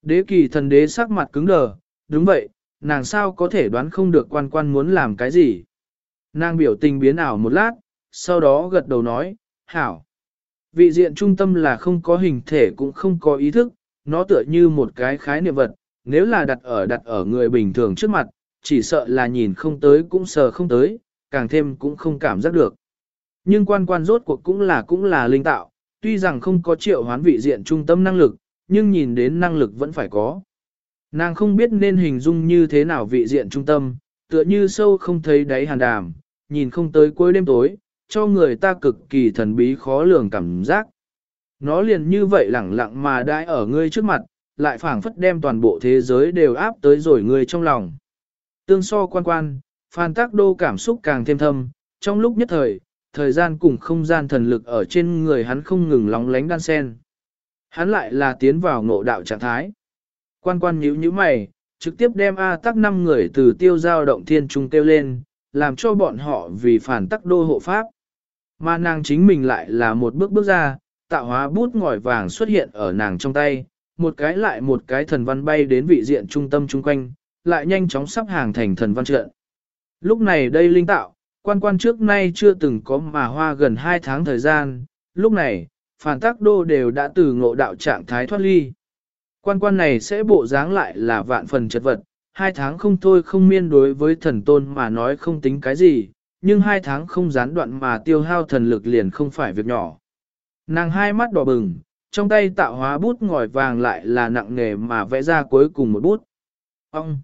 Speaker 1: Đế kỳ thần đế sắc mặt cứng đờ, đúng vậy, nàng sao có thể đoán không được quan quan muốn làm cái gì. Nàng biểu tình biến ảo một lát, sau đó gật đầu nói, hảo. Vị diện trung tâm là không có hình thể cũng không có ý thức, nó tựa như một cái khái niệm vật, nếu là đặt ở đặt ở người bình thường trước mặt, chỉ sợ là nhìn không tới cũng sờ không tới, càng thêm cũng không cảm giác được. Nhưng quan quan rốt cuộc cũng là cũng là linh tạo, tuy rằng không có triệu hoán vị diện trung tâm năng lực, nhưng nhìn đến năng lực vẫn phải có. Nàng không biết nên hình dung như thế nào vị diện trung tâm, tựa như sâu không thấy đáy hàn đàm, nhìn không tới cuối đêm tối, cho người ta cực kỳ thần bí khó lường cảm giác. Nó liền như vậy lẳng lặng mà đãi ở ngươi trước mặt, lại phảng phất đem toàn bộ thế giới đều áp tới rồi ngươi trong lòng. Tương so quan quan, phan tác đô cảm xúc càng thêm thâm, trong lúc nhất thời, thời gian cùng không gian thần lực ở trên người hắn không ngừng lóng lánh đan sen. Hắn lại là tiến vào ngộ đạo trạng thái. Quan quan nhíu nhíu mày, trực tiếp đem A tắc năm người từ tiêu giao động thiên trung tiêu lên, làm cho bọn họ vì phản tắc đô hộ pháp. Mà nàng chính mình lại là một bước bước ra, tạo hóa bút ngòi vàng xuất hiện ở nàng trong tay, một cái lại một cái thần văn bay đến vị diện trung tâm chung quanh, lại nhanh chóng sắp hàng thành thần văn trận. Lúc này đây linh tạo, quan quan trước nay chưa từng có mà hoa gần 2 tháng thời gian, lúc này, phản tác đô đều đã từ ngộ đạo trạng thái thoát ly. Quan quan này sẽ bộ dáng lại là vạn phần chật vật, hai tháng không thôi không miên đối với thần tôn mà nói không tính cái gì, nhưng hai tháng không gián đoạn mà tiêu hao thần lực liền không phải việc nhỏ. Nàng hai mắt đỏ bừng, trong tay tạo hóa bút ngòi vàng lại là nặng nghề mà vẽ ra cuối cùng một bút. Ông!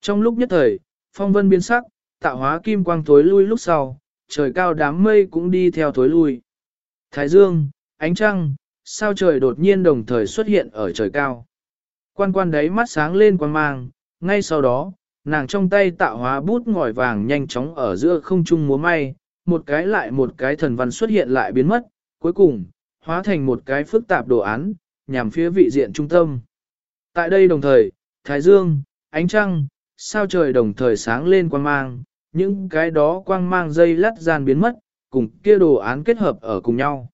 Speaker 1: Trong lúc nhất thời, phong vân biến sắc, tạo hóa kim quang thối lui lúc sau, trời cao đám mây cũng đi theo thối lui. Thái dương, ánh trăng, sao trời đột nhiên đồng thời xuất hiện ở trời cao. Quan quan đấy mắt sáng lên quan mang, ngay sau đó, nàng trong tay tạo hóa bút ngòi vàng nhanh chóng ở giữa không trung múa may, một cái lại một cái thần văn xuất hiện lại biến mất, cuối cùng, hóa thành một cái phức tạp đồ án, nhằm phía vị diện trung tâm. Tại đây đồng thời, Thái Dương, ánh trăng, sao trời đồng thời sáng lên quang mang, những cái đó quang mang dây lắt gian biến mất, cùng kia đồ án kết hợp ở cùng nhau.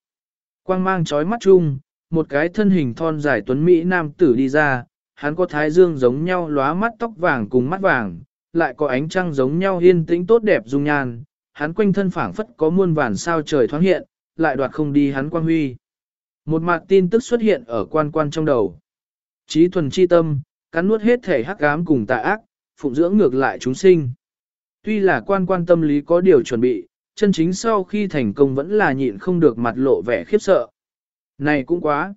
Speaker 1: Quang mang trói mắt chung, một cái thân hình thon dài tuấn Mỹ nam tử đi ra, hắn có thái dương giống nhau lóa mắt tóc vàng cùng mắt vàng, lại có ánh trăng giống nhau yên tĩnh tốt đẹp dung nhan, hắn quanh thân phảng phất có muôn vàn sao trời thoáng hiện, lại đoạt không đi hắn quang huy. Một mặt tin tức xuất hiện ở quan quan trong đầu. Trí thuần chi tâm, cắn nuốt hết thể hắc ám cùng tà ác, phụng dưỡng ngược lại chúng sinh. Tuy là quan quan tâm lý có điều chuẩn bị, chân chính sau khi thành công vẫn là nhịn không được mặt lộ vẻ khiếp sợ. Này cũng quá!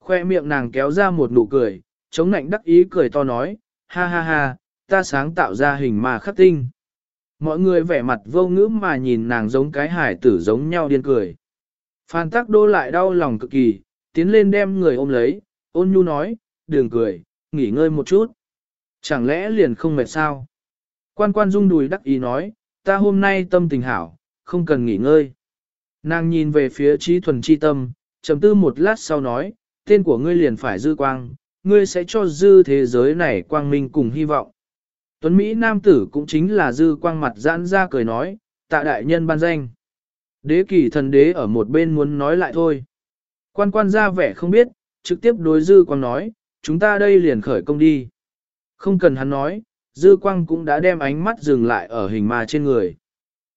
Speaker 1: Khoe miệng nàng kéo ra một nụ cười, chống nạnh đắc ý cười to nói, ha ha ha, ta sáng tạo ra hình mà khắc tinh. Mọi người vẻ mặt vô ngữ mà nhìn nàng giống cái hải tử giống nhau điên cười. Phan tắc đô lại đau lòng cực kỳ, tiến lên đem người ôm lấy, ôn nhu nói, đừng cười, nghỉ ngơi một chút. Chẳng lẽ liền không mệt sao? Quan quan rung đùi đắc ý nói, ta hôm nay tâm tình hảo, không cần nghỉ ngơi. Nàng nhìn về phía trí thuần chi tâm, trầm tư một lát sau nói, tên của ngươi liền phải dư quang, ngươi sẽ cho dư thế giới này quang minh cùng hy vọng. Tuấn Mỹ Nam tử cũng chính là dư quang mặt giãn ra cười nói, tạ đại nhân ban danh. Đế kỳ thần đế ở một bên muốn nói lại thôi. Quan quan ra vẻ không biết, trực tiếp đối dư quang nói, chúng ta đây liền khởi công đi. Không cần hắn nói, dư quang cũng đã đem ánh mắt dừng lại ở hình ma trên người.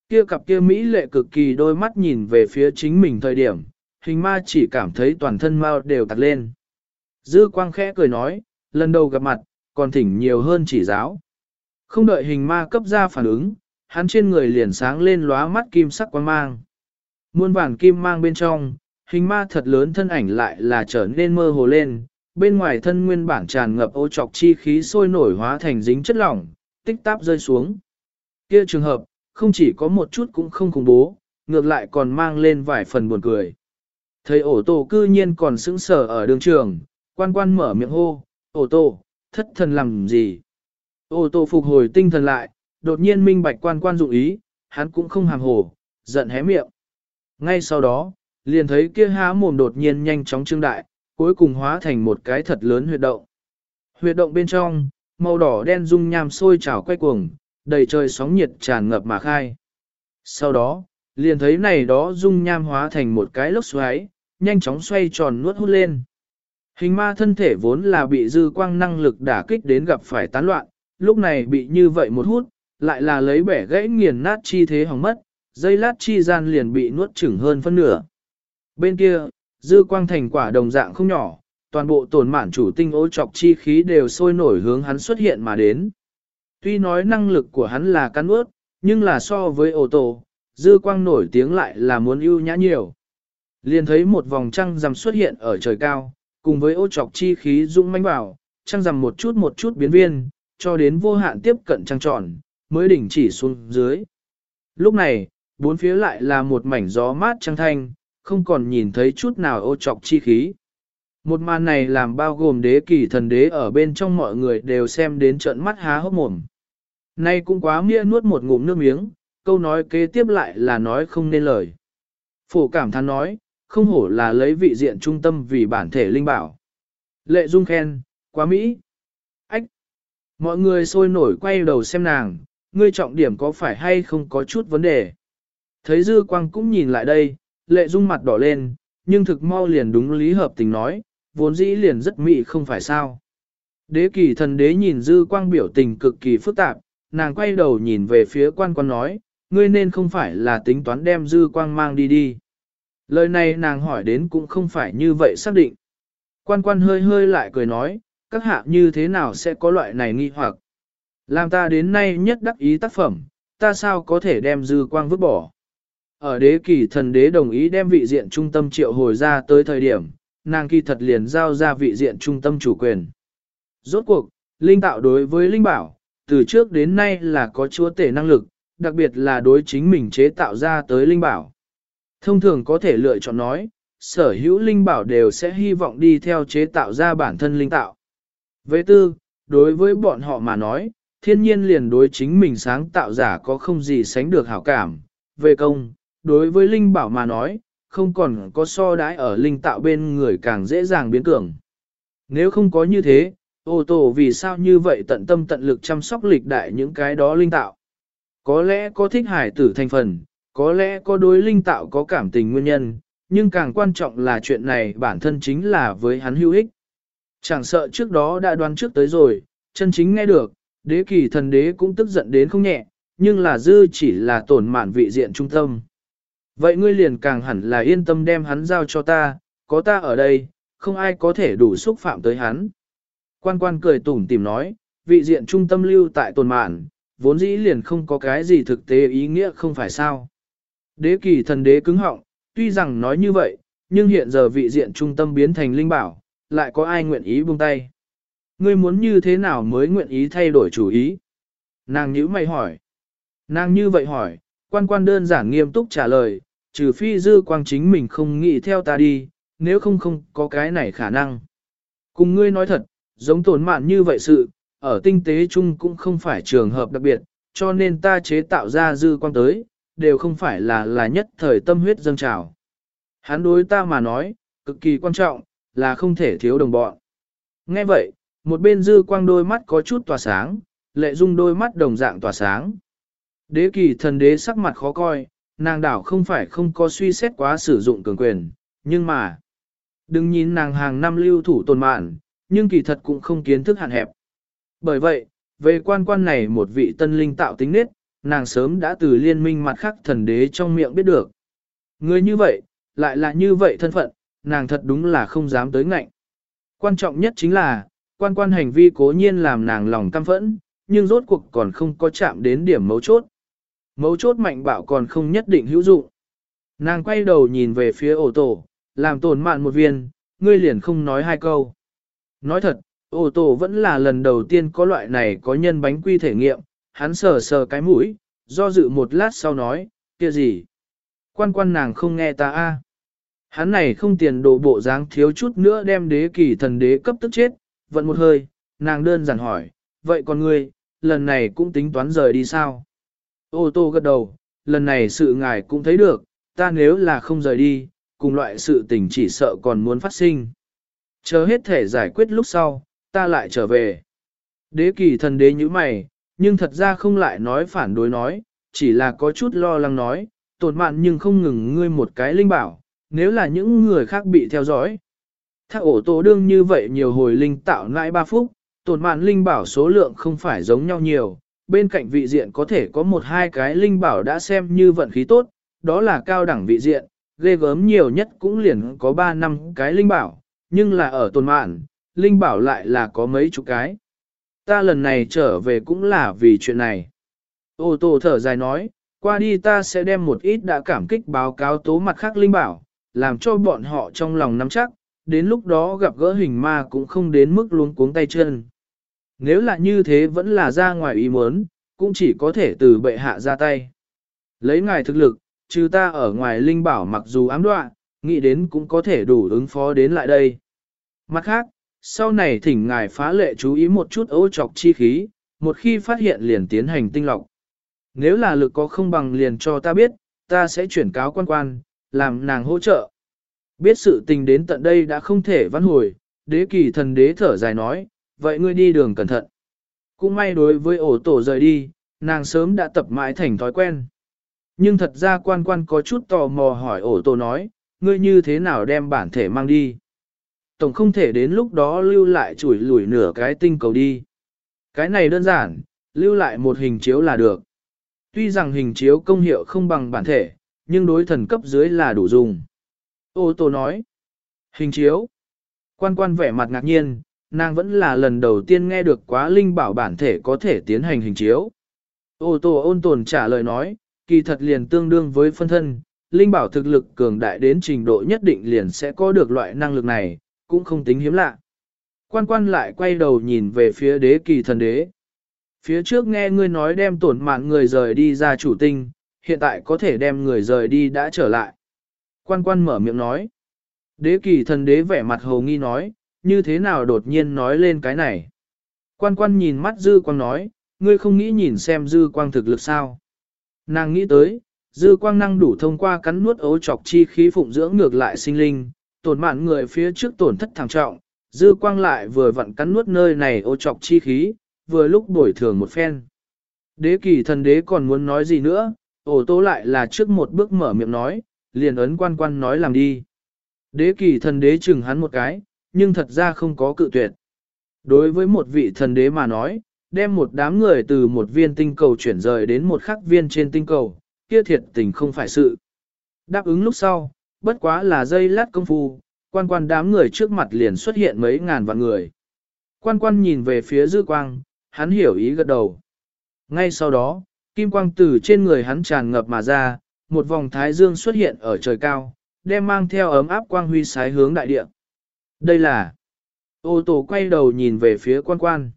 Speaker 1: Kia cặp kia Mỹ lệ cực kỳ đôi mắt nhìn về phía chính mình thời điểm, hình ma chỉ cảm thấy toàn thân mau đều tặc lên. Dư quang khẽ cười nói, lần đầu gặp mặt, còn thỉnh nhiều hơn chỉ giáo. Không đợi hình ma cấp ra phản ứng, hắn trên người liền sáng lên lóa mắt kim sắc quang mang. Muôn vàng kim mang bên trong, hình ma thật lớn thân ảnh lại là trở nên mơ hồ lên, bên ngoài thân nguyên bản tràn ngập ô trọc chi khí sôi nổi hóa thành dính chất lỏng, tích táp rơi xuống. Kia trường hợp, không chỉ có một chút cũng không khủng bố, ngược lại còn mang lên vài phần buồn cười. Thầy ổ tổ cư nhiên còn sững sờ ở đường trường, quan quan mở miệng hô, Ô Tô, thất thần làm gì? Ô Tô phục hồi tinh thần lại, đột nhiên minh bạch quan quan dụng ý, hắn cũng không hàm hồ, giận hé miệng. Ngay sau đó, liền thấy kia há mồm đột nhiên nhanh chóng trương đại, cuối cùng hóa thành một cái thật lớn huyệt động. Huyệt động bên trong, màu đỏ đen dung nham sôi trào quay cuồng, đầy trời sóng nhiệt tràn ngập mà khai. Sau đó, liền thấy này đó dung nham hóa thành một cái lốc xoáy, nhanh chóng xoay tròn nuốt hút lên. Hình ma thân thể vốn là bị dư quang năng lực đả kích đến gặp phải tán loạn, lúc này bị như vậy một hút, lại là lấy bẻ gãy nghiền nát chi thế hỏng mất, dây lát chi gian liền bị nuốt chửng hơn phân nửa. Bên kia, dư quang thành quả đồng dạng không nhỏ, toàn bộ tổn mạn chủ tinh ô trọc chi khí đều sôi nổi hướng hắn xuất hiện mà đến. Tuy nói năng lực của hắn là cắn ướt, nhưng là so với ô tô, dư quang nổi tiếng lại là muốn ưu nhã nhiều. Liền thấy một vòng trăng rằm xuất hiện ở trời cao, cùng với ô trọc chi khí dũng manh vào, trăng rằm một chút một chút biến viên, cho đến vô hạn tiếp cận trăng tròn, mới đỉnh chỉ xuống dưới. Lúc này, bốn phía lại là một mảnh gió mát trăng thanh, không còn nhìn thấy chút nào ô trọc chi khí. Một màn này làm bao gồm đế kỳ thần đế ở bên trong mọi người đều xem đến trận mắt há hốc mồm. Nay cũng quá mía nuốt một ngụm nước miếng, câu nói kế tiếp lại là nói không nên lời. Phổ cảm thán nói, không hổ là lấy vị diện trung tâm vì bản thể linh bảo. Lệ Dung khen, quá Mỹ. Ách! Mọi người sôi nổi quay đầu xem nàng, ngươi trọng điểm có phải hay không có chút vấn đề. Thấy Dư Quang cũng nhìn lại đây, Lệ Dung mặt đỏ lên, nhưng thực mau liền đúng lý hợp tình nói, vốn dĩ liền rất Mỹ không phải sao. Đế kỳ thần đế nhìn Dư Quang biểu tình cực kỳ phức tạp, nàng quay đầu nhìn về phía quan quan nói, ngươi nên không phải là tính toán đem Dư Quang mang đi đi. Lời này nàng hỏi đến cũng không phải như vậy xác định. Quan quan hơi hơi lại cười nói, các hạ như thế nào sẽ có loại này nghi hoặc. Làm ta đến nay nhất đắc ý tác phẩm, ta sao có thể đem dư quang vứt bỏ. Ở đế kỳ thần đế đồng ý đem vị diện trung tâm triệu hồi ra tới thời điểm, nàng kỳ thật liền giao ra vị diện trung tâm chủ quyền. Rốt cuộc, linh tạo đối với linh bảo, từ trước đến nay là có chúa tể năng lực, đặc biệt là đối chính mình chế tạo ra tới linh bảo. Thông thường có thể lựa chọn nói, sở hữu linh bảo đều sẽ hy vọng đi theo chế tạo ra bản thân linh tạo. Về tư, đối với bọn họ mà nói, thiên nhiên liền đối chính mình sáng tạo giả có không gì sánh được hảo cảm. Về công, đối với linh bảo mà nói, không còn có so đãi ở linh tạo bên người càng dễ dàng biến cường. Nếu không có như thế, ô tô vì sao như vậy tận tâm tận lực chăm sóc lịch đại những cái đó linh tạo. Có lẽ có thích hải tử thành phần, có lẽ có đối linh tạo có cảm tình nguyên nhân, nhưng càng quan trọng là chuyện này bản thân chính là với hắn hữu ích. Chẳng sợ trước đó đã đoán trước tới rồi, chân chính nghe được, đế kỳ thần đế cũng tức giận đến không nhẹ, nhưng là dư chỉ là tổn mạn vị diện trung tâm. Vậy ngươi liền càng hẳn là yên tâm đem hắn giao cho ta, có ta ở đây, không ai có thể đủ xúc phạm tới hắn. Quan quan cười tủm tìm nói, vị diện trung tâm lưu tại tồn mạn, vốn dĩ liền không có cái gì thực tế ý nghĩa không phải sao. Đế kỳ thần đế cứng họng, tuy rằng nói như vậy, nhưng hiện giờ vị diện trung tâm biến thành linh bảo, lại có ai nguyện ý buông tay. Ngươi muốn như thế nào mới nguyện ý thay đổi chủ ý? Nàng nhữ mày hỏi. Nàng như vậy hỏi, quan quan đơn giản nghiêm túc trả lời, trừ phi dư quang chính mình không nghĩ theo ta đi, nếu không không có cái này khả năng. Cùng ngươi nói thật, giống tổn mạn như vậy sự, ở tinh tế chung cũng không phải trường hợp đặc biệt, cho nên ta chế tạo ra dư quang tới, đều không phải là là nhất thời tâm huyết dâng trào. Hắn đối ta mà nói, cực kỳ quan trọng, là không thể thiếu đồng bọn. Nghe vậy, một bên dư quang đôi mắt có chút tỏa sáng, lệ dung đôi mắt đồng dạng tỏa sáng. Đế kỳ thần đế sắc mặt khó coi, nàng đảo không phải không có suy xét quá sử dụng cường quyền, nhưng mà, đừng nhìn nàng hàng năm lưu thủ tồn mạn, nhưng kỳ thật cũng không kiến thức hạn hẹp. Bởi vậy, về quan quan này một vị tân linh tạo tính nết, nàng sớm đã từ liên minh mặt khác thần đế trong miệng biết được. Người như vậy, lại là như vậy thân phận, nàng thật đúng là không dám tới ngạnh. Quan trọng nhất chính là, quan quan hành vi cố nhiên làm nàng lòng căm phẫn, nhưng rốt cuộc còn không có chạm đến điểm mấu chốt. Mấu chốt mạnh bạo còn không nhất định hữu dụng. Nàng quay đầu nhìn về phía ổ tổ, làm tổn mạn một viên, ngươi liền không nói hai câu. Nói thật, ổ tổ vẫn là lần đầu tiên có loại này có nhân bánh quy thể nghiệm, hắn sờ sờ cái mũi, do dự một lát sau nói, kia gì? Quan quan nàng không nghe ta a. Hắn này không tiền đồ bộ dáng thiếu chút nữa đem đế kỳ thần đế cấp tức chết, vận một hơi, nàng đơn giản hỏi, vậy còn ngươi, lần này cũng tính toán rời đi sao? Ô tô gật đầu, lần này sự ngài cũng thấy được, ta nếu là không rời đi, cùng loại sự tình chỉ sợ còn muốn phát sinh. Chờ hết thể giải quyết lúc sau, ta lại trở về. Đế kỳ thần đế như mày, nhưng thật ra không lại nói phản đối nói, chỉ là có chút lo lắng nói, tổn mạn nhưng không ngừng ngươi một cái linh bảo, nếu là những người khác bị theo dõi. Thác ổ tổ đương như vậy nhiều hồi linh tạo nãi ba phút, tổn mạn linh bảo số lượng không phải giống nhau nhiều, bên cạnh vị diện có thể có một hai cái linh bảo đã xem như vận khí tốt, đó là cao đẳng vị diện, ghê gớm nhiều nhất cũng liền có 3 năm cái linh bảo, nhưng là ở tồn mạn, linh bảo lại là có mấy chục cái. Ta lần này trở về cũng là vì chuyện này. Ô tô thở dài nói, qua đi ta sẽ đem một ít đã cảm kích báo cáo tố mặt khác linh bảo, làm cho bọn họ trong lòng nắm chắc, đến lúc đó gặp gỡ hình ma cũng không đến mức luống cuống tay chân. Nếu là như thế vẫn là ra ngoài ý muốn, cũng chỉ có thể từ bệ hạ ra tay. Lấy ngài thực lực, trừ ta ở ngoài linh bảo mặc dù ám đoạn, nghĩ đến cũng có thể đủ ứng phó đến lại đây. Mặt khác, sau này thỉnh ngài phá lệ chú ý một chút ấu trọc chi khí, một khi phát hiện liền tiến hành tinh lọc. Nếu là lực có không bằng liền cho ta biết, ta sẽ chuyển cáo quan quan, làm nàng hỗ trợ. Biết sự tình đến tận đây đã không thể văn hồi, đế kỳ thần đế thở dài nói, vậy ngươi đi đường cẩn thận. Cũng may đối với ổ tổ rời đi, nàng sớm đã tập mãi thành thói quen. Nhưng thật ra quan quan có chút tò mò hỏi ổ tổ nói, ngươi như thế nào đem bản thể mang đi. Tổng không thể đến lúc đó lưu lại chủi lủi nửa cái tinh cầu đi. Cái này đơn giản, lưu lại một hình chiếu là được. Tuy rằng hình chiếu công hiệu không bằng bản thể, nhưng đối thần cấp dưới là đủ dùng. Ô tô nói, hình chiếu. Quan quan vẻ mặt ngạc nhiên, nàng vẫn là lần đầu tiên nghe được quá linh bảo bản thể có thể tiến hành hình chiếu. Ô tô ôn tồn trả lời nói, kỳ thật liền tương đương với phân thân, linh bảo thực lực cường đại đến trình độ nhất định liền sẽ có được loại năng lực này, cũng không tính hiếm lạ. Quan quan lại quay đầu nhìn về phía đế kỳ thần đế. Phía trước nghe ngươi nói đem tổn mạng người rời đi ra chủ tinh, hiện tại có thể đem người rời đi đã trở lại. Quan quan mở miệng nói. Đế kỳ thần đế vẻ mặt hồ nghi nói, như thế nào đột nhiên nói lên cái này. Quan quan nhìn mắt dư quang nói, ngươi không nghĩ nhìn xem dư quang thực lực sao. Nàng nghĩ tới, dư quang năng đủ thông qua cắn nuốt ấu chọc chi khí phụng dưỡng ngược lại sinh linh, tổn mạn người phía trước tổn thất thảm trọng, dư quang lại vừa vặn cắn nuốt nơi này ô trọc chi khí, vừa lúc bồi thường một phen. Đế kỳ thần đế còn muốn nói gì nữa, ổ tố lại là trước một bước mở miệng nói, liền ấn quan quan nói làm đi. Đế kỳ thần đế chừng hắn một cái, nhưng thật ra không có cự tuyệt. Đối với một vị thần đế mà nói, đem một đám người từ một viên tinh cầu chuyển rời đến một khắc viên trên tinh cầu, kia thiệt tình không phải sự. Đáp ứng lúc sau, bất quá là dây lát công phu, quan quan đám người trước mặt liền xuất hiện mấy ngàn vạn người. Quan quan nhìn về phía dư quang, hắn hiểu ý gật đầu. Ngay sau đó, kim quang từ trên người hắn tràn ngập mà ra, một vòng thái dương xuất hiện ở trời cao, đem mang theo ấm áp quang huy sái hướng đại địa. Đây là... Ô tô quay đầu nhìn về phía quan quan.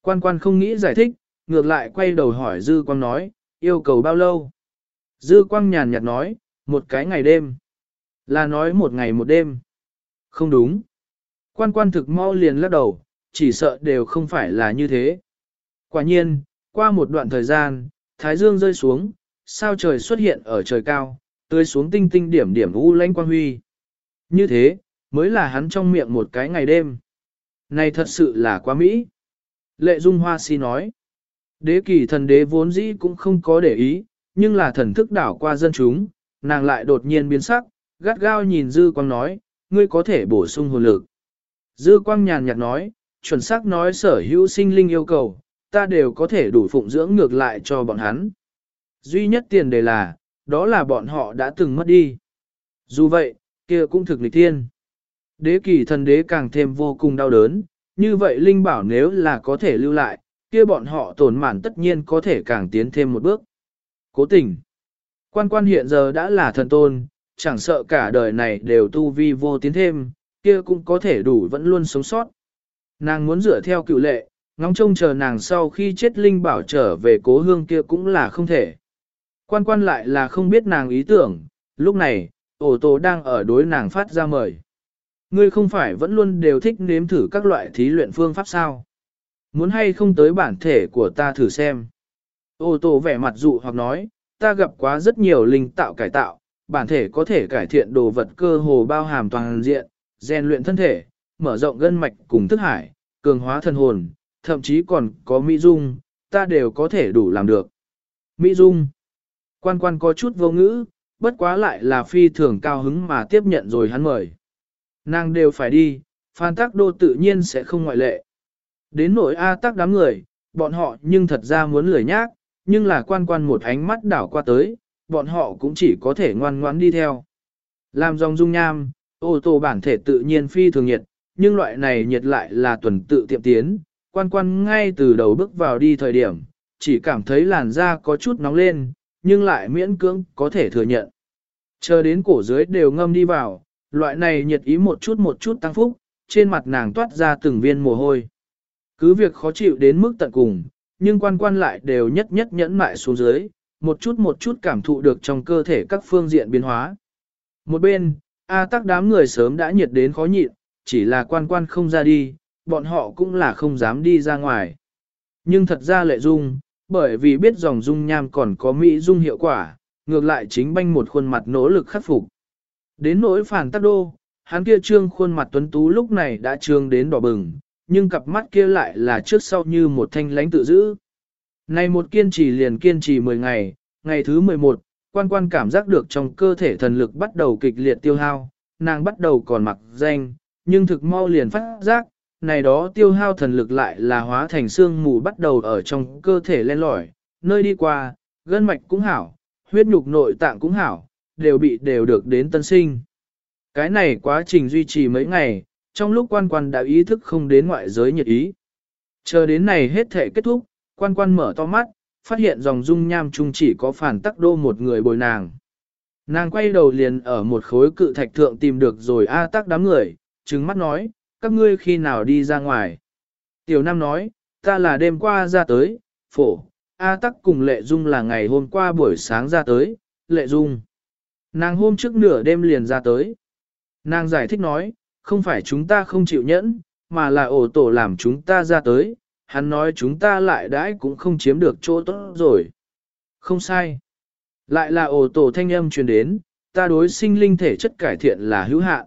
Speaker 1: Quan quan không nghĩ giải thích, ngược lại quay đầu hỏi Dư Quang nói, yêu cầu bao lâu? Dư Quang nhàn nhạt nói, một cái ngày đêm. Là nói một ngày một đêm. Không đúng. Quan quan thực mau liền lắc đầu, chỉ sợ đều không phải là như thế. Quả nhiên, qua một đoạn thời gian, Thái Dương rơi xuống, sao trời xuất hiện ở trời cao, tươi xuống tinh tinh điểm điểm u lanh quang huy. Như thế, mới là hắn trong miệng một cái ngày đêm. Này thật sự là quá mỹ. Lệ Dung Hoa Si nói, đế kỳ thần đế vốn dĩ cũng không có để ý, nhưng là thần thức đảo qua dân chúng, nàng lại đột nhiên biến sắc, gắt gao nhìn Dư Quang nói, ngươi có thể bổ sung hồn lực. Dư Quang nhàn nhạt nói, chuẩn xác nói sở hữu sinh linh yêu cầu, ta đều có thể đủ phụng dưỡng ngược lại cho bọn hắn. Duy nhất tiền đề là, đó là bọn họ đã từng mất đi. Dù vậy, kia cũng thực lịch thiên. Đế kỳ thần đế càng thêm vô cùng đau đớn, như vậy Linh bảo nếu là có thể lưu lại, kia bọn họ tổn mạn tất nhiên có thể càng tiến thêm một bước. Cố tình, quan quan hiện giờ đã là thần tôn, chẳng sợ cả đời này đều tu vi vô tiến thêm, kia cũng có thể đủ vẫn luôn sống sót. Nàng muốn dựa theo cựu lệ, ngóng trông chờ nàng sau khi chết Linh bảo trở về cố hương kia cũng là không thể. Quan quan lại là không biết nàng ý tưởng, lúc này, ổ tổ đang ở đối nàng phát ra mời. Ngươi không phải vẫn luôn đều thích nếm thử các loại thí luyện phương pháp sao? Muốn hay không tới bản thể của ta thử xem. Ô tô vẻ mặt dụ hoặc nói, ta gặp quá rất nhiều linh tạo cải tạo, bản thể có thể cải thiện đồ vật cơ hồ bao hàm toàn diện, rèn luyện thân thể, mở rộng gân mạch cùng thức hải, cường hóa thân hồn, thậm chí còn có mỹ dung, ta đều có thể đủ làm được. Mỹ dung. Quan quan có chút vô ngữ, bất quá lại là phi thường cao hứng mà tiếp nhận rồi hắn mời. Nàng đều phải đi, phan tác đô tự nhiên sẽ không ngoại lệ. Đến nỗi A tác đám người, bọn họ nhưng thật ra muốn lười nhác, nhưng là quan quan một ánh mắt đảo qua tới, bọn họ cũng chỉ có thể ngoan ngoãn đi theo. Làm dòng dung nham, ô tô bản thể tự nhiên phi thường nhiệt, nhưng loại này nhiệt lại là tuần tự tiệm tiến, quan quan ngay từ đầu bước vào đi thời điểm, chỉ cảm thấy làn da có chút nóng lên, nhưng lại miễn cưỡng có thể thừa nhận. Chờ đến cổ dưới đều ngâm đi vào, loại này nhiệt ý một chút một chút tăng phúc, trên mặt nàng toát ra từng viên mồ hôi. Cứ việc khó chịu đến mức tận cùng, nhưng quan quan lại đều nhất nhất nhẫn mại xuống dưới, một chút một chút cảm thụ được trong cơ thể các phương diện biến hóa. Một bên, A tắc đám người sớm đã nhiệt đến khó nhịn, chỉ là quan quan không ra đi, bọn họ cũng là không dám đi ra ngoài. Nhưng thật ra lệ dung, bởi vì biết dòng dung nham còn có mỹ dung hiệu quả, ngược lại chính banh một khuôn mặt nỗ lực khắc phục. Đến nỗi phản tắc đô, hắn kia trương khuôn mặt tuấn tú lúc này đã trương đến đỏ bừng, nhưng cặp mắt kia lại là trước sau như một thanh lánh tự giữ. Này một kiên trì liền kiên trì 10 ngày, ngày thứ 11, quan quan cảm giác được trong cơ thể thần lực bắt đầu kịch liệt tiêu hao, nàng bắt đầu còn mặc danh, nhưng thực mau liền phát giác, này đó tiêu hao thần lực lại là hóa thành xương mù bắt đầu ở trong cơ thể len lỏi, nơi đi qua, gân mạch cũng hảo, huyết nhục nội tạng cũng hảo, đều bị đều được đến tân sinh. Cái này quá trình duy trì mấy ngày, trong lúc quan quan đã ý thức không đến ngoại giới nhiệt ý. Chờ đến này hết thể kết thúc, quan quan mở to mắt, phát hiện dòng dung nham chung chỉ có phản tắc đô một người bồi nàng. Nàng quay đầu liền ở một khối cự thạch thượng tìm được rồi A tắc đám người, trừng mắt nói, các ngươi khi nào đi ra ngoài. Tiểu Nam nói, ta là đêm qua ra tới, phổ, A tắc cùng Lệ Dung là ngày hôm qua buổi sáng ra tới, Lệ Dung. Nàng hôm trước nửa đêm liền ra tới. Nàng giải thích nói, không phải chúng ta không chịu nhẫn, mà là ổ tổ làm chúng ta ra tới, hắn nói chúng ta lại đãi cũng không chiếm được chỗ tốt rồi. Không sai. Lại là ổ tổ thanh âm truyền đến, ta đối sinh linh thể chất cải thiện là hữu hạn.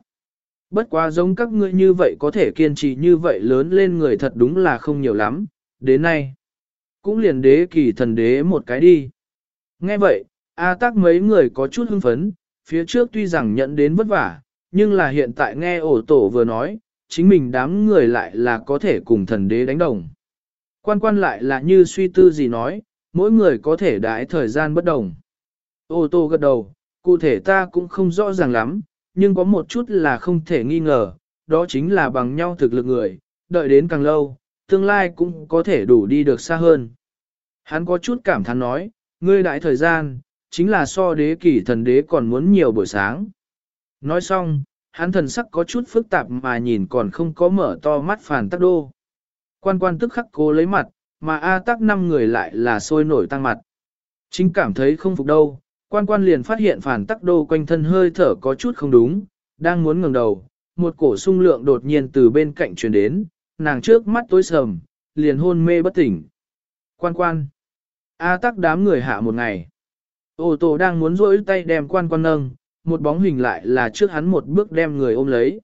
Speaker 1: Bất quá giống các ngươi như vậy có thể kiên trì như vậy lớn lên người thật đúng là không nhiều lắm, đến nay. Cũng liền đế kỳ thần đế một cái đi. Nghe vậy, A tắc mấy người có chút hưng phấn, phía trước tuy rằng nhận đến vất vả, nhưng là hiện tại nghe ổ tổ vừa nói, chính mình đám người lại là có thể cùng thần đế đánh đồng. Quan quan lại là như suy tư gì nói, mỗi người có thể đãi thời gian bất đồng. Ô tô gật đầu, cụ thể ta cũng không rõ ràng lắm, nhưng có một chút là không thể nghi ngờ, đó chính là bằng nhau thực lực người, đợi đến càng lâu, tương lai cũng có thể đủ đi được xa hơn. Hắn có chút cảm thán nói, ngươi đại thời gian, chính là so đế kỷ thần đế còn muốn nhiều buổi sáng. Nói xong, hắn thần sắc có chút phức tạp mà nhìn còn không có mở to mắt phản tắc đô. Quan quan tức khắc cố lấy mặt, mà A tắc năm người lại là sôi nổi tăng mặt. Chính cảm thấy không phục đâu, quan quan liền phát hiện phản tắc đô quanh thân hơi thở có chút không đúng, đang muốn ngẩng đầu, một cổ sung lượng đột nhiên từ bên cạnh truyền đến, nàng trước mắt tối sầm, liền hôn mê bất tỉnh. Quan quan. A tắc đám người hạ một ngày. Ô tô đang muốn rỗi tay đem quan quan nâng, một bóng hình lại là trước hắn một bước đem người ôm lấy.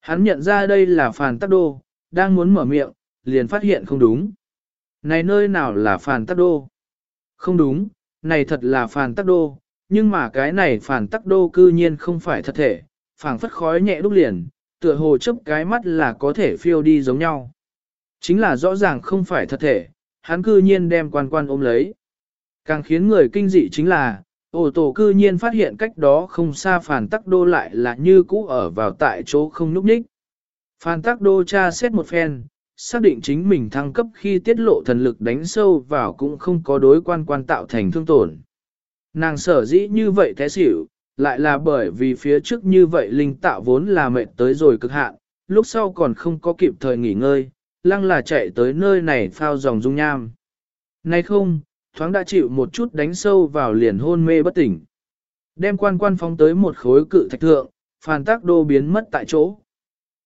Speaker 1: Hắn nhận ra đây là phản tắc đô, đang muốn mở miệng, liền phát hiện không đúng. Này nơi nào là phàn tắc đô? Không đúng, này thật là phàn tắc đô, nhưng mà cái này phàn tắc đô cư nhiên không phải thật thể, phảng phất khói nhẹ đúc liền, tựa hồ chấp cái mắt là có thể phiêu đi giống nhau. Chính là rõ ràng không phải thật thể, hắn cư nhiên đem quan quan ôm lấy. Càng khiến người kinh dị chính là, ổ tổ cư nhiên phát hiện cách đó không xa phàn tắc đô lại là như cũ ở vào tại chỗ không núp ních. Phan tắc đô tra xét một phen, xác định chính mình thăng cấp khi tiết lộ thần lực đánh sâu vào cũng không có đối quan quan tạo thành thương tổn. Nàng sở dĩ như vậy thế xỉu, lại là bởi vì phía trước như vậy linh tạo vốn là mệt tới rồi cực hạn, lúc sau còn không có kịp thời nghỉ ngơi, lăng là chạy tới nơi này phao dòng dung nham. Nay không, thoáng đã chịu một chút đánh sâu vào liền hôn mê bất tỉnh. Đem quan quan phóng tới một khối cự thạch thượng, phàn tác đô biến mất tại chỗ.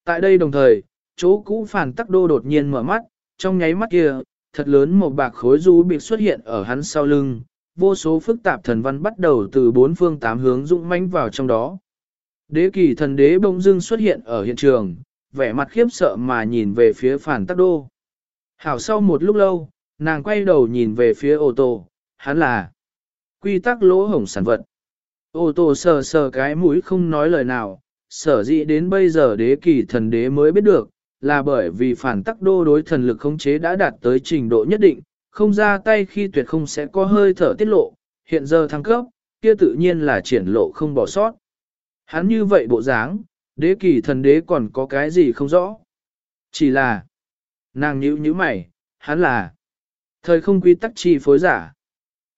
Speaker 1: Tại đây đồng thời, chỗ cũ phản tắc đô đột nhiên mở mắt, trong nháy mắt kia, thật lớn một bạc khối du bị xuất hiện ở hắn sau lưng, vô số phức tạp thần văn bắt đầu từ bốn phương tám hướng dũng mãnh vào trong đó. Đế kỳ thần đế bỗng dưng xuất hiện ở hiện trường, vẻ mặt khiếp sợ mà nhìn về phía phản tắc đô. Hảo sau một lúc lâu, nàng quay đầu nhìn về phía ô tô, hắn là quy tắc lỗ hổng sản vật. Ô tô sờ sờ cái mũi không nói lời nào, sở dĩ đến bây giờ đế kỳ thần đế mới biết được, là bởi vì phản tắc đô đối thần lực khống chế đã đạt tới trình độ nhất định, không ra tay khi tuyệt không sẽ có hơi thở tiết lộ, hiện giờ thăng cấp, kia tự nhiên là triển lộ không bỏ sót. Hắn như vậy bộ dáng, đế kỳ thần đế còn có cái gì không rõ. Chỉ là, nàng nhíu nhíu mày, hắn là thời không quy tắc chi phối giả.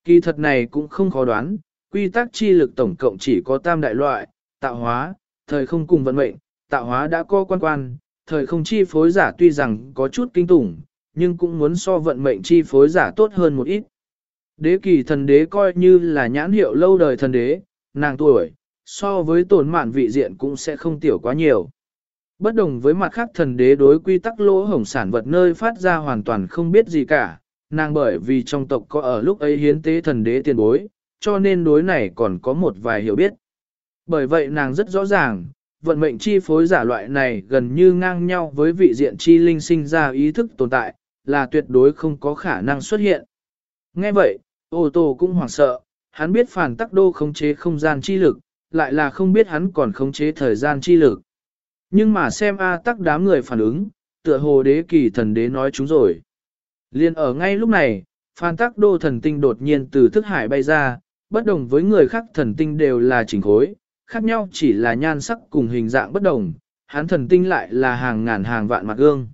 Speaker 1: Kỳ thật này cũng không khó đoán, quy tắc chi lực tổng cộng chỉ có tam đại loại, tạo hóa, thời không cùng vận mệnh, tạo hóa đã có quan quan, thời không chi phối giả tuy rằng có chút kinh tủng, nhưng cũng muốn so vận mệnh chi phối giả tốt hơn một ít. Đế kỳ thần đế coi như là nhãn hiệu lâu đời thần đế, nàng tuổi, so với tổn mạn vị diện cũng sẽ không tiểu quá nhiều. Bất đồng với mặt khác thần đế đối quy tắc lỗ hổng sản vật nơi phát ra hoàn toàn không biết gì cả, nàng bởi vì trong tộc có ở lúc ấy hiến tế thần đế tiền bối, cho nên đối này còn có một vài hiểu biết. Bởi vậy nàng rất rõ ràng, vận mệnh chi phối giả loại này gần như ngang nhau với vị diện chi linh sinh ra ý thức tồn tại, là tuyệt đối không có khả năng xuất hiện. Nghe vậy, ô tô cũng hoảng sợ, hắn biết phản tắc đô khống chế không gian chi lực, lại là không biết hắn còn khống chế thời gian chi lực. Nhưng mà xem A tắc đám người phản ứng, tựa hồ đế kỳ thần đế nói chúng rồi. Liên ở ngay lúc này, phản tắc đô thần tinh đột nhiên từ thức hải bay ra, bất đồng với người khác thần tinh đều là chỉnh khối, khác nhau chỉ là nhan sắc cùng hình dạng bất đồng, hắn thần tinh lại là hàng ngàn hàng vạn mặt gương.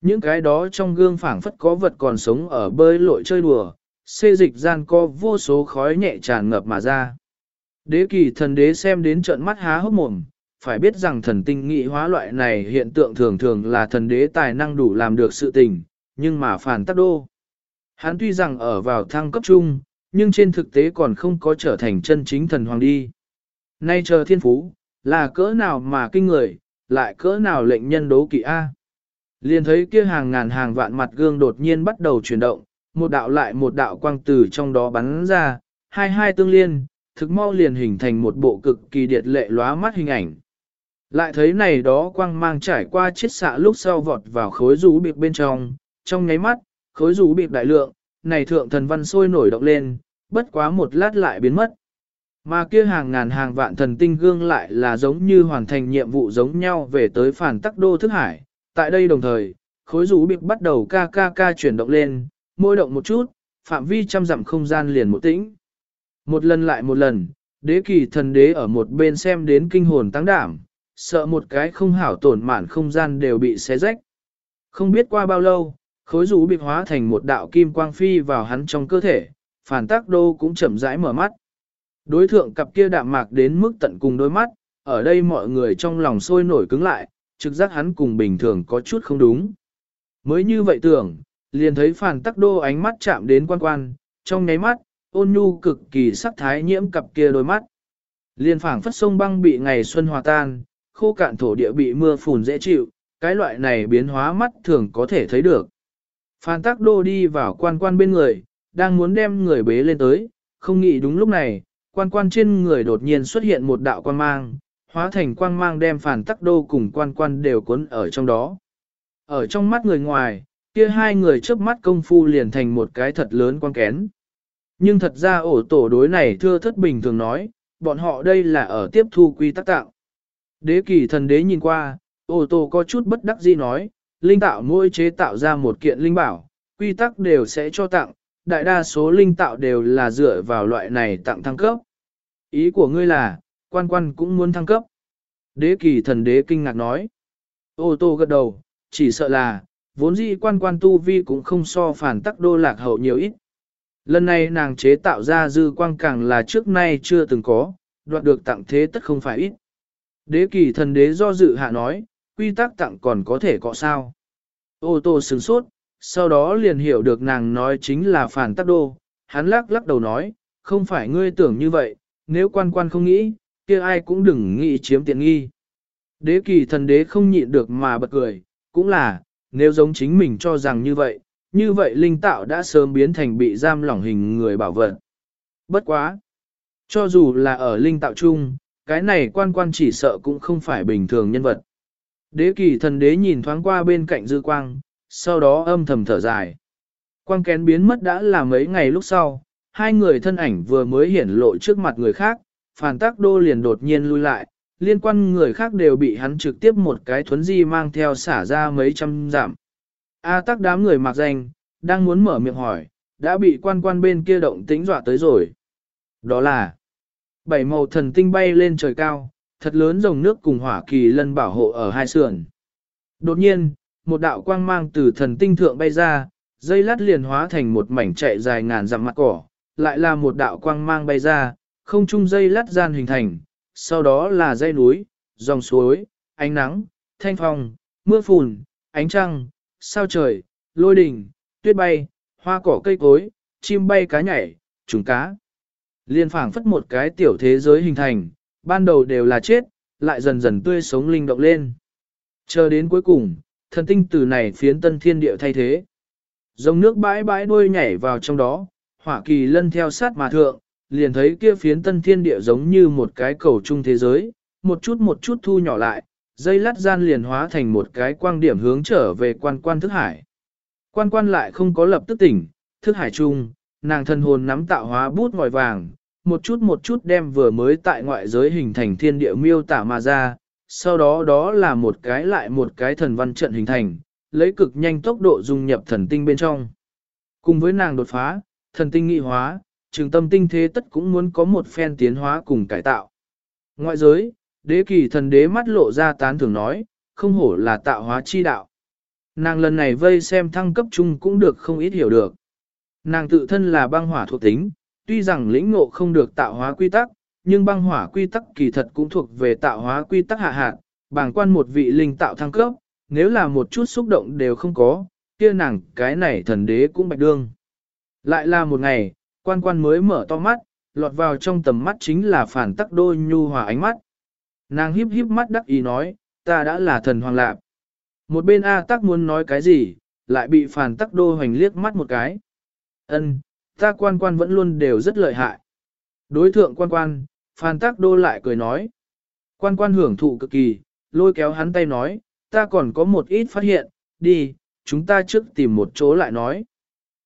Speaker 1: Những cái đó trong gương phảng phất có vật còn sống ở bơi lội chơi đùa, xê dịch gian co vô số khói nhẹ tràn ngập mà ra. Đế kỳ thần đế xem đến trận mắt há hốc mồm, phải biết rằng thần tinh nghị hóa loại này hiện tượng thường thường là thần đế tài năng đủ làm được sự tình, nhưng mà phản tắc đô. Hắn tuy rằng ở vào thăng cấp chung, nhưng trên thực tế còn không có trở thành chân chính thần hoàng đi. Nay chờ thiên phú, là cỡ nào mà kinh người, lại cỡ nào lệnh nhân đố kỵ A. Liền thấy kia hàng ngàn hàng vạn mặt gương đột nhiên bắt đầu chuyển động, một đạo lại một đạo quang từ trong đó bắn ra, hai hai tương liên, thực mau liền hình thành một bộ cực kỳ điệt lệ lóa mắt hình ảnh. Lại thấy này đó quang mang trải qua chiết xạ lúc sau vọt vào khối rú bịp bên trong, trong nháy mắt, khối rú bịp đại lượng, này thượng thần văn sôi nổi động lên, bất quá một lát lại biến mất. Mà kia hàng ngàn hàng vạn thần tinh gương lại là giống như hoàn thành nhiệm vụ giống nhau về tới phản tắc đô thức hải. Tại đây đồng thời, khối rú bị bắt đầu ca ca ca chuyển động lên, môi động một chút, phạm vi trăm dặm không gian liền một tĩnh. Một lần lại một lần, đế kỳ thần đế ở một bên xem đến kinh hồn tăng đảm, sợ một cái không hảo tổn mạn không gian đều bị xé rách. Không biết qua bao lâu, khối rú bị hóa thành một đạo kim quang phi vào hắn trong cơ thể, phản tác đô cũng chậm rãi mở mắt. Đối thượng cặp kia đạm mạc đến mức tận cùng đôi mắt, ở đây mọi người trong lòng sôi nổi cứng lại, trực giác hắn cùng bình thường có chút không đúng. Mới như vậy tưởng, liền thấy phản tắc đô ánh mắt chạm đến quan quan, trong nháy mắt, ôn nhu cực kỳ sắc thái nhiễm cặp kia đôi mắt. Liền phảng phất sông băng bị ngày xuân hòa tan, khô cạn thổ địa bị mưa phùn dễ chịu, cái loại này biến hóa mắt thường có thể thấy được. Phan Tắc Đô đi vào quan quan bên người, đang muốn đem người bế lên tới, không nghĩ đúng lúc này, quan quan trên người đột nhiên xuất hiện một đạo quan mang, hóa thành quang mang đem phản Tắc Đô cùng quan quan đều cuốn ở trong đó. Ở trong mắt người ngoài, kia hai người chớp mắt công phu liền thành một cái thật lớn quan kén. Nhưng thật ra ổ tổ đối này thưa thất bình thường nói, bọn họ đây là ở tiếp thu quy tắc tạo. Đế kỳ thần đế nhìn qua, ổ tổ có chút bất đắc dĩ nói, linh tạo mỗi chế tạo ra một kiện linh bảo, quy tắc đều sẽ cho tặng, đại đa số linh tạo đều là dựa vào loại này tặng thăng cấp. Ý của ngươi là, quan quan cũng muốn thăng cấp. Đế kỳ thần đế kinh ngạc nói. Ô tô gật đầu, chỉ sợ là, vốn dĩ quan quan tu vi cũng không so phản tắc đô lạc hậu nhiều ít. Lần này nàng chế tạo ra dư quang càng là trước nay chưa từng có, đoạt được tặng thế tất không phải ít. Đế kỳ thần đế do dự hạ nói, quy tắc tặng còn có thể có sao. Ô tô sừng sốt, sau đó liền hiểu được nàng nói chính là phản tắc đô, hắn lắc lắc đầu nói, không phải ngươi tưởng như vậy, nếu quan quan không nghĩ, kia ai cũng đừng nghĩ chiếm tiện nghi. Đế kỳ thần đế không nhịn được mà bật cười, cũng là, nếu giống chính mình cho rằng như vậy, như vậy linh tạo đã sớm biến thành bị giam lỏng hình người bảo vật. Bất quá! Cho dù là ở linh tạo chung, cái này quan quan chỉ sợ cũng không phải bình thường nhân vật. Đế kỳ thần đế nhìn thoáng qua bên cạnh dư quang, sau đó âm thầm thở dài. Quang kén biến mất đã là mấy ngày lúc sau, hai người thân ảnh vừa mới hiển lộ trước mặt người khác, phản tác đô liền đột nhiên lui lại, liên quan người khác đều bị hắn trực tiếp một cái thuấn di mang theo xả ra mấy trăm giảm. A tắc đám người mặc danh, đang muốn mở miệng hỏi, đã bị quan quan bên kia động tĩnh dọa tới rồi. Đó là, bảy màu thần tinh bay lên trời cao, thật lớn dòng nước cùng hỏa kỳ lân bảo hộ ở hai sườn. Đột nhiên, một đạo quang mang từ thần tinh thượng bay ra, dây lát liền hóa thành một mảnh chạy dài ngàn dặm mặt cỏ, lại là một đạo quang mang bay ra, không chung dây lát gian hình thành, sau đó là dây núi, dòng suối, ánh nắng, thanh phong, mưa phùn, ánh trăng, sao trời, lôi đình, tuyết bay, hoa cỏ cây cối, chim bay cá nhảy, trùng cá. Liên phảng phất một cái tiểu thế giới hình thành, ban đầu đều là chết, lại dần dần tươi sống linh động lên. Chờ đến cuối cùng, thần tinh từ này phiến tân thiên địa thay thế. Dòng nước bãi bãi đuôi nhảy vào trong đó, hỏa kỳ lân theo sát mà thượng, liền thấy kia phiến tân thiên địa giống như một cái cầu chung thế giới, một chút một chút thu nhỏ lại, dây lát gian liền hóa thành một cái quang điểm hướng trở về quan quan thức hải. Quan quan lại không có lập tức tỉnh, thức hải chung, nàng thân hồn nắm tạo hóa bút ngòi vàng, một chút một chút đem vừa mới tại ngoại giới hình thành thiên địa miêu tả mà ra, sau đó đó là một cái lại một cái thần văn trận hình thành, lấy cực nhanh tốc độ dung nhập thần tinh bên trong. Cùng với nàng đột phá, thần tinh nghị hóa, trường tâm tinh thế tất cũng muốn có một phen tiến hóa cùng cải tạo. Ngoại giới, đế kỳ thần đế mắt lộ ra tán thưởng nói, không hổ là tạo hóa chi đạo. Nàng lần này vây xem thăng cấp chung cũng được không ít hiểu được. Nàng tự thân là băng hỏa thuộc tính, tuy rằng lĩnh ngộ không được tạo hóa quy tắc, nhưng băng hỏa quy tắc kỳ thật cũng thuộc về tạo hóa quy tắc hạ hạn, bảng quan một vị linh tạo thăng cấp, nếu là một chút xúc động đều không có, kia nàng cái này thần đế cũng bạch đương. Lại là một ngày, quan quan mới mở to mắt, lọt vào trong tầm mắt chính là phản tắc đôi nhu hòa ánh mắt. Nàng híp híp mắt đắc ý nói, ta đã là thần hoàng lạp. Một bên A tắc muốn nói cái gì, lại bị phản tắc đô hoành liếc mắt một cái. Ân, ta quan quan vẫn luôn đều rất lợi hại. Đối thượng quan quan, Phan tắc đô lại cười nói. Quan quan hưởng thụ cực kỳ, lôi kéo hắn tay nói, ta còn có một ít phát hiện, đi, chúng ta trước tìm một chỗ lại nói.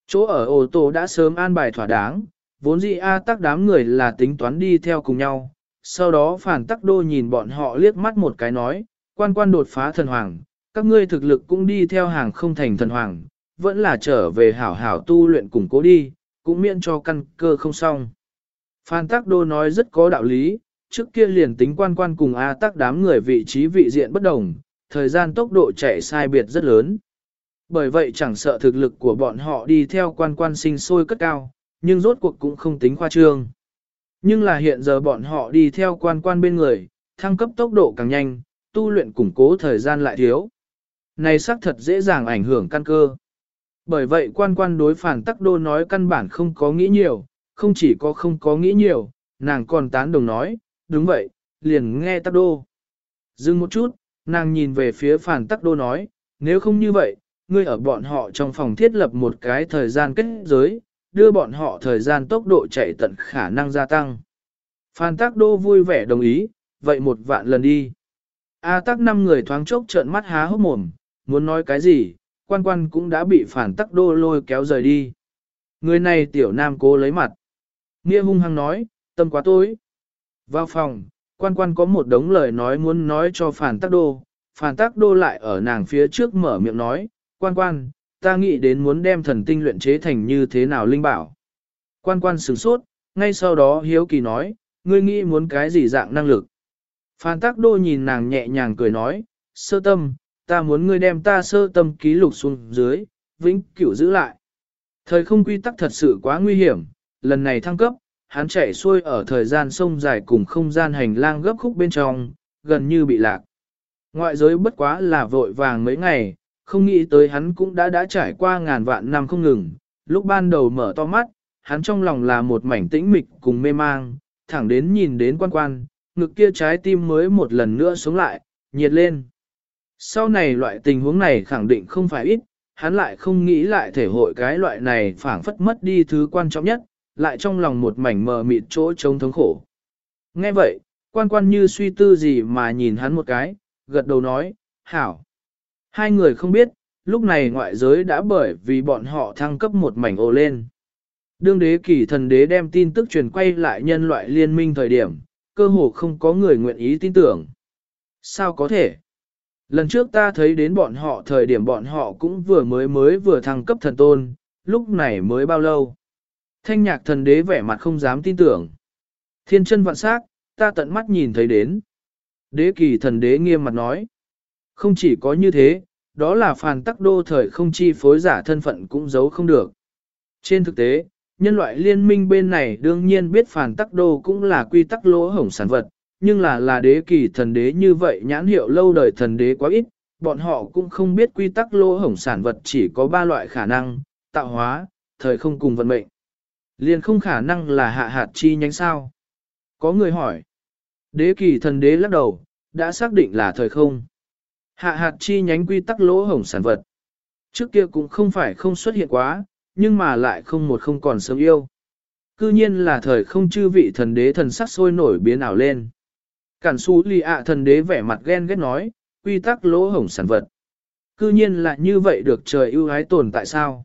Speaker 1: Chỗ ở ô tô đã sớm an bài thỏa đáng, vốn dĩ A tắc đám người là tính toán đi theo cùng nhau. Sau đó phản tắc đô nhìn bọn họ liếc mắt một cái nói, quan quan đột phá thần hoàng, các ngươi thực lực cũng đi theo hàng không thành thần hoàng, vẫn là trở về hảo hảo tu luyện củng cố đi, cũng miễn cho căn cơ không xong. Phan Tắc Đô nói rất có đạo lý, trước kia liền tính quan quan cùng A Tắc đám người vị trí vị diện bất đồng, thời gian tốc độ chạy sai biệt rất lớn. Bởi vậy chẳng sợ thực lực của bọn họ đi theo quan quan sinh sôi cất cao, nhưng rốt cuộc cũng không tính khoa trương. Nhưng là hiện giờ bọn họ đi theo quan quan bên người, thăng cấp tốc độ càng nhanh, tu luyện củng cố thời gian lại thiếu. Này xác thật dễ dàng ảnh hưởng căn cơ. Bởi vậy quan quan đối phản tắc đô nói căn bản không có nghĩ nhiều, không chỉ có không có nghĩ nhiều, nàng còn tán đồng nói, đúng vậy, liền nghe tắc đô. Dừng một chút, nàng nhìn về phía phản tắc đô nói, nếu không như vậy, ngươi ở bọn họ trong phòng thiết lập một cái thời gian kết giới, đưa bọn họ thời gian tốc độ chạy tận khả năng gia tăng. Phan Tắc Đô vui vẻ đồng ý, vậy một vạn lần đi. A Tắc năm người thoáng chốc trợn mắt há hốc mồm, muốn nói cái gì, quan quan cũng đã bị phản Tắc Đô lôi kéo rời đi. Người này tiểu nam cố lấy mặt. Nghĩa hung hăng nói, tâm quá tối. Vào phòng, quan quan có một đống lời nói muốn nói cho phản Tác Đô. Phản Tác Đô lại ở nàng phía trước mở miệng nói, quan quan, ta nghĩ đến muốn đem thần tinh luyện chế thành như thế nào linh bảo. Quan quan sửng sốt, ngay sau đó hiếu kỳ nói, ngươi nghĩ muốn cái gì dạng năng lực. Phan Tác Đô nhìn nàng nhẹ nhàng cười nói, sơ tâm, ta muốn ngươi đem ta sơ tâm ký lục xuống dưới, vĩnh cửu giữ lại. Thời không quy tắc thật sự quá nguy hiểm, lần này thăng cấp, hắn chạy xuôi ở thời gian sông dài cùng không gian hành lang gấp khúc bên trong, gần như bị lạc. Ngoại giới bất quá là vội vàng mấy ngày, không nghĩ tới hắn cũng đã đã trải qua ngàn vạn năm không ngừng, lúc ban đầu mở to mắt, hắn trong lòng là một mảnh tĩnh mịch cùng mê mang, thẳng đến nhìn đến quan quan, ngực kia trái tim mới một lần nữa sống lại, nhiệt lên. Sau này loại tình huống này khẳng định không phải ít, hắn lại không nghĩ lại thể hội cái loại này phảng phất mất đi thứ quan trọng nhất, lại trong lòng một mảnh mờ mịt chỗ trống thống khổ. Nghe vậy, quan quan như suy tư gì mà nhìn hắn một cái, gật đầu nói, hảo. Hai người không biết, lúc này ngoại giới đã bởi vì bọn họ thăng cấp một mảnh ồ lên. Đương đế kỳ thần đế đem tin tức truyền quay lại nhân loại liên minh thời điểm, cơ hồ không có người nguyện ý tin tưởng. Sao có thể? Lần trước ta thấy đến bọn họ thời điểm bọn họ cũng vừa mới mới vừa thăng cấp thần tôn, lúc này mới bao lâu? Thanh nhạc thần đế vẻ mặt không dám tin tưởng. Thiên chân vạn sắc, ta tận mắt nhìn thấy đến. Đế kỳ thần đế nghiêm mặt nói. Không chỉ có như thế, đó là phàn tắc đô thời không chi phối giả thân phận cũng giấu không được. Trên thực tế, nhân loại liên minh bên này đương nhiên biết phàn tắc đô cũng là quy tắc lỗ hổng sản vật, nhưng là là đế kỳ thần đế như vậy nhãn hiệu lâu đời thần đế quá ít, bọn họ cũng không biết quy tắc lỗ hổng sản vật chỉ có ba loại khả năng, tạo hóa, thời không cùng vận mệnh. Liền không khả năng là hạ hạt chi nhánh sao. Có người hỏi. Đế kỳ thần đế lắc đầu, đã xác định là thời không. Hạ hạt chi nhánh quy tắc lỗ hổng sản vật. Trước kia cũng không phải không xuất hiện quá, nhưng mà lại không một không còn sớm yêu. Cư nhiên là thời không chư vị thần đế thần sắc sôi nổi biến ảo lên. Cản su lì ạ thần đế vẻ mặt ghen ghét nói, quy tắc lỗ hổng sản vật. Cư nhiên là như vậy được trời ưu ái tồn tại sao?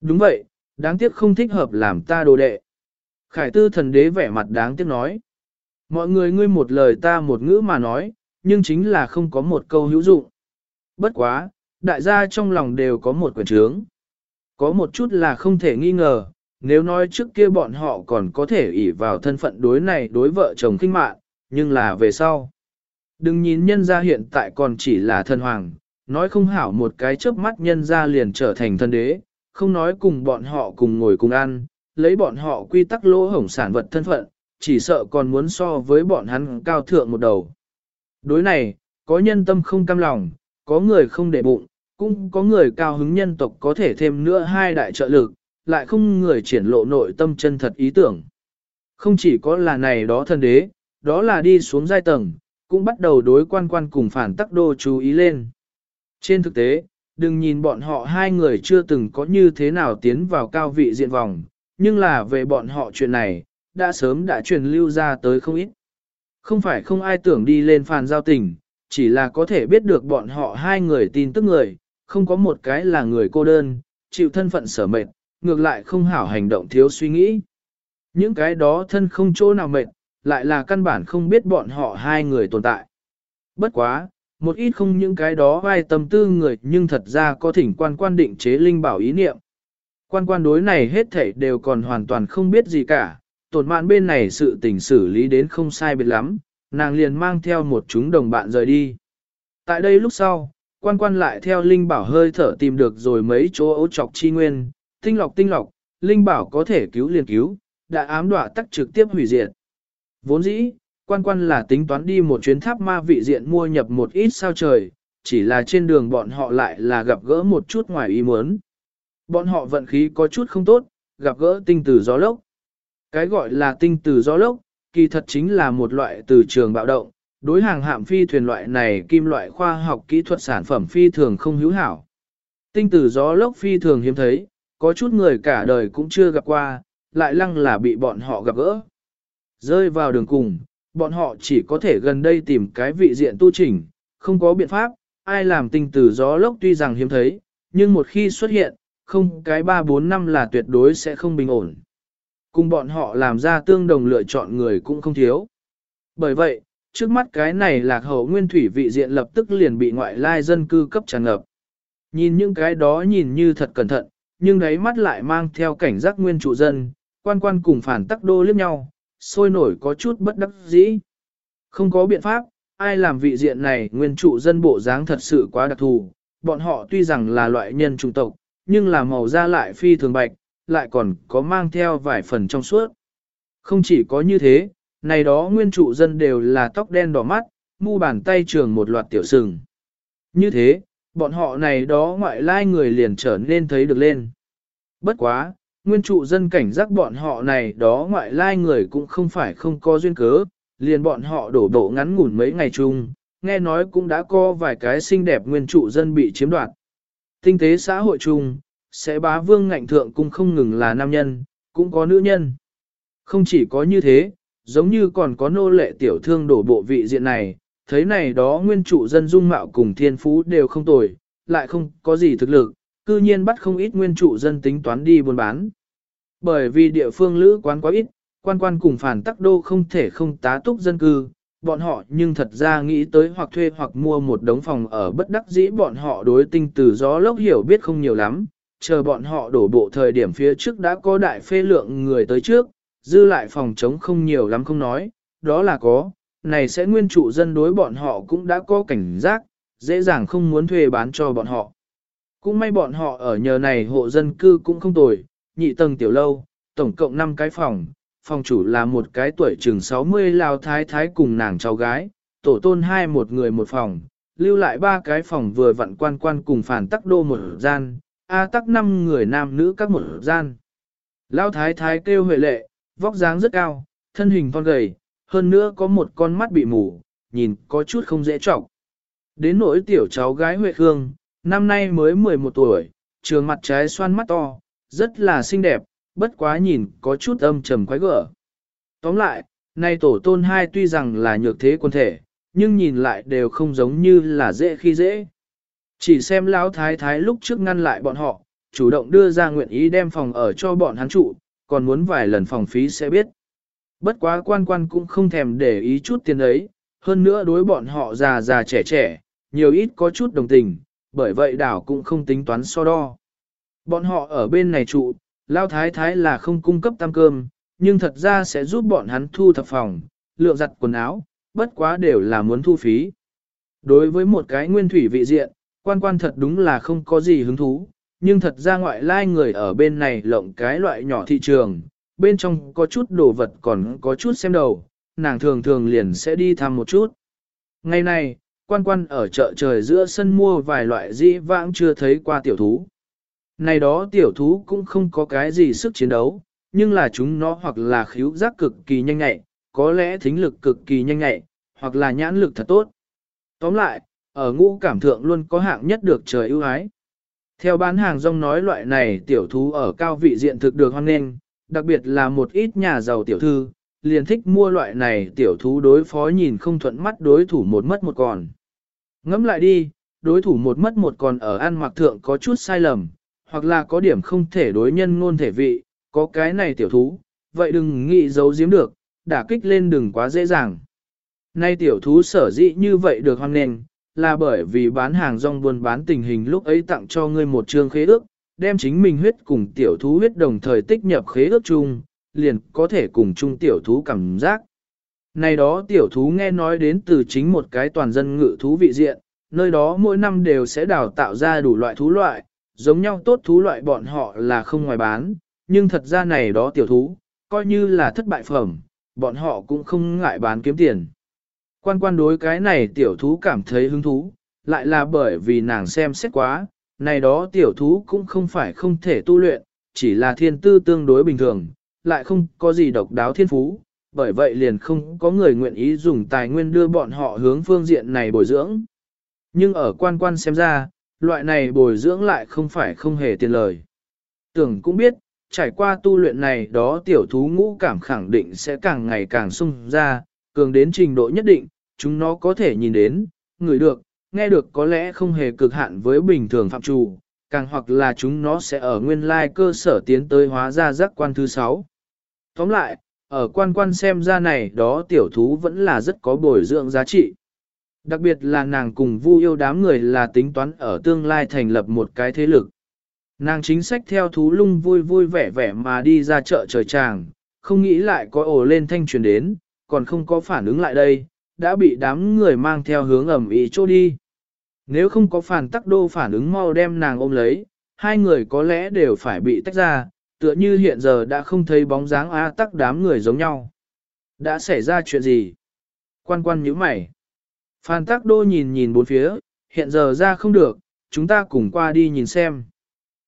Speaker 1: Đúng vậy, đáng tiếc không thích hợp làm ta đồ đệ. Khải tư thần đế vẻ mặt đáng tiếc nói. Mọi người ngươi một lời ta một ngữ mà nói, nhưng chính là không có một câu hữu dụng. Bất quá, đại gia trong lòng đều có một quyền trướng. Có một chút là không thể nghi ngờ, nếu nói trước kia bọn họ còn có thể ỷ vào thân phận đối này đối vợ chồng kinh mạng, nhưng là về sau. Đừng nhìn nhân gia hiện tại còn chỉ là thân hoàng, nói không hảo một cái chớp mắt nhân gia liền trở thành thân đế, không nói cùng bọn họ cùng ngồi cùng ăn, lấy bọn họ quy tắc lỗ hổng sản vật thân phận, chỉ sợ còn muốn so với bọn hắn cao thượng một đầu. Đối này, có nhân tâm không cam lòng, có người không để bụng, cũng có người cao hứng nhân tộc có thể thêm nữa hai đại trợ lực, lại không người triển lộ nội tâm chân thật ý tưởng. Không chỉ có là này đó thân đế, đó là đi xuống giai tầng, cũng bắt đầu đối quan quan cùng phản tắc đô chú ý lên. Trên thực tế, đừng nhìn bọn họ hai người chưa từng có như thế nào tiến vào cao vị diện vòng, nhưng là về bọn họ chuyện này, đã sớm đã truyền lưu ra tới không ít. Không phải không ai tưởng đi lên phàn giao tình, chỉ là có thể biết được bọn họ hai người tin tức người, không có một cái là người cô đơn, chịu thân phận sở mệt, ngược lại không hảo hành động thiếu suy nghĩ. Những cái đó thân không chỗ nào mệt, lại là căn bản không biết bọn họ hai người tồn tại. Bất quá, một ít không những cái đó vai tâm tư người nhưng thật ra có thỉnh quan quan định chế linh bảo ý niệm. Quan quan đối này hết thảy đều còn hoàn toàn không biết gì cả, tổn mạn bên này sự tình xử lý đến không sai biệt lắm, nàng liền mang theo một chúng đồng bạn rời đi. Tại đây lúc sau, quan quan lại theo linh bảo hơi thở tìm được rồi mấy chỗ ấu trọc chi nguyên, tinh lọc tinh lọc, linh bảo có thể cứu liền cứu, đã ám đọa tắc trực tiếp hủy diệt. Vốn dĩ, quan quan là tính toán đi một chuyến tháp ma vị diện mua nhập một ít sao trời, chỉ là trên đường bọn họ lại là gặp gỡ một chút ngoài ý muốn. Bọn họ vận khí có chút không tốt, gặp gỡ tinh tử gió lốc. Cái gọi là tinh tử gió lốc, kỳ thật chính là một loại từ trường bạo động, đối hàng hạm phi thuyền loại này kim loại khoa học kỹ thuật sản phẩm phi thường không hữu hảo. Tinh tử gió lốc phi thường hiếm thấy, có chút người cả đời cũng chưa gặp qua, lại lăng là bị bọn họ gặp gỡ. Rơi vào đường cùng, bọn họ chỉ có thể gần đây tìm cái vị diện tu chỉnh, không có biện pháp, ai làm tinh tử gió lốc tuy rằng hiếm thấy, nhưng một khi xuất hiện, không cái 3-4 năm là tuyệt đối sẽ không bình ổn. Cùng bọn họ làm ra tương đồng lựa chọn người cũng không thiếu. Bởi vậy, trước mắt cái này lạc hậu nguyên thủy vị diện lập tức liền bị ngoại lai dân cư cấp tràn ngập. Nhìn những cái đó nhìn như thật cẩn thận, nhưng đáy mắt lại mang theo cảnh giác nguyên trụ dân, quan quan cùng phản tắc đô liếc nhau, sôi nổi có chút bất đắc dĩ. Không có biện pháp, ai làm vị diện này nguyên trụ dân bộ dáng thật sự quá đặc thù, bọn họ tuy rằng là loại nhân trung tộc, nhưng là màu da lại phi thường bạch, lại còn có mang theo vài phần trong suốt. Không chỉ có như thế, này đó nguyên trụ dân đều là tóc đen đỏ mắt, mu bàn tay trường một loạt tiểu sừng. Như thế, bọn họ này đó ngoại lai người liền trở nên thấy được lên. Bất quá, nguyên trụ dân cảnh giác bọn họ này đó ngoại lai người cũng không phải không có duyên cớ, liền bọn họ đổ bộ ngắn ngủn mấy ngày chung, nghe nói cũng đã có vài cái xinh đẹp nguyên trụ dân bị chiếm đoạt. Tinh tế xã hội chung, sẽ bá vương ngạnh thượng cũng không ngừng là nam nhân, cũng có nữ nhân. Không chỉ có như thế, giống như còn có nô lệ tiểu thương đổ bộ vị diện này, thấy này đó nguyên trụ dân dung mạo cùng thiên phú đều không tồi, lại không có gì thực lực, cư nhiên bắt không ít nguyên trụ dân tính toán đi buôn bán. Bởi vì địa phương lữ quán quá ít, quan quan cùng phản tắc đô không thể không tá túc dân cư, bọn họ nhưng thật ra nghĩ tới hoặc thuê hoặc mua một đống phòng ở bất đắc dĩ bọn họ đối tinh từ gió lốc hiểu biết không nhiều lắm, chờ bọn họ đổ bộ thời điểm phía trước đã có đại phê lượng người tới trước, dư lại phòng chống không nhiều lắm không nói, đó là có, này sẽ nguyên trụ dân đối bọn họ cũng đã có cảnh giác, dễ dàng không muốn thuê bán cho bọn họ. Cũng may bọn họ ở nhờ này hộ dân cư cũng không tồi, nhị tầng tiểu lâu, tổng cộng 5 cái phòng, phòng chủ là một cái tuổi chừng 60 lao thái thái cùng nàng cháu gái, tổ tôn hai một người một phòng, lưu lại ba cái phòng vừa vặn quan quan cùng phản tắc đô một gian, A tắc năm người nam nữ các một gian. Lao thái thái kêu huệ lệ, vóc dáng rất cao, thân hình con gầy, hơn nữa có một con mắt bị mù, nhìn có chút không dễ trọng. Đến nỗi tiểu cháu gái Huệ Khương, năm nay mới 11 tuổi, trường mặt trái xoan mắt to, rất là xinh đẹp, bất quá nhìn có chút âm trầm quái gở. Tóm lại, nay tổ tôn hai tuy rằng là nhược thế quân thể, nhưng nhìn lại đều không giống như là dễ khi dễ. Chỉ xem lão thái thái lúc trước ngăn lại bọn họ, chủ động đưa ra nguyện ý đem phòng ở cho bọn hắn trụ, còn muốn vài lần phòng phí sẽ biết. Bất quá quan quan cũng không thèm để ý chút tiền ấy, hơn nữa đối bọn họ già già trẻ trẻ, nhiều ít có chút đồng tình, bởi vậy đảo cũng không tính toán so đo. Bọn họ ở bên này trụ, lao thái thái là không cung cấp tam cơm, nhưng thật ra sẽ giúp bọn hắn thu thập phòng, lượng giặt quần áo, bất quá đều là muốn thu phí. Đối với một cái nguyên thủy vị diện, quan quan thật đúng là không có gì hứng thú, nhưng thật ra ngoại lai người ở bên này lộng cái loại nhỏ thị trường, bên trong có chút đồ vật còn có chút xem đầu, nàng thường thường liền sẽ đi thăm một chút. Ngày này, quan quan ở chợ trời giữa sân mua vài loại dĩ vãng chưa thấy qua tiểu thú. Này đó tiểu thú cũng không có cái gì sức chiến đấu, nhưng là chúng nó hoặc là khíu giác cực kỳ nhanh nhạy, có lẽ thính lực cực kỳ nhanh nhạy, hoặc là nhãn lực thật tốt. Tóm lại, ở ngũ cảm thượng luôn có hạng nhất được trời ưu ái. Theo bán hàng rong nói loại này tiểu thú ở cao vị diện thực được hoan nghênh, đặc biệt là một ít nhà giàu tiểu thư, liền thích mua loại này tiểu thú đối phó nhìn không thuận mắt đối thủ một mất một còn. Ngẫm lại đi, đối thủ một mất một còn ở ăn mặc thượng có chút sai lầm, hoặc là có điểm không thể đối nhân ngôn thể vị, có cái này tiểu thú, vậy đừng nghĩ giấu giếm được, đả kích lên đừng quá dễ dàng. Nay tiểu thú sở dĩ như vậy được hoan nền là bởi vì bán hàng rong buôn bán tình hình lúc ấy tặng cho ngươi một chương khế ước, đem chính mình huyết cùng tiểu thú huyết đồng thời tích nhập khế ước chung, liền có thể cùng chung tiểu thú cảm giác. Này đó tiểu thú nghe nói đến từ chính một cái toàn dân ngự thú vị diện, nơi đó mỗi năm đều sẽ đào tạo ra đủ loại thú loại, giống nhau tốt thú loại bọn họ là không ngoài bán, nhưng thật ra này đó tiểu thú, coi như là thất bại phẩm, bọn họ cũng không ngại bán kiếm tiền. Quan quan đối cái này tiểu thú cảm thấy hứng thú, lại là bởi vì nàng xem xét quá, này đó tiểu thú cũng không phải không thể tu luyện, chỉ là thiên tư tương đối bình thường, lại không có gì độc đáo thiên phú, bởi vậy liền không có người nguyện ý dùng tài nguyên đưa bọn họ hướng phương diện này bồi dưỡng. Nhưng ở quan quan xem ra, loại này bồi dưỡng lại không phải không hề tiền lời. Tưởng cũng biết, trải qua tu luyện này đó tiểu thú ngũ cảm khẳng định sẽ càng ngày càng sung ra, cường đến trình độ nhất định, chúng nó có thể nhìn đến, ngửi được, nghe được có lẽ không hề cực hạn với bình thường phạm trù, càng hoặc là chúng nó sẽ ở nguyên lai cơ sở tiến tới hóa ra giác quan thứ 6. Tóm lại, ở quan quan xem ra này đó tiểu thú vẫn là rất có bồi dưỡng giá trị. Đặc biệt là nàng cùng vu yêu đám người là tính toán ở tương lai thành lập một cái thế lực. Nàng chính sách theo thú lung vui vui vẻ vẻ mà đi ra chợ trời tràng, không nghĩ lại có ổ lên thanh truyền đến, còn không có phản ứng lại đây, đã bị đám người mang theo hướng ẩm ý chỗ đi. Nếu không có phản tắc đô phản ứng mau đem nàng ôm lấy, hai người có lẽ đều phải bị tách ra, tựa như hiện giờ đã không thấy bóng dáng á tắc đám người giống nhau. Đã xảy ra chuyện gì? Quan quan nhíu mày. Phan tắc đô nhìn nhìn bốn phía, hiện giờ ra không được, chúng ta cùng qua đi nhìn xem.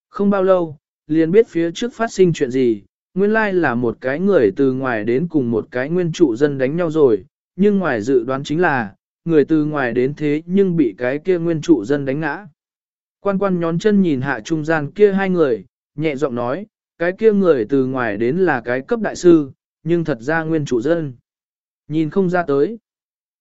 Speaker 1: Không bao lâu, liền biết phía trước phát sinh chuyện gì, nguyên lai là một cái người từ ngoài đến cùng một cái nguyên trụ dân đánh nhau rồi, nhưng ngoài dự đoán chính là, người từ ngoài đến thế nhưng bị cái kia nguyên trụ dân đánh ngã. Quan quan nhón chân nhìn hạ trung gian kia hai người, nhẹ giọng nói, cái kia người từ ngoài đến là cái cấp đại sư, nhưng thật ra nguyên trụ dân. Nhìn không ra tới.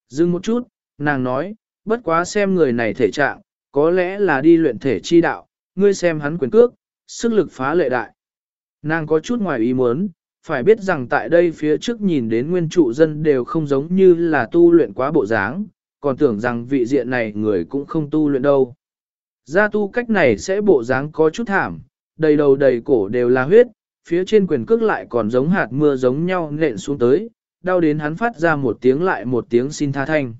Speaker 1: Dừng một chút, nàng nói, bất quá xem người này thể trạng, có lẽ là đi luyện thể chi đạo, ngươi xem hắn quyền cước, sức lực phá lệ đại. Nàng có chút ngoài ý muốn, phải biết rằng tại đây phía trước nhìn đến nguyên trụ dân đều không giống như là tu luyện quá bộ dáng, còn tưởng rằng vị diện này người cũng không tu luyện đâu. Gia tu cách này sẽ bộ dáng có chút thảm, đầy đầu đầy cổ đều là huyết, phía trên quyền cước lại còn giống hạt mưa giống nhau nện xuống tới, đau đến hắn phát ra một tiếng lại một tiếng xin tha thanh.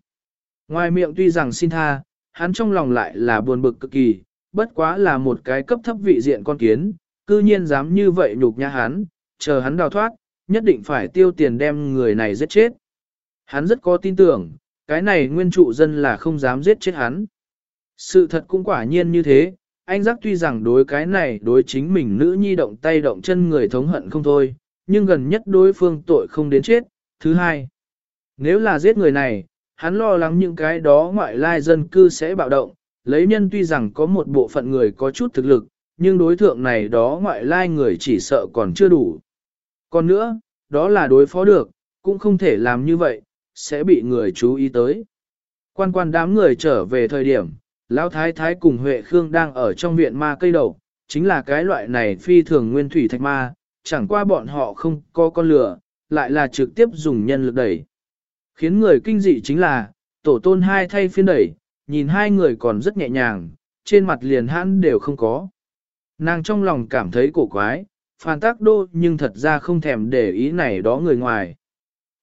Speaker 1: Ngoài miệng tuy rằng xin tha, hắn trong lòng lại là buồn bực cực kỳ, bất quá là một cái cấp thấp vị diện con kiến, cư nhiên dám như vậy nhục nhã hắn, chờ hắn đào thoát, nhất định phải tiêu tiền đem người này giết chết. Hắn rất có tin tưởng, cái này nguyên trụ dân là không dám giết chết hắn. Sự thật cũng quả nhiên như thế, anh giác tuy rằng đối cái này đối chính mình nữ nhi động tay động chân người thống hận không thôi, nhưng gần nhất đối phương tội không đến chết. Thứ hai, nếu là giết người này, hắn lo lắng những cái đó ngoại lai dân cư sẽ bạo động, lấy nhân tuy rằng có một bộ phận người có chút thực lực, nhưng đối tượng này đó ngoại lai người chỉ sợ còn chưa đủ. Còn nữa, đó là đối phó được, cũng không thể làm như vậy, sẽ bị người chú ý tới. Quan quan đám người trở về thời điểm, Lão Thái Thái cùng Huệ Khương đang ở trong viện ma cây đầu, chính là cái loại này phi thường nguyên thủy thạch ma, chẳng qua bọn họ không có con lửa, lại là trực tiếp dùng nhân lực đẩy. Khiến người kinh dị chính là, tổ tôn hai thay phiên đẩy, nhìn hai người còn rất nhẹ nhàng, trên mặt liền hãn đều không có. Nàng trong lòng cảm thấy cổ quái, phản tác đô nhưng thật ra không thèm để ý này đó người ngoài.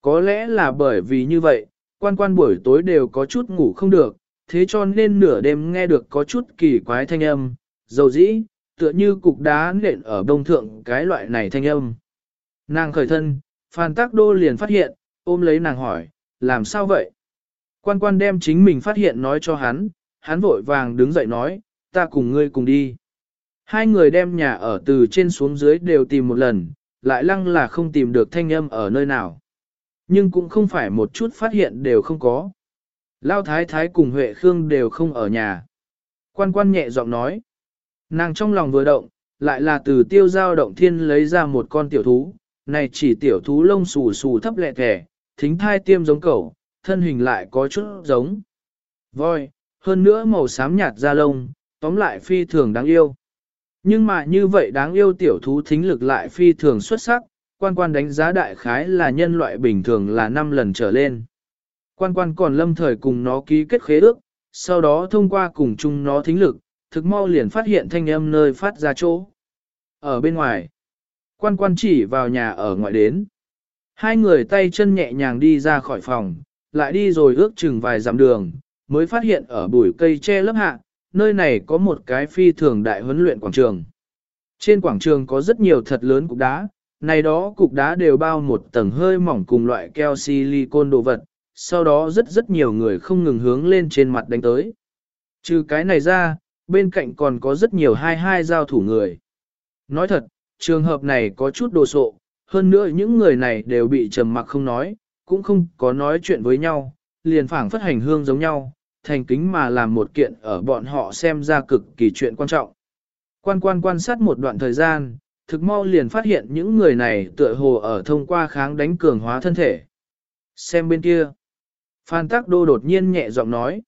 Speaker 1: Có lẽ là bởi vì như vậy, quan quan buổi tối đều có chút ngủ không được, thế cho nên nửa đêm nghe được có chút kỳ quái thanh âm, dầu dĩ, tựa như cục đá nện ở đông thượng cái loại này thanh âm. Nàng khởi thân, Phan Tác Đô liền phát hiện, ôm lấy nàng hỏi, làm sao vậy? Quan quan đem chính mình phát hiện nói cho hắn, hắn vội vàng đứng dậy nói, ta cùng ngươi cùng đi. Hai người đem nhà ở từ trên xuống dưới đều tìm một lần, lại lăng là không tìm được thanh âm ở nơi nào. Nhưng cũng không phải một chút phát hiện đều không có. Lao Thái Thái cùng Huệ Khương đều không ở nhà. Quan quan nhẹ giọng nói. Nàng trong lòng vừa động, lại là từ tiêu giao động thiên lấy ra một con tiểu thú. Này chỉ tiểu thú lông xù xù thấp lẹ thẻ, thính thai tiêm giống cẩu, thân hình lại có chút giống. Voi, hơn nữa màu xám nhạt da lông, tóm lại phi thường đáng yêu. Nhưng mà như vậy đáng yêu tiểu thú thính lực lại phi thường xuất sắc, quan quan đánh giá đại khái là nhân loại bình thường là 5 lần trở lên. Quan quan còn lâm thời cùng nó ký kết khế ước, sau đó thông qua cùng chung nó thính lực, thực mau liền phát hiện thanh âm nơi phát ra chỗ. Ở bên ngoài, quan quan chỉ vào nhà ở ngoại đến. Hai người tay chân nhẹ nhàng đi ra khỏi phòng, lại đi rồi ước chừng vài dặm đường, mới phát hiện ở bụi cây che lớp hạ, nơi này có một cái phi thường đại huấn luyện quảng trường. Trên quảng trường có rất nhiều thật lớn cục đá, này đó cục đá đều bao một tầng hơi mỏng cùng loại keo silicon đồ vật, sau đó rất rất nhiều người không ngừng hướng lên trên mặt đánh tới. Trừ cái này ra, bên cạnh còn có rất nhiều hai hai giao thủ người. Nói thật, trường hợp này có chút đồ sộ, hơn nữa những người này đều bị trầm mặc không nói, cũng không có nói chuyện với nhau, liền phảng phất hành hương giống nhau, thành kính mà làm một kiện ở bọn họ xem ra cực kỳ chuyện quan trọng. Quan quan quan sát một đoạn thời gian, thực mau liền phát hiện những người này tựa hồ ở thông qua kháng đánh cường hóa thân thể. Xem bên kia. Phan Tắc Đô đột nhiên nhẹ giọng nói.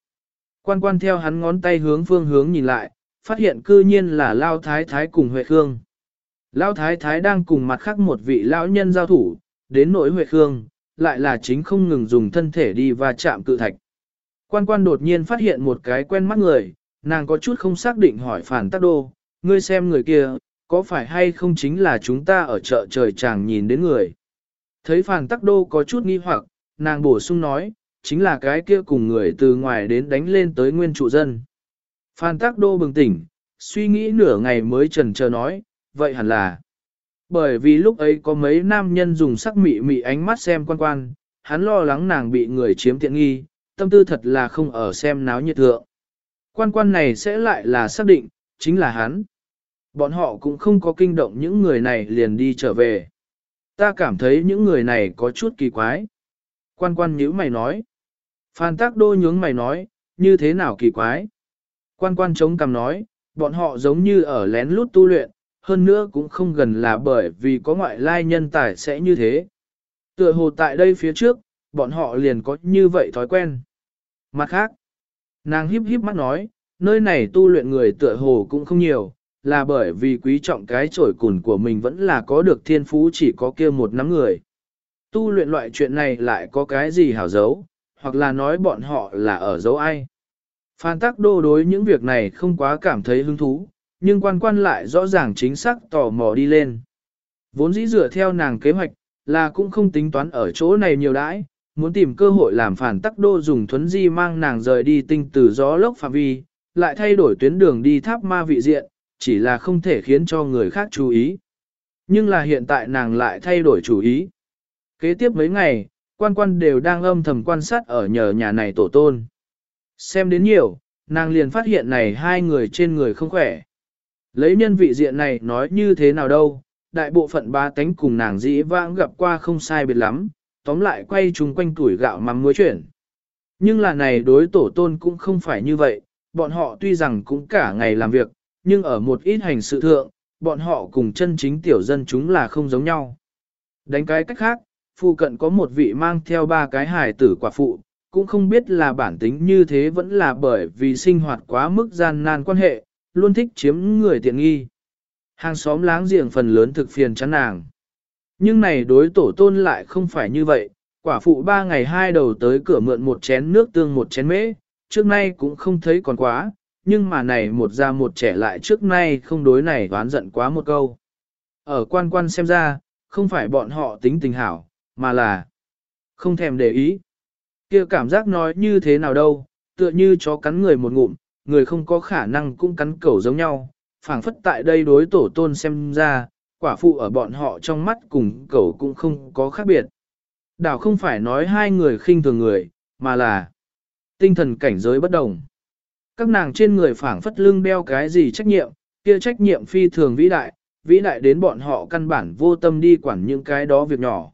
Speaker 1: Quan quan theo hắn ngón tay hướng phương hướng nhìn lại, phát hiện cư nhiên là Lao Thái Thái cùng Huệ Khương. Lão Thái Thái đang cùng mặt khác một vị lão nhân giao thủ, đến nỗi Huệ Khương, lại là chính không ngừng dùng thân thể đi và chạm cự thạch. Quan quan đột nhiên phát hiện một cái quen mắt người, nàng có chút không xác định hỏi Phản Tắc Đô, ngươi xem người kia, có phải hay không chính là chúng ta ở chợ trời chàng nhìn đến người. Thấy Phản Tắc Đô có chút nghi hoặc, nàng bổ sung nói, chính là cái kia cùng người từ ngoài đến đánh lên tới nguyên trụ dân. Phan Tắc Đô bừng tỉnh, suy nghĩ nửa ngày mới trần chờ nói, vậy hẳn là. Bởi vì lúc ấy có mấy nam nhân dùng sắc mị mị ánh mắt xem quan quan, hắn lo lắng nàng bị người chiếm tiện nghi, tâm tư thật là không ở xem náo nhiệt thượng. Quan quan này sẽ lại là xác định, chính là hắn. Bọn họ cũng không có kinh động những người này liền đi trở về. Ta cảm thấy những người này có chút kỳ quái. Quan quan nhíu mày nói. Phan tác đô nhướng mày nói, như thế nào kỳ quái. Quan quan chống cằm nói, bọn họ giống như ở lén lút tu luyện, hơn nữa cũng không gần là bởi vì có ngoại lai nhân tài sẽ như thế. Tựa hồ tại đây phía trước, bọn họ liền có như vậy thói quen. Mặt khác, nàng híp híp mắt nói, nơi này tu luyện người tựa hồ cũng không nhiều, là bởi vì quý trọng cái trổi cùn của mình vẫn là có được thiên phú chỉ có kia một nắm người. Tu luyện loại chuyện này lại có cái gì hảo giấu, hoặc là nói bọn họ là ở dấu ai. Phan Tắc Đô đối những việc này không quá cảm thấy hứng thú, nhưng quan quan lại rõ ràng chính xác tò mò đi lên. Vốn dĩ dựa theo nàng kế hoạch, là cũng không tính toán ở chỗ này nhiều đãi, muốn tìm cơ hội làm phản tắc đô dùng thuấn di mang nàng rời đi tinh từ gió lốc phạm vi, lại thay đổi tuyến đường đi tháp ma vị diện, chỉ là không thể khiến cho người khác chú ý. Nhưng là hiện tại nàng lại thay đổi chủ ý. Kế tiếp mấy ngày, quan quan đều đang âm thầm quan sát ở nhờ nhà này tổ tôn. Xem đến nhiều, nàng liền phát hiện này hai người trên người không khỏe. Lấy nhân vị diện này nói như thế nào đâu, đại bộ phận ba tánh cùng nàng dĩ vãng gặp qua không sai biệt lắm, tóm lại quay chung quanh tuổi gạo mắm muối chuyển. Nhưng là này đối tổ tôn cũng không phải như vậy, bọn họ tuy rằng cũng cả ngày làm việc, nhưng ở một ít hành sự thượng, bọn họ cùng chân chính tiểu dân chúng là không giống nhau. Đánh cái cách khác, phụ cận có một vị mang theo ba cái hài tử quả phụ, cũng không biết là bản tính như thế vẫn là bởi vì sinh hoạt quá mức gian nan quan hệ, luôn thích chiếm người tiện nghi. Hàng xóm láng giềng phần lớn thực phiền chán nàng. Nhưng này đối tổ tôn lại không phải như vậy, quả phụ ba ngày hai đầu tới cửa mượn một chén nước tương một chén mễ, trước nay cũng không thấy còn quá, nhưng mà này một ra một trẻ lại trước nay không đối này đoán giận quá một câu. Ở quan quan xem ra, không phải bọn họ tính tình hảo, mà là không thèm để ý. kia cảm giác nói như thế nào đâu, tựa như chó cắn người một ngụm, người không có khả năng cũng cắn cẩu giống nhau, phảng phất tại đây đối tổ tôn xem ra, quả phụ ở bọn họ trong mắt cùng cẩu cũng không có khác biệt. Đảo không phải nói hai người khinh thường người, mà là tinh thần cảnh giới bất đồng. Các nàng trên người phảng phất lưng đeo cái gì trách nhiệm, kia trách nhiệm phi thường vĩ đại, vĩ đại đến bọn họ căn bản vô tâm đi quản những cái đó việc nhỏ.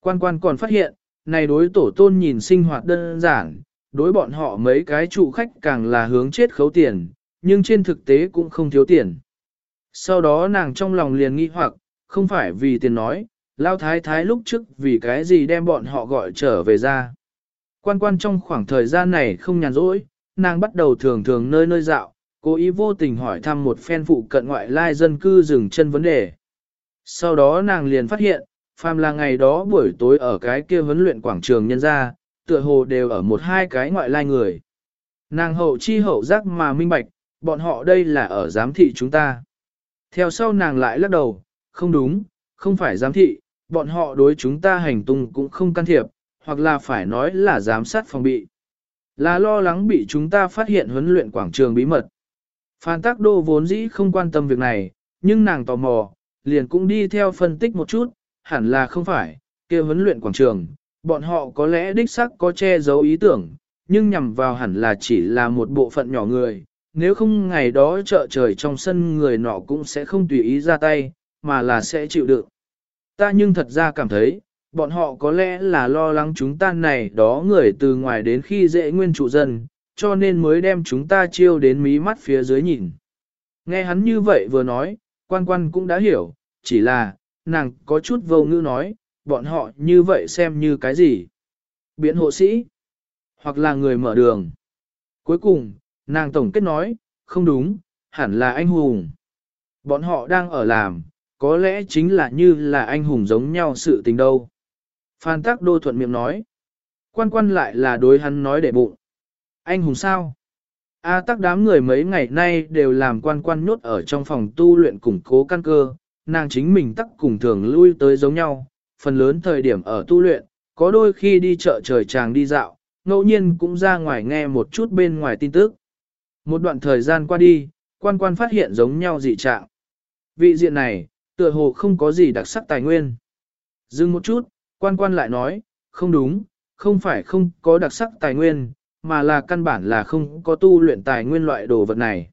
Speaker 1: Quan quan còn phát hiện, này đối tổ tôn nhìn sinh hoạt đơn giản, đối bọn họ mấy cái trụ khách càng là hướng chết khấu tiền, nhưng trên thực tế cũng không thiếu tiền. Sau đó nàng trong lòng liền nghi hoặc, không phải vì tiền nói, lao thái thái lúc trước vì cái gì đem bọn họ gọi trở về ra. Quan quan trong khoảng thời gian này không nhàn rỗi, nàng bắt đầu thường thường nơi nơi dạo, cố ý vô tình hỏi thăm một phen phụ cận ngoại lai dân cư dừng chân vấn đề. Sau đó nàng liền phát hiện, phàm là ngày đó buổi tối ở cái kia huấn luyện quảng trường nhân ra, tựa hồ đều ở một hai cái ngoại lai người. Nàng hậu chi hậu giác mà minh bạch, bọn họ đây là ở giám thị chúng ta. Theo sau nàng lại lắc đầu, không đúng, không phải giám thị, bọn họ đối chúng ta hành tung cũng không can thiệp, hoặc là phải nói là giám sát phòng bị. Là lo lắng bị chúng ta phát hiện huấn luyện quảng trường bí mật. Phan Tác Đô vốn dĩ không quan tâm việc này, nhưng nàng tò mò, liền cũng đi theo phân tích một chút, hẳn là không phải, kia huấn luyện quảng trường, bọn họ có lẽ đích sắc có che giấu ý tưởng, nhưng nhằm vào hẳn là chỉ là một bộ phận nhỏ người, nếu không ngày đó chợ trời trong sân người nọ cũng sẽ không tùy ý ra tay, mà là sẽ chịu đựng. Ta nhưng thật ra cảm thấy, bọn họ có lẽ là lo lắng chúng ta này đó người từ ngoài đến khi dễ nguyên trụ dân, cho nên mới đem chúng ta chiêu đến mí mắt phía dưới nhìn. Nghe hắn như vậy vừa nói, quan quan cũng đã hiểu, chỉ là, nàng có chút vô ngữ nói, bọn họ như vậy xem như cái gì? Biện hộ sĩ, hoặc là người mở đường. Cuối cùng, nàng tổng kết nói, không đúng, hẳn là anh hùng. Bọn họ đang ở làm, có lẽ chính là như là anh hùng giống nhau sự tình đâu. Phan Tác Đô thuận miệng nói. Quan quan lại là đối hắn nói để bụng. Anh hùng sao? A tắc đám người mấy ngày nay đều làm quan quan nhốt ở trong phòng tu luyện củng cố căn cơ, nàng chính mình tắc cùng thường lui tới giống nhau, phần lớn thời điểm ở tu luyện, có đôi khi đi chợ trời chàng đi dạo, ngẫu nhiên cũng ra ngoài nghe một chút bên ngoài tin tức. Một đoạn thời gian qua đi, quan quan phát hiện giống nhau dị trạng. Vị diện này, tựa hồ không có gì đặc sắc tài nguyên. Dừng một chút, quan quan lại nói, không đúng, không phải không có đặc sắc tài nguyên, mà là căn bản là không có tu luyện tài nguyên loại đồ vật này.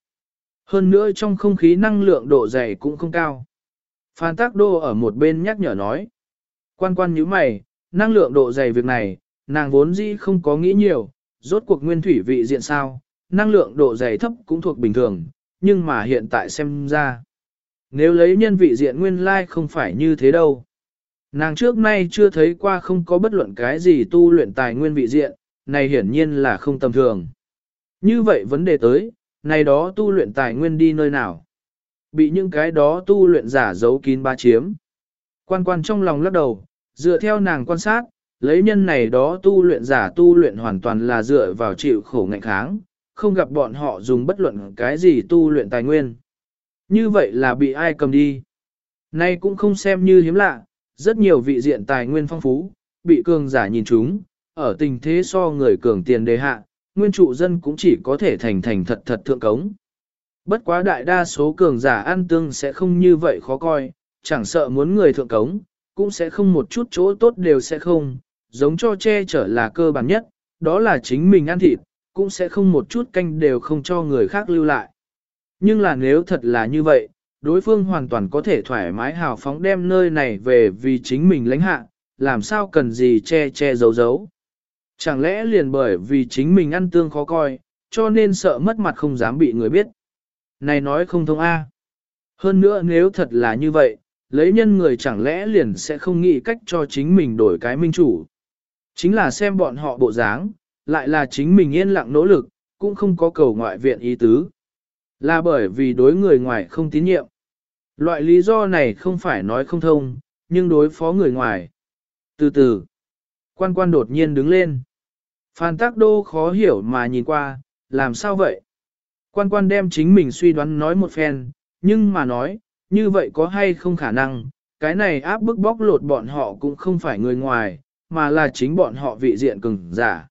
Speaker 1: Hơn nữa trong không khí năng lượng độ dày cũng không cao. Phan Tác Đô ở một bên nhắc nhở nói. Quan quan như mày, năng lượng độ dày việc này, nàng vốn dĩ không có nghĩ nhiều, rốt cuộc nguyên thủy vị diện sao, năng lượng độ dày thấp cũng thuộc bình thường, nhưng mà hiện tại xem ra. Nếu lấy nhân vị diện nguyên lai không phải như thế đâu. Nàng trước nay chưa thấy qua không có bất luận cái gì tu luyện tài nguyên vị diện, này hiển nhiên là không tầm thường. Như vậy vấn đề tới, này đó tu luyện tài nguyên đi nơi nào? Bị những cái đó tu luyện giả giấu kín ba chiếm. Quan quan trong lòng lắc đầu, dựa theo nàng quan sát, lấy nhân này đó tu luyện giả tu luyện hoàn toàn là dựa vào chịu khổ ngạnh kháng, không gặp bọn họ dùng bất luận cái gì tu luyện tài nguyên. Như vậy là bị ai cầm đi? Nay cũng không xem như hiếm lạ, rất nhiều vị diện tài nguyên phong phú, bị cường giả nhìn chúng, ở tình thế so người cường tiền đề hạ, nguyên trụ dân cũng chỉ có thể thành thành thật thật thượng cống. Bất quá đại đa số cường giả ăn tương sẽ không như vậy khó coi, chẳng sợ muốn người thượng cống, cũng sẽ không một chút chỗ tốt đều sẽ không, giống cho che chở là cơ bản nhất, đó là chính mình ăn thịt, cũng sẽ không một chút canh đều không cho người khác lưu lại. Nhưng là nếu thật là như vậy, đối phương hoàn toàn có thể thoải mái hào phóng đem nơi này về vì chính mình lãnh hạ, làm sao cần gì che che giấu giấu. Chẳng lẽ liền bởi vì chính mình ăn tương khó coi, cho nên sợ mất mặt không dám bị người biết. Này nói không thông A. Hơn nữa nếu thật là như vậy, lấy nhân người chẳng lẽ liền sẽ không nghĩ cách cho chính mình đổi cái minh chủ. Chính là xem bọn họ bộ dáng, lại là chính mình yên lặng nỗ lực, cũng không có cầu ngoại viện ý tứ. Là bởi vì đối người ngoài không tín nhiệm. Loại lý do này không phải nói không thông, nhưng đối phó người ngoài. Từ từ, quan quan đột nhiên đứng lên. Phan Tác Đô khó hiểu mà nhìn qua, làm sao vậy? Quan quan đem chính mình suy đoán nói một phen, nhưng mà nói, như vậy có hay không khả năng, cái này áp bức bóc lột bọn họ cũng không phải người ngoài, mà là chính bọn họ vị diện cường giả.